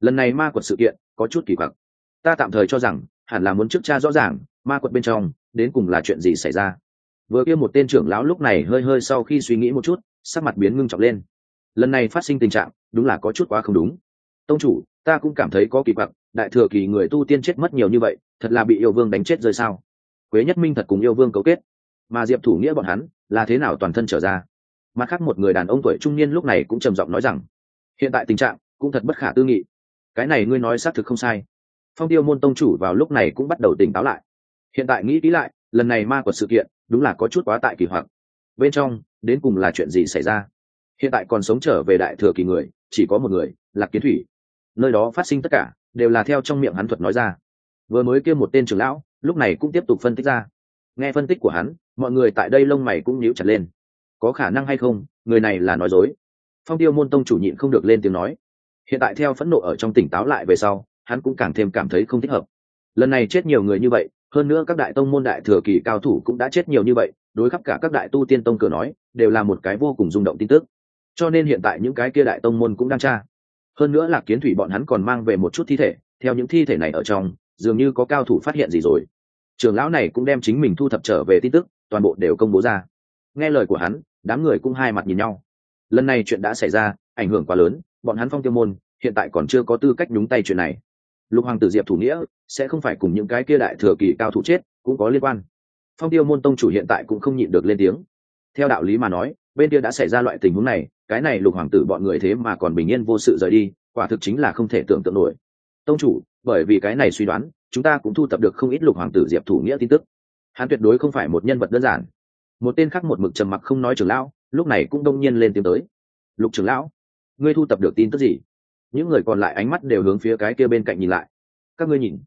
Lần này ma quật sự kiện có chút kỳ quặc. Ta tạm thời cho rằng, hẳn là muốn trước cha rõ ràng, ma quật bên trong, đến cùng là chuyện gì xảy ra. Vừa kia một tên trưởng lão lúc này hơi hơi sau khi suy nghĩ một chút, sắc mặt biến ngưng trọng lên. Lần này phát sinh tình trạng, đúng là có chút quá không đúng. Tông chủ, ta cũng cảm thấy có kỳ quặc, đại thừa kỳ người tu tiên chết mất nhiều như vậy, thật là bị yêu vương đánh chết rơi sao? Quế nhất minh thật cùng yêu vương cấu kết. Mà diệp thủ nghĩa bọn hắn, là thế nào toàn thân trở ra? Mặt khác một người đàn ông tuổi trung niên lúc này cũng trầm giọng nói rằng, hiện tại tình trạng cũng thật bất khả tư nghị. Cái này ngươi nói xác thực không sai. Phong tiêu môn tông chủ vào lúc này cũng bắt đầu tỉnh táo lại. Hiện tại nghĩ kỹ lại, lần này ma quật sự kiện đúng là có chút quá tại kỳ hoặc. Bên trong, đến cùng là chuyện gì xảy ra? Hiện tại còn sống trở về đại thừa kỳ người, chỉ có một người, là kiến thủy. Nơi đó phát sinh tất cả, đều là theo trong miệng hắn thuật nói ra. Vừa mới kêu một tên trưởng lão, lúc này cũng tiếp tục phân tích ra. Nghe phân tích của hắn, mọi người tại đây lông mày cũng nhíu chặt lên có khả năng hay không, người này là nói dối. Phong tiêu môn tông chủ nhịn không được lên tiếng nói. Hiện tại theo phẫn nộ ở trong tỉnh táo lại về sau, hắn cũng càng thêm cảm thấy không thích hợp. Lần này chết nhiều người như vậy, hơn nữa các đại tông môn đại thừa kỳ cao thủ cũng đã chết nhiều như vậy, đối khắp cả các đại tu tiên tông cửa nói, đều là một cái vô cùng rung động tin tức. Cho nên hiện tại những cái kia đại tông môn cũng đang tra. Hơn nữa là kiến thủy bọn hắn còn mang về một chút thi thể, theo những thi thể này ở trong, dường như có cao thủ phát hiện gì rồi. Trường lão này cũng đem chính mình thu thập trở về tin tức, toàn bộ đều công bố ra nghe lời của hắn, đám người cũng hai mặt nhìn nhau. Lần này chuyện đã xảy ra, ảnh hưởng quá lớn, bọn hắn phong tiêu môn, hiện tại còn chưa có tư cách nhúng tay chuyện này. Lục hoàng tử diệp thủ nghĩa, sẽ không phải cùng những cái kia đại thừa kỳ cao thủ chết, cũng có liên quan. Phong tiêu môn tông chủ hiện tại cũng không nhịn được lên tiếng. Theo đạo lý mà nói, bên kia đã xảy ra loại tình huống này, cái này lục hoàng tử bọn người thế mà còn bình yên vô sự rời đi, quả thực chính là không thể tưởng tượng nổi. Tông chủ, bởi vì cái này suy đoán, chúng ta cũng thu thập được không ít lục hoàng tử diệp thủ nghĩa tin tức. Hắn tuyệt đối không phải một nhân vật đơn giản một tên khác một mực trầm mặc không nói trưởng lão, lúc này cũng đông nhiên lên tiếng tới. Lục trưởng lão, ngươi thu thập được tin tức gì? Những người còn lại ánh mắt đều hướng phía cái kia bên cạnh nhìn lại. Các ngươi nhìn.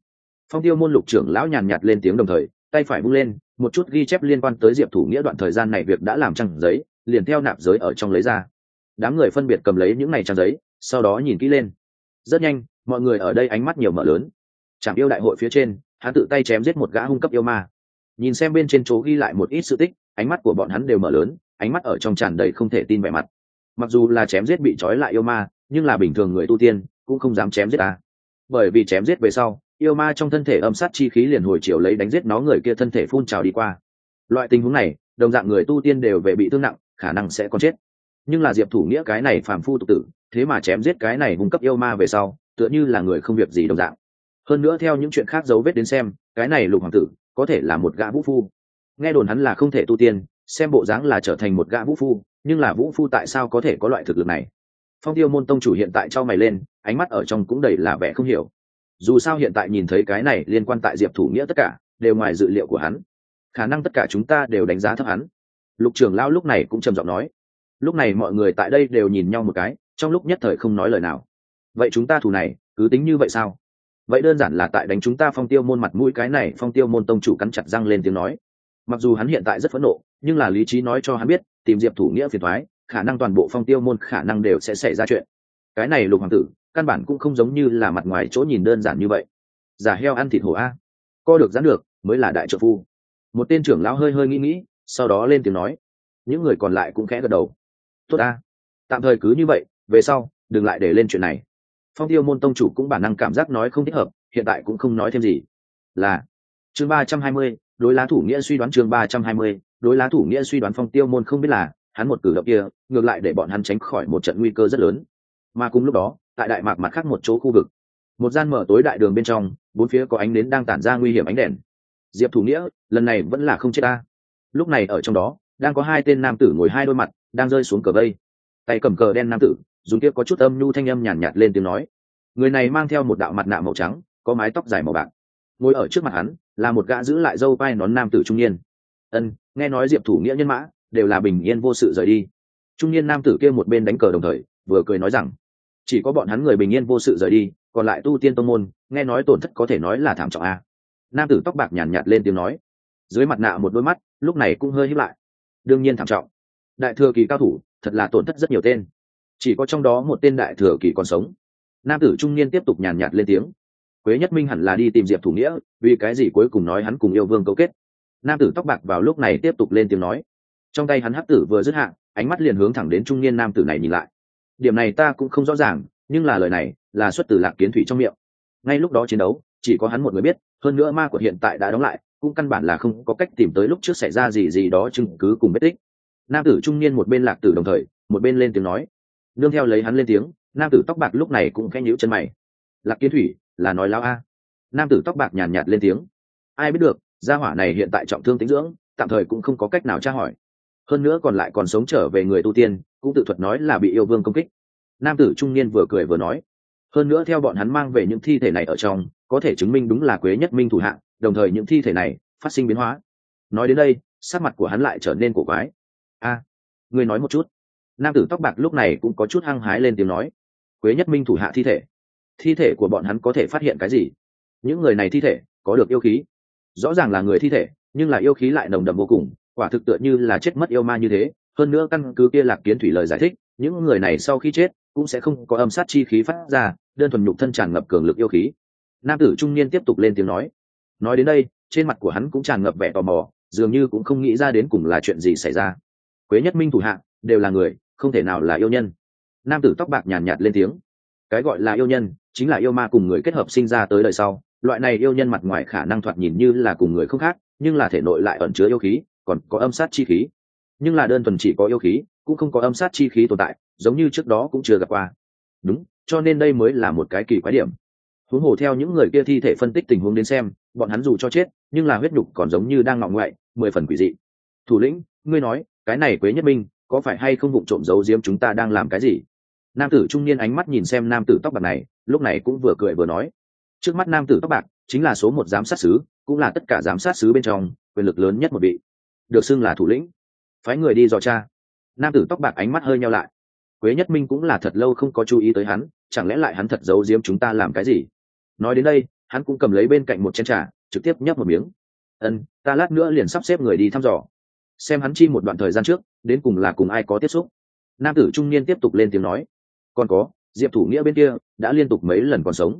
Phong tiêu môn lục trưởng lão nhàn nhạt lên tiếng đồng thời, tay phải bung lên, một chút ghi chép liên quan tới diệp thủ nghĩa đoạn thời gian này việc đã làm trăng giấy, liền theo nạp giới ở trong lấy ra. Đám người phân biệt cầm lấy những này trang giấy, sau đó nhìn kỹ lên. Rất nhanh, mọi người ở đây ánh mắt nhiều mở lớn. Chẳng yêu đại hội phía trên, hắn tự tay chém giết một gã hung cấp yêu ma. Nhìn xem bên trên chỗ ghi lại một ít sự tích ánh mắt của bọn hắn đều mở lớn, ánh mắt ở trong tràn đầy không thể tin vẻ mặt. Mặc dù là chém giết bị trói lại yêu ma, nhưng là bình thường người tu tiên cũng không dám chém giết ta. Bởi vì chém giết về sau, yêu ma trong thân thể âm sát chi khí liền hồi chiều lấy đánh giết nó người kia thân thể phun trào đi qua. Loại tình huống này, đồng dạng người tu tiên đều về bị thương nặng, khả năng sẽ còn chết. Nhưng là diệp thủ nghĩa cái này phàm phu tục tử, thế mà chém giết cái này cung cấp yêu ma về sau, tựa như là người không việc gì đồng dạng. Hơn nữa theo những chuyện khác dấu vết đến xem, cái này lục hoàng tử có thể là một gã vũ phu nghe đồn hắn là không thể tu tiên, xem bộ dáng là trở thành một gã vũ phu, nhưng là vũ phu tại sao có thể có loại thực lực này? Phong tiêu môn tông chủ hiện tại cho mày lên, ánh mắt ở trong cũng đầy là vẻ không hiểu. Dù sao hiện tại nhìn thấy cái này liên quan tại diệp thủ nghĩa tất cả, đều ngoài dự liệu của hắn. Khả năng tất cả chúng ta đều đánh giá thấp hắn. Lục trường lao lúc này cũng trầm giọng nói. Lúc này mọi người tại đây đều nhìn nhau một cái, trong lúc nhất thời không nói lời nào. Vậy chúng ta thù này, cứ tính như vậy sao? Vậy đơn giản là tại đánh chúng ta phong tiêu môn mặt mũi cái này, phong tiêu môn tông chủ cắn chặt răng lên tiếng nói mặc dù hắn hiện tại rất phẫn nộ, nhưng là lý trí nói cho hắn biết, tìm diệp thủ nghĩa phiền thoái khả năng toàn bộ phong tiêu môn khả năng đều sẽ xảy ra chuyện. Cái này lục hoàng tử, căn bản cũng không giống như là mặt ngoài chỗ nhìn đơn giản như vậy. Giả heo ăn thịt hổ a. Co được dán được, mới là đại trợ phu. Một tên trưởng lão hơi hơi nghĩ nghĩ, sau đó lên tiếng nói. Những người còn lại cũng khẽ gật đầu. Tốt a. Tạm thời cứ như vậy, về sau, đừng lại để lên chuyện này. Phong tiêu môn tông chủ cũng bản năng cảm giác nói không thích hợp, hiện tại cũng không nói thêm gì. Là, chương ba trăm hai mươi đối lá thủ nghĩa suy đoán chương ba trăm hai mươi đối lá thủ nghĩa suy đoán phong tiêu môn không biết là hắn một cử động kia ngược lại để bọn hắn tránh khỏi một trận nguy cơ rất lớn. Mà cùng lúc đó tại đại mạc mặt khác một chỗ khu vực một gian mở tối đại đường bên trong bốn phía có ánh nến đang tản ra nguy hiểm ánh đèn. Diệp thủ nghĩa lần này vẫn là không chết ta. Lúc này ở trong đó đang có hai tên nam tử ngồi hai đôi mặt đang rơi xuống cờ vây. Tay cầm cờ đen nam tử dùng kia có chút âm nhu thanh âm nhàn nhạt, nhạt lên tiếng nói. Người này mang theo một đạo mặt nạ màu trắng có mái tóc dài màu bạc. Ngồi ở trước mặt hắn là một gã giữ lại dâu vai nón nam tử trung niên. Ân nghe nói diệp thủ nghĩa nhân mã đều là bình yên vô sự rời đi. Trung niên nam tử kia một bên đánh cờ đồng thời vừa cười nói rằng chỉ có bọn hắn người bình yên vô sự rời đi còn lại tu tiên tông môn nghe nói tổn thất có thể nói là thảm trọng a. Nam tử tóc bạc nhàn nhạt, nhạt lên tiếng nói. Dưới mặt nạ một đôi mắt lúc này cũng hơi hiếp lại. Đương nhiên thảm trọng. Đại thừa kỳ cao thủ thật là tổn thất rất nhiều tên. Chỉ có trong đó một tên đại thừa kỳ còn sống. Nam tử trung niên tiếp tục nhàn nhạt lên tiếng quế nhất minh hẳn là đi tìm diệp thủ nghĩa, vì cái gì cuối cùng nói hắn cùng yêu vương cấu kết. Nam tử tóc bạc vào lúc này tiếp tục lên tiếng nói. Trong tay hắn hắc tử vừa dứt hạn ánh mắt liền hướng thẳng đến trung niên nam tử này nhìn lại. Điểm này ta cũng không rõ ràng, nhưng là lời này là xuất từ lạc kiến thủy trong miệng. Ngay lúc đó chiến đấu, chỉ có hắn một người biết, hơn nữa ma của hiện tại đã đóng lại, cũng căn bản là không có cách tìm tới lúc trước xảy ra gì gì đó chứng cứ cùng vết tích. Nam tử trung niên một bên lạc tử đồng thời, một bên lên tiếng nói. Nương theo lấy hắn lên tiếng, nam tử tóc bạc lúc này cũng khẽ nhíu chân mày. Lạc kiến thủy là nói lao a. Nam tử tóc bạc nhàn nhạt, nhạt lên tiếng. Ai biết được gia hỏa này hiện tại trọng thương tính dưỡng tạm thời cũng không có cách nào tra hỏi. Hơn nữa còn lại còn sống trở về người tu tiên cũng tự thuật nói là bị yêu vương công kích. Nam tử trung niên vừa cười vừa nói. Hơn nữa theo bọn hắn mang về những thi thể này ở trong có thể chứng minh đúng là quế nhất minh thủ hạng đồng thời những thi thể này phát sinh biến hóa. Nói đến đây sắc mặt của hắn lại trở nên cổ quái. A à, ngươi nói một chút. Nam tử tóc bạc lúc này cũng có chút hăng hái lên tiếng nói. Quế nhất minh thủ hạ thi thể thi thể của bọn hắn có thể phát hiện cái gì? Những người này thi thể có được yêu khí. Rõ ràng là người thi thể nhưng là yêu khí lại nồng đậm vô cùng quả thực tựa như là chết mất yêu ma như thế. Hơn nữa căn cứ kia lạc kiến thủy lời giải thích những người này sau khi chết cũng sẽ không có âm sát chi khí phát ra đơn thuần nhục thân tràn ngập cường lực yêu khí. Nam tử trung niên tiếp tục lên tiếng nói. Nói đến đây trên mặt của hắn cũng tràn ngập vẻ tò mò dường như cũng không nghĩ ra đến cùng là chuyện gì xảy ra. Quế nhất minh thủ hạ đều là người không thể nào là yêu nhân. Nam tử tóc bạc nhàn nhạt, nhạt lên tiếng. Cái gọi là yêu nhân chính là yêu ma cùng người kết hợp sinh ra tới đời sau, loại này yêu nhân mặt ngoài khả năng thoạt nhìn như là cùng người không khác, nhưng là thể nội lại ẩn chứa yêu khí, còn có âm sát chi khí. Nhưng là đơn thuần chỉ có yêu khí, cũng không có âm sát chi khí tồn tại, giống như trước đó cũng chưa gặp qua. Đúng, cho nên đây mới là một cái kỳ quái điểm. Huống hồ theo những người kia thi thể phân tích tình huống đến xem, bọn hắn dù cho chết, nhưng là huyết nhục còn giống như đang ngọng ngoại, mười phần quỷ dị. Thủ lĩnh, ngươi nói, cái này quế nhất minh, có phải hay không vụng trộm giấu giếm chúng ta đang làm cái gì? Nam tử trung niên ánh mắt nhìn xem nam tử tóc bạc này lúc này cũng vừa cười vừa nói, trước mắt nam tử tóc bạc chính là số một giám sát sứ, cũng là tất cả giám sát sứ bên trong, quyền lực lớn nhất một vị, được xưng là thủ lĩnh. Phái người đi dò cha nam tử tóc bạc ánh mắt hơi nhau lại. Quế nhất minh cũng là thật lâu không có chú ý tới hắn, chẳng lẽ lại hắn thật giấu giếm chúng ta làm cái gì? Nói đến đây, hắn cũng cầm lấy bên cạnh một chén trà, trực tiếp nhấp một miếng. Ân, ta lát nữa liền sắp xếp người đi thăm dò. Xem hắn chi một đoạn thời gian trước, đến cùng là cùng ai có tiếp xúc. Nam tử trung niên tiếp tục lên tiếng nói. Còn có diệp thủ nghĩa bên kia đã liên tục mấy lần còn sống.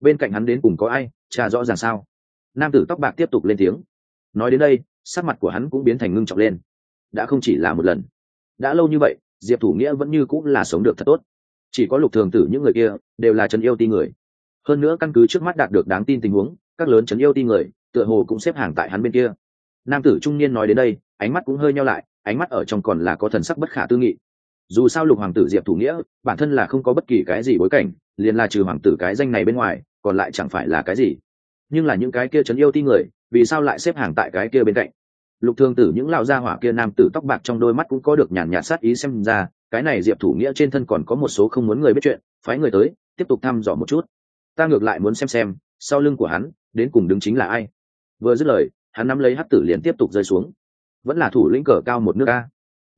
Bên cạnh hắn đến cùng có ai cha rõ ràng sao. Nam tử tóc bạc tiếp tục lên tiếng. Nói đến đây, sắc mặt của hắn cũng biến thành ngưng trọng lên. Đã không chỉ là một lần. Đã lâu như vậy, diệp thủ nghĩa vẫn như cũng là sống được thật tốt. Chỉ có lục thường tử những người kia đều là trấn yêu ti người. Hơn nữa căn cứ trước mắt đạt được đáng tin tình huống, các lớn trấn yêu ti người tựa hồ cũng xếp hàng tại hắn bên kia. Nam tử trung niên nói đến đây, ánh mắt cũng hơi nhau lại, ánh mắt ở trong còn là có thần sắc bất khả tư nghị dù sao lục hoàng tử diệp thủ nghĩa, bản thân là không có bất kỳ cái gì bối cảnh, liền là trừ hoàng tử cái danh này bên ngoài, còn lại chẳng phải là cái gì. Nhưng là những cái kia trấn yêu ti người, vì sao lại xếp hàng tại cái kia bên cạnh? Lục thương tử những lão gia hỏa kia nam tử tóc bạc trong đôi mắt cũng có được nhàn nhạt sát ý xem ra, cái này diệp thủ nghĩa trên thân còn có một số không muốn người biết chuyện, phái người tới, tiếp tục thăm dò một chút. Ta ngược lại muốn xem xem, sau lưng của hắn, đến cùng đứng chính là ai. Vừa dứt lời, hắn nắm lấy hắc tử liền tiếp tục rơi xuống. Vẫn là thủ lĩnh cờ cao một nước a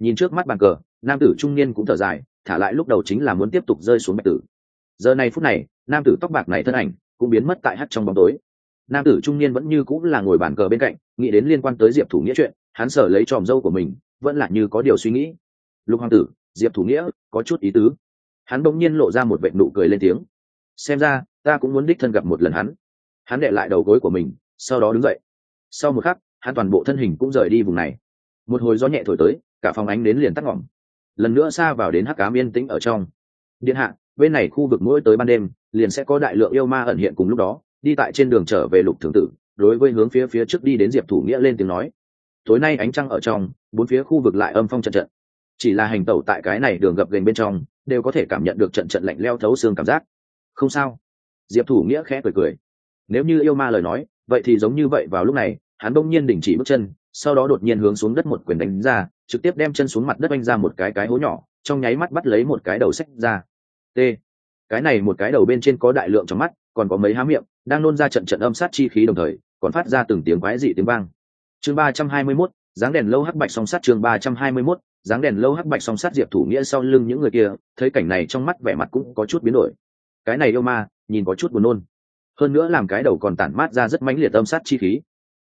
nhìn trước mắt bàn cờ, nam tử trung niên cũng thở dài, thả lại lúc đầu chính là muốn tiếp tục rơi xuống bạch tử. Giờ này phút này, nam tử tóc bạc này thân ảnh cũng biến mất tại hắt trong bóng tối. Nam tử trung niên vẫn như cũng là ngồi bàn cờ bên cạnh, nghĩ đến liên quan tới diệp thủ nghĩa chuyện, hắn sở lấy tròm dâu của mình, vẫn là như có điều suy nghĩ. Lục hoàng tử, diệp thủ nghĩa, có chút ý tứ. Hắn bỗng nhiên lộ ra một vệ nụ cười lên tiếng. Xem ra, ta cũng muốn đích thân gặp một lần hắn. Hắn đệ lại đầu gối của mình, sau đó đứng dậy. Sau một khắc, hắn toàn bộ thân hình cũng rời đi vùng này. Một hồi gió nhẹ thổi tới cả phòng ánh đến liền tắt ngỏm lần nữa xa vào đến hắc cám yên tĩnh ở trong. Điện hạ, bên này khu vực mỗi tới ban đêm, liền sẽ có đại lượng yêu ma ẩn hiện cùng lúc đó, đi tại trên đường trở về lục thường tử, đối với hướng phía phía trước đi đến diệp thủ nghĩa lên tiếng nói. Tối nay ánh trăng ở trong, bốn phía khu vực lại âm phong trận trận. Chỉ là hành tẩu tại cái này đường gập gành bên trong, đều có thể cảm nhận được trận trận lạnh leo thấu xương cảm giác. Không sao. Diệp thủ nghĩa khẽ cười cười. Nếu như yêu ma lời nói, vậy thì giống như vậy vào lúc này, hắn bỗng nhiên đình chỉ bước chân sau đó đột nhiên hướng xuống đất một quyền đánh ra trực tiếp đem chân xuống mặt đất oanh ra một cái cái hố nhỏ trong nháy mắt bắt lấy một cái đầu sách ra. T. Cái này một cái đầu bên trên có đại lượng trong mắt còn có mấy há miệng đang nôn ra trận trận âm sát chi khí đồng thời còn phát ra từng tiếng quái dị tiếng vang. Chương ba trăm hai mươi 321, dáng đèn lâu hắc bạch song sát chương ba trăm hai mươi 321, dáng đèn lâu hắc bạch song sát diệp thủ nghĩa sau lưng những người kia thấy cảnh này trong mắt vẻ mặt cũng có chút biến đổi. Cái này yêu ma nhìn có chút buồn nôn. Hơn nữa làm cái đầu còn tản mát ra rất mãnh liệt âm sát chi khí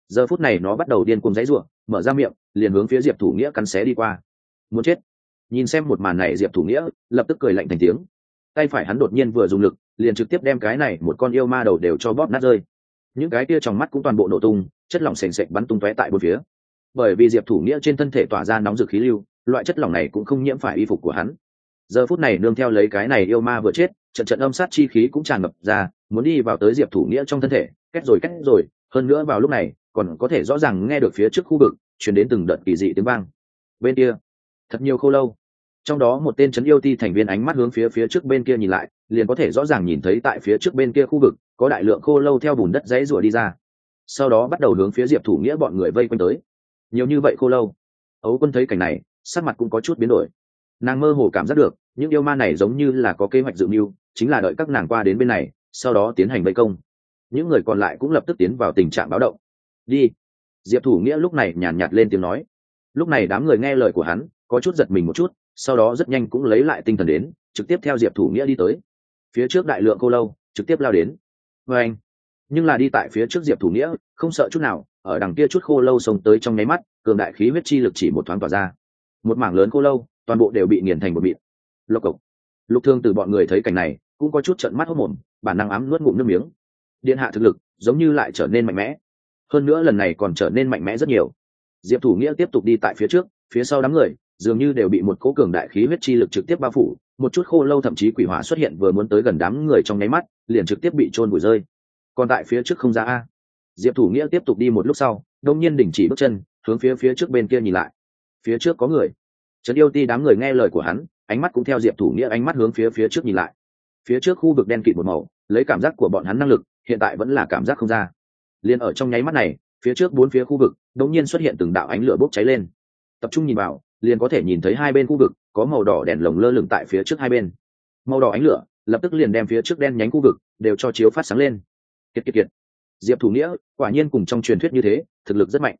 giờ phút này nó bắt đầu điên cuồng dãy ruộng mở ra miệng, liền hướng phía diệp thủ nghĩa cắn xé đi qua. Muốn chết. Nhìn xem một màn này, diệp thủ nghĩa lập tức cười lạnh thành tiếng. Tay phải hắn đột nhiên vừa dùng lực, liền trực tiếp đem cái này một con yêu ma đầu đều cho bóp nát rơi. Những cái kia trong mắt cũng toàn bộ nổ tung, chất lỏng sền sệt bắn tung tóe tại bốn phía. Bởi vì diệp thủ nghĩa trên thân thể tỏa ra nóng rực khí lưu, loại chất lỏng này cũng không nhiễm phải y phục của hắn. Giờ phút này nương theo lấy cái này yêu ma vừa chết, trận trận âm sát chi khí cũng tràn ngập ra, muốn đi vào tới diệp thủ nghĩa trong thân thể kết rồi kết rồi, hơn nữa vào lúc này còn có thể rõ ràng nghe được phía trước khu vực, chuyển đến từng đợt kỳ dị tiếng vang. Bên kia, thật nhiều khâu lâu. Trong đó một tên c h ấ n yêu ti thành viên ánh mắt hướng phía phía trước bên kia nhìn lại, liền có thể rõ ràng nhìn thấy tại phía trước bên kia khu vực, có đại lượng khô lâu theo bùn đất dãy rủa đi ra. Sau đó bắt đầu hướng phía diệp thủ nghĩa bọn người vây quanh tới. Nhiều như vậy khô lâu. Ấu quân thấy cảnh này, sắc mặt cũng có chút biến đổi. Nàng mơ hồ cảm giác được, những yêu ma này giống như là có kế hoạch dự mưu, chính là đợi các nàng qua đến bên này, sau đó tiến hành vây công. Những người còn lại cũng lập tức tiến vào tình trạng báo động đi. Diệp thủ nghĩa lúc này nhàn nhạt lên tiếng nói. Lúc này đám người nghe lời của hắn, có chút giật mình một chút, sau đó rất nhanh cũng lấy lại tinh thần đến, trực tiếp theo diệp thủ nghĩa đi tới. Phía trước đại lượng cô lâu, trực tiếp lao đến. Vê anh, nhưng là đi tại phía trước diệp thủ nghĩa, không sợ chút nào, ở đằng kia chút khô lâu xông tới trong nháy mắt, cường đại khí huyết chi lực chỉ một thoáng tỏa ra. Một mảng lớn khô lâu, toàn bộ đều bị nghiền thành một bịt lộc cộc. Lục thương từ bọn người thấy cảnh này, cũng có chút trận mắt hốt mồm, bản năng ám nuốt ngụm nước miếng. Điện hạ thực lực giống như lại trở nên mạnh mẽ hơn nữa lần này còn trở nên mạnh mẽ rất nhiều. Diệp thủ nghĩa tiếp tục đi tại phía trước, phía sau đám người, dường như đều bị một cố cường đại khí huyết chi lực trực tiếp bao phủ, một chút khô lâu thậm chí quỷ hỏa xuất hiện vừa muốn tới gần đám người trong nháy mắt, liền trực tiếp bị trôn bụi rơi. Còn tại phía trước không ra a. Diệp thủ nghĩa tiếp tục đi một lúc sau, đông nhiên đình chỉ bước chân, hướng phía phía trước bên kia nhìn lại. Phía trước có người. Trấn yêu ti đám người nghe lời của hắn, ánh mắt cũng theo diệp thủ nghĩa ánh mắt hướng phía phía trước nhìn lại. Phía trước khu vực đen kịt một màu, lấy cảm giác của bọn hắn năng lực, hiện tại vẫn là cảm giác không ra liền ở trong nháy mắt này, phía trước bốn phía khu vực, đột nhiên xuất hiện từng đạo ánh lửa bốc cháy lên. Tập trung nhìn vào, liền có thể nhìn thấy hai bên khu vực, có màu đỏ đèn lồng lơ lửng tại phía trước hai bên. Màu đỏ ánh lửa, lập tức liền đem phía trước đen nhánh khu vực, đều cho chiếu phát sáng lên. Kiệt kiệt kiệt. Diệp thủ nghĩa, quả nhiên cùng trong truyền thuyết như thế, thực lực rất mạnh.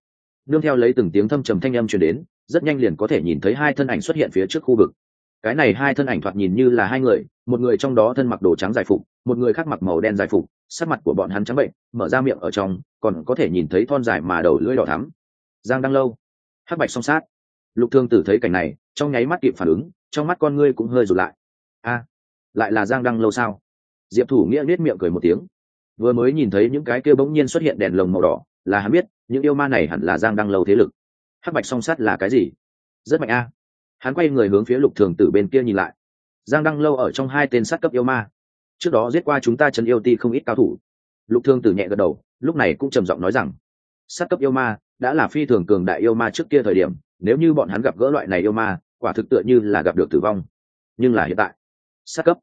Nương theo lấy từng tiếng thâm trầm thanh âm truyền đến, rất nhanh liền có thể nhìn thấy hai thân ảnh xuất hiện phía trước khu vực. Cái này hai thân ảnh thoạt nhìn như là hai người, một người trong đó thân mặc đồ trắng dài phục một người khác mặc màu đen dài phục, sắc mặt của bọn hắn trắng bệnh, mở ra miệng ở trong, còn có thể nhìn thấy thon dài mà đầu lưỡi đỏ thắm. Giang đang lâu, hắc bạch song sát. Lục thương tử thấy cảnh này, trong nháy mắt kịp phản ứng, trong mắt con ngươi cũng hơi rụt lại. A, lại là giang đăng lâu sao? Diệp thủ nghĩa nết miệng cười một tiếng. Vừa mới nhìn thấy những cái kia bỗng nhiên xuất hiện đèn lồng màu đỏ, là hắn biết, những yêu ma này hẳn là giang đăng lâu thế lực. Hắc bạch song sát là cái gì? Rất mạnh a. Hắn quay người hướng phía lục thường tử bên kia nhìn lại. Giang đăng lâu ở trong hai tên sát cấp yêu ma trước đó giết qua chúng ta trấn yêu ti không ít cao thủ. Lục thương tử nhẹ gật đầu, lúc này cũng trầm giọng nói rằng, sát cấp yêu ma, đã là phi thường cường đại yêu ma trước kia thời điểm, nếu như bọn hắn gặp gỡ loại này yêu ma, quả thực tựa như là gặp được tử vong. Nhưng là hiện tại, sát cấp.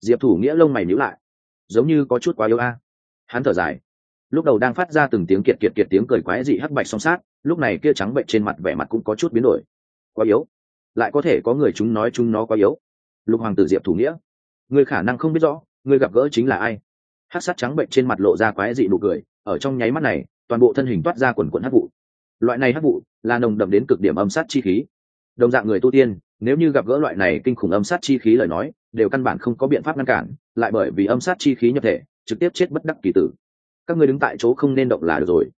Diệp thủ nghĩa lông mày nhíu lại. Giống như có chút quá yêu a. Hắn thở dài. Lúc đầu đang phát ra từng tiếng kiệt kiệt kiệt tiếng cười quái dị hắc bạch song sát, lúc này kia trắng bệnh trên mặt vẻ mặt cũng có chút biến đổi. Quá yếu? Lại có thể có người chúng nói chúng nó quá yếu? Lục hoàng tử diệp thủ nghĩa. Người khả năng không biết rõ ngươi gặp gỡ chính là ai? Hát sát trắng bệnh trên mặt lộ ra quái dị nụ cười, ở trong nháy mắt này, toàn bộ thân hình toát ra quần quần hắc vụ. Loại này hắc vụ là nồng đậm đến cực điểm âm sát chi khí. Đồng dạng người tu tiên, nếu như gặp gỡ loại này kinh khủng âm sát chi khí lời nói, đều căn bản không có biện pháp ngăn cản, lại bởi vì âm sát chi khí nhập thể, trực tiếp chết bất đắc kỳ tử. Các người đứng tại chỗ không nên động là được rồi.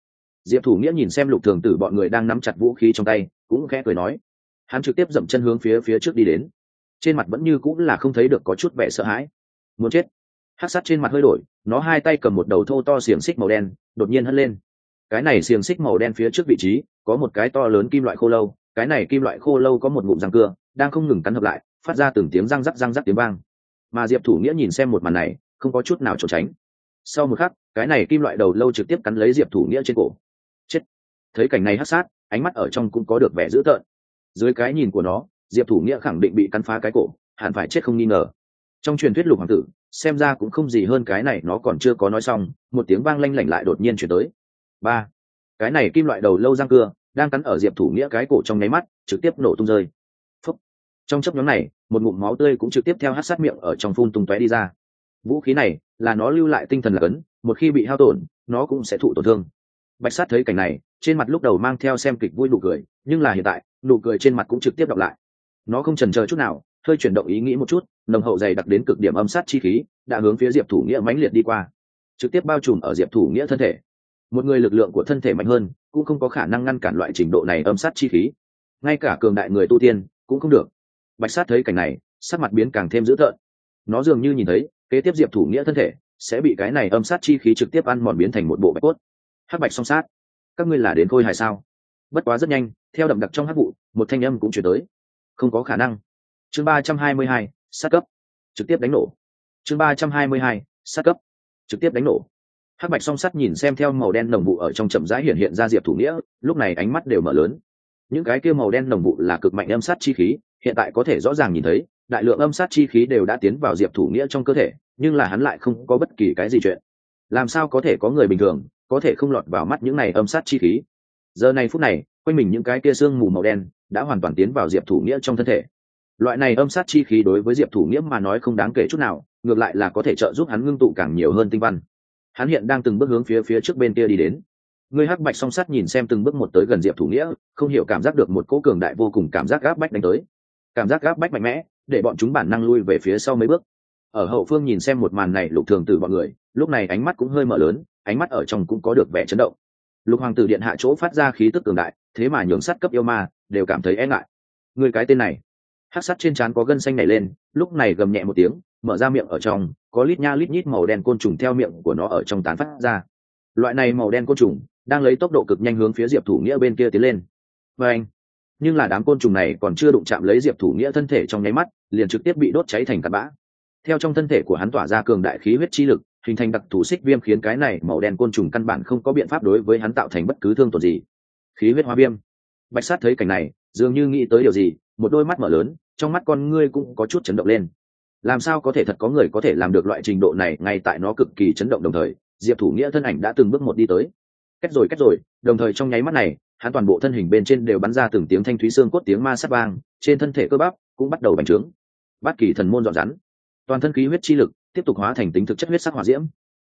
Diệp thủ nghĩa nhìn xem lục thường tử bọn người đang nắm chặt vũ khí trong tay, cũng khẽ cười nói. Hắn trực tiếp dậm chân hướng phía phía trước đi đến. Trên mặt vẫn như cũng là không thấy được có chút vẻ sợ hãi. Muốn chết hát sắt trên mặt hơi đổi, nó hai tay cầm một đầu thô to xiềng xích màu đen, đột nhiên hất lên. Cái này xiềng xích màu đen phía trước vị trí, có một cái to lớn kim loại khô lâu, cái này kim loại khô lâu có một ngụm răng cưa, đang không ngừng cắn hợp lại, phát ra từng tiếng răng rắc răng rắc tiếng vang. Mà diệp thủ nghĩa nhìn xem một màn này, không có chút nào trốn tránh. Sau một khắc, cái này kim loại đầu lâu trực tiếp cắn lấy diệp thủ nghĩa trên cổ. Chết! Thấy cảnh này hắc sát, ánh mắt ở trong cũng có được vẻ dữ tợn. Dưới cái nhìn của nó, diệp thủ nghĩa khẳng định bị cắn phá cái cổ, hẳn phải chết không nghi ngờ. Trong truyền thuyết lục hoàng tử xem ra cũng không gì hơn cái này, nó còn chưa có nói xong, một tiếng vang lanh lảnh lại đột nhiên chuyển tới. Ba. Cái này kim loại đầu lâu răng cưa, đang cắn ở diệp thủ nghĩa cái cổ trong nháy mắt, trực tiếp nổ tung rơi. Phúc. trong chấp nhóm này, một ngụm máu tươi cũng trực tiếp theo hát sát miệng ở trong phun tung tóe đi ra. Vũ khí này là nó lưu lại tinh thần là cấn, một khi bị hao tổn, nó cũng sẽ thụ tổn thương. Bạch sát thấy cảnh này, trên mặt lúc đầu mang theo xem kịch vui nụ cười, nhưng là hiện tại, nụ cười trên mặt cũng trực tiếp đọc lại. Nó không trần chờ chút nào hơi chuyển động ý nghĩ một chút, nồng hậu dày đặc đến cực điểm âm sát chi khí, đã hướng phía diệp thủ nghĩa mãnh liệt đi qua. Trực tiếp bao trùm ở diệp thủ nghĩa thân thể. Một người lực lượng của thân thể mạnh hơn, cũng không có khả năng ngăn cản loại trình độ này âm sát chi khí. Ngay cả cường đại người tu tiên, cũng không được. Bạch sát thấy cảnh này, sắc mặt biến càng thêm dữ thợn nó dường như nhìn thấy, kế tiếp diệp thủ nghĩa thân thể, sẽ bị cái này âm sát chi khí trực tiếp ăn mòn biến thành một bộ bạch cốt. Hắc bạch song sát. Các ngươi là đến khôi hài sao? Bất quá rất nhanh, theo đậm đặc trong hắc vụ, một thanh âm cũng chuyển tới. Không có khả năng chương ba trăm hai mươi hai, sát cấp. Trực tiếp đánh nổ. Chương ba trăm hai mươi hai, sát cấp. Trực tiếp đánh nổ. Hắc bạch song sắt nhìn xem theo màu đen nồng vụ ở trong chậm rãi hiện hiện ra diệp thủ nghĩa, lúc này ánh mắt đều mở lớn. Những cái kia màu đen nồng vụ là cực mạnh âm sát chi khí, hiện tại có thể rõ ràng nhìn thấy, đại lượng âm sát chi khí đều đã tiến vào diệp thủ nghĩa trong cơ thể, nhưng là hắn lại không có bất kỳ cái gì chuyện. Làm sao có thể có người bình thường, có thể không lọt vào mắt những này âm sát chi khí? Giờ này phút này, quanh mình những cái kia sương mù màu đen đã hoàn toàn tiến vào diệp thủ nghĩa trong thân thể loại này âm sát chi khí đối với diệp thủ nghĩa mà nói không đáng kể chút nào, ngược lại là có thể trợ giúp hắn ngưng tụ càng nhiều hơn tinh văn. Hắn hiện đang từng bước hướng phía phía trước bên kia đi đến. Người hắc bạch song sắt nhìn xem từng bước một tới gần diệp thủ nghĩa, không hiểu cảm giác được một cỗ cường đại vô cùng cảm giác gáp bách đánh tới. Cảm giác gáp bách mạnh mẽ, để bọn chúng bản năng lui về phía sau mấy bước. Ở hậu phương nhìn xem một màn này, lục thường từ bọn người, lúc này ánh mắt cũng hơi mở lớn, ánh mắt ở trong cũng có được vẻ chấn động. Lục hoàng tử điện hạ chỗ phát ra khí tức cường đại, thế mà nhường sắt cấp yêu ma, đều cảm thấy e ngại. Người cái tên này hát sắt trên trán có gân xanh nảy lên, lúc này gầm nhẹ một tiếng, mở ra miệng ở trong, có lít nha lít nhít màu đen côn trùng theo miệng của nó ở trong tán phát ra. Loại này màu đen côn trùng đang lấy tốc độ cực nhanh hướng phía diệp thủ nghĩa bên kia tiến lên. Và anh, nhưng là đám côn trùng này còn chưa đụng chạm lấy diệp thủ nghĩa thân thể trong nháy mắt, liền trực tiếp bị đốt cháy thành cặn bã. Theo trong thân thể của hắn tỏa ra cường đại khí huyết chi lực, hình thành đặc thù xích viêm khiến cái này màu đen côn trùng căn bản không có biện pháp đối với hắn tạo thành bất cứ thương tổn gì. Khí huyết hóa viêm. Bạch sát thấy cảnh này, dường như nghĩ tới điều gì một đôi mắt mở lớn, trong mắt con ngươi cũng có chút chấn động lên. Làm sao có thể thật có người có thể làm được loại trình độ này ngay tại nó cực kỳ chấn động đồng thời, diệp thủ nghĩa thân ảnh đã từng bước một đi tới. Cách rồi cách rồi, đồng thời trong nháy mắt này, hắn toàn bộ thân hình bên trên đều bắn ra từng tiếng thanh thúy xương cốt tiếng ma sát vang, trên thân thể cơ bắp cũng bắt đầu bành trướng. Bát kỳ thần môn dọn rắn toàn thân khí huyết chi lực tiếp tục hóa thành tính thực chất huyết sắc hỏa diễm.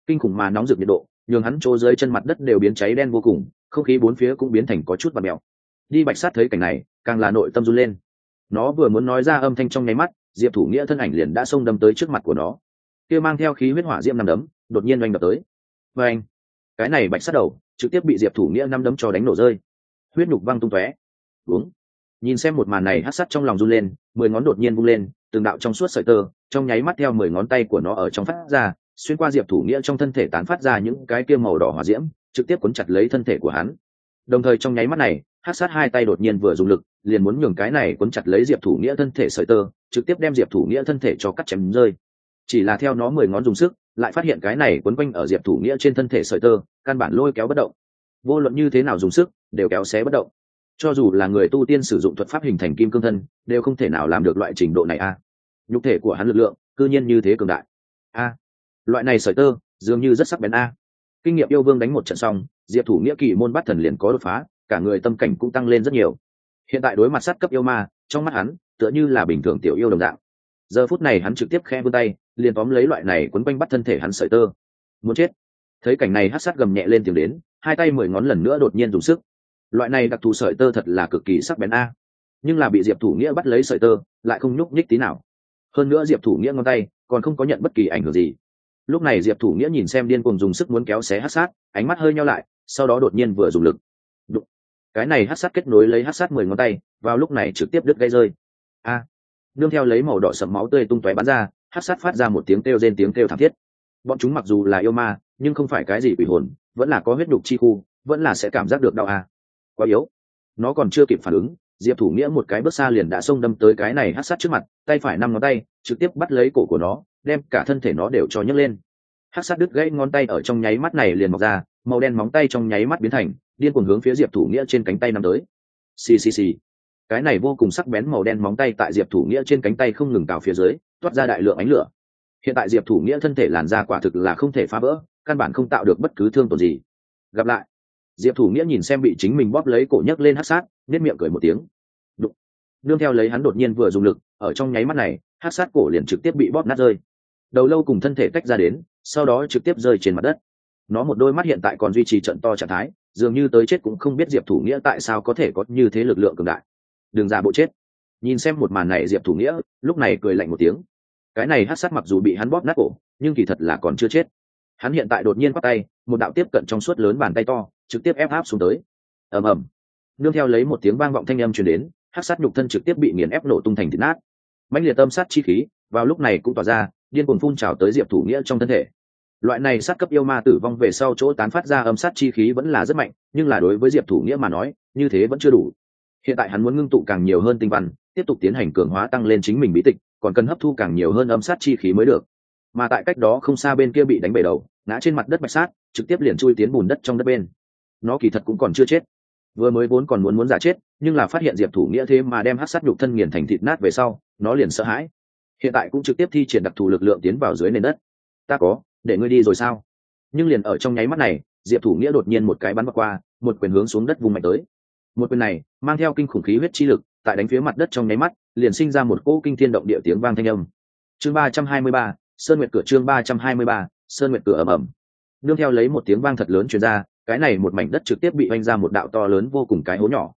Kinh khủng mà nóng rực nhiệt độ, nhường hắn chỗ dưới chân mặt đất đều biến cháy đen vô cùng, không khí bốn phía cũng biến thành có chút và mèo. Đi bạch sát thấy cảnh này, càng là nội tâm run lên nó vừa muốn nói ra âm thanh trong nháy mắt, diệp thủ nghĩa thân ảnh liền đã xông đâm tới trước mặt của nó. Kia mang theo khí huyết hỏa diễm năm đấm, đột nhiên oanh đập tới. Và anh cái này bạch sát đầu, trực tiếp bị diệp thủ nghĩa năm đấm cho đánh nổ rơi. Huyết nhục văng tung tóe. Uống! Nhìn xem một màn này hát sắt trong lòng run lên, mười ngón đột nhiên vung lên, từng đạo trong suốt sợi tơ, trong nháy mắt theo mười ngón tay của nó ở trong phát ra, xuyên qua diệp thủ nghĩa trong thân thể tán phát ra những cái kia màu đỏ hỏa diễm, trực tiếp cuốn chặt lấy thân thể của hắn. Đồng thời trong nháy mắt này hát sát hai tay đột nhiên vừa dùng lực, liền muốn nhường cái này quấn chặt lấy diệp thủ nghĩa thân thể sợi tơ, trực tiếp đem diệp thủ nghĩa thân thể cho cắt chém rơi. Chỉ là theo nó mười ngón dùng sức, lại phát hiện cái này quấn quanh ở diệp thủ nghĩa trên thân thể sợi tơ, căn bản lôi kéo bất động. Vô luận như thế nào dùng sức, đều kéo xé bất động. Cho dù là người tu tiên sử dụng thuật pháp hình thành kim cương thân, đều không thể nào làm được loại trình độ này a. Nhục thể của hắn lực lượng, cư nhiên như thế cường đại. A, loại này sợi tơ, dường như rất sắc bén a. Kinh nghiệm yêu vương đánh một trận xong, diệp thủ nghĩa kỳ môn bắt thần liền có đột phá cả người tâm cảnh cũng tăng lên rất nhiều. Hiện tại đối mặt sát cấp yêu ma, trong mắt hắn, tựa như là bình thường tiểu yêu đồng dạng. Giờ phút này hắn trực tiếp khe vươn tay, liền tóm lấy loại này quấn quanh bắt thân thể hắn sợi tơ. Muốn chết. Thấy cảnh này hát sát gầm nhẹ lên tiếng đến, hai tay mười ngón lần nữa đột nhiên dùng sức. Loại này đặc thù sợi tơ thật là cực kỳ sắc bén a. Nhưng là bị diệp thủ nghĩa bắt lấy sợi tơ, lại không nhúc nhích tí nào. Hơn nữa diệp thủ nghĩa ngón tay còn không có nhận bất kỳ ảnh hưởng gì. Lúc này diệp thủ nghĩa nhìn xem điên cùng dùng sức muốn kéo xé hát sát, ánh mắt hơi nhau lại, sau đó đột nhiên vừa dùng lực cái này hát sát kết nối lấy hát sát mười ngón tay, vào lúc này trực tiếp đứt gây rơi. A. À. nương theo lấy màu đỏ sậm máu tươi tung tóe bắn ra, hát sát phát ra một tiếng kêu rên tiếng kêu thảm thiết. Bọn chúng mặc dù là yêu ma, nhưng không phải cái gì quỷ hồn, vẫn là có huyết đục chi khu, vẫn là sẽ cảm giác được đau a. Quá yếu. Nó còn chưa kịp phản ứng, diệp thủ nghĩa một cái bước xa liền đã xông đâm tới cái này hát sát trước mặt, tay phải năm ngón tay, trực tiếp bắt lấy cổ của nó, đem cả thân thể nó đều cho nhấc lên. Hát sát đứt gãy ngón tay ở trong nháy mắt này liền mọc ra, màu đen móng tay trong nháy mắt biến thành điên cuồng hướng phía diệp thủ nghĩa trên cánh tay nắm tới. Xì xì xì. Cái này vô cùng sắc bén màu đen móng tay tại diệp thủ nghĩa trên cánh tay không ngừng cào phía dưới, toát ra đại lượng ánh lửa. Hiện tại diệp thủ nghĩa thân thể làn da quả thực là không thể phá vỡ, căn bản không tạo được bất cứ thương tổn gì. Gặp lại. Diệp thủ nghĩa nhìn xem bị chính mình bóp lấy cổ nhấc lên hát sát nếp miệng cười một tiếng. Đụng. nương theo lấy hắn đột nhiên vừa dùng lực, ở trong nháy mắt này, hát sát cổ liền trực tiếp bị bóp nát rơi. Đầu lâu cùng thân thể tách ra đến, sau đó trực tiếp rơi trên mặt đất. Nó một đôi mắt hiện tại còn duy trì trận to trạng thái dường như tới chết cũng không biết diệp thủ nghĩa tại sao có thể có như thế lực lượng cường đại. Đường giả bộ chết. Nhìn xem một màn này diệp thủ nghĩa, lúc này cười lạnh một tiếng. Cái này hát sát mặc dù bị hắn bóp nát cổ, nhưng kỳ thật là còn chưa chết. Hắn hiện tại đột nhiên bắt tay, một đạo tiếp cận trong suốt lớn bàn tay to, trực tiếp ép áp xuống tới. Ầm ầm. Nương theo lấy một tiếng vang vọng thanh âm truyền đến, hát sát nhục thân trực tiếp bị nghiền ép nổ tung thành thịt nát. Mãnh liệt tâm sát chi khí, vào lúc này cũng tỏa ra, điên cuồng phun trào tới diệp thủ nghĩa trong thân thể loại này sát cấp yêu ma tử vong về sau chỗ tán phát ra âm sát chi khí vẫn là rất mạnh, nhưng là đối với diệp thủ nghĩa mà nói, như thế vẫn chưa đủ. Hiện tại hắn muốn ngưng tụ càng nhiều hơn tinh văn, tiếp tục tiến hành cường hóa tăng lên chính mình bí tịch, còn cần hấp thu càng nhiều hơn âm sát chi khí mới được. Mà tại cách đó không xa bên kia bị đánh bể đầu, ngã trên mặt đất bạch sát, trực tiếp liền chui tiến bùn đất trong đất bên. Nó kỳ thật cũng còn chưa chết. Vừa mới vốn còn muốn muốn giả chết, nhưng là phát hiện diệp thủ nghĩa thế mà đem hát sát nhục thân nghiền thành thịt nát về sau, nó liền sợ hãi. Hiện tại cũng trực tiếp thi triển đặc thù lực lượng tiến vào dưới nền đất. Ta có để ngươi đi rồi sao? Nhưng liền ở trong nháy mắt này, diệp thủ nghĩa đột nhiên một cái bắn qua, một quyền hướng xuống đất vùng mạnh tới. Một quyền này, mang theo kinh khủng khí huyết chi lực, tại đánh phía mặt đất trong nháy mắt, liền sinh ra một cỗ kinh thiên động địa tiếng vang thanh âm. Chương ba trăm hai mươi ba, sơn nguyệt cửa chương ba trăm hai mươi ba, sơn nguyệt cửa ầm ầm. Nương theo lấy một tiếng vang thật lớn truyền ra, cái này một mảnh đất trực tiếp bị oanh ra một đạo to lớn vô cùng cái hố nhỏ.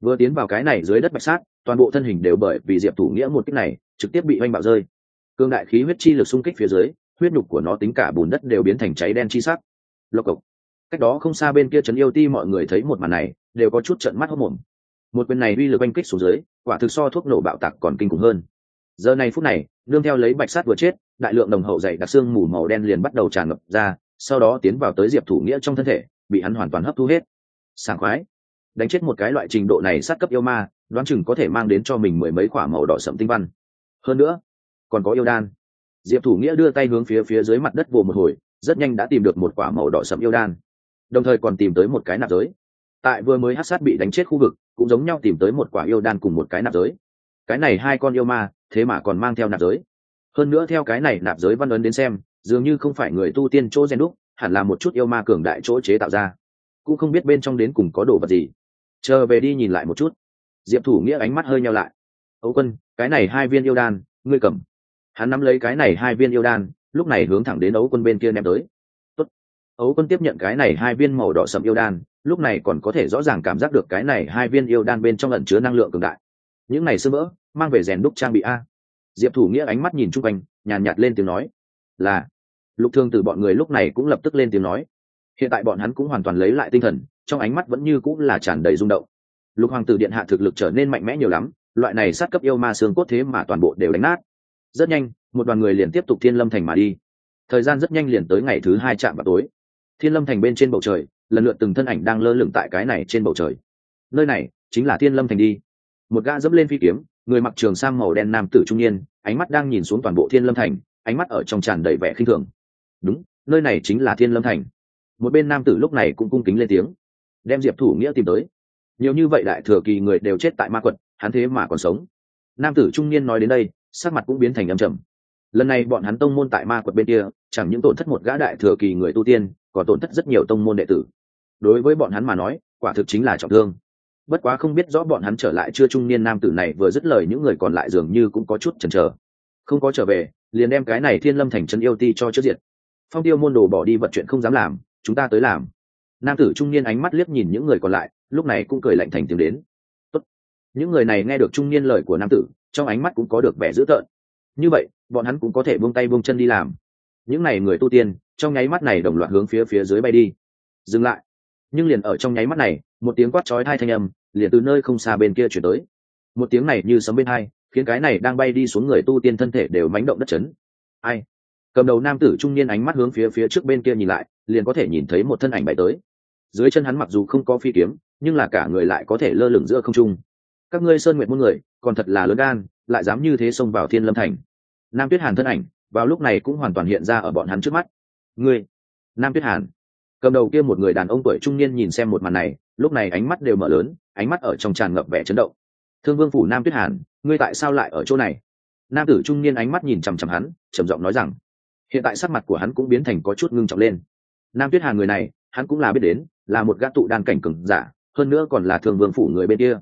Vừa tiến vào cái này dưới đất bạch sát, toàn bộ thân hình đều bởi vì diệp thủ nghĩa một kích này, trực tiếp bị oanh bạo rơi. Cương đại khí huyết chi lực xung kích phía dưới huyết nhục của nó tính cả bùn đất đều biến thành cháy đen chi sắc. Lộc cộc. Cách đó không xa bên kia trấn yêu ti mọi người thấy một màn này, đều có chút trận mắt hốc mồm một quyền này uy lực oanh kích xuống dưới, quả thực so thuốc nổ bạo tạc còn kinh khủng hơn. Giờ này phút này, nương theo lấy bạch sát vừa chết, đại lượng đồng hậu dày đặc xương mù màu đen liền bắt đầu tràn ngập ra, sau đó tiến vào tới diệp thủ nghĩa trong thân thể, bị hắn hoàn toàn hấp thu hết. Sảng khoái. Đánh chết một cái loại trình độ này sát cấp yêu ma, đoán chừng có thể mang đến cho mình mười mấy quả màu đỏ sẫm tinh văn. Hơn nữa, còn có yêu đan diệp thủ nghĩa đưa tay hướng phía phía dưới mặt đất vồ một hồi, rất nhanh đã tìm được một quả màu đỏ sẫm yêu đan. Đồng thời còn tìm tới một cái nạp giới. Tại vừa mới hát sát bị đánh chết khu vực, cũng giống nhau tìm tới một quả yêu đan cùng một cái nạp giới. Cái này hai con yêu ma, thế mà còn mang theo nạp giới. Hơn nữa theo cái này nạp giới văn ấn đến xem, dường như không phải người tu tiên chỗ gen đúc, hẳn là một chút yêu ma cường đại chỗ chế tạo ra. Cũng không biết bên trong đến cùng có đồ vật gì. Chờ về đi nhìn lại một chút. Diệp thủ nghĩa ánh mắt hơi nhau lại. Ấu quân, cái này hai viên yêu đan, ngươi cầm hắn nắm lấy cái này hai viên yêu đan, lúc này hướng thẳng đến ấu quân bên kia ném tới. Tốt. ấu quân tiếp nhận cái này hai viên màu đỏ sậm yêu đan, lúc này còn có thể rõ ràng cảm giác được cái này hai viên yêu đan bên trong lẩn chứa năng lượng cường đại. Những này sơ vỡ, mang về rèn đúc trang bị a. Diệp thủ nghĩa ánh mắt nhìn chung quanh, nhàn nhạt lên tiếng nói, là. Lục thương từ bọn người lúc này cũng lập tức lên tiếng nói. Hiện tại bọn hắn cũng hoàn toàn lấy lại tinh thần, trong ánh mắt vẫn như cũng là tràn đầy rung động. Lục hoàng tử điện hạ thực lực trở nên mạnh mẽ nhiều lắm, loại này sát cấp yêu ma xương cốt thế mà toàn bộ đều đánh nát rất nhanh, một đoàn người liền tiếp tục thiên lâm thành mà đi. Thời gian rất nhanh liền tới ngày thứ hai chạm vào tối. Thiên lâm thành bên trên bầu trời, lần lượt từng thân ảnh đang lơ lửng tại cái này trên bầu trời. Nơi này chính là thiên lâm thành đi. Một gã dẫm lên phi kiếm, người mặc trường sang màu đen nam tử trung niên, ánh mắt đang nhìn xuống toàn bộ thiên lâm thành, ánh mắt ở trong tràn đầy vẻ khinh thường. Đúng, nơi này chính là thiên lâm thành. Một bên nam tử lúc này cũng cung kính lên tiếng. Đem diệp thủ nghĩa tìm tới. Nhiều như vậy đại thừa kỳ người đều chết tại ma quật, hắn thế mà còn sống. Nam tử trung niên nói đến đây sắc mặt cũng biến thành âm trầm. Lần này bọn hắn tông môn tại ma quật bên kia, chẳng những tổn thất một gã đại thừa kỳ người tu tiên, còn tổn thất rất nhiều tông môn đệ tử. Đối với bọn hắn mà nói, quả thực chính là trọng thương. Bất quá không biết rõ bọn hắn trở lại chưa trung niên nam tử này vừa dứt lời những người còn lại dường như cũng có chút chần chờ. Không có trở về, liền đem cái này thiên lâm thành chân yêu ti cho trước diệt. Phong tiêu môn đồ bỏ đi vật chuyện không dám làm, chúng ta tới làm. Nam tử trung niên ánh mắt liếc nhìn những người còn lại, lúc này cũng cười lạnh thành tiếng đến. Tốt. những người này nghe được trung niên lời của nam tử trong ánh mắt cũng có được vẻ dữ tợn. Như vậy, bọn hắn cũng có thể buông tay buông chân đi làm. Những này người tu tiên, trong nháy mắt này đồng loạt hướng phía phía dưới bay đi. Dừng lại. Nhưng liền ở trong nháy mắt này, một tiếng quát chói hai thanh âm, liền từ nơi không xa bên kia chuyển tới. Một tiếng này như sấm bên hai, khiến cái này đang bay đi xuống người tu tiên thân thể đều mánh động đất chấn. Ai? Cầm đầu nam tử trung niên ánh mắt hướng phía phía trước bên kia nhìn lại, liền có thể nhìn thấy một thân ảnh bay tới. Dưới chân hắn mặc dù không có phi kiếm, nhưng là cả người lại có thể lơ lửng giữa không trung. Các ngươi sơn nguyện muôn người còn thật là lớn gan, lại dám như thế xông vào thiên lâm thành. Nam tuyết hàn thân ảnh, vào lúc này cũng hoàn toàn hiện ra ở bọn hắn trước mắt. Ngươi, nam tuyết hàn. Cầm đầu kia một người đàn ông tuổi trung niên nhìn xem một màn này, lúc này ánh mắt đều mở lớn, ánh mắt ở trong tràn ngập vẻ chấn động. Thương vương phủ nam tuyết hàn, ngươi tại sao lại ở chỗ này? Nam tử trung niên ánh mắt nhìn chằm chằm hắn, trầm giọng nói rằng, hiện tại sắc mặt của hắn cũng biến thành có chút ngưng trọng lên. Nam tuyết hàn người này, hắn cũng là biết đến, là một gã tụ đan cảnh cừng giả, hơn nữa còn là thương vương phủ người bên kia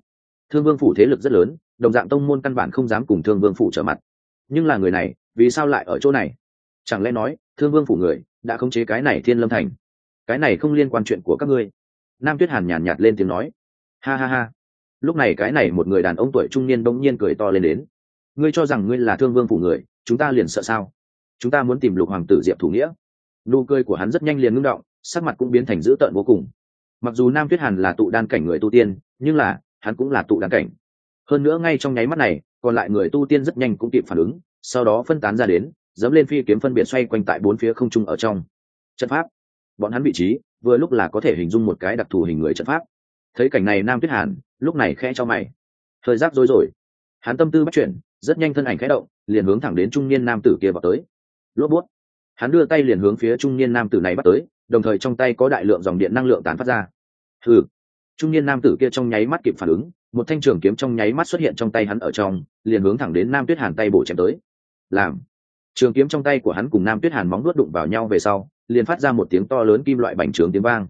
thương vương phủ thế lực rất lớn, đồng dạng tông môn căn bản không dám cùng thương vương phủ trở mặt. Nhưng là người này, vì sao lại ở chỗ này? Chẳng lẽ nói, thương vương phủ người đã khống chế cái này thiên lâm thành? Cái này không liên quan chuyện của các ngươi. Nam tuyết hàn nhàn nhạt lên tiếng nói. Ha ha ha. Lúc này cái này một người đàn ông tuổi trung niên bỗng nhiên cười to lên đến. Ngươi cho rằng ngươi là thương vương phủ người, chúng ta liền sợ sao? Chúng ta muốn tìm lục hoàng tử diệp thủ nghĩa. Nụ cười của hắn rất nhanh liền ngưng động, sắc mặt cũng biến thành dữ tợn vô cùng. Mặc dù nam tuyết hàn là tụ đan cảnh người tu tiên, nhưng là hắn cũng là tụ đan cảnh. Hơn nữa ngay trong nháy mắt này, còn lại người tu tiên rất nhanh cũng kịp phản ứng, sau đó phân tán ra đến, dẫm lên phi kiếm phân biệt xoay quanh tại bốn phía không trung ở trong. Trận pháp. Bọn hắn vị trí, vừa lúc là có thể hình dung một cái đặc thù hình người trận pháp. Thấy cảnh này nam tuyết hàn, lúc này khẽ cho mày. Thời giác rối rồi hắn tâm tư bắt chuyển, rất nhanh thân ảnh khẽ động, liền hướng thẳng đến trung niên nam tử kia vào tới. Lốp bút. Hắn đưa tay liền hướng phía trung niên nam tử này bắt tới, đồng thời trong tay có đại lượng dòng điện năng lượng tán phát ra. Thử trung niên nam tử kia trong nháy mắt kịp phản ứng, một thanh trường kiếm trong nháy mắt xuất hiện trong tay hắn ở trong, liền hướng thẳng đến nam tuyết hàn tay bổ chém tới. Làm. Trường kiếm trong tay của hắn cùng nam tuyết hàn móng nuốt đụng vào nhau về sau, liền phát ra một tiếng to lớn kim loại bành trướng tiếng vang.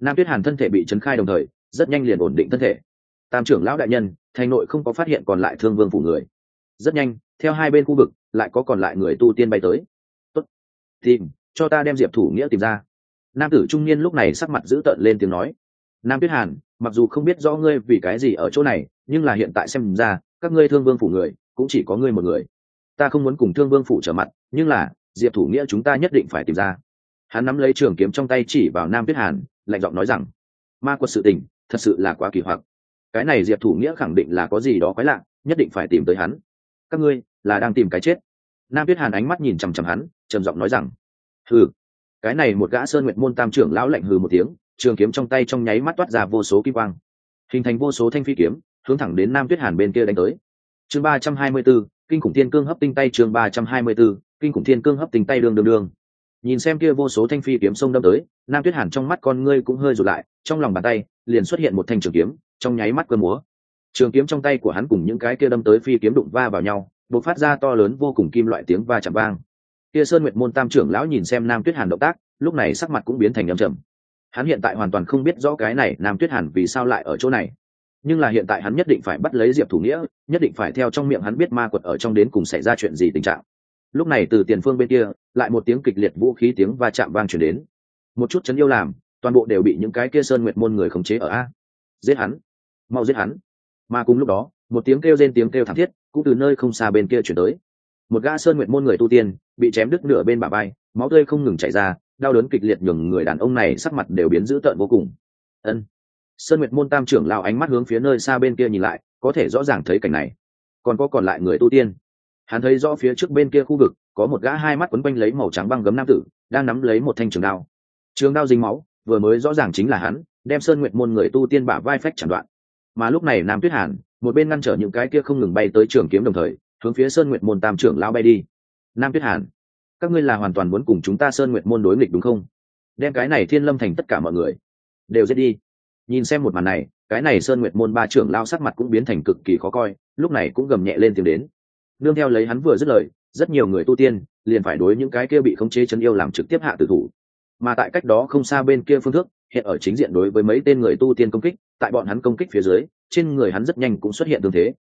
Nam tuyết hàn thân thể bị chấn khai đồng thời, rất nhanh liền ổn định thân thể. Tam trưởng lão đại nhân, thành nội không có phát hiện còn lại thương vương phủ người. Rất nhanh, theo hai bên khu vực, lại có còn lại người tu tiên bay tới. Tốt. tìm, cho ta đem diệp thủ nghĩa tìm ra. Nam tử trung niên lúc này sắc mặt dữ tợn lên tiếng nói nam tuyết hàn, mặc dù không biết rõ ngươi vì cái gì ở chỗ này, nhưng là hiện tại xem ra, các ngươi thương vương phủ người, cũng chỉ có ngươi một người. Ta không muốn cùng thương vương phủ trở mặt, nhưng là, diệp thủ nghĩa chúng ta nhất định phải tìm ra. Hắn nắm lấy trường kiếm trong tay chỉ vào nam tuyết hàn, lạnh giọng nói rằng, ma quật sự tình, thật sự là quá kỳ hoặc. Cái này diệp thủ nghĩa khẳng định là có gì đó quái lạ, nhất định phải tìm tới hắn. Các ngươi, là đang tìm cái chết. Nam tuyết hàn ánh mắt nhìn chằm chằm hắn, trầm giọng nói rằng, hừ. Cái này một gã sơn nguyệt môn tam trưởng lão lạnh hừ một tiếng trường kiếm trong tay trong nháy mắt toát ra vô số kim quang. Hình thành vô số thanh phi kiếm, hướng thẳng đến nam tuyết hàn bên kia đánh tới. Chương ba trăm hai mươi b ố kinh khủng thiên cương hấp tinh tay chương ba trăm hai mươi b ố kinh khủng thiên cương hấp tinh tay đường đường đường nhìn xem kia vô số thanh phi kiếm sông đâm tới, nam tuyết hàn trong mắt con ngươi cũng hơi rụt lại, trong lòng bàn tay, liền xuất hiện một thanh trường kiếm, trong nháy mắt cơ múa. Trường kiếm trong tay của hắn cùng những cái kia đâm tới phi kiếm đụng va vào nhau b ộ c phát ra to lớn vô cùng kim loại tiếng va chạm vang. Kia sơn nguyệt môn tam trưởng lão nhìn xem nam tuyết hàn động tác, lúc này sắc mặt cũng biến thành âm trầm hắn hiện tại hoàn toàn không biết rõ cái này nam tuyết hàn vì sao lại ở chỗ này. Nhưng là hiện tại hắn nhất định phải bắt lấy diệp thủ nghĩa, nhất định phải theo trong miệng hắn biết ma quật ở trong đến cùng xảy ra chuyện gì tình trạng. Lúc này từ tiền phương bên kia, lại một tiếng kịch liệt vũ khí tiếng va chạm vang chuyển đến. Một chút chấn yêu làm, toàn bộ đều bị những cái kia sơn nguyệt môn người khống chế ở a. Giết hắn. Mau giết hắn. Mà cùng lúc đó, một tiếng kêu rên tiếng kêu thảm thiết, cũng từ nơi không xa bên kia chuyển tới. Một gã sơn nguyệt môn người tu tiên, bị chém đứt nửa bên bả bay máu tươi không ngừng chảy ra đau đớn kịch liệt nhường người đàn ông này sắc mặt đều biến dữ tợn vô cùng. Ân. Sơn nguyệt môn tam trưởng lao ánh mắt hướng phía nơi xa bên kia nhìn lại, có thể rõ ràng thấy cảnh này. Còn có còn lại người tu tiên. Hắn thấy rõ phía trước bên kia khu vực, có một gã hai mắt quấn quanh lấy màu trắng băng gấm nam tử, đang nắm lấy một thanh trường đao. Trường đao dính máu, vừa mới rõ ràng chính là hắn, đem sơn nguyệt môn người tu tiên bả vai phách chẳng đoạn. Mà lúc này nam tuyết hàn, một bên ngăn trở những cái kia không ngừng bay tới trường kiếm đồng thời, hướng phía sơn nguyệt môn tam trưởng lao bay đi. Nam tuyết hàn các ngươi là hoàn toàn muốn cùng chúng ta sơn nguyệt môn đối nghịch đúng không? Đem cái này thiên lâm thành tất cả mọi người đều giết đi. Nhìn xem một màn này, cái này sơn nguyệt môn ba trưởng lao sắc mặt cũng biến thành cực kỳ khó coi, lúc này cũng gầm nhẹ lên tiếng đến. Nương theo lấy hắn vừa dứt lời, rất nhiều người tu tiên liền phải đối những cái kia bị khống chế chấn yêu làm trực tiếp hạ tử thủ. Mà tại cách đó không xa bên kia phương thức hiện ở chính diện đối với mấy tên người tu tiên công kích, tại bọn hắn công kích phía dưới, trên người hắn rất nhanh cũng xuất hiện tương thế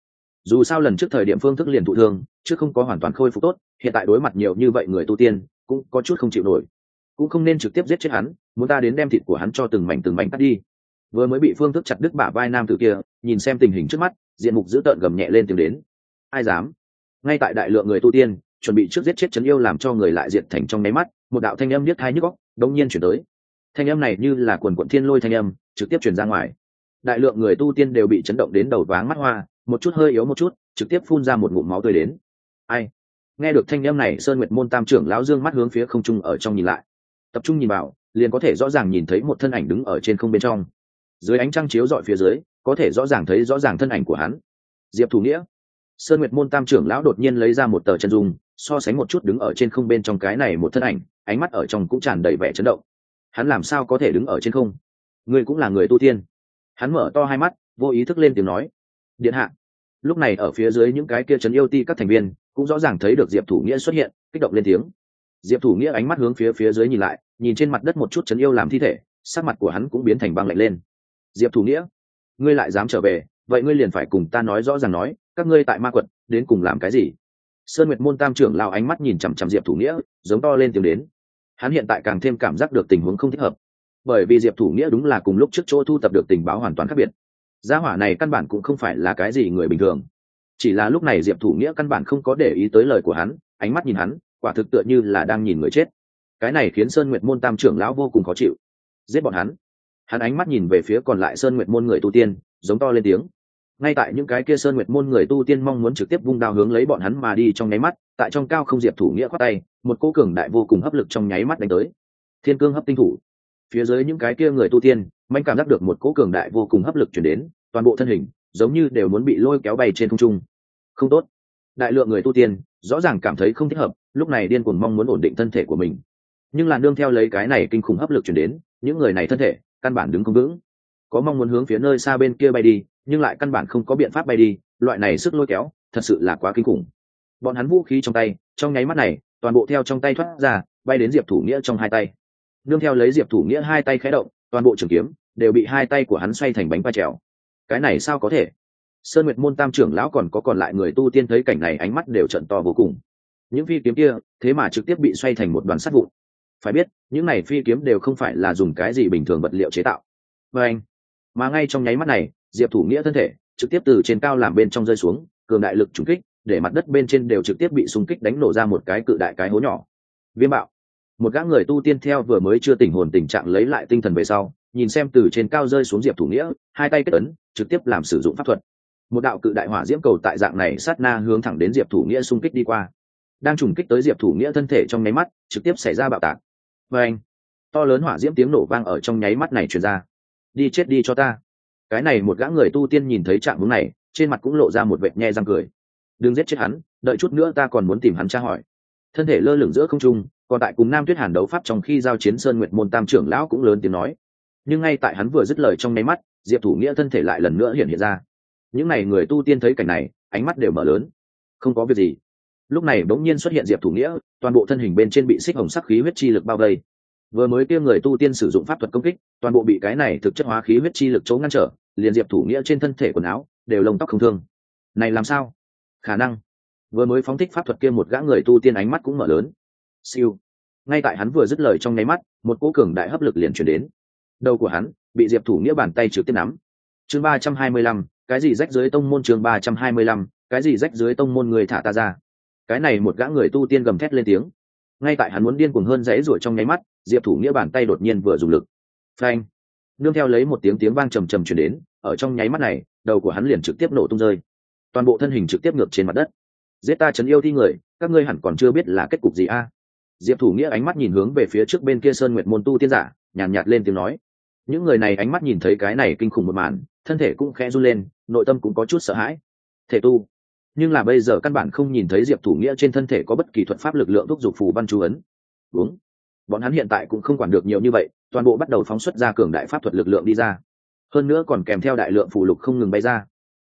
dù sao lần trước thời điểm phương thức liền thụ thương, chứ không có hoàn toàn khôi phục tốt, hiện tại đối mặt nhiều như vậy người tu tiên, cũng có chút không chịu nổi. Cũng không nên trực tiếp giết chết hắn, muốn ta đến đem thịt của hắn cho từng mảnh từng mảnh cắt đi. Vừa mới bị phương thức chặt đứt bả vai nam tử kia, nhìn xem tình hình trước mắt, diện mục dữ tợn gầm nhẹ lên tiếng đến. Ai dám? Ngay tại đại lượng người tu tiên, chuẩn bị trước giết chết chấn yêu làm cho người lại diệt thành trong nháy mắt, một đạo thanh âm niết thai nhức góc đông nhiên chuyển tới. Thanh âm này như là quần quận thiên lôi thanh âm, trực tiếp chuyển ra ngoài. Đại lượng người tu tiên đều bị chấn động đến đầu váng mắt hoa một chút hơi yếu một chút, trực tiếp phun ra một ngụm máu tươi đến. Ai? Nghe được thanh âm này, sơn nguyệt môn tam trưởng lão dương mắt hướng phía không trung ở trong nhìn lại. Tập trung nhìn vào, liền có thể rõ ràng nhìn thấy một thân ảnh đứng ở trên không bên trong. Dưới ánh trăng chiếu dọi phía dưới, có thể rõ ràng thấy rõ ràng thân ảnh của hắn. Diệp thủ nghĩa. Sơn nguyệt môn tam trưởng lão đột nhiên lấy ra một tờ chân dung, so sánh một chút đứng ở trên không bên trong cái này một thân ảnh, ánh mắt ở trong cũng tràn đầy vẻ chấn động. Hắn làm sao có thể đứng ở trên không? Người cũng là người tu tiên. Hắn mở to hai mắt, vô ý thức lên tiếng nói. Điện hạ lúc này ở phía dưới những cái kia chấn yêu ti các thành viên, cũng rõ ràng thấy được diệp thủ nghĩa xuất hiện, kích động lên tiếng. Diệp thủ nghĩa ánh mắt hướng phía phía dưới nhìn lại, nhìn trên mặt đất một chút chấn yêu làm thi thể, sắc mặt của hắn cũng biến thành băng lạnh lên. Diệp thủ nghĩa, ngươi lại dám trở về, vậy ngươi liền phải cùng ta nói rõ ràng nói, các ngươi tại ma quật, đến cùng làm cái gì? Sơn nguyệt môn tam trưởng lao ánh mắt nhìn chằm chằm diệp thủ nghĩa, giống to lên tiếng đến. Hắn hiện tại càng thêm cảm giác được tình huống không thích hợp. Bởi vì diệp thủ nghĩa đúng là cùng lúc trước chỗ thu tập được tình báo hoàn toàn khác biệt gia hỏa này căn bản cũng không phải là cái gì người bình thường. Chỉ là lúc này diệp thủ nghĩa căn bản không có để ý tới lời của hắn, ánh mắt nhìn hắn, quả thực tựa như là đang nhìn người chết. Cái này khiến sơn nguyệt môn tam trưởng lão vô cùng khó chịu. Giết bọn hắn. Hắn ánh mắt nhìn về phía còn lại sơn nguyệt môn người tu tiên, giống to lên tiếng. Ngay tại những cái kia sơn nguyệt môn người tu tiên mong muốn trực tiếp vung đao hướng lấy bọn hắn mà đi trong nháy mắt, tại trong cao không diệp thủ nghĩa khoát tay, một cô cường đại vô cùng hấp lực trong nháy mắt đánh tới. Thiên cương hấp tinh thủ. Phía dưới những cái kia người tu tiên mạnh cảm giác được một cỗ cường đại vô cùng hấp lực chuyển đến toàn bộ thân hình, giống như đều muốn bị lôi kéo bay trên không trung. Không tốt. Đại lượng người tu tiên, rõ ràng cảm thấy không thích hợp, lúc này điên cuồng mong muốn ổn định thân thể của mình. Nhưng là nương theo lấy cái này kinh khủng hấp lực chuyển đến, những người này thân thể, căn bản đứng không vững. Có mong muốn hướng phía nơi xa bên kia bay đi, nhưng lại căn bản không có biện pháp bay đi, loại này sức lôi kéo, thật sự là quá kinh khủng. Bọn hắn vũ khí trong tay, trong nháy mắt này, toàn bộ theo trong tay thoát ra, bay đến diệp thủ nghĩa trong hai tay. Nương theo lấy diệp thủ nghĩa hai tay khé động, toàn bộ trường kiếm đều bị hai tay của hắn xoay thành bánh pa trèo cái này sao có thể? Sơn nguyệt môn tam trưởng lão còn có còn lại người tu tiên thấy cảnh này ánh mắt đều trận to vô cùng. Những phi kiếm kia, thế mà trực tiếp bị xoay thành một đoàn sắt vụn. Phải biết, những này phi kiếm đều không phải là dùng cái gì bình thường vật liệu chế tạo. Và anh, mà ngay trong nháy mắt này, diệp thủ nghĩa thân thể trực tiếp từ trên cao làm bên trong rơi xuống, cường đại lực trúng kích, để mặt đất bên trên đều trực tiếp bị xung kích đánh nổ ra một cái cự đại cái hố nhỏ. Viêm bạo. Một gã người tu tiên theo vừa mới chưa tỉnh hồn tình trạng lấy lại tinh thần về sau nhìn xem từ trên cao rơi xuống diệp thủ nghĩa, hai tay kết ấn, trực tiếp làm sử dụng pháp thuật. Một đạo cự đại hỏa diễm cầu tại dạng này sát na hướng thẳng đến diệp thủ nghĩa xung kích đi qua. Đang trùng kích tới diệp thủ nghĩa thân thể trong nháy mắt, trực tiếp xảy ra bạo tạc. Và anh, to lớn hỏa diễm tiếng nổ vang ở trong nháy mắt này truyền ra. Đi chết đi cho ta. Cái này một gã người tu tiên nhìn thấy trạng hướng này, trên mặt cũng lộ ra một vệt nhe răng cười. Đừng giết chết hắn, đợi chút nữa ta còn muốn tìm hắn tra hỏi. Thân thể lơ lửng giữa không trung, còn tại cùng nam tuyết hàn đấu pháp trong khi giao chiến sơn nguyệt môn tam trưởng lão cũng lớn tiếng nói nhưng ngay tại hắn vừa dứt lời trong nháy mắt, diệp thủ nghĩa thân thể lại lần nữa hiện hiện ra. Những n à y người tu tiên thấy cảnh này, ánh mắt đều mở lớn. Không có việc gì. Lúc này bỗng nhiên xuất hiện diệp thủ nghĩa, toàn bộ thân hình bên trên bị xích hồng sắc khí huyết chi lực bao vây. Vừa mới kia người tu tiên sử dụng pháp thuật công kích, toàn bộ bị cái này thực chất hóa khí huyết chi lực chống ngăn trở, liền diệp thủ nghĩa trên thân thể quần áo đều lông tóc không thương. Này làm sao? Khả năng. Vừa mới phóng thích pháp thuật kia một gã người tu tiên ánh mắt cũng mở lớn. Siêu. Ngay tại hắn vừa dứt lời trong nháy mắt, một cỗ cường đại hấp lực liền chuyển đến đầu của hắn bị diệp thủ nghĩa bàn tay trực tiếp nắm. Chương ba trăm hai mươi lăm cái gì rách dưới tông môn chương ba trăm hai mươi lăm cái gì rách dưới tông môn người thả ta ra. Cái này một gã người tu tiên gầm thét lên tiếng. Ngay tại hắn muốn điên cuồng hơn dãy ruổi trong nháy mắt diệp thủ nghĩa bàn tay đột nhiên vừa dùng lực. Phanh! Nương theo lấy một tiếng tiếng vang trầm trầm chuyển đến ở trong nháy mắt này đầu của hắn liền trực tiếp nổ tung rơi. Toàn bộ thân hình trực tiếp ngược trên mặt đất. Giết ta chấn yêu thi người các ngươi hẳn còn chưa biết là kết cục gì a. Diệp thủ nghĩa ánh mắt nhìn hướng về phía trước bên kia sơn nguyệt môn tu tiên giả nhàn nhạt, nhạt lên tiếng nói những người này ánh mắt nhìn thấy cái này kinh khủng một màn, thân thể cũng khẽ run lên, nội tâm cũng có chút sợ hãi. Thể tu. Nhưng là bây giờ căn bản không nhìn thấy diệp thủ nghĩa trên thân thể có bất kỳ thuật pháp lực lượng thúc giục phù văn chú ấn. Đúng bọn hắn hiện tại cũng không quản được nhiều như vậy, toàn bộ bắt đầu phóng xuất ra cường đại pháp thuật lực lượng đi ra. Hơn nữa còn kèm theo đại lượng phù lục không ngừng bay ra.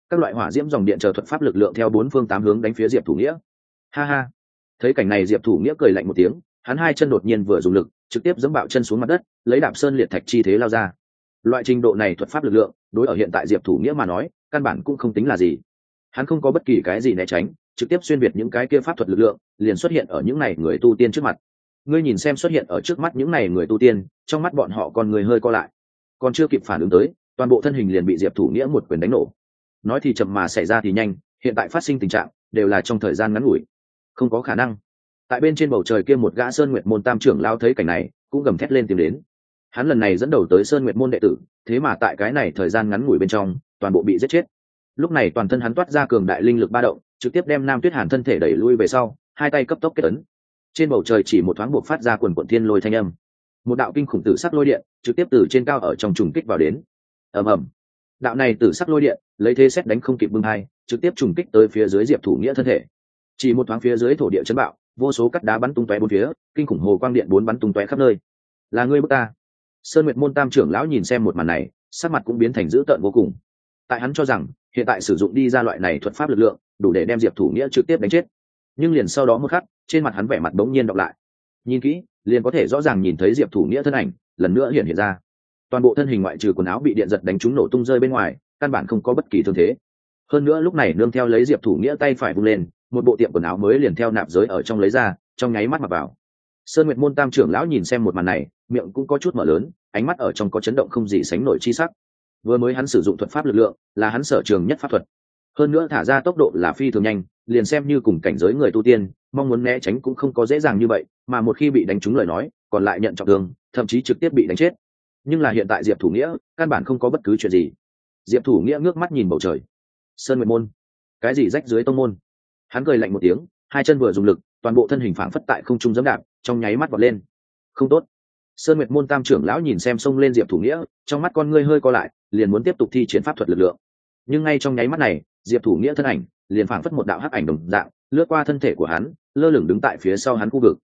Các loại hỏa diễm dòng điện chờ thuật pháp lực lượng theo bốn phương tám hướng đánh phía diệp thủ nghĩa. Ha ha. Thấy cảnh này diệp thủ nghĩa cười lạnh một tiếng hắn hai chân đột nhiên vừa dùng lực, trực tiếp dẫm bạo chân xuống mặt đất, lấy đạp sơn liệt thạch chi thế lao ra. Loại trình độ này thuật pháp lực lượng, đối ở hiện tại diệp thủ nghĩa mà nói, căn bản cũng không tính là gì. Hắn không có bất kỳ cái gì né tránh, trực tiếp xuyên việt những cái kia pháp thuật lực lượng, liền xuất hiện ở những này người tu tiên trước mặt. Ngươi nhìn xem xuất hiện ở trước mắt những này người tu tiên, trong mắt bọn họ còn người hơi co lại. Còn chưa kịp phản ứng tới, toàn bộ thân hình liền bị diệp thủ nghĩa một quyền đánh nổ. Nói thì chậm mà xảy ra thì nhanh, hiện tại phát sinh tình trạng, đều là trong thời gian ngắn ngủi. Không có khả năng tại bên trên bầu trời kia một gã sơn nguyệt môn tam trưởng lao thấy cảnh này, cũng gầm thét lên tìm đến. Hắn lần này dẫn đầu tới sơn nguyệt môn đệ tử, thế mà tại cái này thời gian ngắn ngủi bên trong, toàn bộ bị giết chết. Lúc này toàn thân hắn toát ra cường đại linh lực ba động, trực tiếp đem nam tuyết hàn thân thể đẩy lui về sau, hai tay cấp tốc kết ấn. Trên bầu trời chỉ một thoáng buộc phát ra quần quận thiên lôi thanh âm. Một đạo kinh khủng tử sắc lôi điện, trực tiếp từ trên cao ở trong trùng kích vào đến. Ầm ầm. Đạo này tử sắc lôi điện, lấy thế xét đánh không kịp bưng hai, trực tiếp trùng kích tới phía dưới diệp thủ nghĩa thân thể chỉ một thoáng phía dưới thổ địa chấn bạo, vô số cắt đá bắn tung tóe bốn phía, kinh khủng hồ quang điện bốn bắn tung tóe khắp nơi. Là ngươi bước ta? Sơn nguyệt môn tam trưởng lão nhìn xem một màn này, sắc mặt cũng biến thành dữ tợn vô cùng. Tại hắn cho rằng, hiện tại sử dụng đi ra loại này thuật pháp lực lượng, đủ để đem diệp thủ nghĩa trực tiếp đánh chết. Nhưng liền sau đó một khắc, trên mặt hắn vẻ mặt bỗng nhiên đọc lại. Nhìn kỹ, liền có thể rõ ràng nhìn thấy diệp thủ nghĩa thân ảnh, lần nữa hiện hiện ra. Toàn bộ thân hình ngoại trừ quần áo bị điện giật đánh trúng nổ tung rơi bên ngoài, căn bản không có bất kỳ thương thế. Hơn nữa lúc này nương theo lấy diệp thủ nghĩa tay phải vung lên một bộ tiệm quần áo mới liền theo nạp giới ở trong lấy ra, trong nháy mắt mặc vào. Sơn nguyệt môn tam trưởng lão nhìn xem một màn này, miệng cũng có chút mở lớn, ánh mắt ở trong có chấn động không gì sánh nổi chi sắc. Vừa mới hắn sử dụng thuật pháp lực lượng, là hắn sở trường nhất pháp thuật. Hơn nữa thả ra tốc độ là phi thường nhanh, liền xem như cùng cảnh giới người tu tiên, mong muốn né tránh cũng không có dễ dàng như vậy, mà một khi bị đánh trúng lời nói, còn lại nhận trọng thương, thậm chí trực tiếp bị đánh chết. Nhưng là hiện tại diệp thủ nghĩa, căn bản không có bất cứ chuyện gì. Diệp thủ nghĩa ngước mắt nhìn bầu trời. Sơn nguyệt môn. Cái gì rách dưới tông môn? Hắn cười lạnh một tiếng, hai chân vừa dùng lực, toàn bộ thân hình phảng phất tại không trung dẫm đạp, trong nháy mắt vọt lên. Không tốt. Sơn nguyệt môn tam trưởng lão nhìn xem xông lên diệp thủ nghĩa, trong mắt con ngươi hơi co lại, liền muốn tiếp tục thi chiến pháp thuật lực lượng. Nhưng ngay trong nháy mắt này, diệp thủ nghĩa thân ảnh liền phảng phất một đạo hắc ảnh đồng dạng, lướt qua thân thể của hắn, lơ lửng đứng tại phía sau hắn khu vực.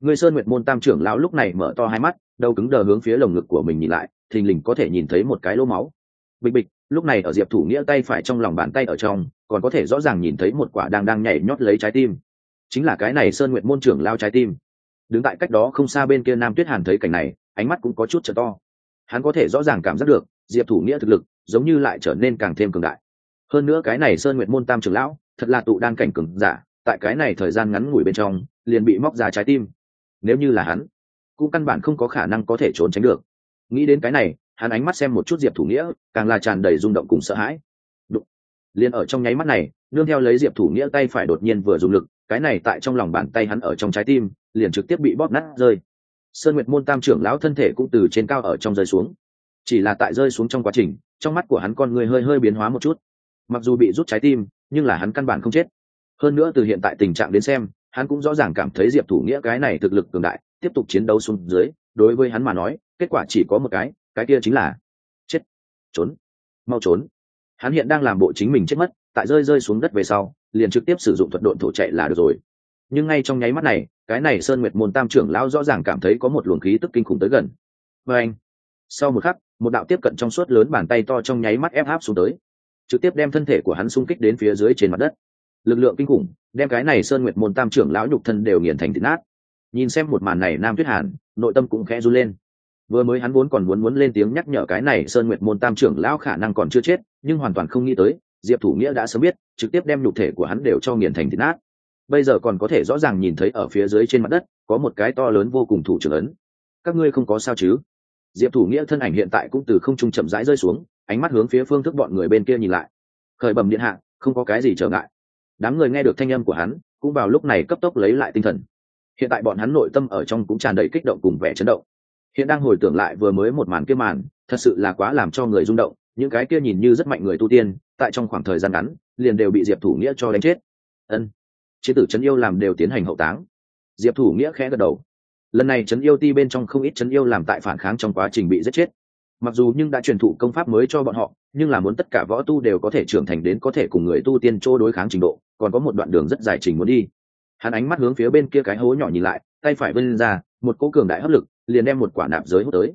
Người sơn nguyệt môn tam trưởng lão lúc này mở to hai mắt đầu cứng đờ hướng phía lồng ngực của mình nhìn lại, thình lình có thể nhìn thấy một cái lỗ máu bịch bịch, lúc này ở diệp thủ nghĩa tay phải trong lòng bàn tay ở trong, còn có thể rõ ràng nhìn thấy một quả đang đang nhảy nhót lấy trái tim. Chính là cái này sơn nguyện môn trưởng lao trái tim. Đứng tại cách đó không xa bên kia nam tuyết hàn thấy cảnh này, ánh mắt cũng có chút trở to. Hắn có thể rõ ràng cảm giác được, diệp thủ nghĩa thực lực, giống như lại trở nên càng thêm cường đại. Hơn nữa cái này sơn nguyện môn tam trưởng lão, thật là tụ đan cảnh cường giả, tại cái này thời gian ngắn ngủi bên trong, liền bị móc ra trái tim. Nếu như là hắn, cũng căn bản không có khả năng có thể trốn tránh được. Nghĩ đến cái này hắn ánh mắt xem một chút diệp thủ nghĩa, càng là tràn đầy rung động cùng sợ hãi. Đụng. liền ở trong nháy mắt này, nương theo lấy diệp thủ nghĩa tay phải đột nhiên vừa dùng lực, cái này tại trong lòng bàn tay hắn ở trong trái tim, liền trực tiếp bị bóp nát rơi. Sơn nguyệt môn tam trưởng lão thân thể cũng từ trên cao ở trong rơi xuống. Chỉ là tại rơi xuống trong quá trình, trong mắt của hắn con người hơi hơi biến hóa một chút. Mặc dù bị rút trái tim, nhưng là hắn căn bản không chết. Hơn nữa từ hiện tại tình trạng đến xem, hắn cũng rõ ràng cảm thấy diệp thủ nghĩa cái này thực lực cường đại, tiếp tục chiến đấu xuống dưới, đối với hắn mà nói, kết quả chỉ có một cái cái kia chính là chết, trốn, mau trốn. Hắn hiện đang làm bộ chính mình chết mất, tại rơi rơi xuống đất về sau, liền trực tiếp sử dụng thuật độn thổ chạy là được rồi. Nhưng ngay trong nháy mắt này, cái này sơn nguyệt môn tam trưởng lão rõ ràng cảm thấy có một luồng khí tức kinh khủng tới gần. Và anh, sau một khắc, một đạo tiếp cận trong suốt lớn bàn tay to trong nháy mắt ép áp xuống tới, trực tiếp đem thân thể của hắn xung kích đến phía dưới trên mặt đất. Lực lượng kinh khủng, đem cái này sơn nguyệt môn tam trưởng lão nhục thân đều nghiền thành thịt nát. Nhìn xem một màn này nam tuyết hàn, nội tâm cũng khẽ run lên vừa mới hắn vốn còn muốn muốn lên tiếng nhắc nhở cái này sơn nguyệt môn tam trưởng lão khả năng còn chưa chết, nhưng hoàn toàn không nghĩ tới, diệp thủ nghĩa đã sớm biết, trực tiếp đem nhục thể của hắn đều cho nghiền thành thịt nát. Bây giờ còn có thể rõ ràng nhìn thấy ở phía dưới trên mặt đất, có một cái to lớn vô cùng thủ trưởng ấn. Các ngươi không có sao chứ? Diệp thủ nghĩa thân ảnh hiện tại cũng từ không trung chậm rãi rơi xuống, ánh mắt hướng phía phương thức bọn người bên kia nhìn lại. Khởi bẩm điện hạ, không có cái gì trở ngại. Đám người nghe được thanh âm của hắn, cũng vào lúc này cấp tốc lấy lại tinh thần. Hiện tại bọn hắn nội tâm ở trong cũng tràn đầy kích động cùng vẻ chấn động hiện đang hồi tưởng lại vừa mới một màn kia màn, thật sự là quá làm cho người rung động, những cái kia nhìn như rất mạnh người tu tiên, tại trong khoảng thời gian ngắn, liền đều bị diệp thủ nghĩa cho đánh chết. Ân chế tử trấn yêu làm đều tiến hành hậu táng. Diệp thủ nghĩa khẽ gật đầu. Lần này trấn yêu ti bên trong không ít trấn yêu làm tại phản kháng trong quá trình bị giết chết. Mặc dù nhưng đã truyền thụ công pháp mới cho bọn họ, nhưng là muốn tất cả võ tu đều có thể trưởng thành đến có thể cùng người tu tiên chỗ đối kháng trình độ, còn có một đoạn đường rất dài trình muốn đi. Hắn ánh mắt hướng phía bên kia cái hố nhỏ nhìn lại, tay phải vươn ra, một cỗ cường đại hấp lực liền đem một quả nạp giới hút tới.